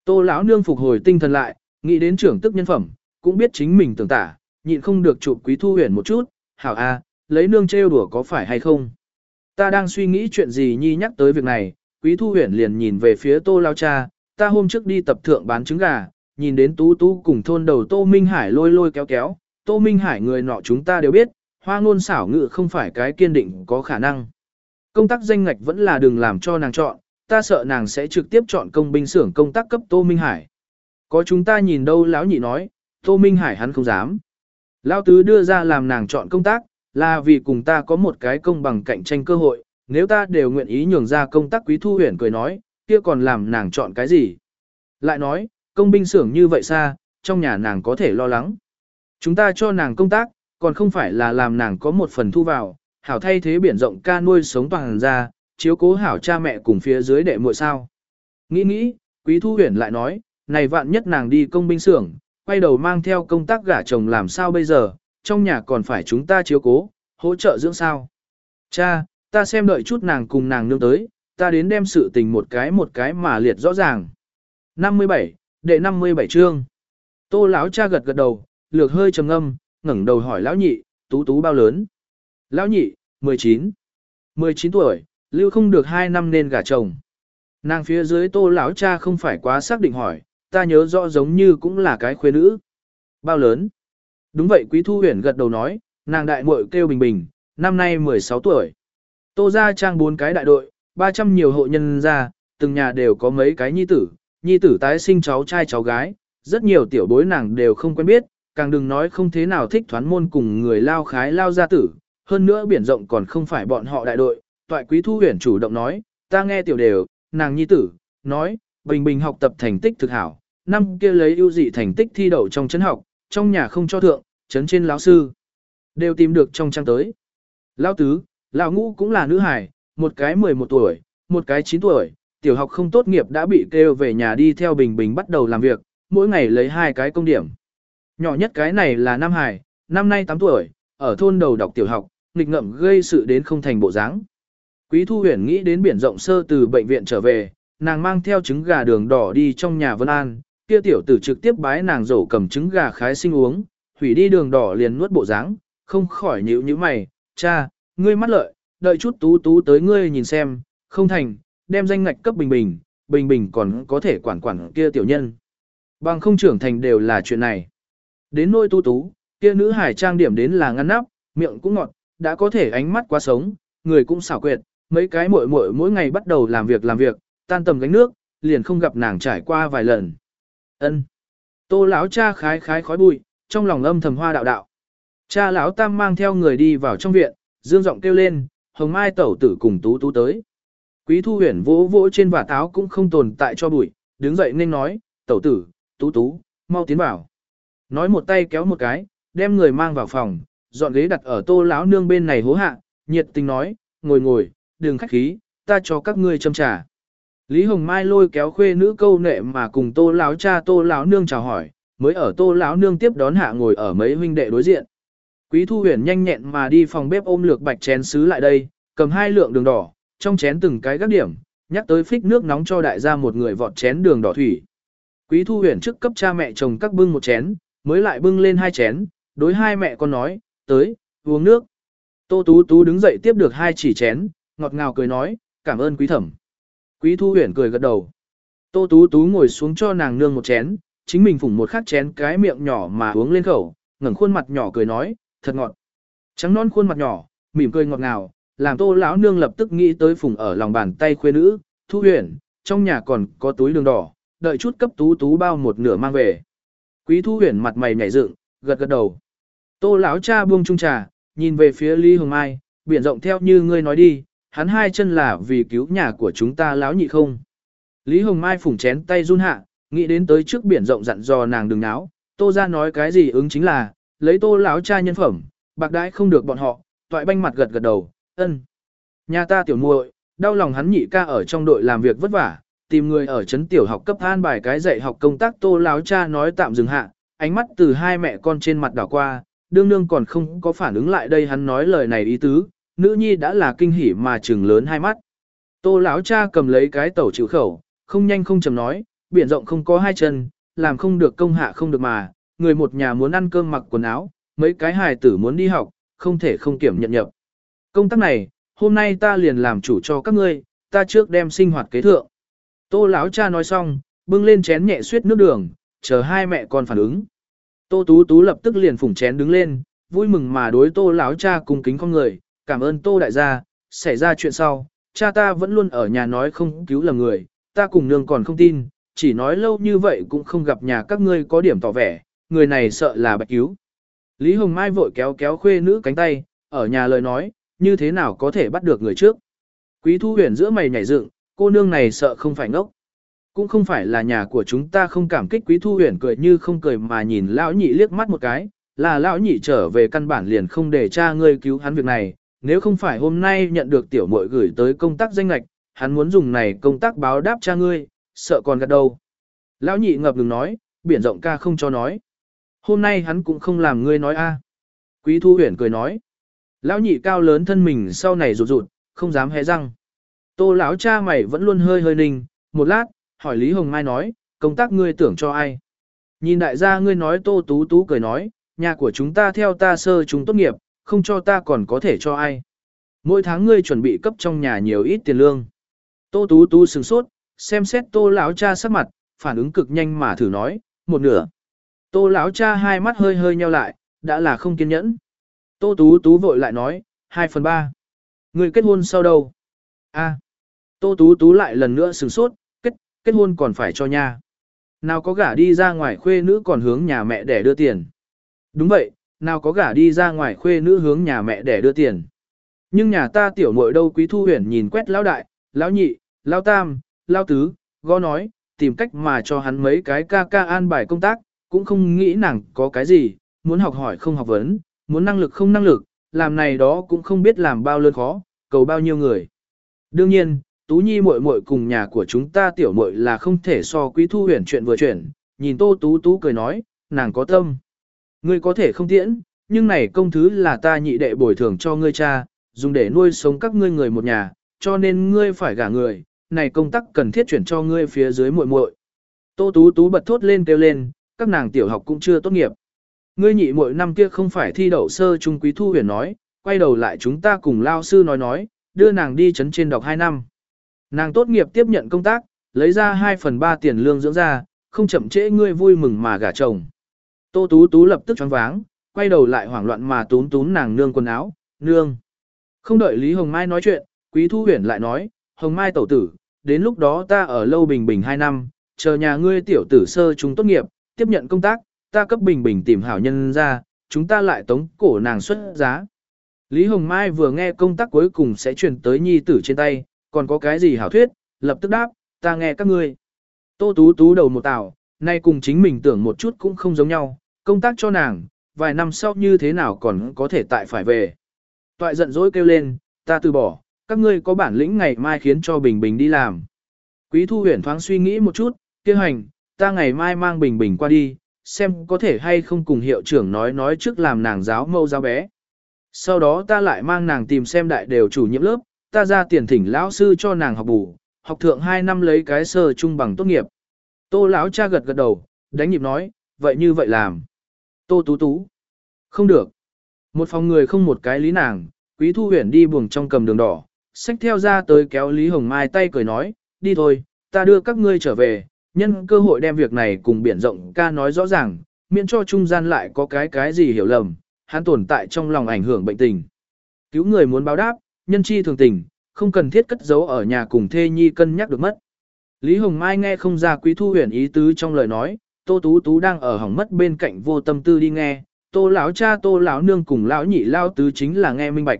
[SPEAKER 1] Tô lão nương phục hồi tinh thần lại, nghĩ đến trưởng tức nhân phẩm, cũng biết chính mình tưởng tả, nhịn không được chụp quý thu huyền một chút, hảo a, lấy nương trêu đùa có phải hay không. Ta đang suy nghĩ chuyện gì nhi nhắc tới việc này, quý thu huyền liền nhìn về phía tô lao cha, ta hôm trước đi tập thượng bán trứng gà, nhìn đến tú tú cùng thôn đầu tô Minh Hải lôi lôi kéo kéo, tô Minh Hải người nọ chúng ta đều biết, hoa ngôn xảo ngự không phải cái kiên định có khả năng. Công tác danh ngạch vẫn là đừng làm cho nàng chọn, ta sợ nàng sẽ trực tiếp chọn công binh xưởng công tác cấp Tô Minh Hải. Có chúng ta nhìn đâu lão nhị nói, Tô Minh Hải hắn không dám. Lão tứ đưa ra làm nàng chọn công tác, là vì cùng ta có một cái công bằng cạnh tranh cơ hội, nếu ta đều nguyện ý nhường ra công tác quý thu huyền cười nói, kia còn làm nàng chọn cái gì. Lại nói, công binh xưởng như vậy xa, trong nhà nàng có thể lo lắng. Chúng ta cho nàng công tác, còn không phải là làm nàng có một phần thu vào, hảo thay thế biển rộng ca nuôi sống toàn ra, chiếu cố hảo cha mẹ cùng phía dưới đệ muội sao. Nghĩ nghĩ, Quý Thu Huyền lại nói, này vạn nhất nàng đi công binh xưởng, quay đầu mang theo công tác gả chồng làm sao bây giờ, trong nhà còn phải chúng ta chiếu cố, hỗ trợ dưỡng sao. Cha, ta xem đợi chút nàng cùng nàng nương tới, ta đến đem sự tình một cái một cái mà liệt rõ ràng. 57, đệ 57 chương. Tô lão cha gật gật đầu, lược hơi trầm ngâm, ngẩng đầu hỏi lão nhị, tú tú bao lớn? Lão nhị, 19. 19 tuổi, lưu không được 2 năm nên gả chồng. Nàng phía dưới tô lão cha không phải quá xác định hỏi, ta nhớ rõ giống như cũng là cái khuê nữ. Bao lớn? Đúng vậy quý thu huyền gật đầu nói, nàng đại muội kêu bình bình, năm nay 16 tuổi. Tô ra trang bốn cái đại đội, 300 nhiều hộ nhân ra, từng nhà đều có mấy cái nhi tử, nhi tử tái sinh cháu trai cháu gái, rất nhiều tiểu bối nàng đều không quen biết, càng đừng nói không thế nào thích thoán môn cùng người lao khái lao gia tử, hơn nữa biển rộng còn không phải bọn họ đại đội, toại quý thu huyền chủ động nói, ta nghe tiểu đều, nàng nhi tử, nói, bình bình học tập thành tích thực hảo, năm kia lấy ưu dị thành tích thi đậu trong chấn học, trong nhà không cho thượng, chấn trên lão sư, đều tìm được trong trang tới. Lão tứ, lão ngũ cũng là nữ hài, một cái 11 tuổi, một cái 9 tuổi, tiểu học không tốt nghiệp đã bị kêu về nhà đi theo bình bình bắt đầu làm việc, mỗi ngày lấy hai cái công điểm. Nhỏ nhất cái này là Nam Hải, năm nay 8 tuổi, ở thôn đầu đọc tiểu học, nghịch ngậm gây sự đến không thành bộ dáng. Quý Thu Huyền nghĩ đến biển rộng sơ từ bệnh viện trở về, nàng mang theo trứng gà đường đỏ đi trong nhà Vân An, kia tiểu tử trực tiếp bái nàng rổ cầm trứng gà khái sinh uống, hủy đi đường đỏ liền nuốt bộ dáng, không khỏi nhíu nhíu mày, cha, ngươi mắt lợi, đợi chút tú tú tới ngươi nhìn xem, không thành, đem danh ngạch cấp bình bình, bình bình còn có thể quản quản kia tiểu nhân. Bằng không trưởng thành đều là chuyện này. Đến nôi tu tú, kia nữ hải trang điểm đến là ngăn nắp, miệng cũng ngọt, đã có thể ánh mắt quá sống, người cũng xảo quyệt, mấy cái muội muội mỗi ngày bắt đầu làm việc làm việc, tan tầm gánh nước, liền không gặp nàng trải qua vài lần. Ân. Tô lão cha khái khái khói bụi, trong lòng âm thầm hoa đạo đạo. Cha lão tam mang theo người đi vào trong viện, dương giọng kêu lên, hồng mai tẩu tử cùng tú tú tới. Quý thu huyền vỗ vỗ trên vả táo cũng không tồn tại cho bụi, đứng dậy nên nói, tẩu tử, tú tú, mau tiến vào. Nói một tay kéo một cái, đem người mang vào phòng, dọn ghế đặt ở tô lão nương bên này hố hạ, nhiệt tình nói, ngồi ngồi, đừng khách khí, ta cho các ngươi châm trà. Lý Hồng Mai lôi kéo khuê nữ câu nệ mà cùng tô lão cha tô lão nương chào hỏi, mới ở tô lão nương tiếp đón hạ ngồi ở mấy huynh đệ đối diện. Quý Thu Huyền nhanh nhẹn mà đi phòng bếp ôm lược bạch chén sứ lại đây, cầm hai lượng đường đỏ, trong chén từng cái các điểm, nhắc tới phích nước nóng cho đại gia một người vọt chén đường đỏ thủy. Quý Thu Huyền trước cấp cha mẹ chồng các bưng một chén, mới lại bưng lên hai chén, đối hai mẹ con nói, tới, uống nước. Tô Tú Tú đứng dậy tiếp được hai chỉ chén, ngọt ngào cười nói, cảm ơn quý thẩm. Quý Thu Huyền cười gật đầu. Tô Tú Tú ngồi xuống cho nàng nương một chén, chính mình phủng một khắc chén cái miệng nhỏ mà uống lên khẩu, ngẩng khuôn mặt nhỏ cười nói, thật ngọt. Trắng non khuôn mặt nhỏ, mỉm cười ngọt ngào, làm Tô lão nương lập tức nghĩ tới phủng ở lòng bàn tay khuê nữ, Thu Huyền, trong nhà còn có túi đường đỏ, đợi chút cấp Tú Tú bao một nửa mang về. Quý Thu Huyền mặt mày nhảy dựng, gật gật đầu. Tô lão cha buông chung trà, nhìn về phía Lý Hồng Mai, biển rộng theo như ngươi nói đi, hắn hai chân là vì cứu nhà của chúng ta lão nhị không. Lý Hồng Mai phủng chén tay run hạ, nghĩ đến tới trước biển rộng dặn dò nàng đừng náo, tô ra nói cái gì ứng chính là, lấy tô lão cha nhân phẩm, bạc đãi không được bọn họ, toại banh mặt gật gật đầu, ân. Nhà ta tiểu muội, đau lòng hắn nhị ca ở trong đội làm việc vất vả, tìm người ở trấn tiểu học cấp an bài cái dạy học công tác tô lão cha nói tạm dừng hạ, ánh mắt từ hai mẹ con trên mặt đảo qua, đương nương còn không có phản ứng lại đây hắn nói lời này ý tứ, nữ nhi đã là kinh hỉ mà trừng lớn hai mắt. Tô lão cha cầm lấy cái tẩu chịu khẩu, không nhanh không chậm nói, biển rộng không có hai chân, làm không được công hạ không được mà, người một nhà muốn ăn cơm mặc quần áo, mấy cái hài tử muốn đi học, không thể không kiểm nhận nhập. Công tác này, hôm nay ta liền làm chủ cho các ngươi, ta trước đem sinh hoạt kế thượng. Tô lão cha nói xong, bưng lên chén nhẹ suýt nước đường, chờ hai mẹ con phản ứng. Tô Tú Tú lập tức liền phủng chén đứng lên, vui mừng mà đối Tô lão cha cùng kính con người, cảm ơn Tô đại gia, xảy ra chuyện sau, cha ta vẫn luôn ở nhà nói không cứu là người, ta cùng nương còn không tin, chỉ nói lâu như vậy cũng không gặp nhà các ngươi có điểm tỏ vẻ, người này sợ là bạch cứu. Lý Hồng Mai vội kéo kéo khuê nữ cánh tay, ở nhà lời nói, như thế nào có thể bắt được người trước. Quý thu huyền giữa mày nhảy dựng, cô nương này sợ không phải ngốc. Cũng không phải là nhà của chúng ta không cảm kích quý thu huyền cười như không cười mà nhìn lão nhị liếc mắt một cái, là lão nhị trở về căn bản liền không để cha ngươi cứu hắn việc này, nếu không phải hôm nay nhận được tiểu muội gửi tới công tác danh lạch, hắn muốn dùng này công tác báo đáp cha ngươi, sợ còn gạt đâu. Lão nhị ngập ngừng nói, biển rộng ca không cho nói. Hôm nay hắn cũng không làm ngươi nói a. Quý thu huyền cười nói. Lão nhị cao lớn thân mình sau này rụt rụt, không dám hé răng. Tô lão cha mày vẫn luôn hơi hơi ninh, một lát, hỏi Lý Hồng Mai nói, công tác ngươi tưởng cho ai? Nhìn đại gia ngươi nói tô tú tú cười nói, nhà của chúng ta theo ta sơ chúng tốt nghiệp, không cho ta còn có thể cho ai. Mỗi tháng ngươi chuẩn bị cấp trong nhà nhiều ít tiền lương. Tô tú tú sừng sốt, xem xét tô lão cha sắc mặt, phản ứng cực nhanh mà thử nói, một nửa. Tô lão cha hai mắt hơi hơi nheo lại, đã là không kiên nhẫn. Tô tú tú vội lại nói, hai phần ba. Người kết hôn sau đâu? A. Tô tú tú lại lần nữa sừng sốt, kết, kết hôn còn phải cho nha. Nào có gả đi ra ngoài khuê nữ còn hướng nhà mẹ để đưa tiền. Đúng vậy, nào có gả đi ra ngoài khuê nữ hướng nhà mẹ để đưa tiền. Nhưng nhà ta tiểu muội đâu quý thu huyền nhìn quét lão đại, lão nhị, lão tam, lão tứ, gõ nói, tìm cách mà cho hắn mấy cái ca ca an bài công tác, cũng không nghĩ nàng có cái gì, muốn học hỏi không học vấn, muốn năng lực không năng lực, làm này đó cũng không biết làm bao lớn khó, cầu bao nhiêu người. Đương nhiên, Tú Nhi muội muội cùng nhà của chúng ta tiểu muội là không thể so quý thu huyền chuyện vừa chuyển, nhìn Tô Tú Tú cười nói, nàng có tâm. Ngươi có thể không tiễn, nhưng này công thứ là ta nhị đệ bồi thường cho ngươi cha, dùng để nuôi sống các ngươi người một nhà, cho nên ngươi phải gả người, này công tác cần thiết chuyển cho ngươi phía dưới muội muội. Tô Tú Tú bật thốt lên kêu lên, các nàng tiểu học cũng chưa tốt nghiệp. Ngươi nhị muội năm kia không phải thi đậu sơ trung quý thu huyền nói, quay đầu lại chúng ta cùng lao sư nói nói, đưa nàng đi chấn trên đọc 2 năm. Nàng tốt nghiệp tiếp nhận công tác, lấy ra 2 phần 3 tiền lương dưỡng ra, không chậm trễ ngươi vui mừng mà gả chồng. Tô Tú Tú lập tức choáng váng, quay đầu lại hoảng loạn mà tún tún nàng nương quần áo, nương. Không đợi Lý Hồng Mai nói chuyện, Quý Thu Huyền lại nói, Hồng Mai tẩu tử, đến lúc đó ta ở lâu bình bình 2 năm, chờ nhà ngươi tiểu tử sơ chúng tốt nghiệp, tiếp nhận công tác, ta cấp bình bình tìm hảo nhân ra, chúng ta lại tống cổ nàng xuất giá. Lý Hồng Mai vừa nghe công tác cuối cùng sẽ chuyển tới nhi tử trên tay, còn có cái gì hảo thuyết, lập tức đáp, ta nghe các ngươi. Tô Tú Tú đầu một tảo, nay cùng chính mình tưởng một chút cũng không giống nhau, công tác cho nàng, vài năm sau như thế nào còn có thể tại phải về. Toại giận dỗi kêu lên, ta từ bỏ, các ngươi có bản lĩnh ngày mai khiến cho Bình Bình đi làm. Quý Thu Huyền thoáng suy nghĩ một chút, kêu hành, ta ngày mai mang Bình Bình qua đi, xem có thể hay không cùng hiệu trưởng nói nói trước làm nàng giáo mâu giáo bé. Sau đó ta lại mang nàng tìm xem đại đều chủ nhiệm lớp, ta ra tiền thỉnh lão sư cho nàng học bù, học thượng 2 năm lấy cái sơ trung bằng tốt nghiệp. Tô lão cha gật gật đầu, đánh nhịp nói, vậy như vậy làm. Tô tú tú. Không được. Một phòng người không một cái lý nàng, quý thu huyền đi buồng trong cầm đường đỏ, xách theo ra tới kéo Lý Hồng Mai tay cười nói, đi thôi, ta đưa các ngươi trở về, nhân cơ hội đem việc này cùng biển rộng ca nói rõ ràng, miễn cho trung gian lại có cái cái gì hiểu lầm, hắn tồn tại trong lòng ảnh hưởng bệnh tình. Cứu người muốn báo đáp, nhân chi thường tình, không cần thiết cất giấu ở nhà cùng thê nhi cân nhắc được mất. Lý Hồng Mai nghe không ra quý thu huyền ý tứ trong lời nói, Tô Tú Tú đang ở hỏng mất bên cạnh vô tâm tư đi nghe, Tô lão cha Tô lão nương cùng lão nhị lao tứ chính là nghe minh bạch.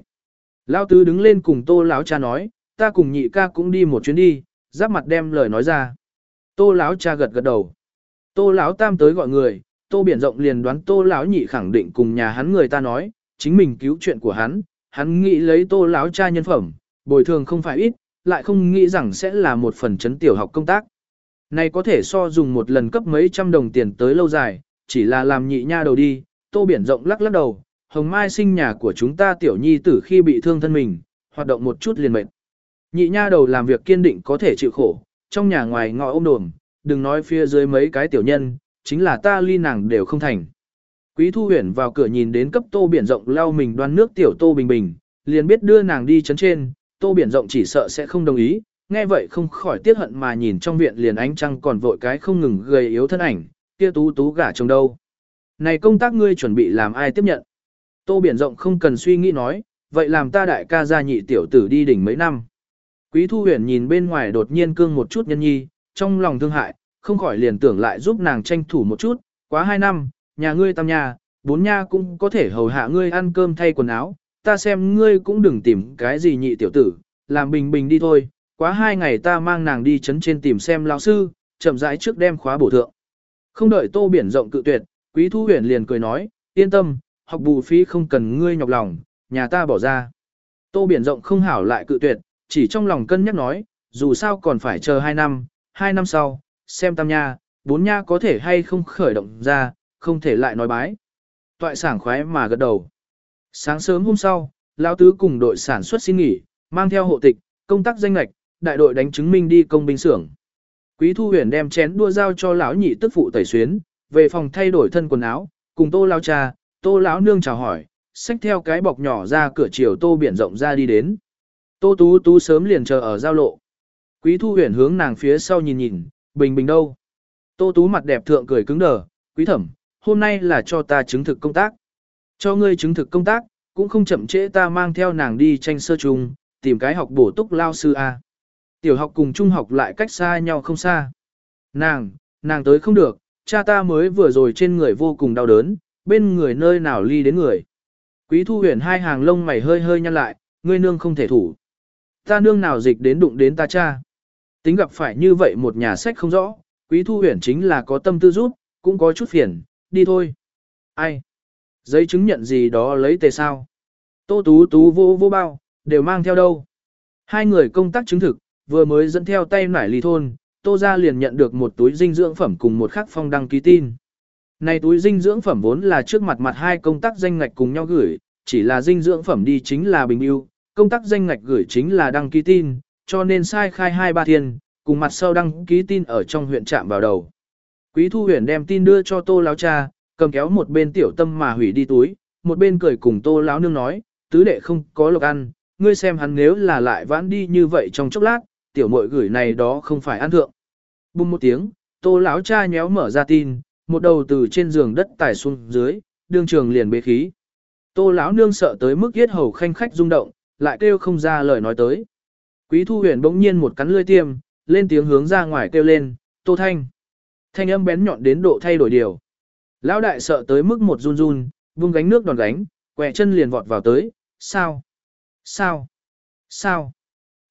[SPEAKER 1] Lão tứ đứng lên cùng Tô lão cha nói, ta cùng nhị ca cũng đi một chuyến đi, giáp mặt đem lời nói ra. Tô lão cha gật gật đầu. Tô lão tam tới gọi người, Tô biển rộng liền đoán Tô lão nhị khẳng định cùng nhà hắn người ta nói, chính mình cứu chuyện của hắn, hắn nghĩ lấy Tô lão cha nhân phẩm, bồi thường không phải ít, lại không nghĩ rằng sẽ là một phần chấn tiểu học công tác. Này có thể so dùng một lần cấp mấy trăm đồng tiền tới lâu dài, chỉ là làm nhị nha đầu đi, Tô biển rộng lắc lắc đầu, Hồng Mai sinh nhà của chúng ta tiểu nhi tử khi bị thương thân mình, hoạt động một chút liền mệt. Nhị nha đầu làm việc kiên định có thể chịu khổ, trong nhà ngoài ngọ ôm đồm, đừng nói phía dưới mấy cái tiểu nhân, chính là ta ly nàng đều không thành. Quý Thu Huyền vào cửa nhìn đến cấp tô biển rộng lao mình đoan nước tiểu tô bình bình, liền biết đưa nàng đi chấn trên, tô biển rộng chỉ sợ sẽ không đồng ý, nghe vậy không khỏi tiếc hận mà nhìn trong viện liền ánh trăng còn vội cái không ngừng gầy yếu thân ảnh, kia tú tú gả chồng đâu. Này công tác ngươi chuẩn bị làm ai tiếp nhận? Tô biển rộng không cần suy nghĩ nói, vậy làm ta đại ca gia nhị tiểu tử đi đỉnh mấy năm. Quý Thu Huyền nhìn bên ngoài đột nhiên cương một chút nhân nhi, trong lòng thương hại, không khỏi liền tưởng lại giúp nàng tranh thủ một chút, quá hai năm, nhà ngươi tam nhà, bốn nha cũng có thể hầu hạ ngươi ăn cơm thay quần áo, ta xem ngươi cũng đừng tìm cái gì nhị tiểu tử, làm bình bình đi thôi, quá hai ngày ta mang nàng đi chấn trên tìm xem lão sư, chậm rãi trước đem khóa bổ thượng. Không đợi tô biển rộng cự tuyệt, quý thu huyền liền cười nói, yên tâm, học bù phí không cần ngươi nhọc lòng, nhà ta bỏ ra. Tô biển rộng không hảo lại cự tuyệt, chỉ trong lòng cân nhắc nói, dù sao còn phải chờ hai năm, hai năm sau, xem tam nha, bốn nha có thể hay không khởi động ra, không thể lại nói bái. Toại sảng khoái mà gật đầu. Sáng sớm hôm sau, Lão Tứ cùng đội sản xuất xin nghỉ, mang theo hộ tịch, công tác danh lạch, đại đội đánh chứng minh đi công binh xưởng. Quý Thu Huyền đem chén đua giao cho lão nhị tức phụ tẩy xuyến, về phòng thay đổi thân quần áo, cùng Tô lão cha, Tô lão nương chào hỏi, xách theo cái bọc nhỏ ra cửa chiều Tô biển rộng ra đi đến. Tô Tú Tú sớm liền chờ ở giao lộ. Quý Thu Huyền hướng nàng phía sau nhìn nhìn, bình bình đâu. Tô Tú mặt đẹp thượng cười cứng đờ, quý thẩm, hôm nay là cho ta chứng thực công tác. Cho ngươi chứng thực công tác, cũng không chậm trễ ta mang theo nàng đi tranh sơ trùng, tìm cái học bổ túc lao sư A. Tiểu học cùng trung học lại cách xa nhau không xa. Nàng, nàng tới không được, cha ta mới vừa rồi trên người vô cùng đau đớn, bên người nơi nào ly đến người. Quý thu huyền hai hàng lông mày hơi hơi nhăn lại, ngươi nương không thể thủ. Ta nương nào dịch đến đụng đến ta cha. Tính gặp phải như vậy một nhà sách không rõ, quý thu huyền chính là có tâm tư rút, cũng có chút phiền, đi thôi. Ai? Giấy chứng nhận gì đó lấy tề sao? Tô tú tú vô vô bao, đều mang theo đâu? Hai người công tác chứng thực, vừa mới dẫn theo tay nải ly thôn, tô ra liền nhận được một túi dinh dưỡng phẩm cùng một khắc phong đăng ký tin. Này túi dinh dưỡng phẩm vốn là trước mặt mặt hai công tác danh ngạch cùng nhau gửi, chỉ là dinh dưỡng phẩm đi chính là bình yêu, công tác danh ngạch gửi chính là đăng ký tin, cho nên sai khai hai ba thiên, cùng mặt sau đăng ký tin ở trong huyện trạm vào đầu. Quý thu huyền đem tin đưa cho tô láo cha, cầm kéo một bên tiểu tâm mà hủy đi túi, một bên cười cùng tô láo nương nói, tứ đệ không có lộc ăn, ngươi xem hắn nếu là lại vãn đi như vậy trong chốc lát, tiểu muội gửi này đó không phải ăn thượng. Bùng một tiếng, tô láo cha nhéo mở ra tin, một đầu từ trên giường đất tải xuống dưới, đương trường liền bế khí. Tô lão nương sợ tới mức yết hầu khanh khách rung động, lại kêu không ra lời nói tới. Quý thu huyền bỗng nhiên một cắn lưỡi tiêm, lên tiếng hướng ra ngoài kêu lên, tô thanh. Thanh âm bén nhọn đến độ thay đổi điều. Lão đại sợ tới mức một run run, vung gánh nước đòn gánh, quẹ chân liền vọt vào tới, sao? Sao? Sao?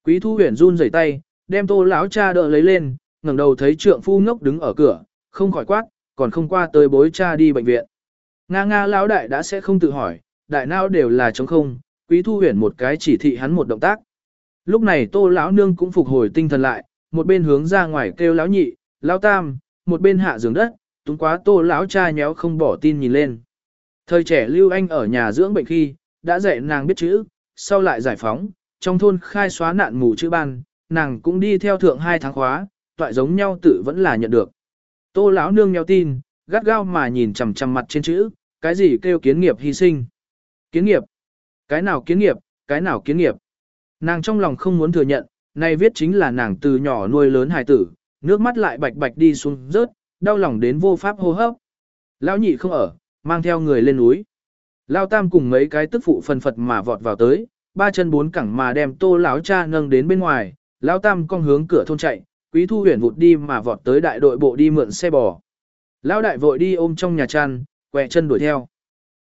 [SPEAKER 1] Quý thu huyền run rẩy tay, đem tô lão cha đỡ lấy lên, ngẩng đầu thấy trượng phu ngốc đứng ở cửa, không khỏi quát, còn không qua tới bối cha đi bệnh viện. Nga nga lão đại đã sẽ không tự hỏi, đại não đều là trống không, quý thu huyền một cái chỉ thị hắn một động tác. Lúc này tô lão nương cũng phục hồi tinh thần lại, một bên hướng ra ngoài kêu lão nhị, lão tam, một bên hạ giường đất, túng quá tô lão cha nhéo không bỏ tin nhìn lên. Thời trẻ Lưu Anh ở nhà dưỡng bệnh khi, đã dạy nàng biết chữ, sau lại giải phóng, trong thôn khai xóa nạn mù chữ ban, nàng cũng đi theo thượng hai tháng khóa, toại giống nhau tự vẫn là nhận được. Tô lão nương nhéo tin, gắt gao mà nhìn chằm chằm mặt trên chữ, cái gì kêu kiến nghiệp hy sinh. Kiến nghiệp? Cái nào kiến nghiệp, cái nào kiến nghiệp? Nàng trong lòng không muốn thừa nhận, nay viết chính là nàng từ nhỏ nuôi lớn hài tử, nước mắt lại bạch bạch đi xuống rớt, đau lòng đến vô pháp hô hấp. Lão nhị không ở, mang theo người lên núi. Lão tam cùng mấy cái tức phụ phần phật mà vọt vào tới, ba chân bốn cẳng mà đem tô lão cha nâng đến bên ngoài, Lão tam con hướng cửa thôn chạy, quý thu huyền vụt đi mà vọt tới đại đội bộ đi mượn xe bò. Lão đại vội đi ôm trong nhà chăn, quẹ chân đuổi theo.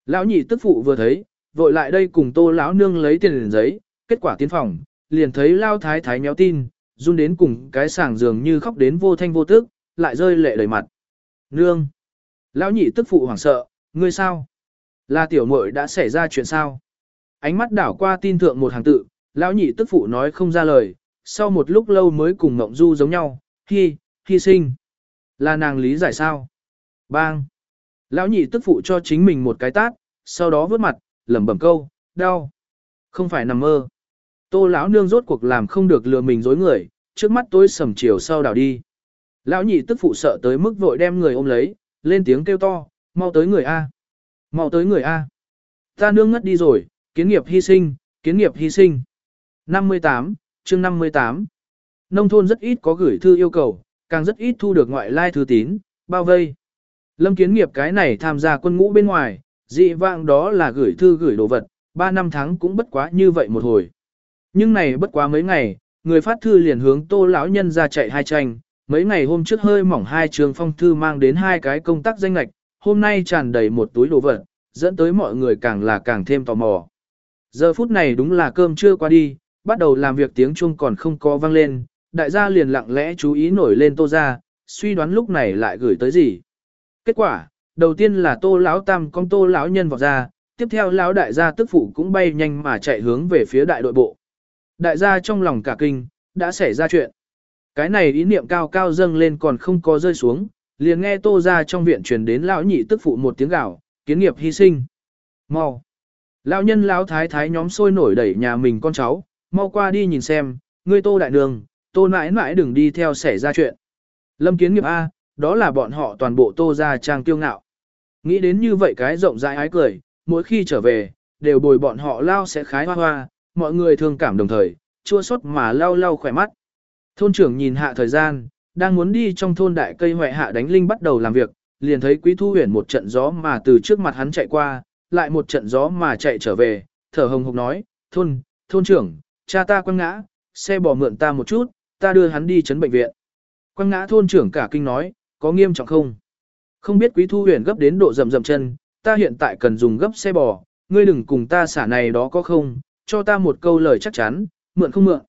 [SPEAKER 1] Lão nhị tức phụ vừa thấy, vội lại đây cùng tô lão nương lấy tiền liền giấy, kết quả tiến phòng, liền thấy Lao thái thái méo tin, run đến cùng cái sàng dường như khóc đến vô thanh vô tức, lại rơi lệ đầy mặt. Nương! Lão nhị tức phụ hoảng sợ, ngươi sao? Là tiểu muội đã xảy ra chuyện sao? Ánh mắt đảo qua tin thượng một hàng tự, lão nhị tức phụ nói không ra lời, sau một lúc lâu mới cùng Ngộng Du giống nhau, hy, hy sinh. Là nàng lý giải sao? Bang! Lão nhị tức phụ cho chính mình một cái tát, sau đó vớt mặt, lẩm bẩm câu, đau. Không phải nằm mơ. Tô lão nương rốt cuộc làm không được lừa mình dối người, trước mắt tôi sầm chiều sau đảo đi. Lão nhị tức phụ sợ tới mức vội đem người ôm lấy, lên tiếng kêu to, mau tới người A. Mau tới người A. Ta nương ngất đi rồi, kiến nghiệp hy sinh, kiến nghiệp hy sinh. 58, chương 58. Nông thôn rất ít có gửi thư yêu cầu, càng rất ít thu được ngoại lai thư tín, bao vây. Lâm kiến nghiệp cái này tham gia quân ngũ bên ngoài, dị vạng đó là gửi thư gửi đồ vật, 3 năm tháng cũng bất quá như vậy một hồi. Nhưng này bất quá mấy ngày, người phát thư liền hướng tô lão nhân ra chạy hai tranh, mấy ngày hôm trước hơi mỏng hai trường phong thư mang đến hai cái công tác danh lạch, hôm nay tràn đầy một túi đồ vật, dẫn tới mọi người càng là càng thêm tò mò. Giờ phút này đúng là cơm chưa qua đi, bắt đầu làm việc tiếng chuông còn không có vang lên, đại gia liền lặng lẽ chú ý nổi lên tô ra, suy đoán lúc này lại gửi tới gì. Kết quả, đầu tiên là tô lão tam con tô lão nhân vọt ra, tiếp theo lão đại gia tức phụ cũng bay nhanh mà chạy hướng về phía đại đội bộ. Đại gia trong lòng cả kinh, đã xảy ra chuyện. Cái này ý niệm cao cao dâng lên còn không có rơi xuống, liền nghe tô ra trong viện truyền đến lão nhị tức phụ một tiếng gào, kiến nghiệp hy sinh. Mau! Lão nhân lão thái thái nhóm sôi nổi đẩy nhà mình con cháu, mau qua đi nhìn xem, ngươi tô đại đường, tô mãi mãi đừng đi theo xảy ra chuyện. Lâm kiến nghiệp A, đó là bọn họ toàn bộ tô ra trang tiêu ngạo. Nghĩ đến như vậy cái rộng rãi ái cười, mỗi khi trở về, đều bồi bọn họ lao sẽ khái hoa hoa, mọi người thương cảm đồng thời, chua xót mà lau lau khỏe mắt. Thôn trưởng nhìn hạ thời gian, đang muốn đi trong thôn đại cây hoại hạ đánh linh bắt đầu làm việc, liền thấy quý thu huyền một trận gió mà từ trước mặt hắn chạy qua, lại một trận gió mà chạy trở về, thở hồng hộc nói, thôn, thôn trưởng, cha ta quăng ngã, xe bỏ mượn ta một chút, ta đưa hắn đi chấn bệnh viện. Quăng ngã thôn trưởng cả kinh nói, có nghiêm trọng không? Không biết quý thu huyền gấp đến độ rầm rầm chân, ta hiện tại cần dùng gấp xe bò, ngươi đừng cùng ta xả này đó có không, cho ta một câu lời chắc chắn, mượn không mượn.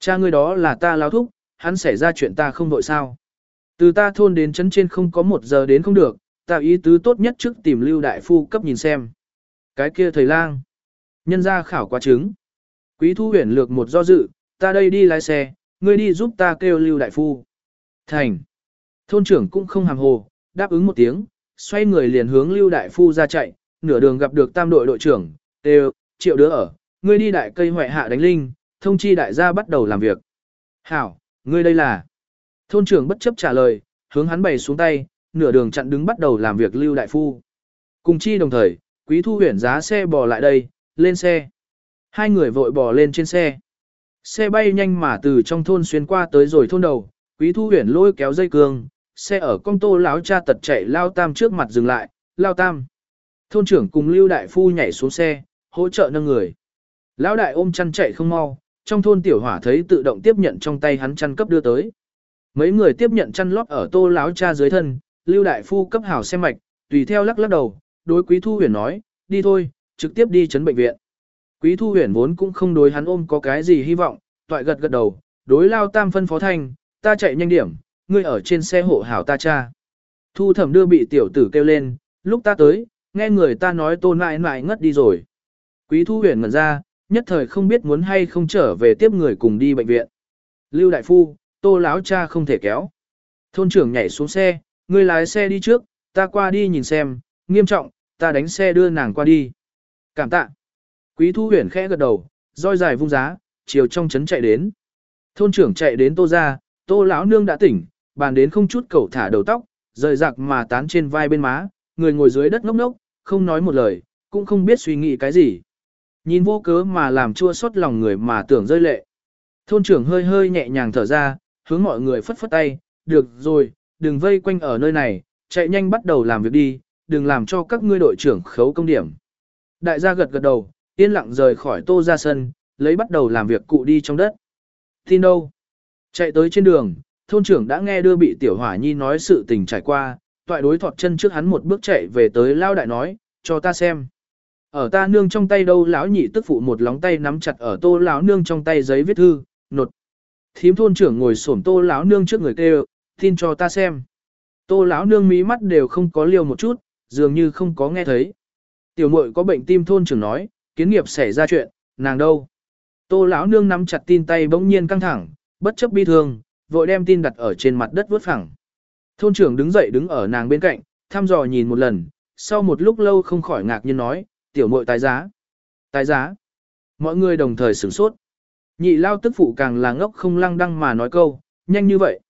[SPEAKER 1] Cha ngươi đó là ta lao thúc, hắn xảy ra chuyện ta không vội sao. Từ ta thôn đến chấn trên không có một giờ đến không được, ta ý tứ tốt nhất trước tìm lưu đại phu cấp nhìn xem. Cái kia thầy lang. Nhân ra khảo quá chứng. Quý thu huyền lược một do dự, ta đây đi lái xe, ngươi đi giúp ta kêu lưu đại phu. Thành. Thôn trưởng cũng không hàm hồ, đáp ứng một tiếng, xoay người liền hướng lưu đại phu ra chạy, nửa đường gặp được tam đội đội trưởng, đều, triệu đứa ở, ngươi đi đại cây hoại hạ đánh linh, thông chi đại gia bắt đầu làm việc. Hảo, ngươi đây là. Thôn trưởng bất chấp trả lời, hướng hắn bày xuống tay, nửa đường chặn đứng bắt đầu làm việc lưu đại phu. Cùng chi đồng thời, quý thu huyển giá xe bò lại đây, lên xe. Hai người vội bò lên trên xe. Xe bay nhanh mà từ trong thôn xuyên qua tới rồi thôn đầu, quý thu huyển lôi kéo dây cương, xe ở con tô láo cha tật chạy lao tam trước mặt dừng lại, lao tam. Thôn trưởng cùng lưu đại phu nhảy xuống xe, hỗ trợ nâng người. Lão đại ôm chăn chạy không mau, trong thôn tiểu hỏa thấy tự động tiếp nhận trong tay hắn chăn cấp đưa tới. Mấy người tiếp nhận chăn lót ở tô láo cha dưới thân, lưu đại phu cấp hảo xem mạch, tùy theo lắc lắc đầu, đối quý thu huyền nói, đi thôi, trực tiếp đi chấn bệnh viện. Quý thu huyền vốn cũng không đối hắn ôm có cái gì hy vọng, toại gật gật đầu, đối lao tam phân phó thanh, ta chạy nhanh điểm, ngươi ở trên xe hộ hảo ta cha. Thu thẩm đưa bị tiểu tử kêu lên, lúc ta tới, nghe người ta nói tôn mãi mãi ngất đi rồi. Quý thu huyền ngẩn ra, nhất thời không biết muốn hay không trở về tiếp người cùng đi bệnh viện. Lưu đại phu, tô láo cha không thể kéo. Thôn trưởng nhảy xuống xe, người lái xe đi trước, ta qua đi nhìn xem, nghiêm trọng, ta đánh xe đưa nàng qua đi. Cảm tạ. Quý thu huyền khẽ gật đầu, roi dài vung giá, chiều trong trấn chạy đến. Thôn trưởng chạy đến tô ra, tô lão nương đã tỉnh, bàn đến không chút cầu thả đầu tóc, rời rạc mà tán trên vai bên má, người ngồi dưới đất ngốc ngốc, không nói một lời, cũng không biết suy nghĩ cái gì. Nhìn vô cớ mà làm chua xót lòng người mà tưởng rơi lệ. Thôn trưởng hơi hơi nhẹ nhàng thở ra, hướng mọi người phất phất tay, được rồi, đừng vây quanh ở nơi này, chạy nhanh bắt đầu làm việc đi, đừng làm cho các ngươi đội trưởng khấu công điểm. Đại gia gật gật đầu, yên lặng rời khỏi tô ra sân, lấy bắt đầu làm việc cụ đi trong đất. Tin đâu? Chạy tới trên đường, thôn trưởng đã nghe đưa bị tiểu hỏa nhi nói sự tình trải qua, toại đối thọt chân trước hắn một bước chạy về tới lao đại nói, cho ta xem. Ở ta nương trong tay đâu lão nhị tức phụ một lóng tay nắm chặt ở tô lão nương trong tay giấy viết thư, nột. Thím thôn trưởng ngồi xổm tô lão nương trước người kêu, tin cho ta xem. Tô lão nương mí mắt đều không có liều một chút, dường như không có nghe thấy. Tiểu muội có bệnh tim thôn trưởng nói, kiến nghiệp xảy ra chuyện, nàng đâu? Tô lão nương nắm chặt tin tay bỗng nhiên căng thẳng, bất chấp bi thương, vội đem tin đặt ở trên mặt đất vớt phẳng. Thôn trưởng đứng dậy đứng ở nàng bên cạnh, thăm dò nhìn một lần, sau một lúc lâu không khỏi ngạc nhiên nói, tiểu muội tái giá. Tái giá. Mọi người đồng thời sửng sốt. Nhị lao tức phụ càng là ngốc không lăng đăng mà nói câu, nhanh như vậy.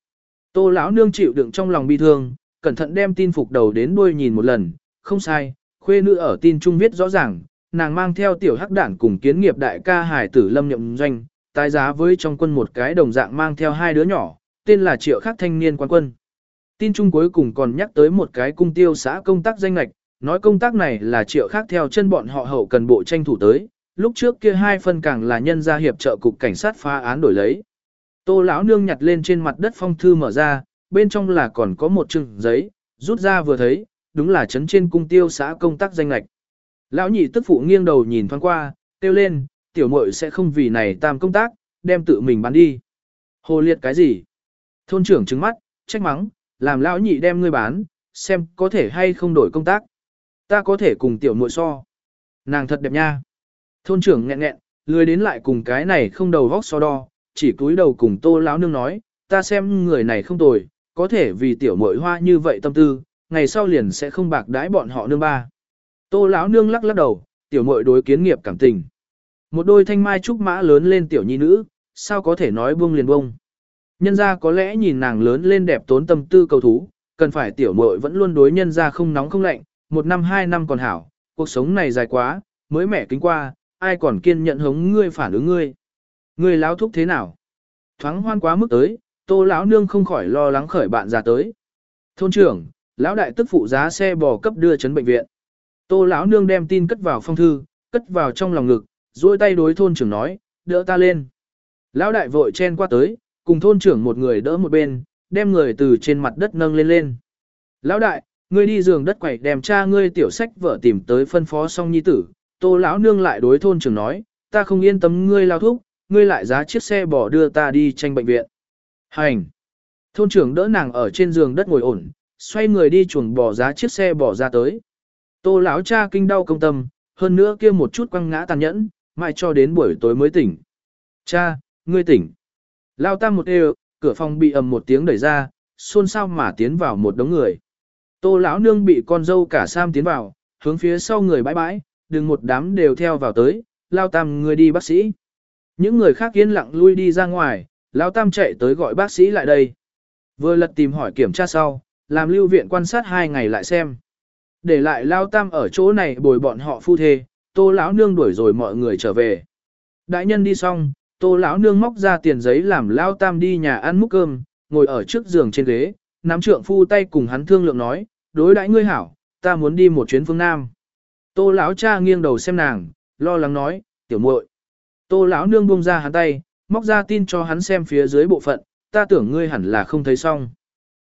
[SPEAKER 1] Tô lão nương chịu đựng trong lòng bi thương, cẩn thận đem tin phục đầu đến đuôi nhìn một lần, không sai, khuê nữ ở tin trung viết rõ ràng, nàng mang theo tiểu hắc đản cùng kiến nghiệp đại ca hải tử lâm nhậm doanh, tái giá với trong quân một cái đồng dạng mang theo hai đứa nhỏ, tên là triệu khắc thanh niên quan quân. Tin trung cuối cùng còn nhắc tới một cái cung tiêu xã công tác danh lạch, nói công tác này là triệu khác theo chân bọn họ hậu cần bộ tranh thủ tới, lúc trước kia hai phân càng là nhân gia hiệp trợ cục cảnh sát phá án đổi lấy. Tô lão nương nhặt lên trên mặt đất phong thư mở ra, bên trong là còn có một chừng giấy, rút ra vừa thấy, đúng là chấn trên cung tiêu xã công tác danh lạch. Lão nhị tức phụ nghiêng đầu nhìn thoáng qua, kêu lên, tiểu muội sẽ không vì này tam công tác, đem tự mình bán đi. Hồ liệt cái gì? Thôn trưởng trứng mắt, trách mắng, làm lão nhị đem ngươi bán, xem có thể hay không đổi công tác. Ta có thể cùng tiểu muội so. Nàng thật đẹp nha. Thôn trưởng nghẹn nghẹn, lười đến lại cùng cái này không đầu vóc so đo, chỉ cúi đầu cùng tô lão nương nói, ta xem người này không tồi, có thể vì tiểu muội hoa như vậy tâm tư, ngày sau liền sẽ không bạc đãi bọn họ nương ba. Tô lão nương lắc lắc đầu, tiểu muội đối kiến nghiệp cảm tình. Một đôi thanh mai trúc mã lớn lên tiểu nhi nữ, sao có thể nói buông liền buông. Nhân ra có lẽ nhìn nàng lớn lên đẹp tốn tâm tư cầu thú, cần phải tiểu muội vẫn luôn đối nhân ra không nóng không lạnh, một năm hai năm còn hảo, cuộc sống này dài quá, mới mẻ kính qua, ai còn kiên nhận hống ngươi phản ứng ngươi. Ngươi láo thúc thế nào? Thoáng hoan quá mức tới, tô lão nương không khỏi lo lắng khởi bạn già tới. Thôn trưởng, lão đại tức phụ giá xe bò cấp đưa chấn bệnh viện. Tô lão nương đem tin cất vào phong thư, cất vào trong lòng ngực, duỗi tay đối thôn trưởng nói, đỡ ta lên. Lão đại vội chen qua tới, cùng thôn trưởng một người đỡ một bên, đem người từ trên mặt đất nâng lên lên. Lão đại, ngươi đi giường đất quẩy đem cha ngươi tiểu sách vợ tìm tới phân phó xong nhi tử. Tô lão nương lại đối thôn trưởng nói, ta không yên tâm ngươi lao thúc, ngươi lại giá chiếc xe bỏ đưa ta đi tranh bệnh viện. Hành. Thôn trưởng đỡ nàng ở trên giường đất ngồi ổn, xoay người đi chuồng bỏ giá chiếc xe bỏ ra tới. Tô lão cha kinh đau công tâm, hơn nữa kia một chút quăng ngã tàn nhẫn, mãi cho đến buổi tối mới tỉnh. Cha, ngươi tỉnh. Lao tam một đều, cửa phòng bị ầm một tiếng đẩy ra, xôn xao mà tiến vào một đống người. Tô lão nương bị con dâu cả Sam tiến vào, hướng phía sau người bãi bãi, đừng một đám đều theo vào tới, Lao tam người đi bác sĩ. Những người khác yên lặng lui đi ra ngoài, Lao tam chạy tới gọi bác sĩ lại đây. Vừa lật tìm hỏi kiểm tra sau, làm lưu viện quan sát hai ngày lại xem. Để lại Lao tam ở chỗ này bồi bọn họ phu thê, tô lão nương đuổi rồi mọi người trở về. Đại nhân đi xong, tô lão nương móc ra tiền giấy làm lao tam đi nhà ăn múc cơm, ngồi ở trước giường trên ghế, nắm trượng phu tay cùng hắn thương lượng nói, đối đãi ngươi hảo, ta muốn đi một chuyến phương Nam. Tô lão cha nghiêng đầu xem nàng, lo lắng nói, tiểu muội. Tô lão nương buông ra hắn tay, móc ra tin cho hắn xem phía dưới bộ phận, ta tưởng ngươi hẳn là không thấy xong.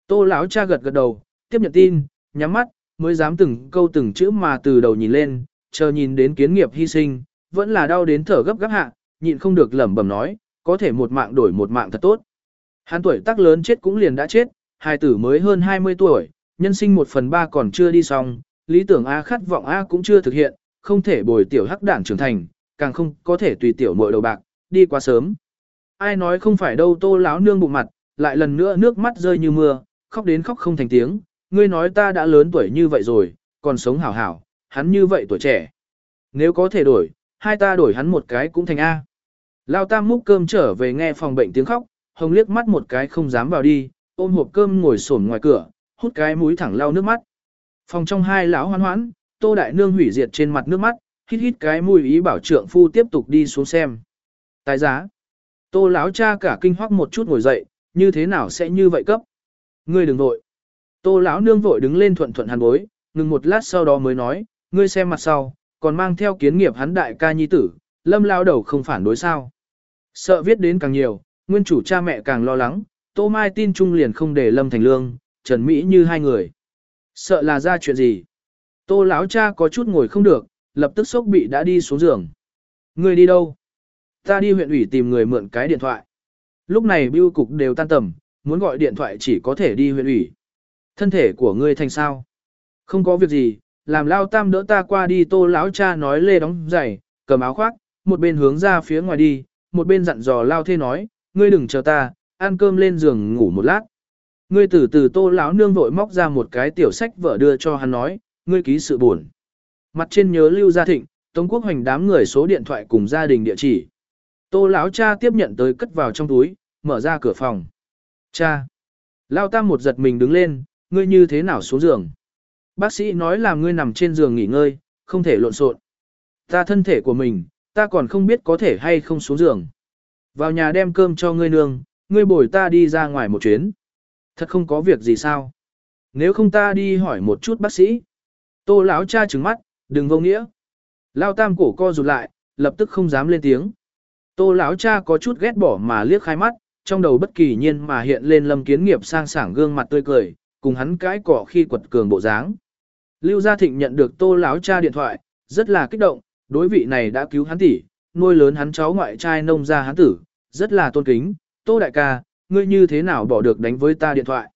[SPEAKER 1] Tô lão cha gật gật đầu, tiếp nhận tin, nhắm mắt, mới dám từng câu từng chữ mà từ đầu nhìn lên, chờ nhìn đến kiến nghiệp hy sinh, vẫn là đau đến thở gấp gáp hạ, nhịn không được lẩm bẩm nói, có thể một mạng đổi một mạng thật tốt. Hắn tuổi tác lớn chết cũng liền đã chết, hai tử mới hơn 20 tuổi, nhân sinh một phần ba còn chưa đi xong, lý tưởng A khát vọng A cũng chưa thực hiện, không thể bồi tiểu hắc đảng trưởng thành, càng không có thể tùy tiểu muội đầu bạc, đi quá sớm. Ai nói không phải đâu tô láo nương bụng mặt, lại lần nữa nước mắt rơi như mưa, khóc đến khóc không thành tiếng, ngươi nói ta đã lớn tuổi như vậy rồi, còn sống hảo hảo, hắn như vậy tuổi trẻ. Nếu có thể đổi, hai ta đổi hắn một cái cũng thành A. Lao tam múc cơm trở về nghe phòng bệnh tiếng khóc, hồng liếc mắt một cái không dám vào đi, ôm hộp cơm ngồi xổm ngoài cửa, hút cái mũi thẳng lau nước mắt. Phòng trong hai lão hoan hoãn, tô đại nương hủy diệt trên mặt nước mắt, hít hít cái mũi ý bảo trượng phu tiếp tục đi xuống xem. Tài giá. Tô lão cha cả kinh hoắc một chút ngồi dậy, như thế nào sẽ như vậy cấp? Ngươi đừng vội. Tô lão nương vội đứng lên thuận thuận hàn bối, ngừng một lát sau đó mới nói, ngươi xem mặt sau, còn mang theo kiến nghiệp hắn đại ca nhi tử, lâm lao đầu không phản đối sao. Sợ viết đến càng nhiều, nguyên chủ cha mẹ càng lo lắng, Tô Mai tin trung liền không để Lâm Thành Lương, Trần Mỹ như hai người. Sợ là ra chuyện gì? Tô lão cha có chút ngồi không được, lập tức sốc bị đã đi xuống giường. Người đi đâu? Ta đi huyện ủy tìm người mượn cái điện thoại. Lúc này bưu cục đều tan tầm, muốn gọi điện thoại chỉ có thể đi huyện ủy. Thân thể của ngươi thành sao? Không có việc gì, làm lao tam đỡ ta qua đi tô lão cha nói lê đóng giày, cầm áo khoác, một bên hướng ra phía ngoài đi, một bên dặn dò lao thê nói, ngươi đừng chờ ta, ăn cơm lên giường ngủ một lát. Ngươi từ từ tô lão nương vội móc ra một cái tiểu sách vợ đưa cho hắn nói, ngươi ký sự buồn. Mặt trên nhớ lưu gia thịnh, Tống Quốc Hoành đám người số điện thoại cùng gia đình địa chỉ. Tô lão cha tiếp nhận tới cất vào trong túi, mở ra cửa phòng. Cha. Lao tam một giật mình đứng lên, ngươi như thế nào xuống giường? Bác sĩ nói là ngươi nằm trên giường nghỉ ngơi, không thể lộn xộn. Ta thân thể của mình, ta còn không biết có thể hay không xuống giường. Vào nhà đem cơm cho ngươi nương, ngươi bồi ta đi ra ngoài một chuyến. Thật không có việc gì sao? Nếu không ta đi hỏi một chút bác sĩ. Tô lão cha trừng mắt, đừng vô nghĩa. Lao tam cổ co rụt lại, lập tức không dám lên tiếng. Tô lão cha có chút ghét bỏ mà liếc khai mắt, trong đầu bất kỳ nhiên mà hiện lên lâm kiến nghiệp sang sảng gương mặt tươi cười, cùng hắn cãi cỏ khi quật cường bộ dáng. Lưu Gia Thịnh nhận được tô lão cha điện thoại, rất là kích động, đối vị này đã cứu hắn tỷ, nuôi lớn hắn cháu ngoại trai nông gia hắn tử, rất là tôn kính, tô đại ca, ngươi như thế nào bỏ được đánh với ta điện thoại.